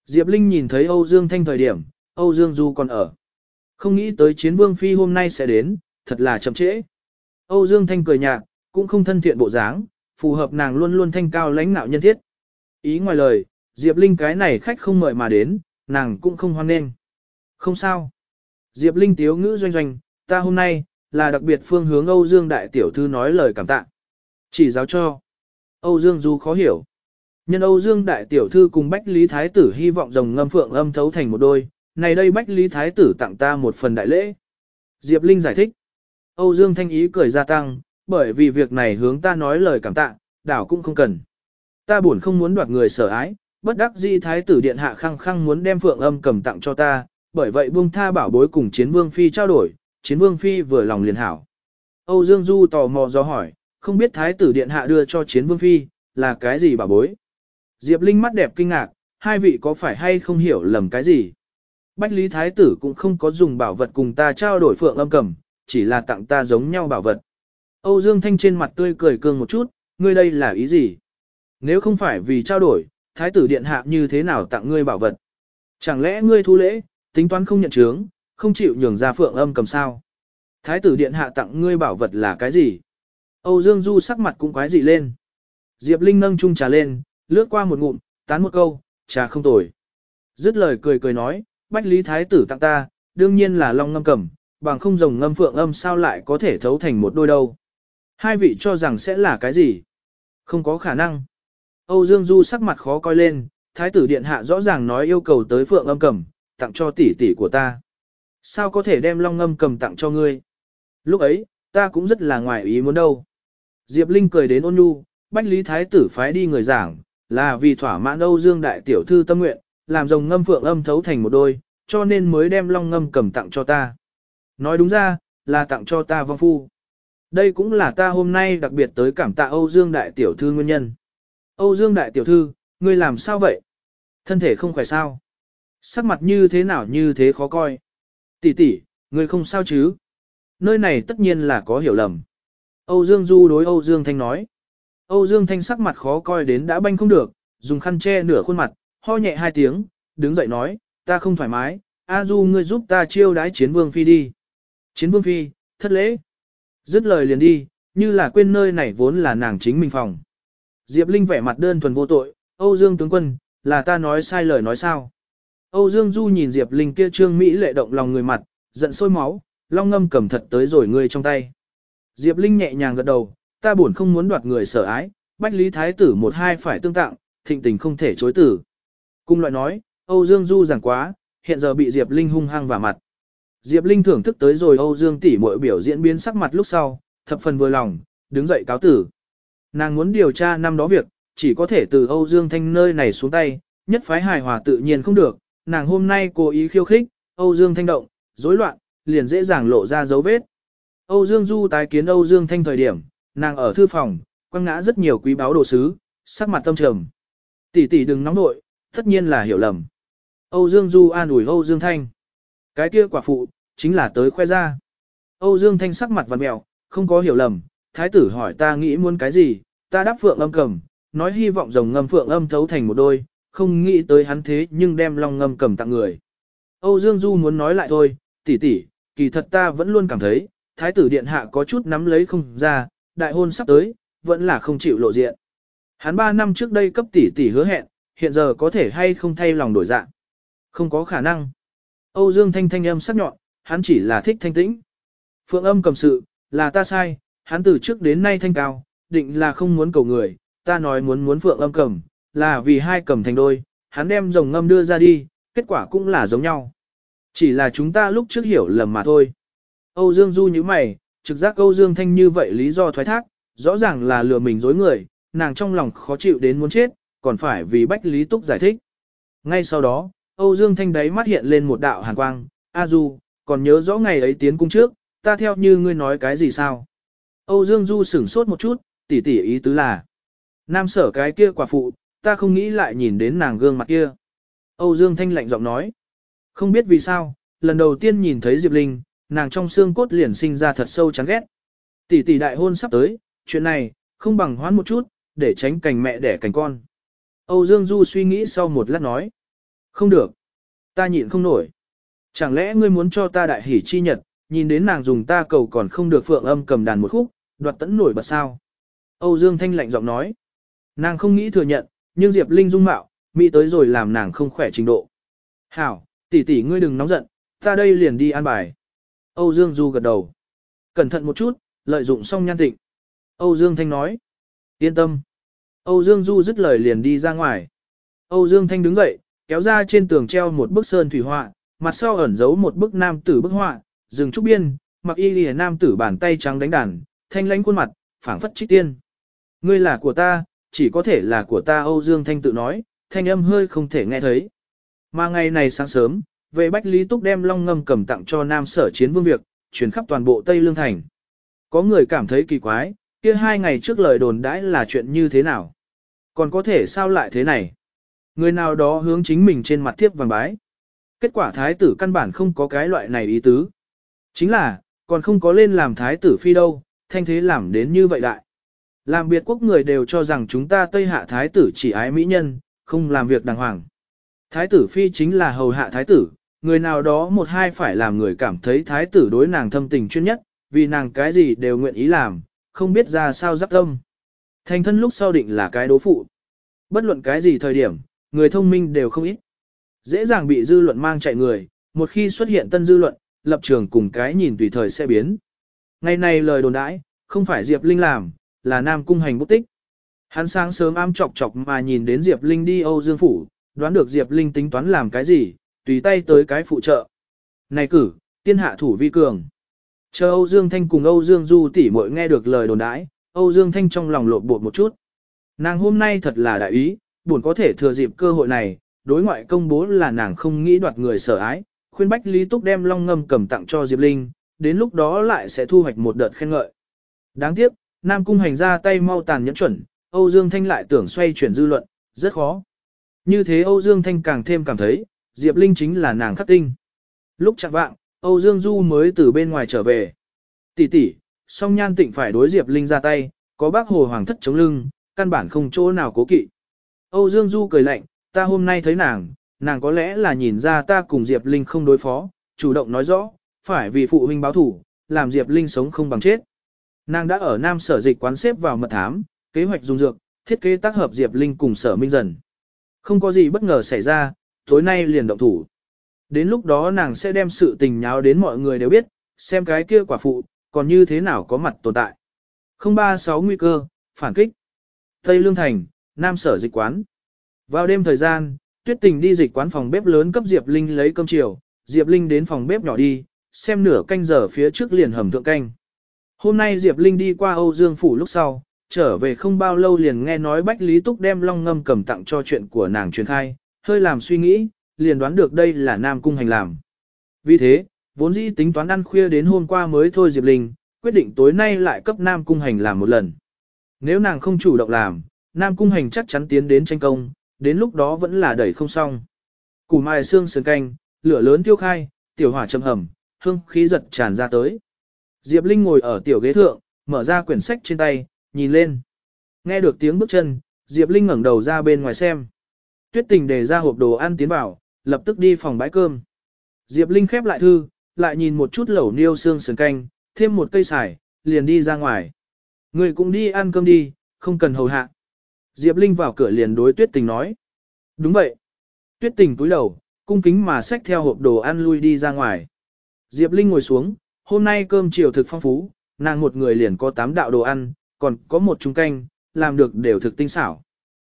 Speaker 1: Diệp Linh nhìn thấy Âu Dương Thanh thời điểm, Âu Dương Du còn ở. Không nghĩ tới chiến vương phi hôm nay sẽ đến, thật là chậm trễ. Âu Dương Thanh cười nhạt, cũng không thân thiện bộ dáng, phù hợp nàng luôn luôn thanh cao lãnh nạo nhân thiết. Ý ngoài lời, Diệp Linh cái này khách không mời mà đến, nàng cũng không hoan nghênh. Không sao. Diệp Linh tiếu ngữ doanh doanh, ta hôm nay, là đặc biệt phương hướng Âu Dương Đại Tiểu Thư nói lời cảm tạ. Chỉ giáo cho. Âu Dương Du khó hiểu. Nhân Âu Dương Đại Tiểu Thư cùng Bách Lý Thái Tử hy vọng rồng ngâm phượng âm thấu thành một đôi, này đây Bách Lý Thái Tử tặng ta một phần đại lễ. Diệp Linh giải thích. Âu Dương Thanh Ý cười gia tăng, bởi vì việc này hướng ta nói lời cảm tạ, đảo cũng không cần. Ta buồn không muốn đoạt người sở ái, bất đắc Di Thái Tử Điện Hạ khăng khăng muốn đem phượng âm cầm tặng cho ta, bởi vậy buông tha bảo bối cùng chiến vương phi trao đổi, chiến vương phi vừa lòng liền hảo. Âu Dương Du tò mò do hỏi, không biết Thái Tử Điện Hạ đưa cho chiến vương phi, là cái gì bảo bối? Diệp Linh mắt đẹp kinh ngạc, hai vị có phải hay không hiểu lầm cái gì? Bách Lý Thái Tử cũng không có dùng bảo vật cùng ta trao đổi phượng âm cầm, chỉ là tặng ta giống nhau bảo vật. Âu Dương Thanh trên mặt tươi cười cường một chút, ngươi đây là ý gì? Nếu không phải vì trao đổi, Thái tử Điện Hạ như thế nào tặng ngươi bảo vật? Chẳng lẽ ngươi thu lễ, tính toán không nhận chướng, không chịu nhường ra phượng âm cầm sao? Thái tử Điện Hạ tặng ngươi bảo vật là cái gì? Âu Dương Du sắc mặt cũng quái dị lên. Diệp Linh nâng chung trà lên, lướt qua một ngụm, tán một câu, trà không tồi. Dứt lời cười cười nói, Bách Lý Thái tử tặng ta, đương nhiên là long ngâm cầm, bằng không rồng ngâm phượng âm sao lại có thể thấu thành một đôi đâu. Hai vị cho rằng sẽ là cái gì? Không có khả năng. Âu Dương Du sắc mặt khó coi lên, Thái tử Điện Hạ rõ ràng nói yêu cầu tới phượng âm cầm, tặng cho tỷ tỷ của ta. Sao có thể đem long ngâm cầm tặng cho ngươi? Lúc ấy, ta cũng rất là ngoài ý muốn đâu. Diệp Linh cười đến ôn nhu, Bách Lý Thái tử phái đi người giảng, là vì thỏa mãn Âu Dương Đại Tiểu Thư tâm nguyện, làm rồng ngâm phượng âm thấu thành một đôi, cho nên mới đem long ngâm cầm tặng cho ta. Nói đúng ra, là tặng cho ta vong phu. Đây cũng là ta hôm nay đặc biệt tới cảm tạ Âu Dương Đại Tiểu Thư nguyên nhân. Âu Dương Đại Tiểu Thư, ngươi làm sao vậy? Thân thể không khỏe sao? Sắc mặt như thế nào như thế khó coi? Tỷ tỷ, ngươi không sao chứ? Nơi này tất nhiên là có hiểu lầm. Âu Dương Du đối Âu Dương Thanh nói. Âu Dương Thanh sắc mặt khó coi đến đã banh không được, dùng khăn che nửa khuôn mặt, ho nhẹ hai tiếng, đứng dậy nói, ta không thoải mái, A Du ngươi giúp ta chiêu đái chiến vương phi đi. Chiến vương phi, thất lễ. Dứt lời liền đi, như là quên nơi này vốn là nàng chính mình phòng. Diệp Linh vẻ mặt đơn thuần vô tội, Âu Dương tướng quân, là ta nói sai lời nói sao. Âu Dương Du nhìn Diệp Linh kia trương Mỹ lệ động lòng người mặt, giận sôi máu, long ngâm cầm thật tới rồi ngươi trong tay. Diệp Linh nhẹ nhàng gật đầu, ta buồn không muốn đoạt người sở ái, bách lý thái tử một hai phải tương tặng, thịnh tình không thể chối tử. Cung loại nói, Âu Dương Du giảng quá, hiện giờ bị Diệp Linh hung hăng vào mặt. Diệp Linh thưởng thức tới rồi Âu Dương tỷ muội biểu diễn biến sắc mặt lúc sau, thập phần vừa lòng, đứng dậy cáo tử. Nàng muốn điều tra năm đó việc, chỉ có thể từ Âu Dương Thanh nơi này xuống tay, nhất phái hài hòa tự nhiên không được, nàng hôm nay cố ý khiêu khích, Âu Dương Thanh động, rối loạn, liền dễ dàng lộ ra dấu vết. Âu Dương Du tái kiến Âu Dương Thanh thời điểm, nàng ở thư phòng, quăng ngã rất nhiều quý báo đồ sứ, sắc mặt tâm trầm. Tỷ tỷ đừng nóng nội, tất nhiên là hiểu lầm. Âu Dương Du an ủi Âu Dương Thanh. Cái kia quả phụ, chính là tới khoe ra. Âu Dương Thanh sắc mặt vằn mẹo, không có hiểu lầm, thái tử hỏi ta nghĩ muốn cái gì, ta đáp phượng âm cầm, nói hy vọng rồng ngâm phượng âm thấu thành một đôi, không nghĩ tới hắn thế nhưng đem long ngâm cầm tặng người. Âu Dương Du muốn nói lại thôi, tỷ tỷ, kỳ thật ta vẫn luôn cảm thấy, thái tử điện hạ có chút nắm lấy không ra, đại hôn sắp tới, vẫn là không chịu lộ diện. Hắn 3 năm trước đây cấp tỷ tỷ hứa hẹn, hiện giờ có thể hay không thay lòng đổi dạng. Không có khả năng. Âu Dương Thanh thanh âm sắc nhọn, hắn chỉ là thích thanh tĩnh. Phượng âm cầm sự, là ta sai, hắn từ trước đến nay thanh cao, định là không muốn cầu người, ta nói muốn muốn Phượng âm cầm, là vì hai cầm thành đôi, hắn đem rồng ngâm đưa ra đi, kết quả cũng là giống nhau. Chỉ là chúng ta lúc trước hiểu lầm mà thôi. Âu Dương Du như mày, trực giác Âu Dương Thanh như vậy lý do thoái thác, rõ ràng là lừa mình dối người, nàng trong lòng khó chịu đến muốn chết, còn phải vì Bách Lý Túc giải thích. Ngay sau đó, Âu Dương Thanh đáy mắt hiện lên một đạo hàn quang, A Du, còn nhớ rõ ngày ấy tiến cung trước, ta theo như ngươi nói cái gì sao? Âu Dương Du sửng sốt một chút, tỉ tỉ ý tứ là. Nam sở cái kia quả phụ, ta không nghĩ lại nhìn đến nàng gương mặt kia. Âu Dương Thanh lạnh giọng nói. Không biết vì sao, lần đầu tiên nhìn thấy Diệp Linh, nàng trong xương cốt liền sinh ra thật sâu chán ghét. Tỷ tỷ đại hôn sắp tới, chuyện này, không bằng hoán một chút, để tránh cành mẹ đẻ cành con. Âu Dương Du suy nghĩ sau một lát nói. Không được. Ta nhịn không nổi. Chẳng lẽ ngươi muốn cho ta đại hỉ chi nhật, nhìn đến nàng dùng ta cầu còn không được phượng âm cầm đàn một khúc, đoạt tẫn nổi bật sao? Âu Dương Thanh lạnh giọng nói. Nàng không nghĩ thừa nhận, nhưng Diệp Linh dung mạo, mỹ tới rồi làm nàng không khỏe trình độ. Hảo, tỷ tỷ ngươi đừng nóng giận, ta đây liền đi an bài. Âu Dương Du gật đầu. Cẩn thận một chút, lợi dụng xong nhan tịnh. Âu Dương Thanh nói. Yên tâm. Âu Dương Du dứt lời liền đi ra ngoài. Âu Dương Thanh đứng dậy, kéo ra trên tường treo một bức sơn thủy họa, mặt sau ẩn giấu một bức nam tử bức họa, rừng trúc biên, mặc y lìa nam tử bàn tay trắng đánh đàn, thanh lãnh khuôn mặt, phảng phất trích tiên. Ngươi là của ta, chỉ có thể là của ta Âu Dương Thanh tự nói, thanh âm hơi không thể nghe thấy. Mà ngày này sáng sớm, về Bách Lý Túc đem long ngâm cầm tặng cho nam sở chiến vương việc, chuyển khắp toàn bộ Tây Lương Thành. Có người cảm thấy kỳ quái, kia hai ngày trước lời đồn đãi là chuyện như thế nào? Còn có thể sao lại thế này? Người nào đó hướng chính mình trên mặt thiếp vàng bái. Kết quả thái tử căn bản không có cái loại này ý tứ. Chính là, còn không có lên làm thái tử phi đâu, thanh thế làm đến như vậy đại. Làm biệt quốc người đều cho rằng chúng ta Tây Hạ thái tử chỉ ái mỹ nhân, không làm việc đàng hoàng. Thái tử phi chính là hầu hạ thái tử, người nào đó một hai phải làm người cảm thấy thái tử đối nàng thâm tình chuyên nhất, vì nàng cái gì đều nguyện ý làm, không biết ra sao giáp tâm. Thành thân lúc sau định là cái đố phụ. Bất luận cái gì thời điểm, người thông minh đều không ít. Dễ dàng bị dư luận mang chạy người, một khi xuất hiện tân dư luận, lập trường cùng cái nhìn tùy thời sẽ biến. Ngày này lời đồn đãi, không phải Diệp Linh làm, là Nam Cung Hành bút tích. Hắn sáng sớm am chọc chọc mà nhìn đến Diệp Linh đi Âu Dương Phủ, đoán được Diệp Linh tính toán làm cái gì, tùy tay tới cái phụ trợ. Này cử, tiên hạ thủ vi cường. Chờ Âu Dương Thanh cùng Âu Dương Du tỷ muội nghe được lời đồn đãi, Âu Dương Thanh trong lòng lộn bột một chút. Nàng hôm nay thật là đại ý, buồn có thể thừa dịp cơ hội này, đối ngoại công bố là nàng không nghĩ đoạt người sở ái, khuyên Bách Lý Túc đem long ngâm cầm tặng cho Diệp Linh, đến lúc đó lại sẽ thu hoạch một đợt khen ngợi. Đáng tiếc, Nam Cung hành ra tay mau tàn nhẫn chuẩn, Âu Dương Thanh lại tưởng xoay chuyển dư luận, rất khó. Như thế Âu Dương Thanh càng thêm cảm thấy, Diệp Linh chính là nàng khắc tinh. Lúc chạm vạng, Âu Dương Du mới từ bên ngoài trở về. Tỷ tỷ, song nhan tịnh phải đối Diệp Linh ra tay, có bác hồ hoàng thất chống lưng, căn bản không chỗ nào cố kỵ. Âu Dương Du cười lạnh, ta hôm nay thấy nàng, nàng có lẽ là nhìn ra ta cùng Diệp Linh không đối phó, chủ động nói rõ, phải vì phụ huynh báo thủ, làm Diệp Linh sống không bằng chết. Nàng đã ở Nam Sở Dịch quán xếp vào mật thám, kế hoạch dùng dược, thiết kế tác hợp Diệp Linh cùng Sở Minh dần. Không có gì bất ngờ xảy ra, tối nay liền động thủ. Đến lúc đó nàng sẽ đem sự tình nháo đến mọi người đều biết, xem cái kia quả phụ, còn như thế nào có mặt tồn tại. 036 nguy cơ, phản kích. Tây Lương Thành, Nam Sở Dịch quán. Vào đêm thời gian, Tuyết Tình đi dịch quán phòng bếp lớn cấp Diệp Linh lấy cơm chiều, Diệp Linh đến phòng bếp nhỏ đi, xem nửa canh giờ phía trước liền hầm thượng canh. Hôm nay Diệp Linh đi qua Âu Dương Phủ lúc sau, trở về không bao lâu liền nghe nói Bách Lý Túc đem long ngâm cầm tặng cho chuyện của nàng truyền khai, hơi làm suy nghĩ, liền đoán được đây là Nam Cung hành làm. Vì thế, vốn dĩ tính toán ăn khuya đến hôm qua mới thôi Diệp Linh, quyết định tối nay lại cấp Nam Cung hành làm một lần. Nếu nàng không chủ động làm, Nam Cung hành chắc chắn tiến đến tranh công, đến lúc đó vẫn là đẩy không xong. Củ mai xương sườn canh, lửa lớn tiêu khai, tiểu hỏa châm hầm, hương khí giật tràn ra tới. Diệp Linh ngồi ở tiểu ghế thượng, mở ra quyển sách trên tay, nhìn lên. Nghe được tiếng bước chân, Diệp Linh ngẩng đầu ra bên ngoài xem. Tuyết tình để ra hộp đồ ăn tiến vào, lập tức đi phòng bãi cơm. Diệp Linh khép lại thư, lại nhìn một chút lẩu niêu xương sườn canh, thêm một cây xài, liền đi ra ngoài. Người cũng đi ăn cơm đi, không cần hầu hạ. Diệp Linh vào cửa liền đối tuyết tình nói. Đúng vậy. Tuyết tình túi đầu, cung kính mà xách theo hộp đồ ăn lui đi ra ngoài. Diệp Linh ngồi xuống, hôm nay cơm chiều thực phong phú, nàng một người liền có 8 đạo đồ ăn, còn có một chung canh, làm được đều thực tinh xảo.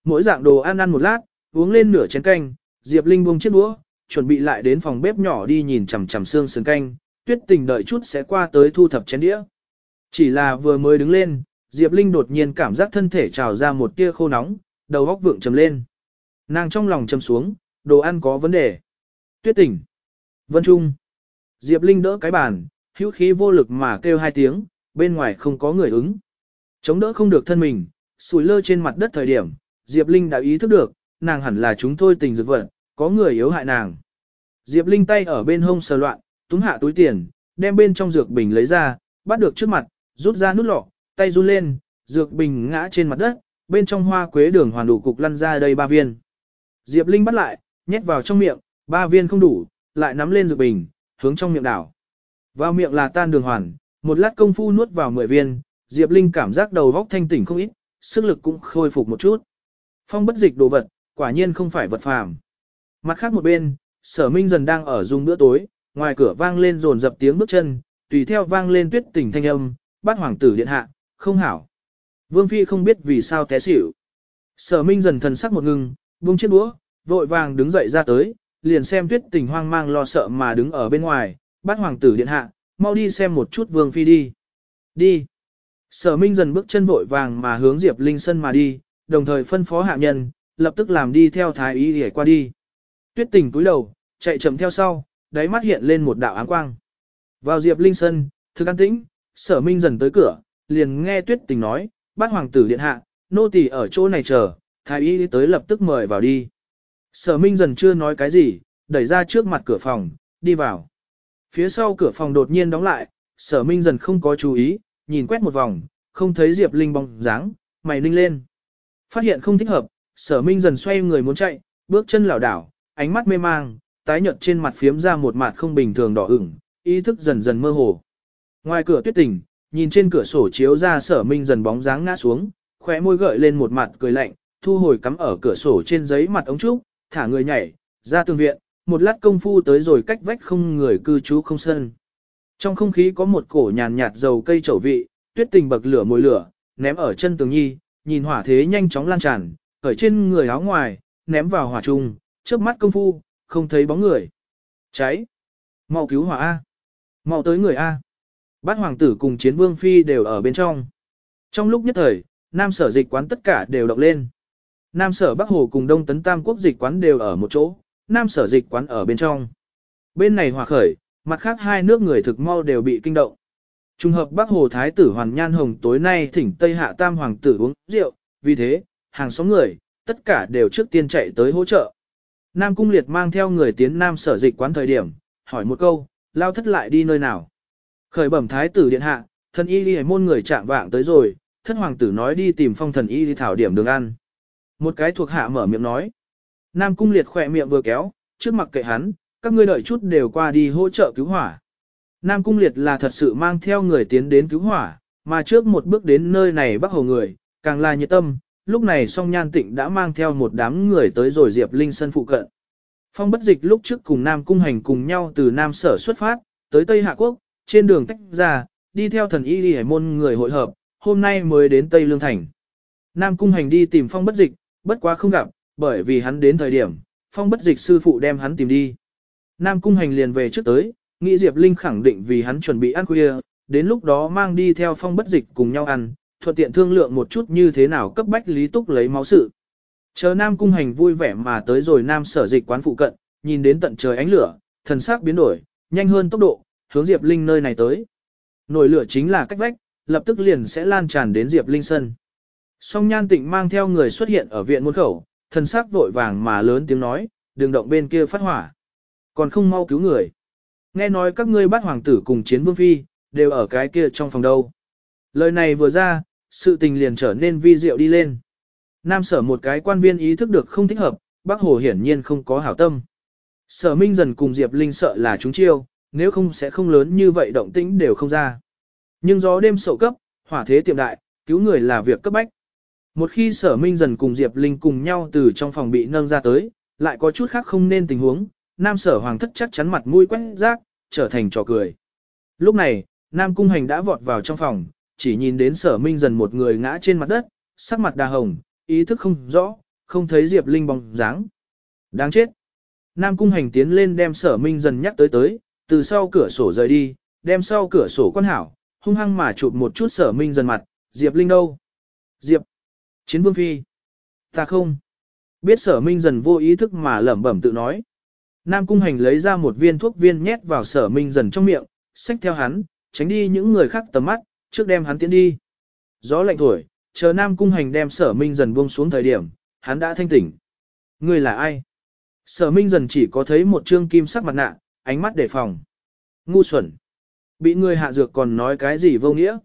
Speaker 1: Mỗi dạng đồ ăn ăn một lát, uống lên nửa chén canh, Diệp Linh buông chiếc đũa, chuẩn bị lại đến phòng bếp nhỏ đi nhìn chằm chằm xương sườn canh, tuyết tình đợi chút sẽ qua tới thu thập chén đĩa. Chỉ là vừa mới đứng lên, Diệp Linh đột nhiên cảm giác thân thể trào ra một tia khô nóng, đầu góc vượng trầm lên. Nàng trong lòng trầm xuống, đồ ăn có vấn đề. Tuyết tỉnh. Vân Trung. Diệp Linh đỡ cái bàn, hữu khí vô lực mà kêu hai tiếng, bên ngoài không có người ứng. Chống đỡ không được thân mình, sùi lơ trên mặt đất thời điểm, Diệp Linh đã ý thức được, nàng hẳn là chúng tôi tình dược vật, có người yếu hại nàng. Diệp Linh tay ở bên hông sờ loạn, túm hạ túi tiền, đem bên trong dược bình lấy ra, bắt được trước mặt, rút ra nút lọ, tay run lên, dược bình ngã trên mặt đất, bên trong hoa quế đường hoàn đủ cục lăn ra đây ba viên. Diệp Linh bắt lại, nhét vào trong miệng, ba viên không đủ, lại nắm lên dược bình, hướng trong miệng đảo. Vào miệng là tan đường hoàn, một lát công phu nuốt vào 10 viên, Diệp Linh cảm giác đầu óc thanh tỉnh không ít, sức lực cũng khôi phục một chút. Phong bất dịch đồ vật, quả nhiên không phải vật phàm. Mặt khác một bên, sở minh dần đang ở dùng bữa tối, ngoài cửa vang lên rồn dập tiếng bước chân, tùy theo vang lên tuyết tình thanh âm, bắt hoàng tử điện hạ, không hảo. Vương Phi không biết vì sao té xỉu. Sở minh dần thần sắc một ngưng, buông chiếc đũa, vội vàng đứng dậy ra tới, liền xem tuyết tình hoang mang lo sợ mà đứng ở bên ngoài, bắt hoàng tử điện hạ, mau đi xem một chút Vương Phi đi. Đi. Sở minh dần bước chân vội vàng mà hướng Diệp Linh Sân mà đi, đồng thời phân phó hạ nhân, lập tức làm đi theo thái y để qua đi. Tuyết tình cúi đầu, chạy chậm theo sau, đáy mắt hiện lên một đạo áng quang. Vào Diệp Linh Sân, thực an tĩnh, sở minh dần tới cửa, liền nghe tuyết tình nói, bát hoàng tử điện hạ, nô tỳ ở chỗ này chờ, thái y tới lập tức mời vào đi. Sở minh dần chưa nói cái gì, đẩy ra trước mặt cửa phòng, đi vào. Phía sau cửa phòng đột nhiên đóng lại, sở minh dần không có chú ý, nhìn quét một vòng, không thấy Diệp Linh bóng dáng, mày ninh lên. Phát hiện không thích hợp, sở minh dần xoay người muốn chạy, bước chân lảo đảo, ánh mắt mê mang, tái nhợt trên mặt phiếm ra một mặt không bình thường đỏ ửng, ý thức dần dần mơ hồ. Ngoài cửa tuyết tỉnh, nhìn trên cửa sổ chiếu ra sở minh dần bóng dáng ngã xuống, khóe môi gợi lên một mặt cười lạnh, thu hồi cắm ở cửa sổ trên giấy mặt ống trúc, thả người nhảy, ra tường viện, một lát công phu tới rồi cách vách không người cư trú không sân. Trong không khí có một cổ nhàn nhạt dầu cây trầu vị, tuyết tình bậc lửa mồi lửa, ném ở chân tường nhi, nhìn hỏa thế nhanh chóng lan tràn, cởi trên người áo ngoài, ném vào hỏa trùng chớp mắt công phu, không thấy bóng người. Cháy! Mau cứu hỏa A! Mau tới người A! Bát hoàng tử cùng chiến vương phi đều ở bên trong. Trong lúc nhất thời, nam sở dịch quán tất cả đều động lên. Nam sở Bắc Hồ cùng Đông Tấn Tam Quốc dịch quán đều ở một chỗ, nam sở dịch quán ở bên trong. Bên này hòa khởi, mặt khác hai nước người thực mau đều bị kinh động. Trùng hợp Bắc Hồ Thái tử Hoàn Nhan Hồng tối nay thỉnh Tây Hạ Tam Hoàng tử uống rượu, vì thế, hàng xóm người, tất cả đều trước tiên chạy tới hỗ trợ. Nam Cung Liệt mang theo người tiến Nam sở dịch quán thời điểm, hỏi một câu, lao thất lại đi nơi nào. Khởi bẩm Thái tử Điện Hạ, thần y đi môn người chạm vạng tới rồi, thất hoàng tử nói đi tìm phong thần y đi thảo điểm đường ăn. Một cái thuộc hạ mở miệng nói. Nam Cung Liệt khỏe miệng vừa kéo, trước mặt kệ hắn, các ngươi đợi chút đều qua đi hỗ trợ cứu hỏa. Nam Cung Liệt là thật sự mang theo người tiến đến cứu hỏa, mà trước một bước đến nơi này bắc hồ người, càng là nhiệt tâm, lúc này song nhan tịnh đã mang theo một đám người tới rồi Diệp Linh sân phụ cận. Phong bất dịch lúc trước cùng Nam Cung Hành cùng nhau từ Nam Sở xuất phát, tới Tây Hạ Quốc, trên đường tách ra, đi theo thần y đi môn người hội hợp, hôm nay mới đến Tây Lương Thành. Nam Cung Hành đi tìm phong bất dịch, bất quá không gặp, bởi vì hắn đến thời điểm, phong bất dịch sư phụ đem hắn tìm đi. Nam Cung Hành liền về trước tới, nghĩ Diệp Linh khẳng định vì hắn chuẩn bị ăn khuya, đến lúc đó mang đi theo phong bất dịch cùng nhau ăn, thuận tiện thương lượng một chút như thế nào cấp bách Lý Túc lấy máu sự. Chờ Nam Cung Hành vui vẻ mà tới rồi Nam sở dịch quán phụ cận, nhìn đến tận trời ánh lửa, thần sắc biến đổi, nhanh hơn tốc độ, hướng Diệp Linh nơi này tới. Nổi lửa chính là cách vách, lập tức liền sẽ lan tràn đến Diệp Linh sân. Song Nhan Tịnh mang theo người xuất hiện ở viện môn khẩu, thần sắc vội vàng mà lớn tiếng nói, đừng động bên kia phát hỏa. Còn không mau cứu người. Nghe nói các ngươi bắt hoàng tử cùng chiến vương phi, đều ở cái kia trong phòng đâu. Lời này vừa ra, sự tình liền trở nên vi diệu đi lên. Nam sở một cái quan viên ý thức được không thích hợp, bác hồ hiển nhiên không có hảo tâm. Sở Minh dần cùng Diệp Linh sợ là chúng chiêu, nếu không sẽ không lớn như vậy động tĩnh đều không ra. Nhưng gió đêm sậu cấp, hỏa thế tiệm đại, cứu người là việc cấp bách. Một khi sở minh dần cùng Diệp Linh cùng nhau từ trong phòng bị nâng ra tới, lại có chút khác không nên tình huống, nam sở hoàng thất chắc chắn mặt mũi quét rác, trở thành trò cười. Lúc này, nam cung hành đã vọt vào trong phòng, chỉ nhìn đến sở minh dần một người ngã trên mặt đất, sắc mặt đà hồng, ý thức không rõ, không thấy Diệp Linh bóng dáng. Đáng chết. Nam cung hành tiến lên đem sở minh dần nhắc tới tới, từ sau cửa sổ rời đi, đem sau cửa sổ quan hảo, hung hăng mà chụp một chút sở minh dần mặt, Diệp Linh đâu? Diệp. Chiến vương phi. Ta không. Biết sở minh dần vô ý thức mà lẩm bẩm tự nói. Nam cung hành lấy ra một viên thuốc viên nhét vào sở minh dần trong miệng, xách theo hắn, tránh đi những người khác tầm mắt, trước đem hắn tiến đi. Gió lạnh thổi, chờ Nam cung hành đem sở minh dần buông xuống thời điểm, hắn đã thanh tỉnh. Người là ai? Sở minh dần chỉ có thấy một trương kim sắc mặt nạ, ánh mắt đề phòng. Ngu xuẩn. Bị người hạ dược còn nói cái gì vô nghĩa.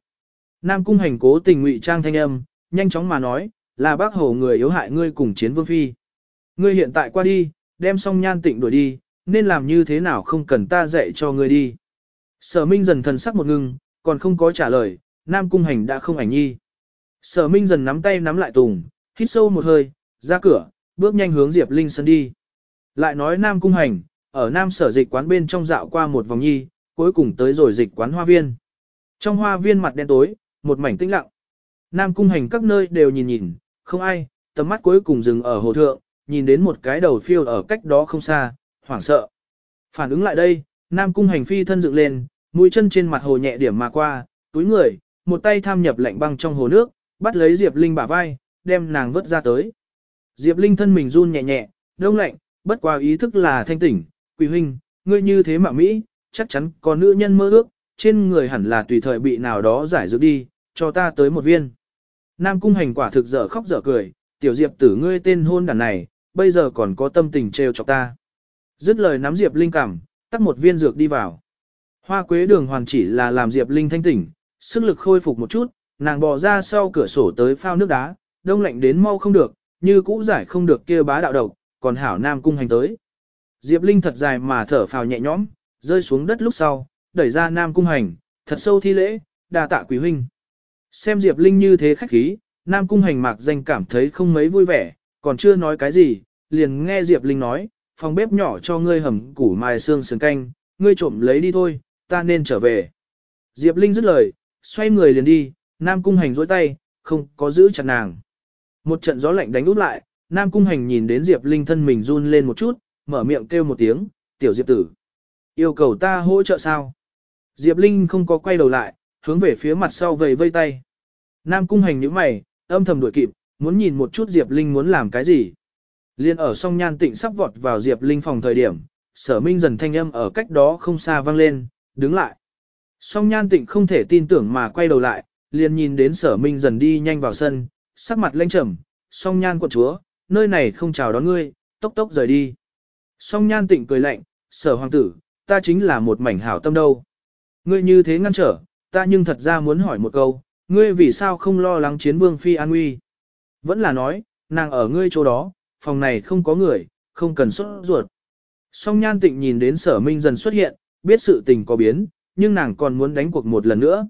Speaker 1: Nam cung hành cố tình ngụy trang thanh âm, nhanh chóng mà nói, là bác hồ người yếu hại ngươi cùng chiến vương phi. Ngươi hiện tại qua đi, đem xong nhan tịnh đuổi đi, nên làm như thế nào không cần ta dạy cho ngươi đi. Sở Minh dần thần sắc một ngưng, còn không có trả lời, Nam Cung Hành đã không ảnh nhi. Sở Minh dần nắm tay nắm lại Tùng, hít sâu một hơi, ra cửa, bước nhanh hướng Diệp Linh Sơn đi. Lại nói Nam Cung Hành, ở Nam sở dịch quán bên trong dạo qua một vòng nhi, cuối cùng tới rồi dịch quán hoa viên. Trong hoa viên mặt đen tối, một mảnh tĩnh lặng. Nam cung hành các nơi đều nhìn nhìn, không ai, tầm mắt cuối cùng dừng ở hồ thượng, nhìn đến một cái đầu phiêu ở cách đó không xa, hoảng sợ. Phản ứng lại đây, Nam cung hành phi thân dựng lên, mũi chân trên mặt hồ nhẹ điểm mà qua, túi người, một tay tham nhập lạnh băng trong hồ nước, bắt lấy Diệp Linh bả vai, đem nàng vớt ra tới. Diệp Linh thân mình run nhẹ nhẹ, đông lạnh, bất qua ý thức là thanh tỉnh, quỷ huynh, ngươi như thế mà Mỹ, chắc chắn có nữ nhân mơ ước, trên người hẳn là tùy thời bị nào đó giải dược đi, cho ta tới một viên. Nam cung hành quả thực dở khóc dở cười, tiểu diệp tử ngươi tên hôn đàn này, bây giờ còn có tâm tình trêu chọc ta. Dứt lời nắm diệp linh cảm, tắt một viên dược đi vào. Hoa quế đường hoàn chỉ là làm diệp linh thanh tỉnh, sức lực khôi phục một chút, nàng bò ra sau cửa sổ tới phao nước đá, đông lạnh đến mau không được, như cũ giải không được kia bá đạo độc, còn hảo nam cung hành tới. Diệp linh thật dài mà thở phào nhẹ nhõm, rơi xuống đất lúc sau, đẩy ra nam cung hành, thật sâu thi lễ, đà tạ quý huynh. Xem Diệp Linh như thế khách khí, Nam Cung hành mạc danh cảm thấy không mấy vui vẻ, còn chưa nói cái gì, liền nghe Diệp Linh nói, phòng bếp nhỏ cho ngươi hầm củ mài xương sườn canh, ngươi trộm lấy đi thôi, ta nên trở về. Diệp Linh dứt lời, xoay người liền đi, Nam Cung hành dối tay, không có giữ chặt nàng. Một trận gió lạnh đánh út lại, Nam Cung hành nhìn đến Diệp Linh thân mình run lên một chút, mở miệng kêu một tiếng, tiểu Diệp tử. Yêu cầu ta hỗ trợ sao? Diệp Linh không có quay đầu lại, hướng về phía mặt sau vầy vây tay. Nam cung hành nhíu mày, âm thầm đuổi kịp, muốn nhìn một chút Diệp Linh muốn làm cái gì. Liên ở song nhan tịnh sắp vọt vào Diệp Linh phòng thời điểm, sở minh dần thanh âm ở cách đó không xa vang lên, đứng lại. Song nhan tịnh không thể tin tưởng mà quay đầu lại, liền nhìn đến sở minh dần đi nhanh vào sân, sắc mặt lênh trầm, song nhan quận chúa, nơi này không chào đón ngươi, tốc tốc rời đi. Song nhan tịnh cười lạnh, sở hoàng tử, ta chính là một mảnh hảo tâm đâu. Ngươi như thế ngăn trở, ta nhưng thật ra muốn hỏi một câu, ngươi vì sao không lo lắng chiến vương phi an nguy? Vẫn là nói, nàng ở ngươi chỗ đó, phòng này không có người, không cần xuất ruột. Song nhan tịnh nhìn đến sở minh dần xuất hiện, biết sự tình có biến, nhưng nàng còn muốn đánh cuộc một lần nữa.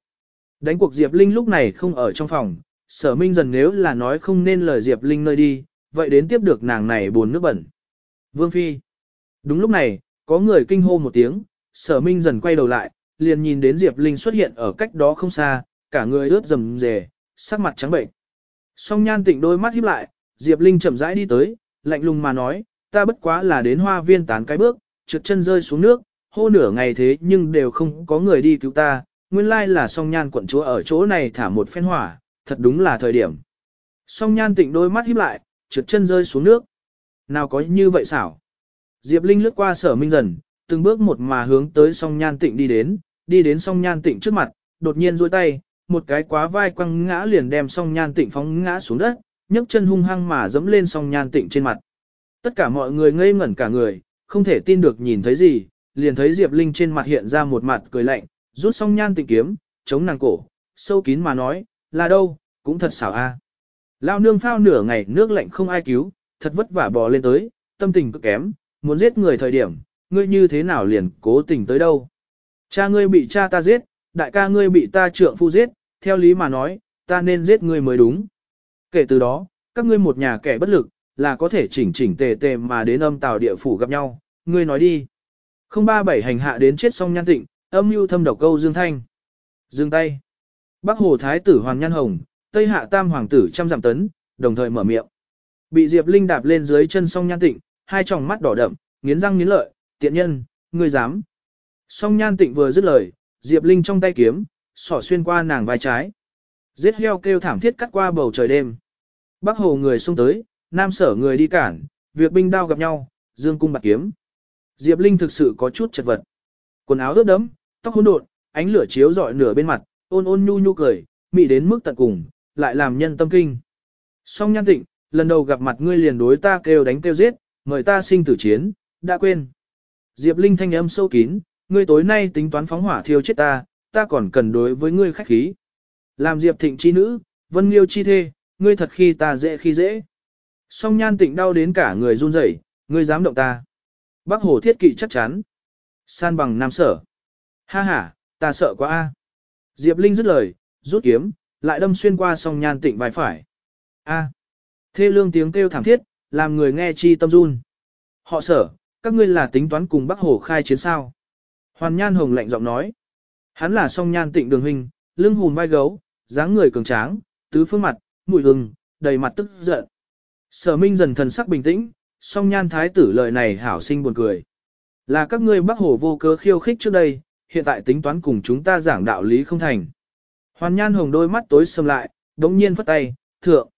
Speaker 1: Đánh cuộc Diệp Linh lúc này không ở trong phòng, sở minh dần nếu là nói không nên lời Diệp Linh nơi đi, vậy đến tiếp được nàng này buồn nước bẩn. Vương Phi. Đúng lúc này, có người kinh hô một tiếng, sở minh dần quay đầu lại, liền nhìn đến Diệp Linh xuất hiện ở cách đó không xa, cả người ướt rầm rề, sắc mặt trắng bệnh. Song nhan tịnh đôi mắt híp lại, Diệp Linh chậm rãi đi tới, lạnh lùng mà nói, ta bất quá là đến hoa viên tán cái bước, trượt chân rơi xuống nước, hô nửa ngày thế nhưng đều không có người đi cứu ta, nguyên lai là song nhan quận chúa ở chỗ này thả một phen hỏa, thật đúng là thời điểm. Song nhan tịnh đôi mắt híp lại, trượt chân rơi xuống nước. Nào có như vậy xảo. Diệp Linh lướt qua sở minh dần, từng bước một mà hướng tới song nhan tịnh đi đến, đi đến song nhan tịnh trước mặt, đột nhiên duỗi tay, một cái quá vai quăng ngã liền đem song nhan tịnh phóng ngã xuống đất, nhấc chân hung hăng mà dẫm lên song nhan tịnh trên mặt. Tất cả mọi người ngây ngẩn cả người, không thể tin được nhìn thấy gì, liền thấy Diệp Linh trên mặt hiện ra một mặt cười lạnh, rút xong nhan tịnh kiếm, chống nàng cổ, sâu kín mà nói, là đâu, cũng thật xảo a. Lao nương phao nửa ngày nước lạnh không ai cứu, thật vất vả bò lên tới, tâm tình cực kém, muốn giết người thời điểm, ngươi như thế nào liền cố tình tới đâu. Cha ngươi bị cha ta giết, đại ca ngươi bị ta trượng phu giết, theo lý mà nói, ta nên giết ngươi mới đúng. Kể từ đó, các ngươi một nhà kẻ bất lực, là có thể chỉnh chỉnh tề tề mà đến âm tào địa phủ gặp nhau, ngươi nói đi. Không ba bảy hành hạ đến chết xong nhan tịnh, âm mưu thâm độc câu dương thanh. Dương tay. Bắc hồ thái tử hoàn nhan hồng, tây hạ tam hoàng tử trăm giảm tấn, đồng thời mở miệng. Bị Diệp Linh đạp lên dưới chân song nhan tịnh, hai tròng mắt đỏ đậm, nghiến răng nghiến lợi, tiện nhân, ngươi dám. Song nhan tịnh vừa dứt lời, Diệp Linh trong tay kiếm, sỏ xuyên qua nàng vai trái. Giết heo kêu thảm thiết cắt qua bầu trời đêm. Bắc hồ người xung tới, nam sở người đi cản, việc binh đao gặp nhau, dương cung bạc kiếm. Diệp Linh thực sự có chút chật vật. Quần áo ướt đẫm, tóc hỗn độn, ánh lửa chiếu rọi nửa bên mặt, ôn ôn nhu nhu cười, mị đến mức tận cùng, lại làm nhân tâm kinh. Song nhan tịnh, lần đầu gặp mặt ngươi liền đối ta kêu đánh kêu giết, mời ta sinh tử chiến, đã quên. Diệp Linh thanh âm sâu kín, ngươi tối nay tính toán phóng hỏa thiêu chết ta, ta còn cần đối với ngươi khách khí. Làm Diệp Thịnh chi nữ, Vân Liêu chi thê, ngươi thật khi ta dễ khi dễ. Song nhan tịnh đau đến cả người run rẩy, ngươi dám động ta. Bác hồ thiết kỵ chắc chắn. San bằng nam sở. Ha ha, ta sợ quá a. Diệp Linh dứt lời, rút kiếm, lại đâm xuyên qua song nhan tịnh vai phải. A. Thê lương tiếng kêu thảm thiết, làm người nghe chi tâm run. Họ sở, các ngươi là tính toán cùng Bắc Hồ khai chiến sao. Hoàn Nhan Hồng lạnh giọng nói. Hắn là song nhan tịnh đường hình, lưng hùn vai gấu, dáng người cường tráng, tứ phương mặt, mũi hừng, đầy mặt tức giận. Sở Minh dần thần sắc bình tĩnh, song nhan thái tử lời này hảo sinh buồn cười. Là các ngươi Bắc Hồ vô cớ khiêu khích trước đây, hiện tại tính toán cùng chúng ta giảng đạo lý không thành. Hoàn Nhan Hồng đôi mắt tối sầm lại, đống nhiên phất tay, thượng,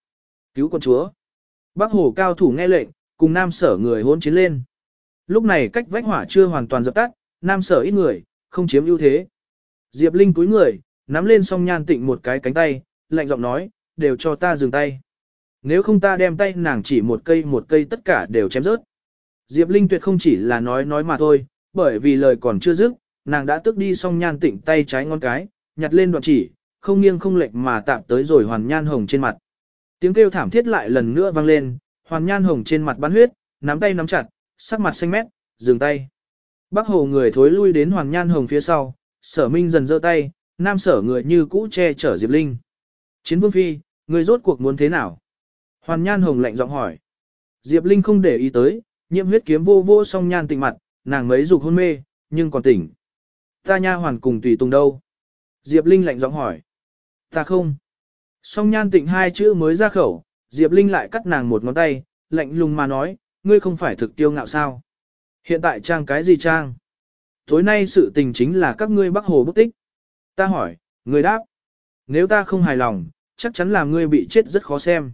Speaker 1: cứu con chúa. Bắc Hồ cao thủ nghe lệnh, cùng nam sở người hôn chiến lên. Lúc này cách vách hỏa chưa hoàn toàn dập tắt, nam sở ít người, không chiếm ưu thế. Diệp Linh cúi người, nắm lên song nhan tịnh một cái cánh tay, lạnh giọng nói, đều cho ta dừng tay. Nếu không ta đem tay nàng chỉ một cây một cây tất cả đều chém rớt. Diệp Linh tuyệt không chỉ là nói nói mà thôi, bởi vì lời còn chưa dứt, nàng đã tức đi song nhan tịnh tay trái ngón cái, nhặt lên đoạn chỉ, không nghiêng không lệch mà tạm tới rồi hoàn nhan hồng trên mặt. Tiếng kêu thảm thiết lại lần nữa vang lên, hoàn nhan hồng trên mặt bắn huyết, nắm tay nắm chặt, sắc mặt xanh mét, dừng tay. Bác hồ người thối lui đến hoàn nhan hồng phía sau, sở minh dần giơ tay, nam sở người như cũ che chở Diệp Linh. Chiến vương phi, người rốt cuộc muốn thế nào? Hoàn nhan hồng lạnh giọng hỏi. Diệp Linh không để ý tới, nhiễm huyết kiếm vô vô song nhan tịnh mặt, nàng mấy dục hôn mê, nhưng còn tỉnh. Ta nha hoàn cùng tùy tùng đâu? Diệp Linh lạnh giọng hỏi. Ta không. Song nhan tịnh hai chữ mới ra khẩu, Diệp Linh lại cắt nàng một ngón tay, lạnh lùng mà nói, ngươi không phải thực tiêu ngạo sao? Hiện tại trang cái gì trang? Tối nay sự tình chính là các ngươi bắc hồ bức tích. Ta hỏi, ngươi đáp. Nếu ta không hài lòng, chắc chắn là ngươi bị chết rất khó xem.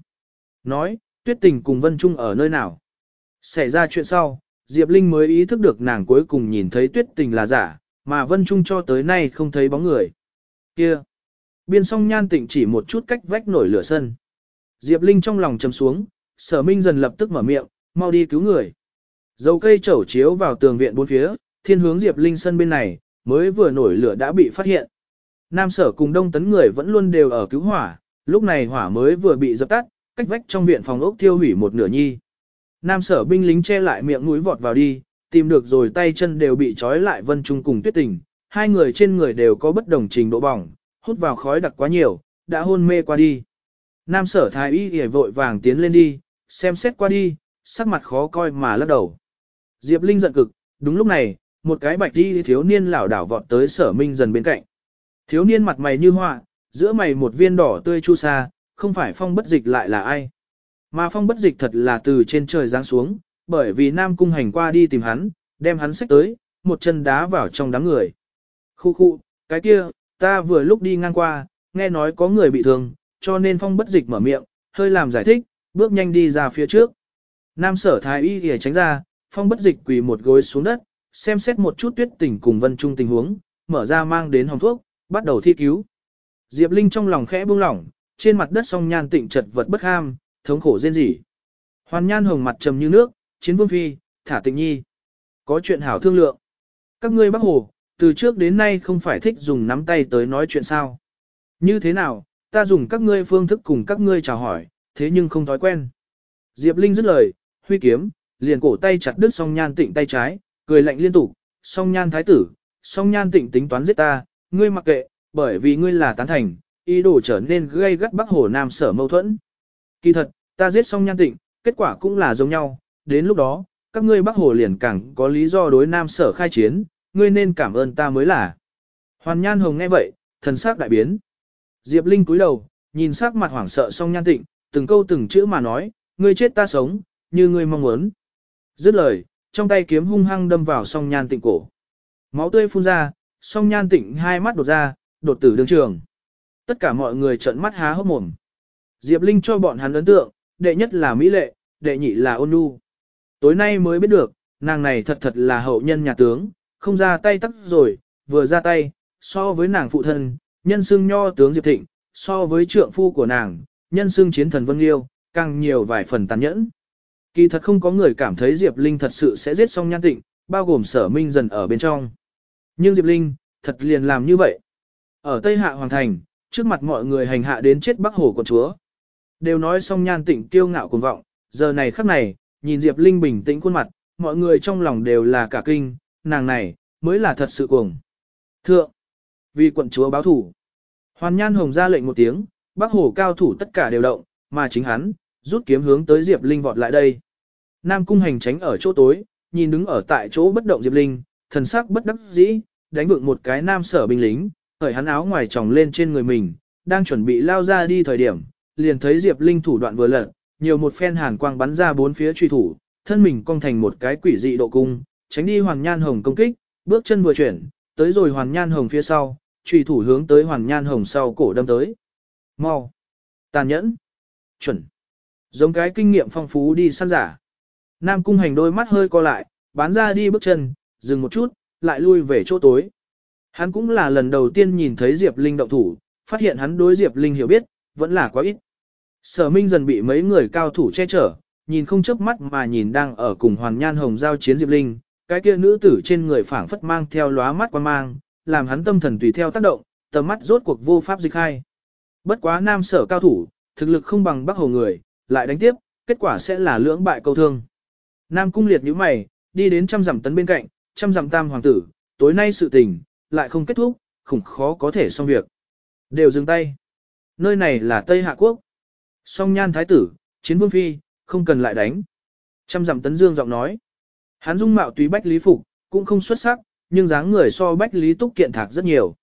Speaker 1: Nói, tuyết tình cùng Vân Trung ở nơi nào? Xảy ra chuyện sau, Diệp Linh mới ý thức được nàng cuối cùng nhìn thấy tuyết tình là giả, mà Vân Trung cho tới nay không thấy bóng người. Kia! Biên song nhan tịnh chỉ một chút cách vách nổi lửa sân. Diệp Linh trong lòng chầm xuống, sở minh dần lập tức mở miệng, mau đi cứu người. Dầu cây chẩu chiếu vào tường viện bốn phía, thiên hướng Diệp Linh sân bên này, mới vừa nổi lửa đã bị phát hiện. Nam sở cùng đông tấn người vẫn luôn đều ở cứu hỏa, lúc này hỏa mới vừa bị dập tắt, cách vách trong viện phòng ốc thiêu hủy một nửa nhi. Nam sở binh lính che lại miệng mũi vọt vào đi, tìm được rồi tay chân đều bị trói lại Vân Trung cùng Tuyết Tình, hai người trên người đều có bất đồng trình độ bỏng, hút vào khói đặc quá nhiều, đã hôn mê qua đi. Nam sở thái y hề vội vàng tiến lên đi, xem xét qua đi, sắc mặt khó coi mà lắc đầu. Diệp Linh giận cực, đúng lúc này, một cái bạch đi thiếu niên lảo đảo vọt tới sở minh dần bên cạnh. Thiếu niên mặt mày như họa, giữa mày một viên đỏ tươi chu sa, không phải phong bất dịch lại là ai. Mà phong bất dịch thật là từ trên trời giáng xuống, bởi vì Nam Cung hành qua đi tìm hắn, đem hắn xách tới, một chân đá vào trong đám người. Khu khu, cái kia, ta vừa lúc đi ngang qua, nghe nói có người bị thương, cho nên phong bất dịch mở miệng, hơi làm giải thích, bước nhanh đi ra phía trước. Nam sở thái y thì tránh ra, phong bất dịch quỳ một gối xuống đất, xem xét một chút tuyết tỉnh cùng vân trung tình huống, mở ra mang đến hồng thuốc, bắt đầu thi cứu. Diệp Linh trong lòng khẽ buông lỏng, trên mặt đất song nhan tịnh chật vật bất ham, thống khổ rên rỉ. Hoàn nhan hồng mặt trầm như nước, chiến vương phi, thả tịnh nhi. Có chuyện hảo thương lượng. Các ngươi bác hồ, từ trước đến nay không phải thích dùng nắm tay tới nói chuyện sao. Như thế nào, ta dùng các ngươi phương thức cùng các ngươi chào hỏi, thế nhưng không thói quen. Diệp Linh dứt lời, huy kiếm, liền cổ tay chặt đứt song nhan tịnh tay trái, cười lạnh liên tục, song nhan thái tử, song nhan tịnh tính toán giết ta, ngươi mặc kệ, bởi vì ngươi là tán thành, ý đồ trở nên gây gắt bắc hồ nam sở mâu thuẫn. Kỳ thật, ta giết song nhan tịnh, kết quả cũng là giống nhau, đến lúc đó, các ngươi bắc hồ liền càng có lý do đối nam sở khai chiến, ngươi nên cảm ơn ta mới là. Hoàn nhan hồng nghe vậy, thần sắc đại biến. Diệp Linh cúi đầu, nhìn sắc mặt hoảng sợ song nhan tịnh, từng câu từng chữ mà nói, ngươi chết ta sống, như ngươi mong muốn. Dứt lời, trong tay kiếm hung hăng đâm vào song nhan tịnh cổ. Máu tươi phun ra, song nhan tịnh hai mắt đột ra, đột tử đương trường. Tất cả mọi người trợn mắt há hốc mồm. Diệp Linh cho bọn hắn ấn tượng, đệ nhất là Mỹ Lệ, đệ nhị là Ôn Nhu. Tối nay mới biết được, nàng này thật thật là hậu nhân nhà tướng, không ra tay tắt rồi, vừa ra tay, so với nàng phụ thân, nhân xưng nho tướng Diệp Thịnh, so với trượng phu của nàng, nhân xưng chiến thần Vân Liêu, càng nhiều vài phần tàn nhẫn. Kỳ thật không có người cảm thấy Diệp Linh thật sự sẽ giết xong nhan tịnh, bao gồm sở minh dần ở bên trong. Nhưng Diệp Linh, thật liền làm như vậy. Ở Tây Hạ Hoàng Thành, trước mặt mọi người hành hạ đến chết Bắc Hồ của chúa. Đều nói xong nhan tịnh kiêu ngạo cuồng vọng, giờ này khắc này, nhìn Diệp Linh bình tĩnh khuôn mặt, mọi người trong lòng đều là cả kinh, nàng này, mới là thật sự cuồng. Thượng, vì quận chúa báo thủ. Hoàn Nhan Hồng ra lệnh một tiếng, Bắc Hồ cao thủ tất cả đều động, mà chính hắn, rút kiếm hướng tới Diệp Linh vọt lại đây. Nam cung hành tránh ở chỗ tối, nhìn đứng ở tại chỗ bất động Diệp Linh, thần sắc bất đắc dĩ, đánh vượng một cái nam sở binh lính, khởi hắn áo ngoài tròng lên trên người mình, đang chuẩn bị lao ra đi thời điểm, liền thấy Diệp Linh thủ đoạn vừa lật, nhiều một phen hàn quang bắn ra bốn phía truy thủ, thân mình cong thành một cái quỷ dị độ cung, tránh đi Hoàng Nhan Hồng công kích, bước chân vừa chuyển, tới rồi Hoàng Nhan Hồng phía sau, truy thủ hướng tới Hoàng Nhan Hồng sau cổ đâm tới. Mau, tàn nhẫn, chuẩn, giống cái kinh nghiệm phong phú đi săn giả. Nam cung hành đôi mắt hơi co lại, bán ra đi bước chân, dừng một chút, lại lui về chỗ tối. Hắn cũng là lần đầu tiên nhìn thấy Diệp Linh động thủ, phát hiện hắn đối Diệp Linh hiểu biết, vẫn là quá ít. Sở Minh dần bị mấy người cao thủ che chở, nhìn không chớp mắt mà nhìn đang ở cùng Hoàn Nhan Hồng giao chiến Diệp Linh, cái kia nữ tử trên người phảng phất mang theo lóa mắt quan mang, làm hắn tâm thần tùy theo tác động, tầm mắt rốt cuộc vô pháp dịch khai. Bất quá nam sở cao thủ, thực lực không bằng Bắc Hồ người, lại đánh tiếp, kết quả sẽ là lưỡng bại câu thương. Nam cung liệt nhíu mày, đi đến trăm dặm tấn bên cạnh, trăm dặm tam hoàng tử, tối nay sự tình, lại không kết thúc, khủng khó có thể xong việc. Đều dừng tay. Nơi này là Tây Hạ Quốc. Song nhan thái tử, chiến vương phi, không cần lại đánh. Trăm dặm tấn dương giọng nói. Hắn dung mạo tùy bách lý phục, cũng không xuất sắc, nhưng dáng người so bách lý túc kiện thạc rất nhiều.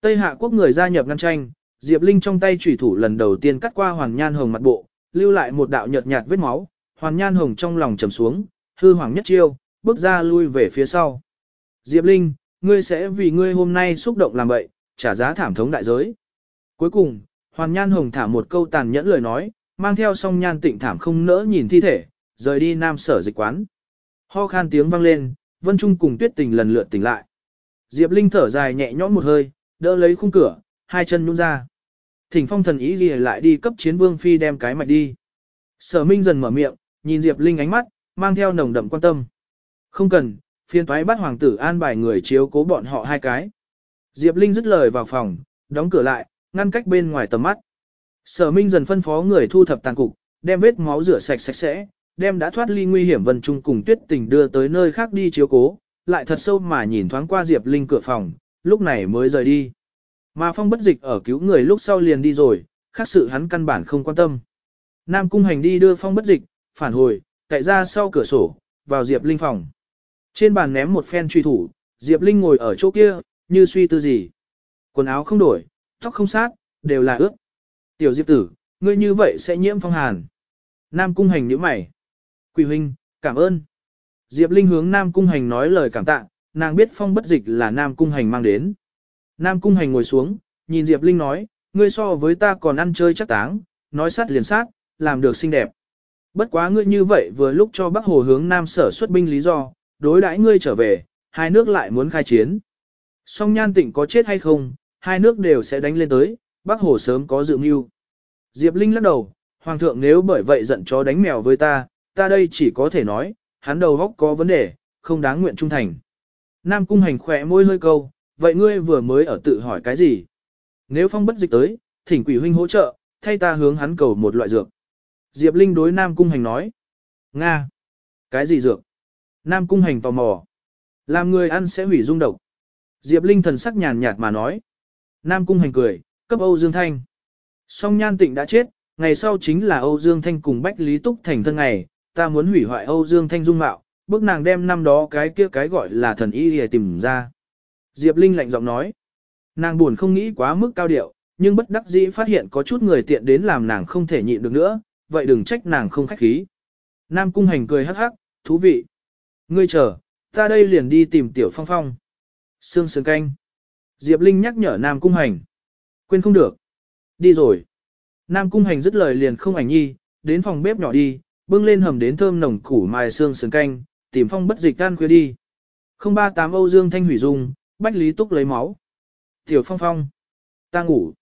Speaker 1: Tây Hạ Quốc người gia nhập ngăn tranh, Diệp Linh trong tay chủy thủ lần đầu tiên cắt qua Hoàng Nhan Hồng mặt bộ, lưu lại một đạo nhợt nhạt vết máu, Hoàng Nhan Hồng trong lòng trầm xuống, hư hoàng nhất chiêu, bước ra lui về phía sau. Diệp Linh, ngươi sẽ vì ngươi hôm nay xúc động làm bậy, trả giá thảm thống đại giới. Cuối cùng, Hoàn Nhan Hồng thả một câu tàn nhẫn lời nói, mang theo song nhan tịnh thảm không nỡ nhìn thi thể, rời đi nam sở dịch quán. Ho khan tiếng vang lên, Vân Trung cùng Tuyết Tình lần lượt tỉnh lại. Diệp Linh thở dài nhẹ nhõm một hơi, đỡ lấy khung cửa, hai chân nhún ra. Thỉnh phong thần ý gì lại đi cấp chiến vương phi đem cái mạch đi. Sở Minh dần mở miệng, nhìn Diệp Linh ánh mắt, mang theo nồng đậm quan tâm. Không cần, phiên toái bắt hoàng tử an bài người chiếu cố bọn họ hai cái. Diệp Linh dứt lời vào phòng, đóng cửa lại, ngăn cách bên ngoài tầm mắt. Sở Minh dần phân phó người thu thập tàn cục, đem vết máu rửa sạch sạch sẽ, đem đã thoát ly nguy hiểm Vân Trung cùng Tuyết Tình đưa tới nơi khác đi chiếu cố, lại thật sâu mà nhìn thoáng qua Diệp Linh cửa phòng, lúc này mới rời đi. Mà Phong bất dịch ở cứu người lúc sau liền đi rồi, khác sự hắn căn bản không quan tâm. Nam Cung Hành đi đưa Phong bất dịch, phản hồi, cậy ra sau cửa sổ, vào Diệp Linh phòng. Trên bàn ném một phen truy thủ, Diệp Linh ngồi ở chỗ kia, như suy tư gì. Quần áo không đổi, tóc không sát, đều là ướt. Tiểu Diệp tử, ngươi như vậy sẽ nhiễm phong hàn. Nam Cung Hành nhíu mày. Quỳ huynh, cảm ơn. Diệp Linh hướng Nam Cung Hành nói lời cảm tạ, nàng biết phong bất dịch là Nam Cung Hành mang đến. Nam Cung Hành ngồi xuống, nhìn Diệp Linh nói, ngươi so với ta còn ăn chơi chắc táng, nói sát liền sát, làm được xinh đẹp. Bất quá ngươi như vậy vừa lúc cho Bắc Hồ hướng Nam sở xuất binh lý do, đối đãi ngươi trở về, hai nước lại muốn khai chiến. Song nhan tịnh có chết hay không, hai nước đều sẽ đánh lên tới, Bắc Hồ sớm có dự mưu. Diệp Linh lắc đầu, Hoàng thượng nếu bởi vậy giận chó đánh mèo với ta, ta đây chỉ có thể nói, hắn đầu góc có vấn đề, không đáng nguyện trung thành. Nam cung hành khỏe môi hơi câu, vậy ngươi vừa mới ở tự hỏi cái gì? Nếu phong bất dịch tới, thỉnh quỷ huynh hỗ trợ, thay ta hướng hắn cầu một loại dược. Diệp Linh đối Nam cung hành nói. Nga! Cái gì dược? Nam cung hành tò mò. Làm người ăn sẽ hủy dung độc. Diệp Linh thần sắc nhàn nhạt mà nói. Nam cung hành cười, cấp Âu Dương Thanh. Song nhan tịnh đã chết, ngày sau chính là Âu Dương Thanh cùng Bách Lý Túc thành thân ngày, ta muốn hủy hoại Âu Dương Thanh dung mạo, bước nàng đem năm đó cái kia cái gọi là thần y để tìm ra. Diệp Linh lạnh giọng nói, nàng buồn không nghĩ quá mức cao điệu, nhưng bất đắc dĩ phát hiện có chút người tiện đến làm nàng không thể nhịn được nữa, vậy đừng trách nàng không khách khí. Nam Cung Hành cười hắc hắc, thú vị. Ngươi chờ, ta đây liền đi tìm Tiểu Phong Phong. Sương sương canh. Diệp Linh nhắc nhở Nam Cung Hành. Quên không được. Đi rồi. Nam Cung Hành dứt lời liền không ảnh nhi, đến phòng bếp nhỏ đi, bưng lên hầm đến thơm nồng củ mài xương sườn canh, tìm phong bất dịch tan khuya đi. 038 Âu Dương Thanh hủy dung, Bách Lý Túc lấy máu. Tiểu Phong Phong. Ta ngủ.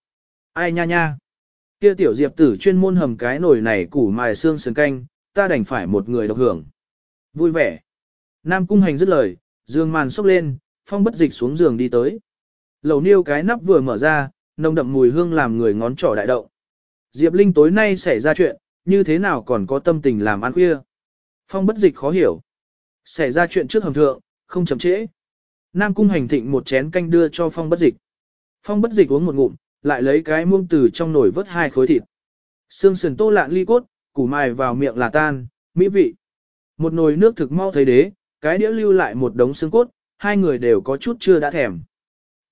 Speaker 1: Ai nha nha. Kia tiểu diệp tử chuyên môn hầm cái nồi này củ mài xương sườn canh, ta đành phải một người độc hưởng. Vui vẻ. Nam Cung Hành dứt lời, giường màn sốc lên, phong bất dịch xuống giường đi tới. Lầu niêu cái nắp vừa mở ra, nồng đậm mùi hương làm người ngón trỏ đại động. Diệp Linh tối nay xảy ra chuyện, như thế nào còn có tâm tình làm ăn khuya. Phong bất dịch khó hiểu. Xảy ra chuyện trước hầm thượng, không chậm trễ. Nam cung hành thịnh một chén canh đưa cho phong bất dịch. Phong bất dịch uống một ngụm, lại lấy cái muông từ trong nồi vớt hai khối thịt. Xương sườn tô lạn ly cốt, củ mài vào miệng là tan, mỹ vị. Một nồi nước thực mau thấy đế, cái đĩa lưu lại một đống xương cốt, hai người đều có chút chưa đã thèm.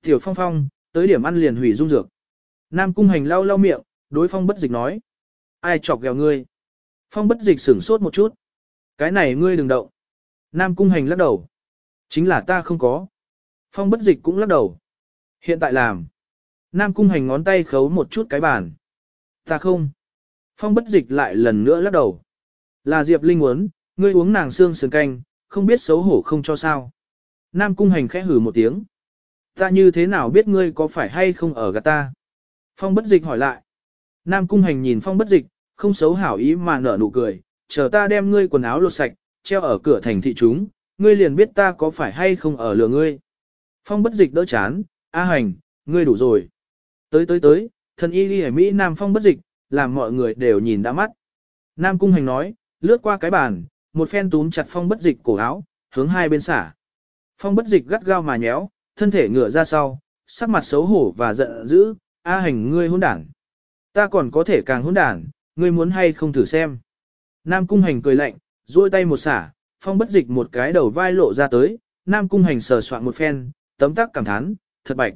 Speaker 1: Tiểu phong phong, tới điểm ăn liền hủy dung dược. Nam cung hành lau lau miệng, đối phong bất dịch nói. Ai chọc ghẹo ngươi? Phong bất dịch sửng sốt một chút. Cái này ngươi đừng động. Nam cung hành lắc đầu. Chính là ta không có. Phong bất dịch cũng lắc đầu. Hiện tại làm. Nam cung hành ngón tay khấu một chút cái bàn. Ta không. Phong bất dịch lại lần nữa lắc đầu. Là Diệp Linh muốn, ngươi uống nàng xương sườn canh, không biết xấu hổ không cho sao. Nam cung hành khẽ hử một tiếng. Ta như thế nào biết ngươi có phải hay không ở gạt ta? Phong bất dịch hỏi lại. Nam cung hành nhìn phong bất dịch, không xấu hảo ý mà nở nụ cười, chờ ta đem ngươi quần áo lột sạch, treo ở cửa thành thị chúng, ngươi liền biết ta có phải hay không ở lừa ngươi. Phong bất dịch đỡ chán, A hành, ngươi đủ rồi. Tới tới tới, thần y đi Mỹ Nam phong bất dịch, làm mọi người đều nhìn đã mắt. Nam cung hành nói, lướt qua cái bàn, một phen túm chặt phong bất dịch cổ áo, hướng hai bên xả. Phong bất dịch gắt gao mà nhéo, thân thể ngửa ra sau, sắc mặt xấu hổ và giận dữ, A hành ngươi hôn đảng. Ta còn có thể càng hỗn đản, ngươi muốn hay không thử xem. Nam cung hành cười lạnh, duỗi tay một xả, phong bất dịch một cái đầu vai lộ ra tới, Nam cung hành sờ soạn một phen, tấm tắc cảm thán, thật bạch.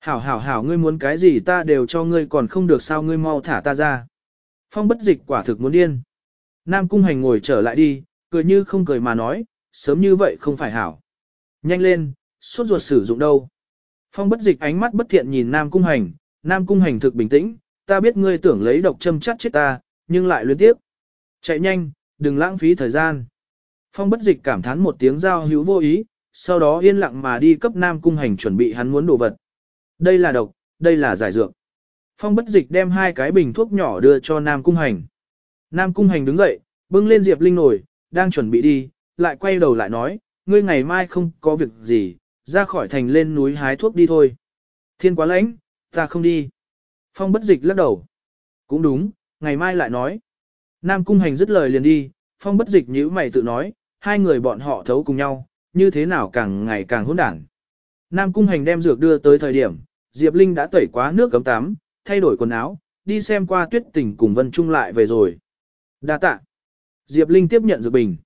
Speaker 1: Hảo hảo hảo ngươi muốn cái gì ta đều cho ngươi còn không được sao ngươi mau thả ta ra. Phong bất dịch quả thực muốn điên. Nam cung hành ngồi trở lại đi, cười như không cười mà nói, sớm như vậy không phải hảo. Nhanh lên, suốt ruột sử dụng đâu. Phong bất dịch ánh mắt bất thiện nhìn Nam cung hành, Nam cung hành thực bình tĩnh, ta biết ngươi tưởng lấy độc châm chắt chết ta, nhưng lại luyến tiếp. Chạy nhanh, đừng lãng phí thời gian. Phong bất dịch cảm thán một tiếng giao hữu vô ý, sau đó yên lặng mà đi cấp Nam Cung Hành chuẩn bị hắn muốn đồ vật. Đây là độc, đây là giải dược. Phong bất dịch đem hai cái bình thuốc nhỏ đưa cho Nam Cung Hành. Nam Cung Hành đứng dậy, bưng lên Diệp Linh nổi, đang chuẩn bị đi, lại quay đầu lại nói, ngươi ngày mai không có việc gì, ra khỏi thành lên núi hái thuốc đi thôi. Thiên quá lãnh, ta không đi. Phong bất dịch lắc đầu. Cũng đúng, ngày mai lại nói. Nam cung hành dứt lời liền đi, phong bất dịch nhíu mày tự nói, hai người bọn họ thấu cùng nhau, như thế nào càng ngày càng hỗn đảng. Nam Cung Hành đem dược đưa tới thời điểm, Diệp Linh đã tẩy quá nước cấm tắm, thay đổi quần áo, đi xem qua tuyết tình cùng Vân Trung lại về rồi. Đa tạ. Diệp Linh tiếp nhận dược bình.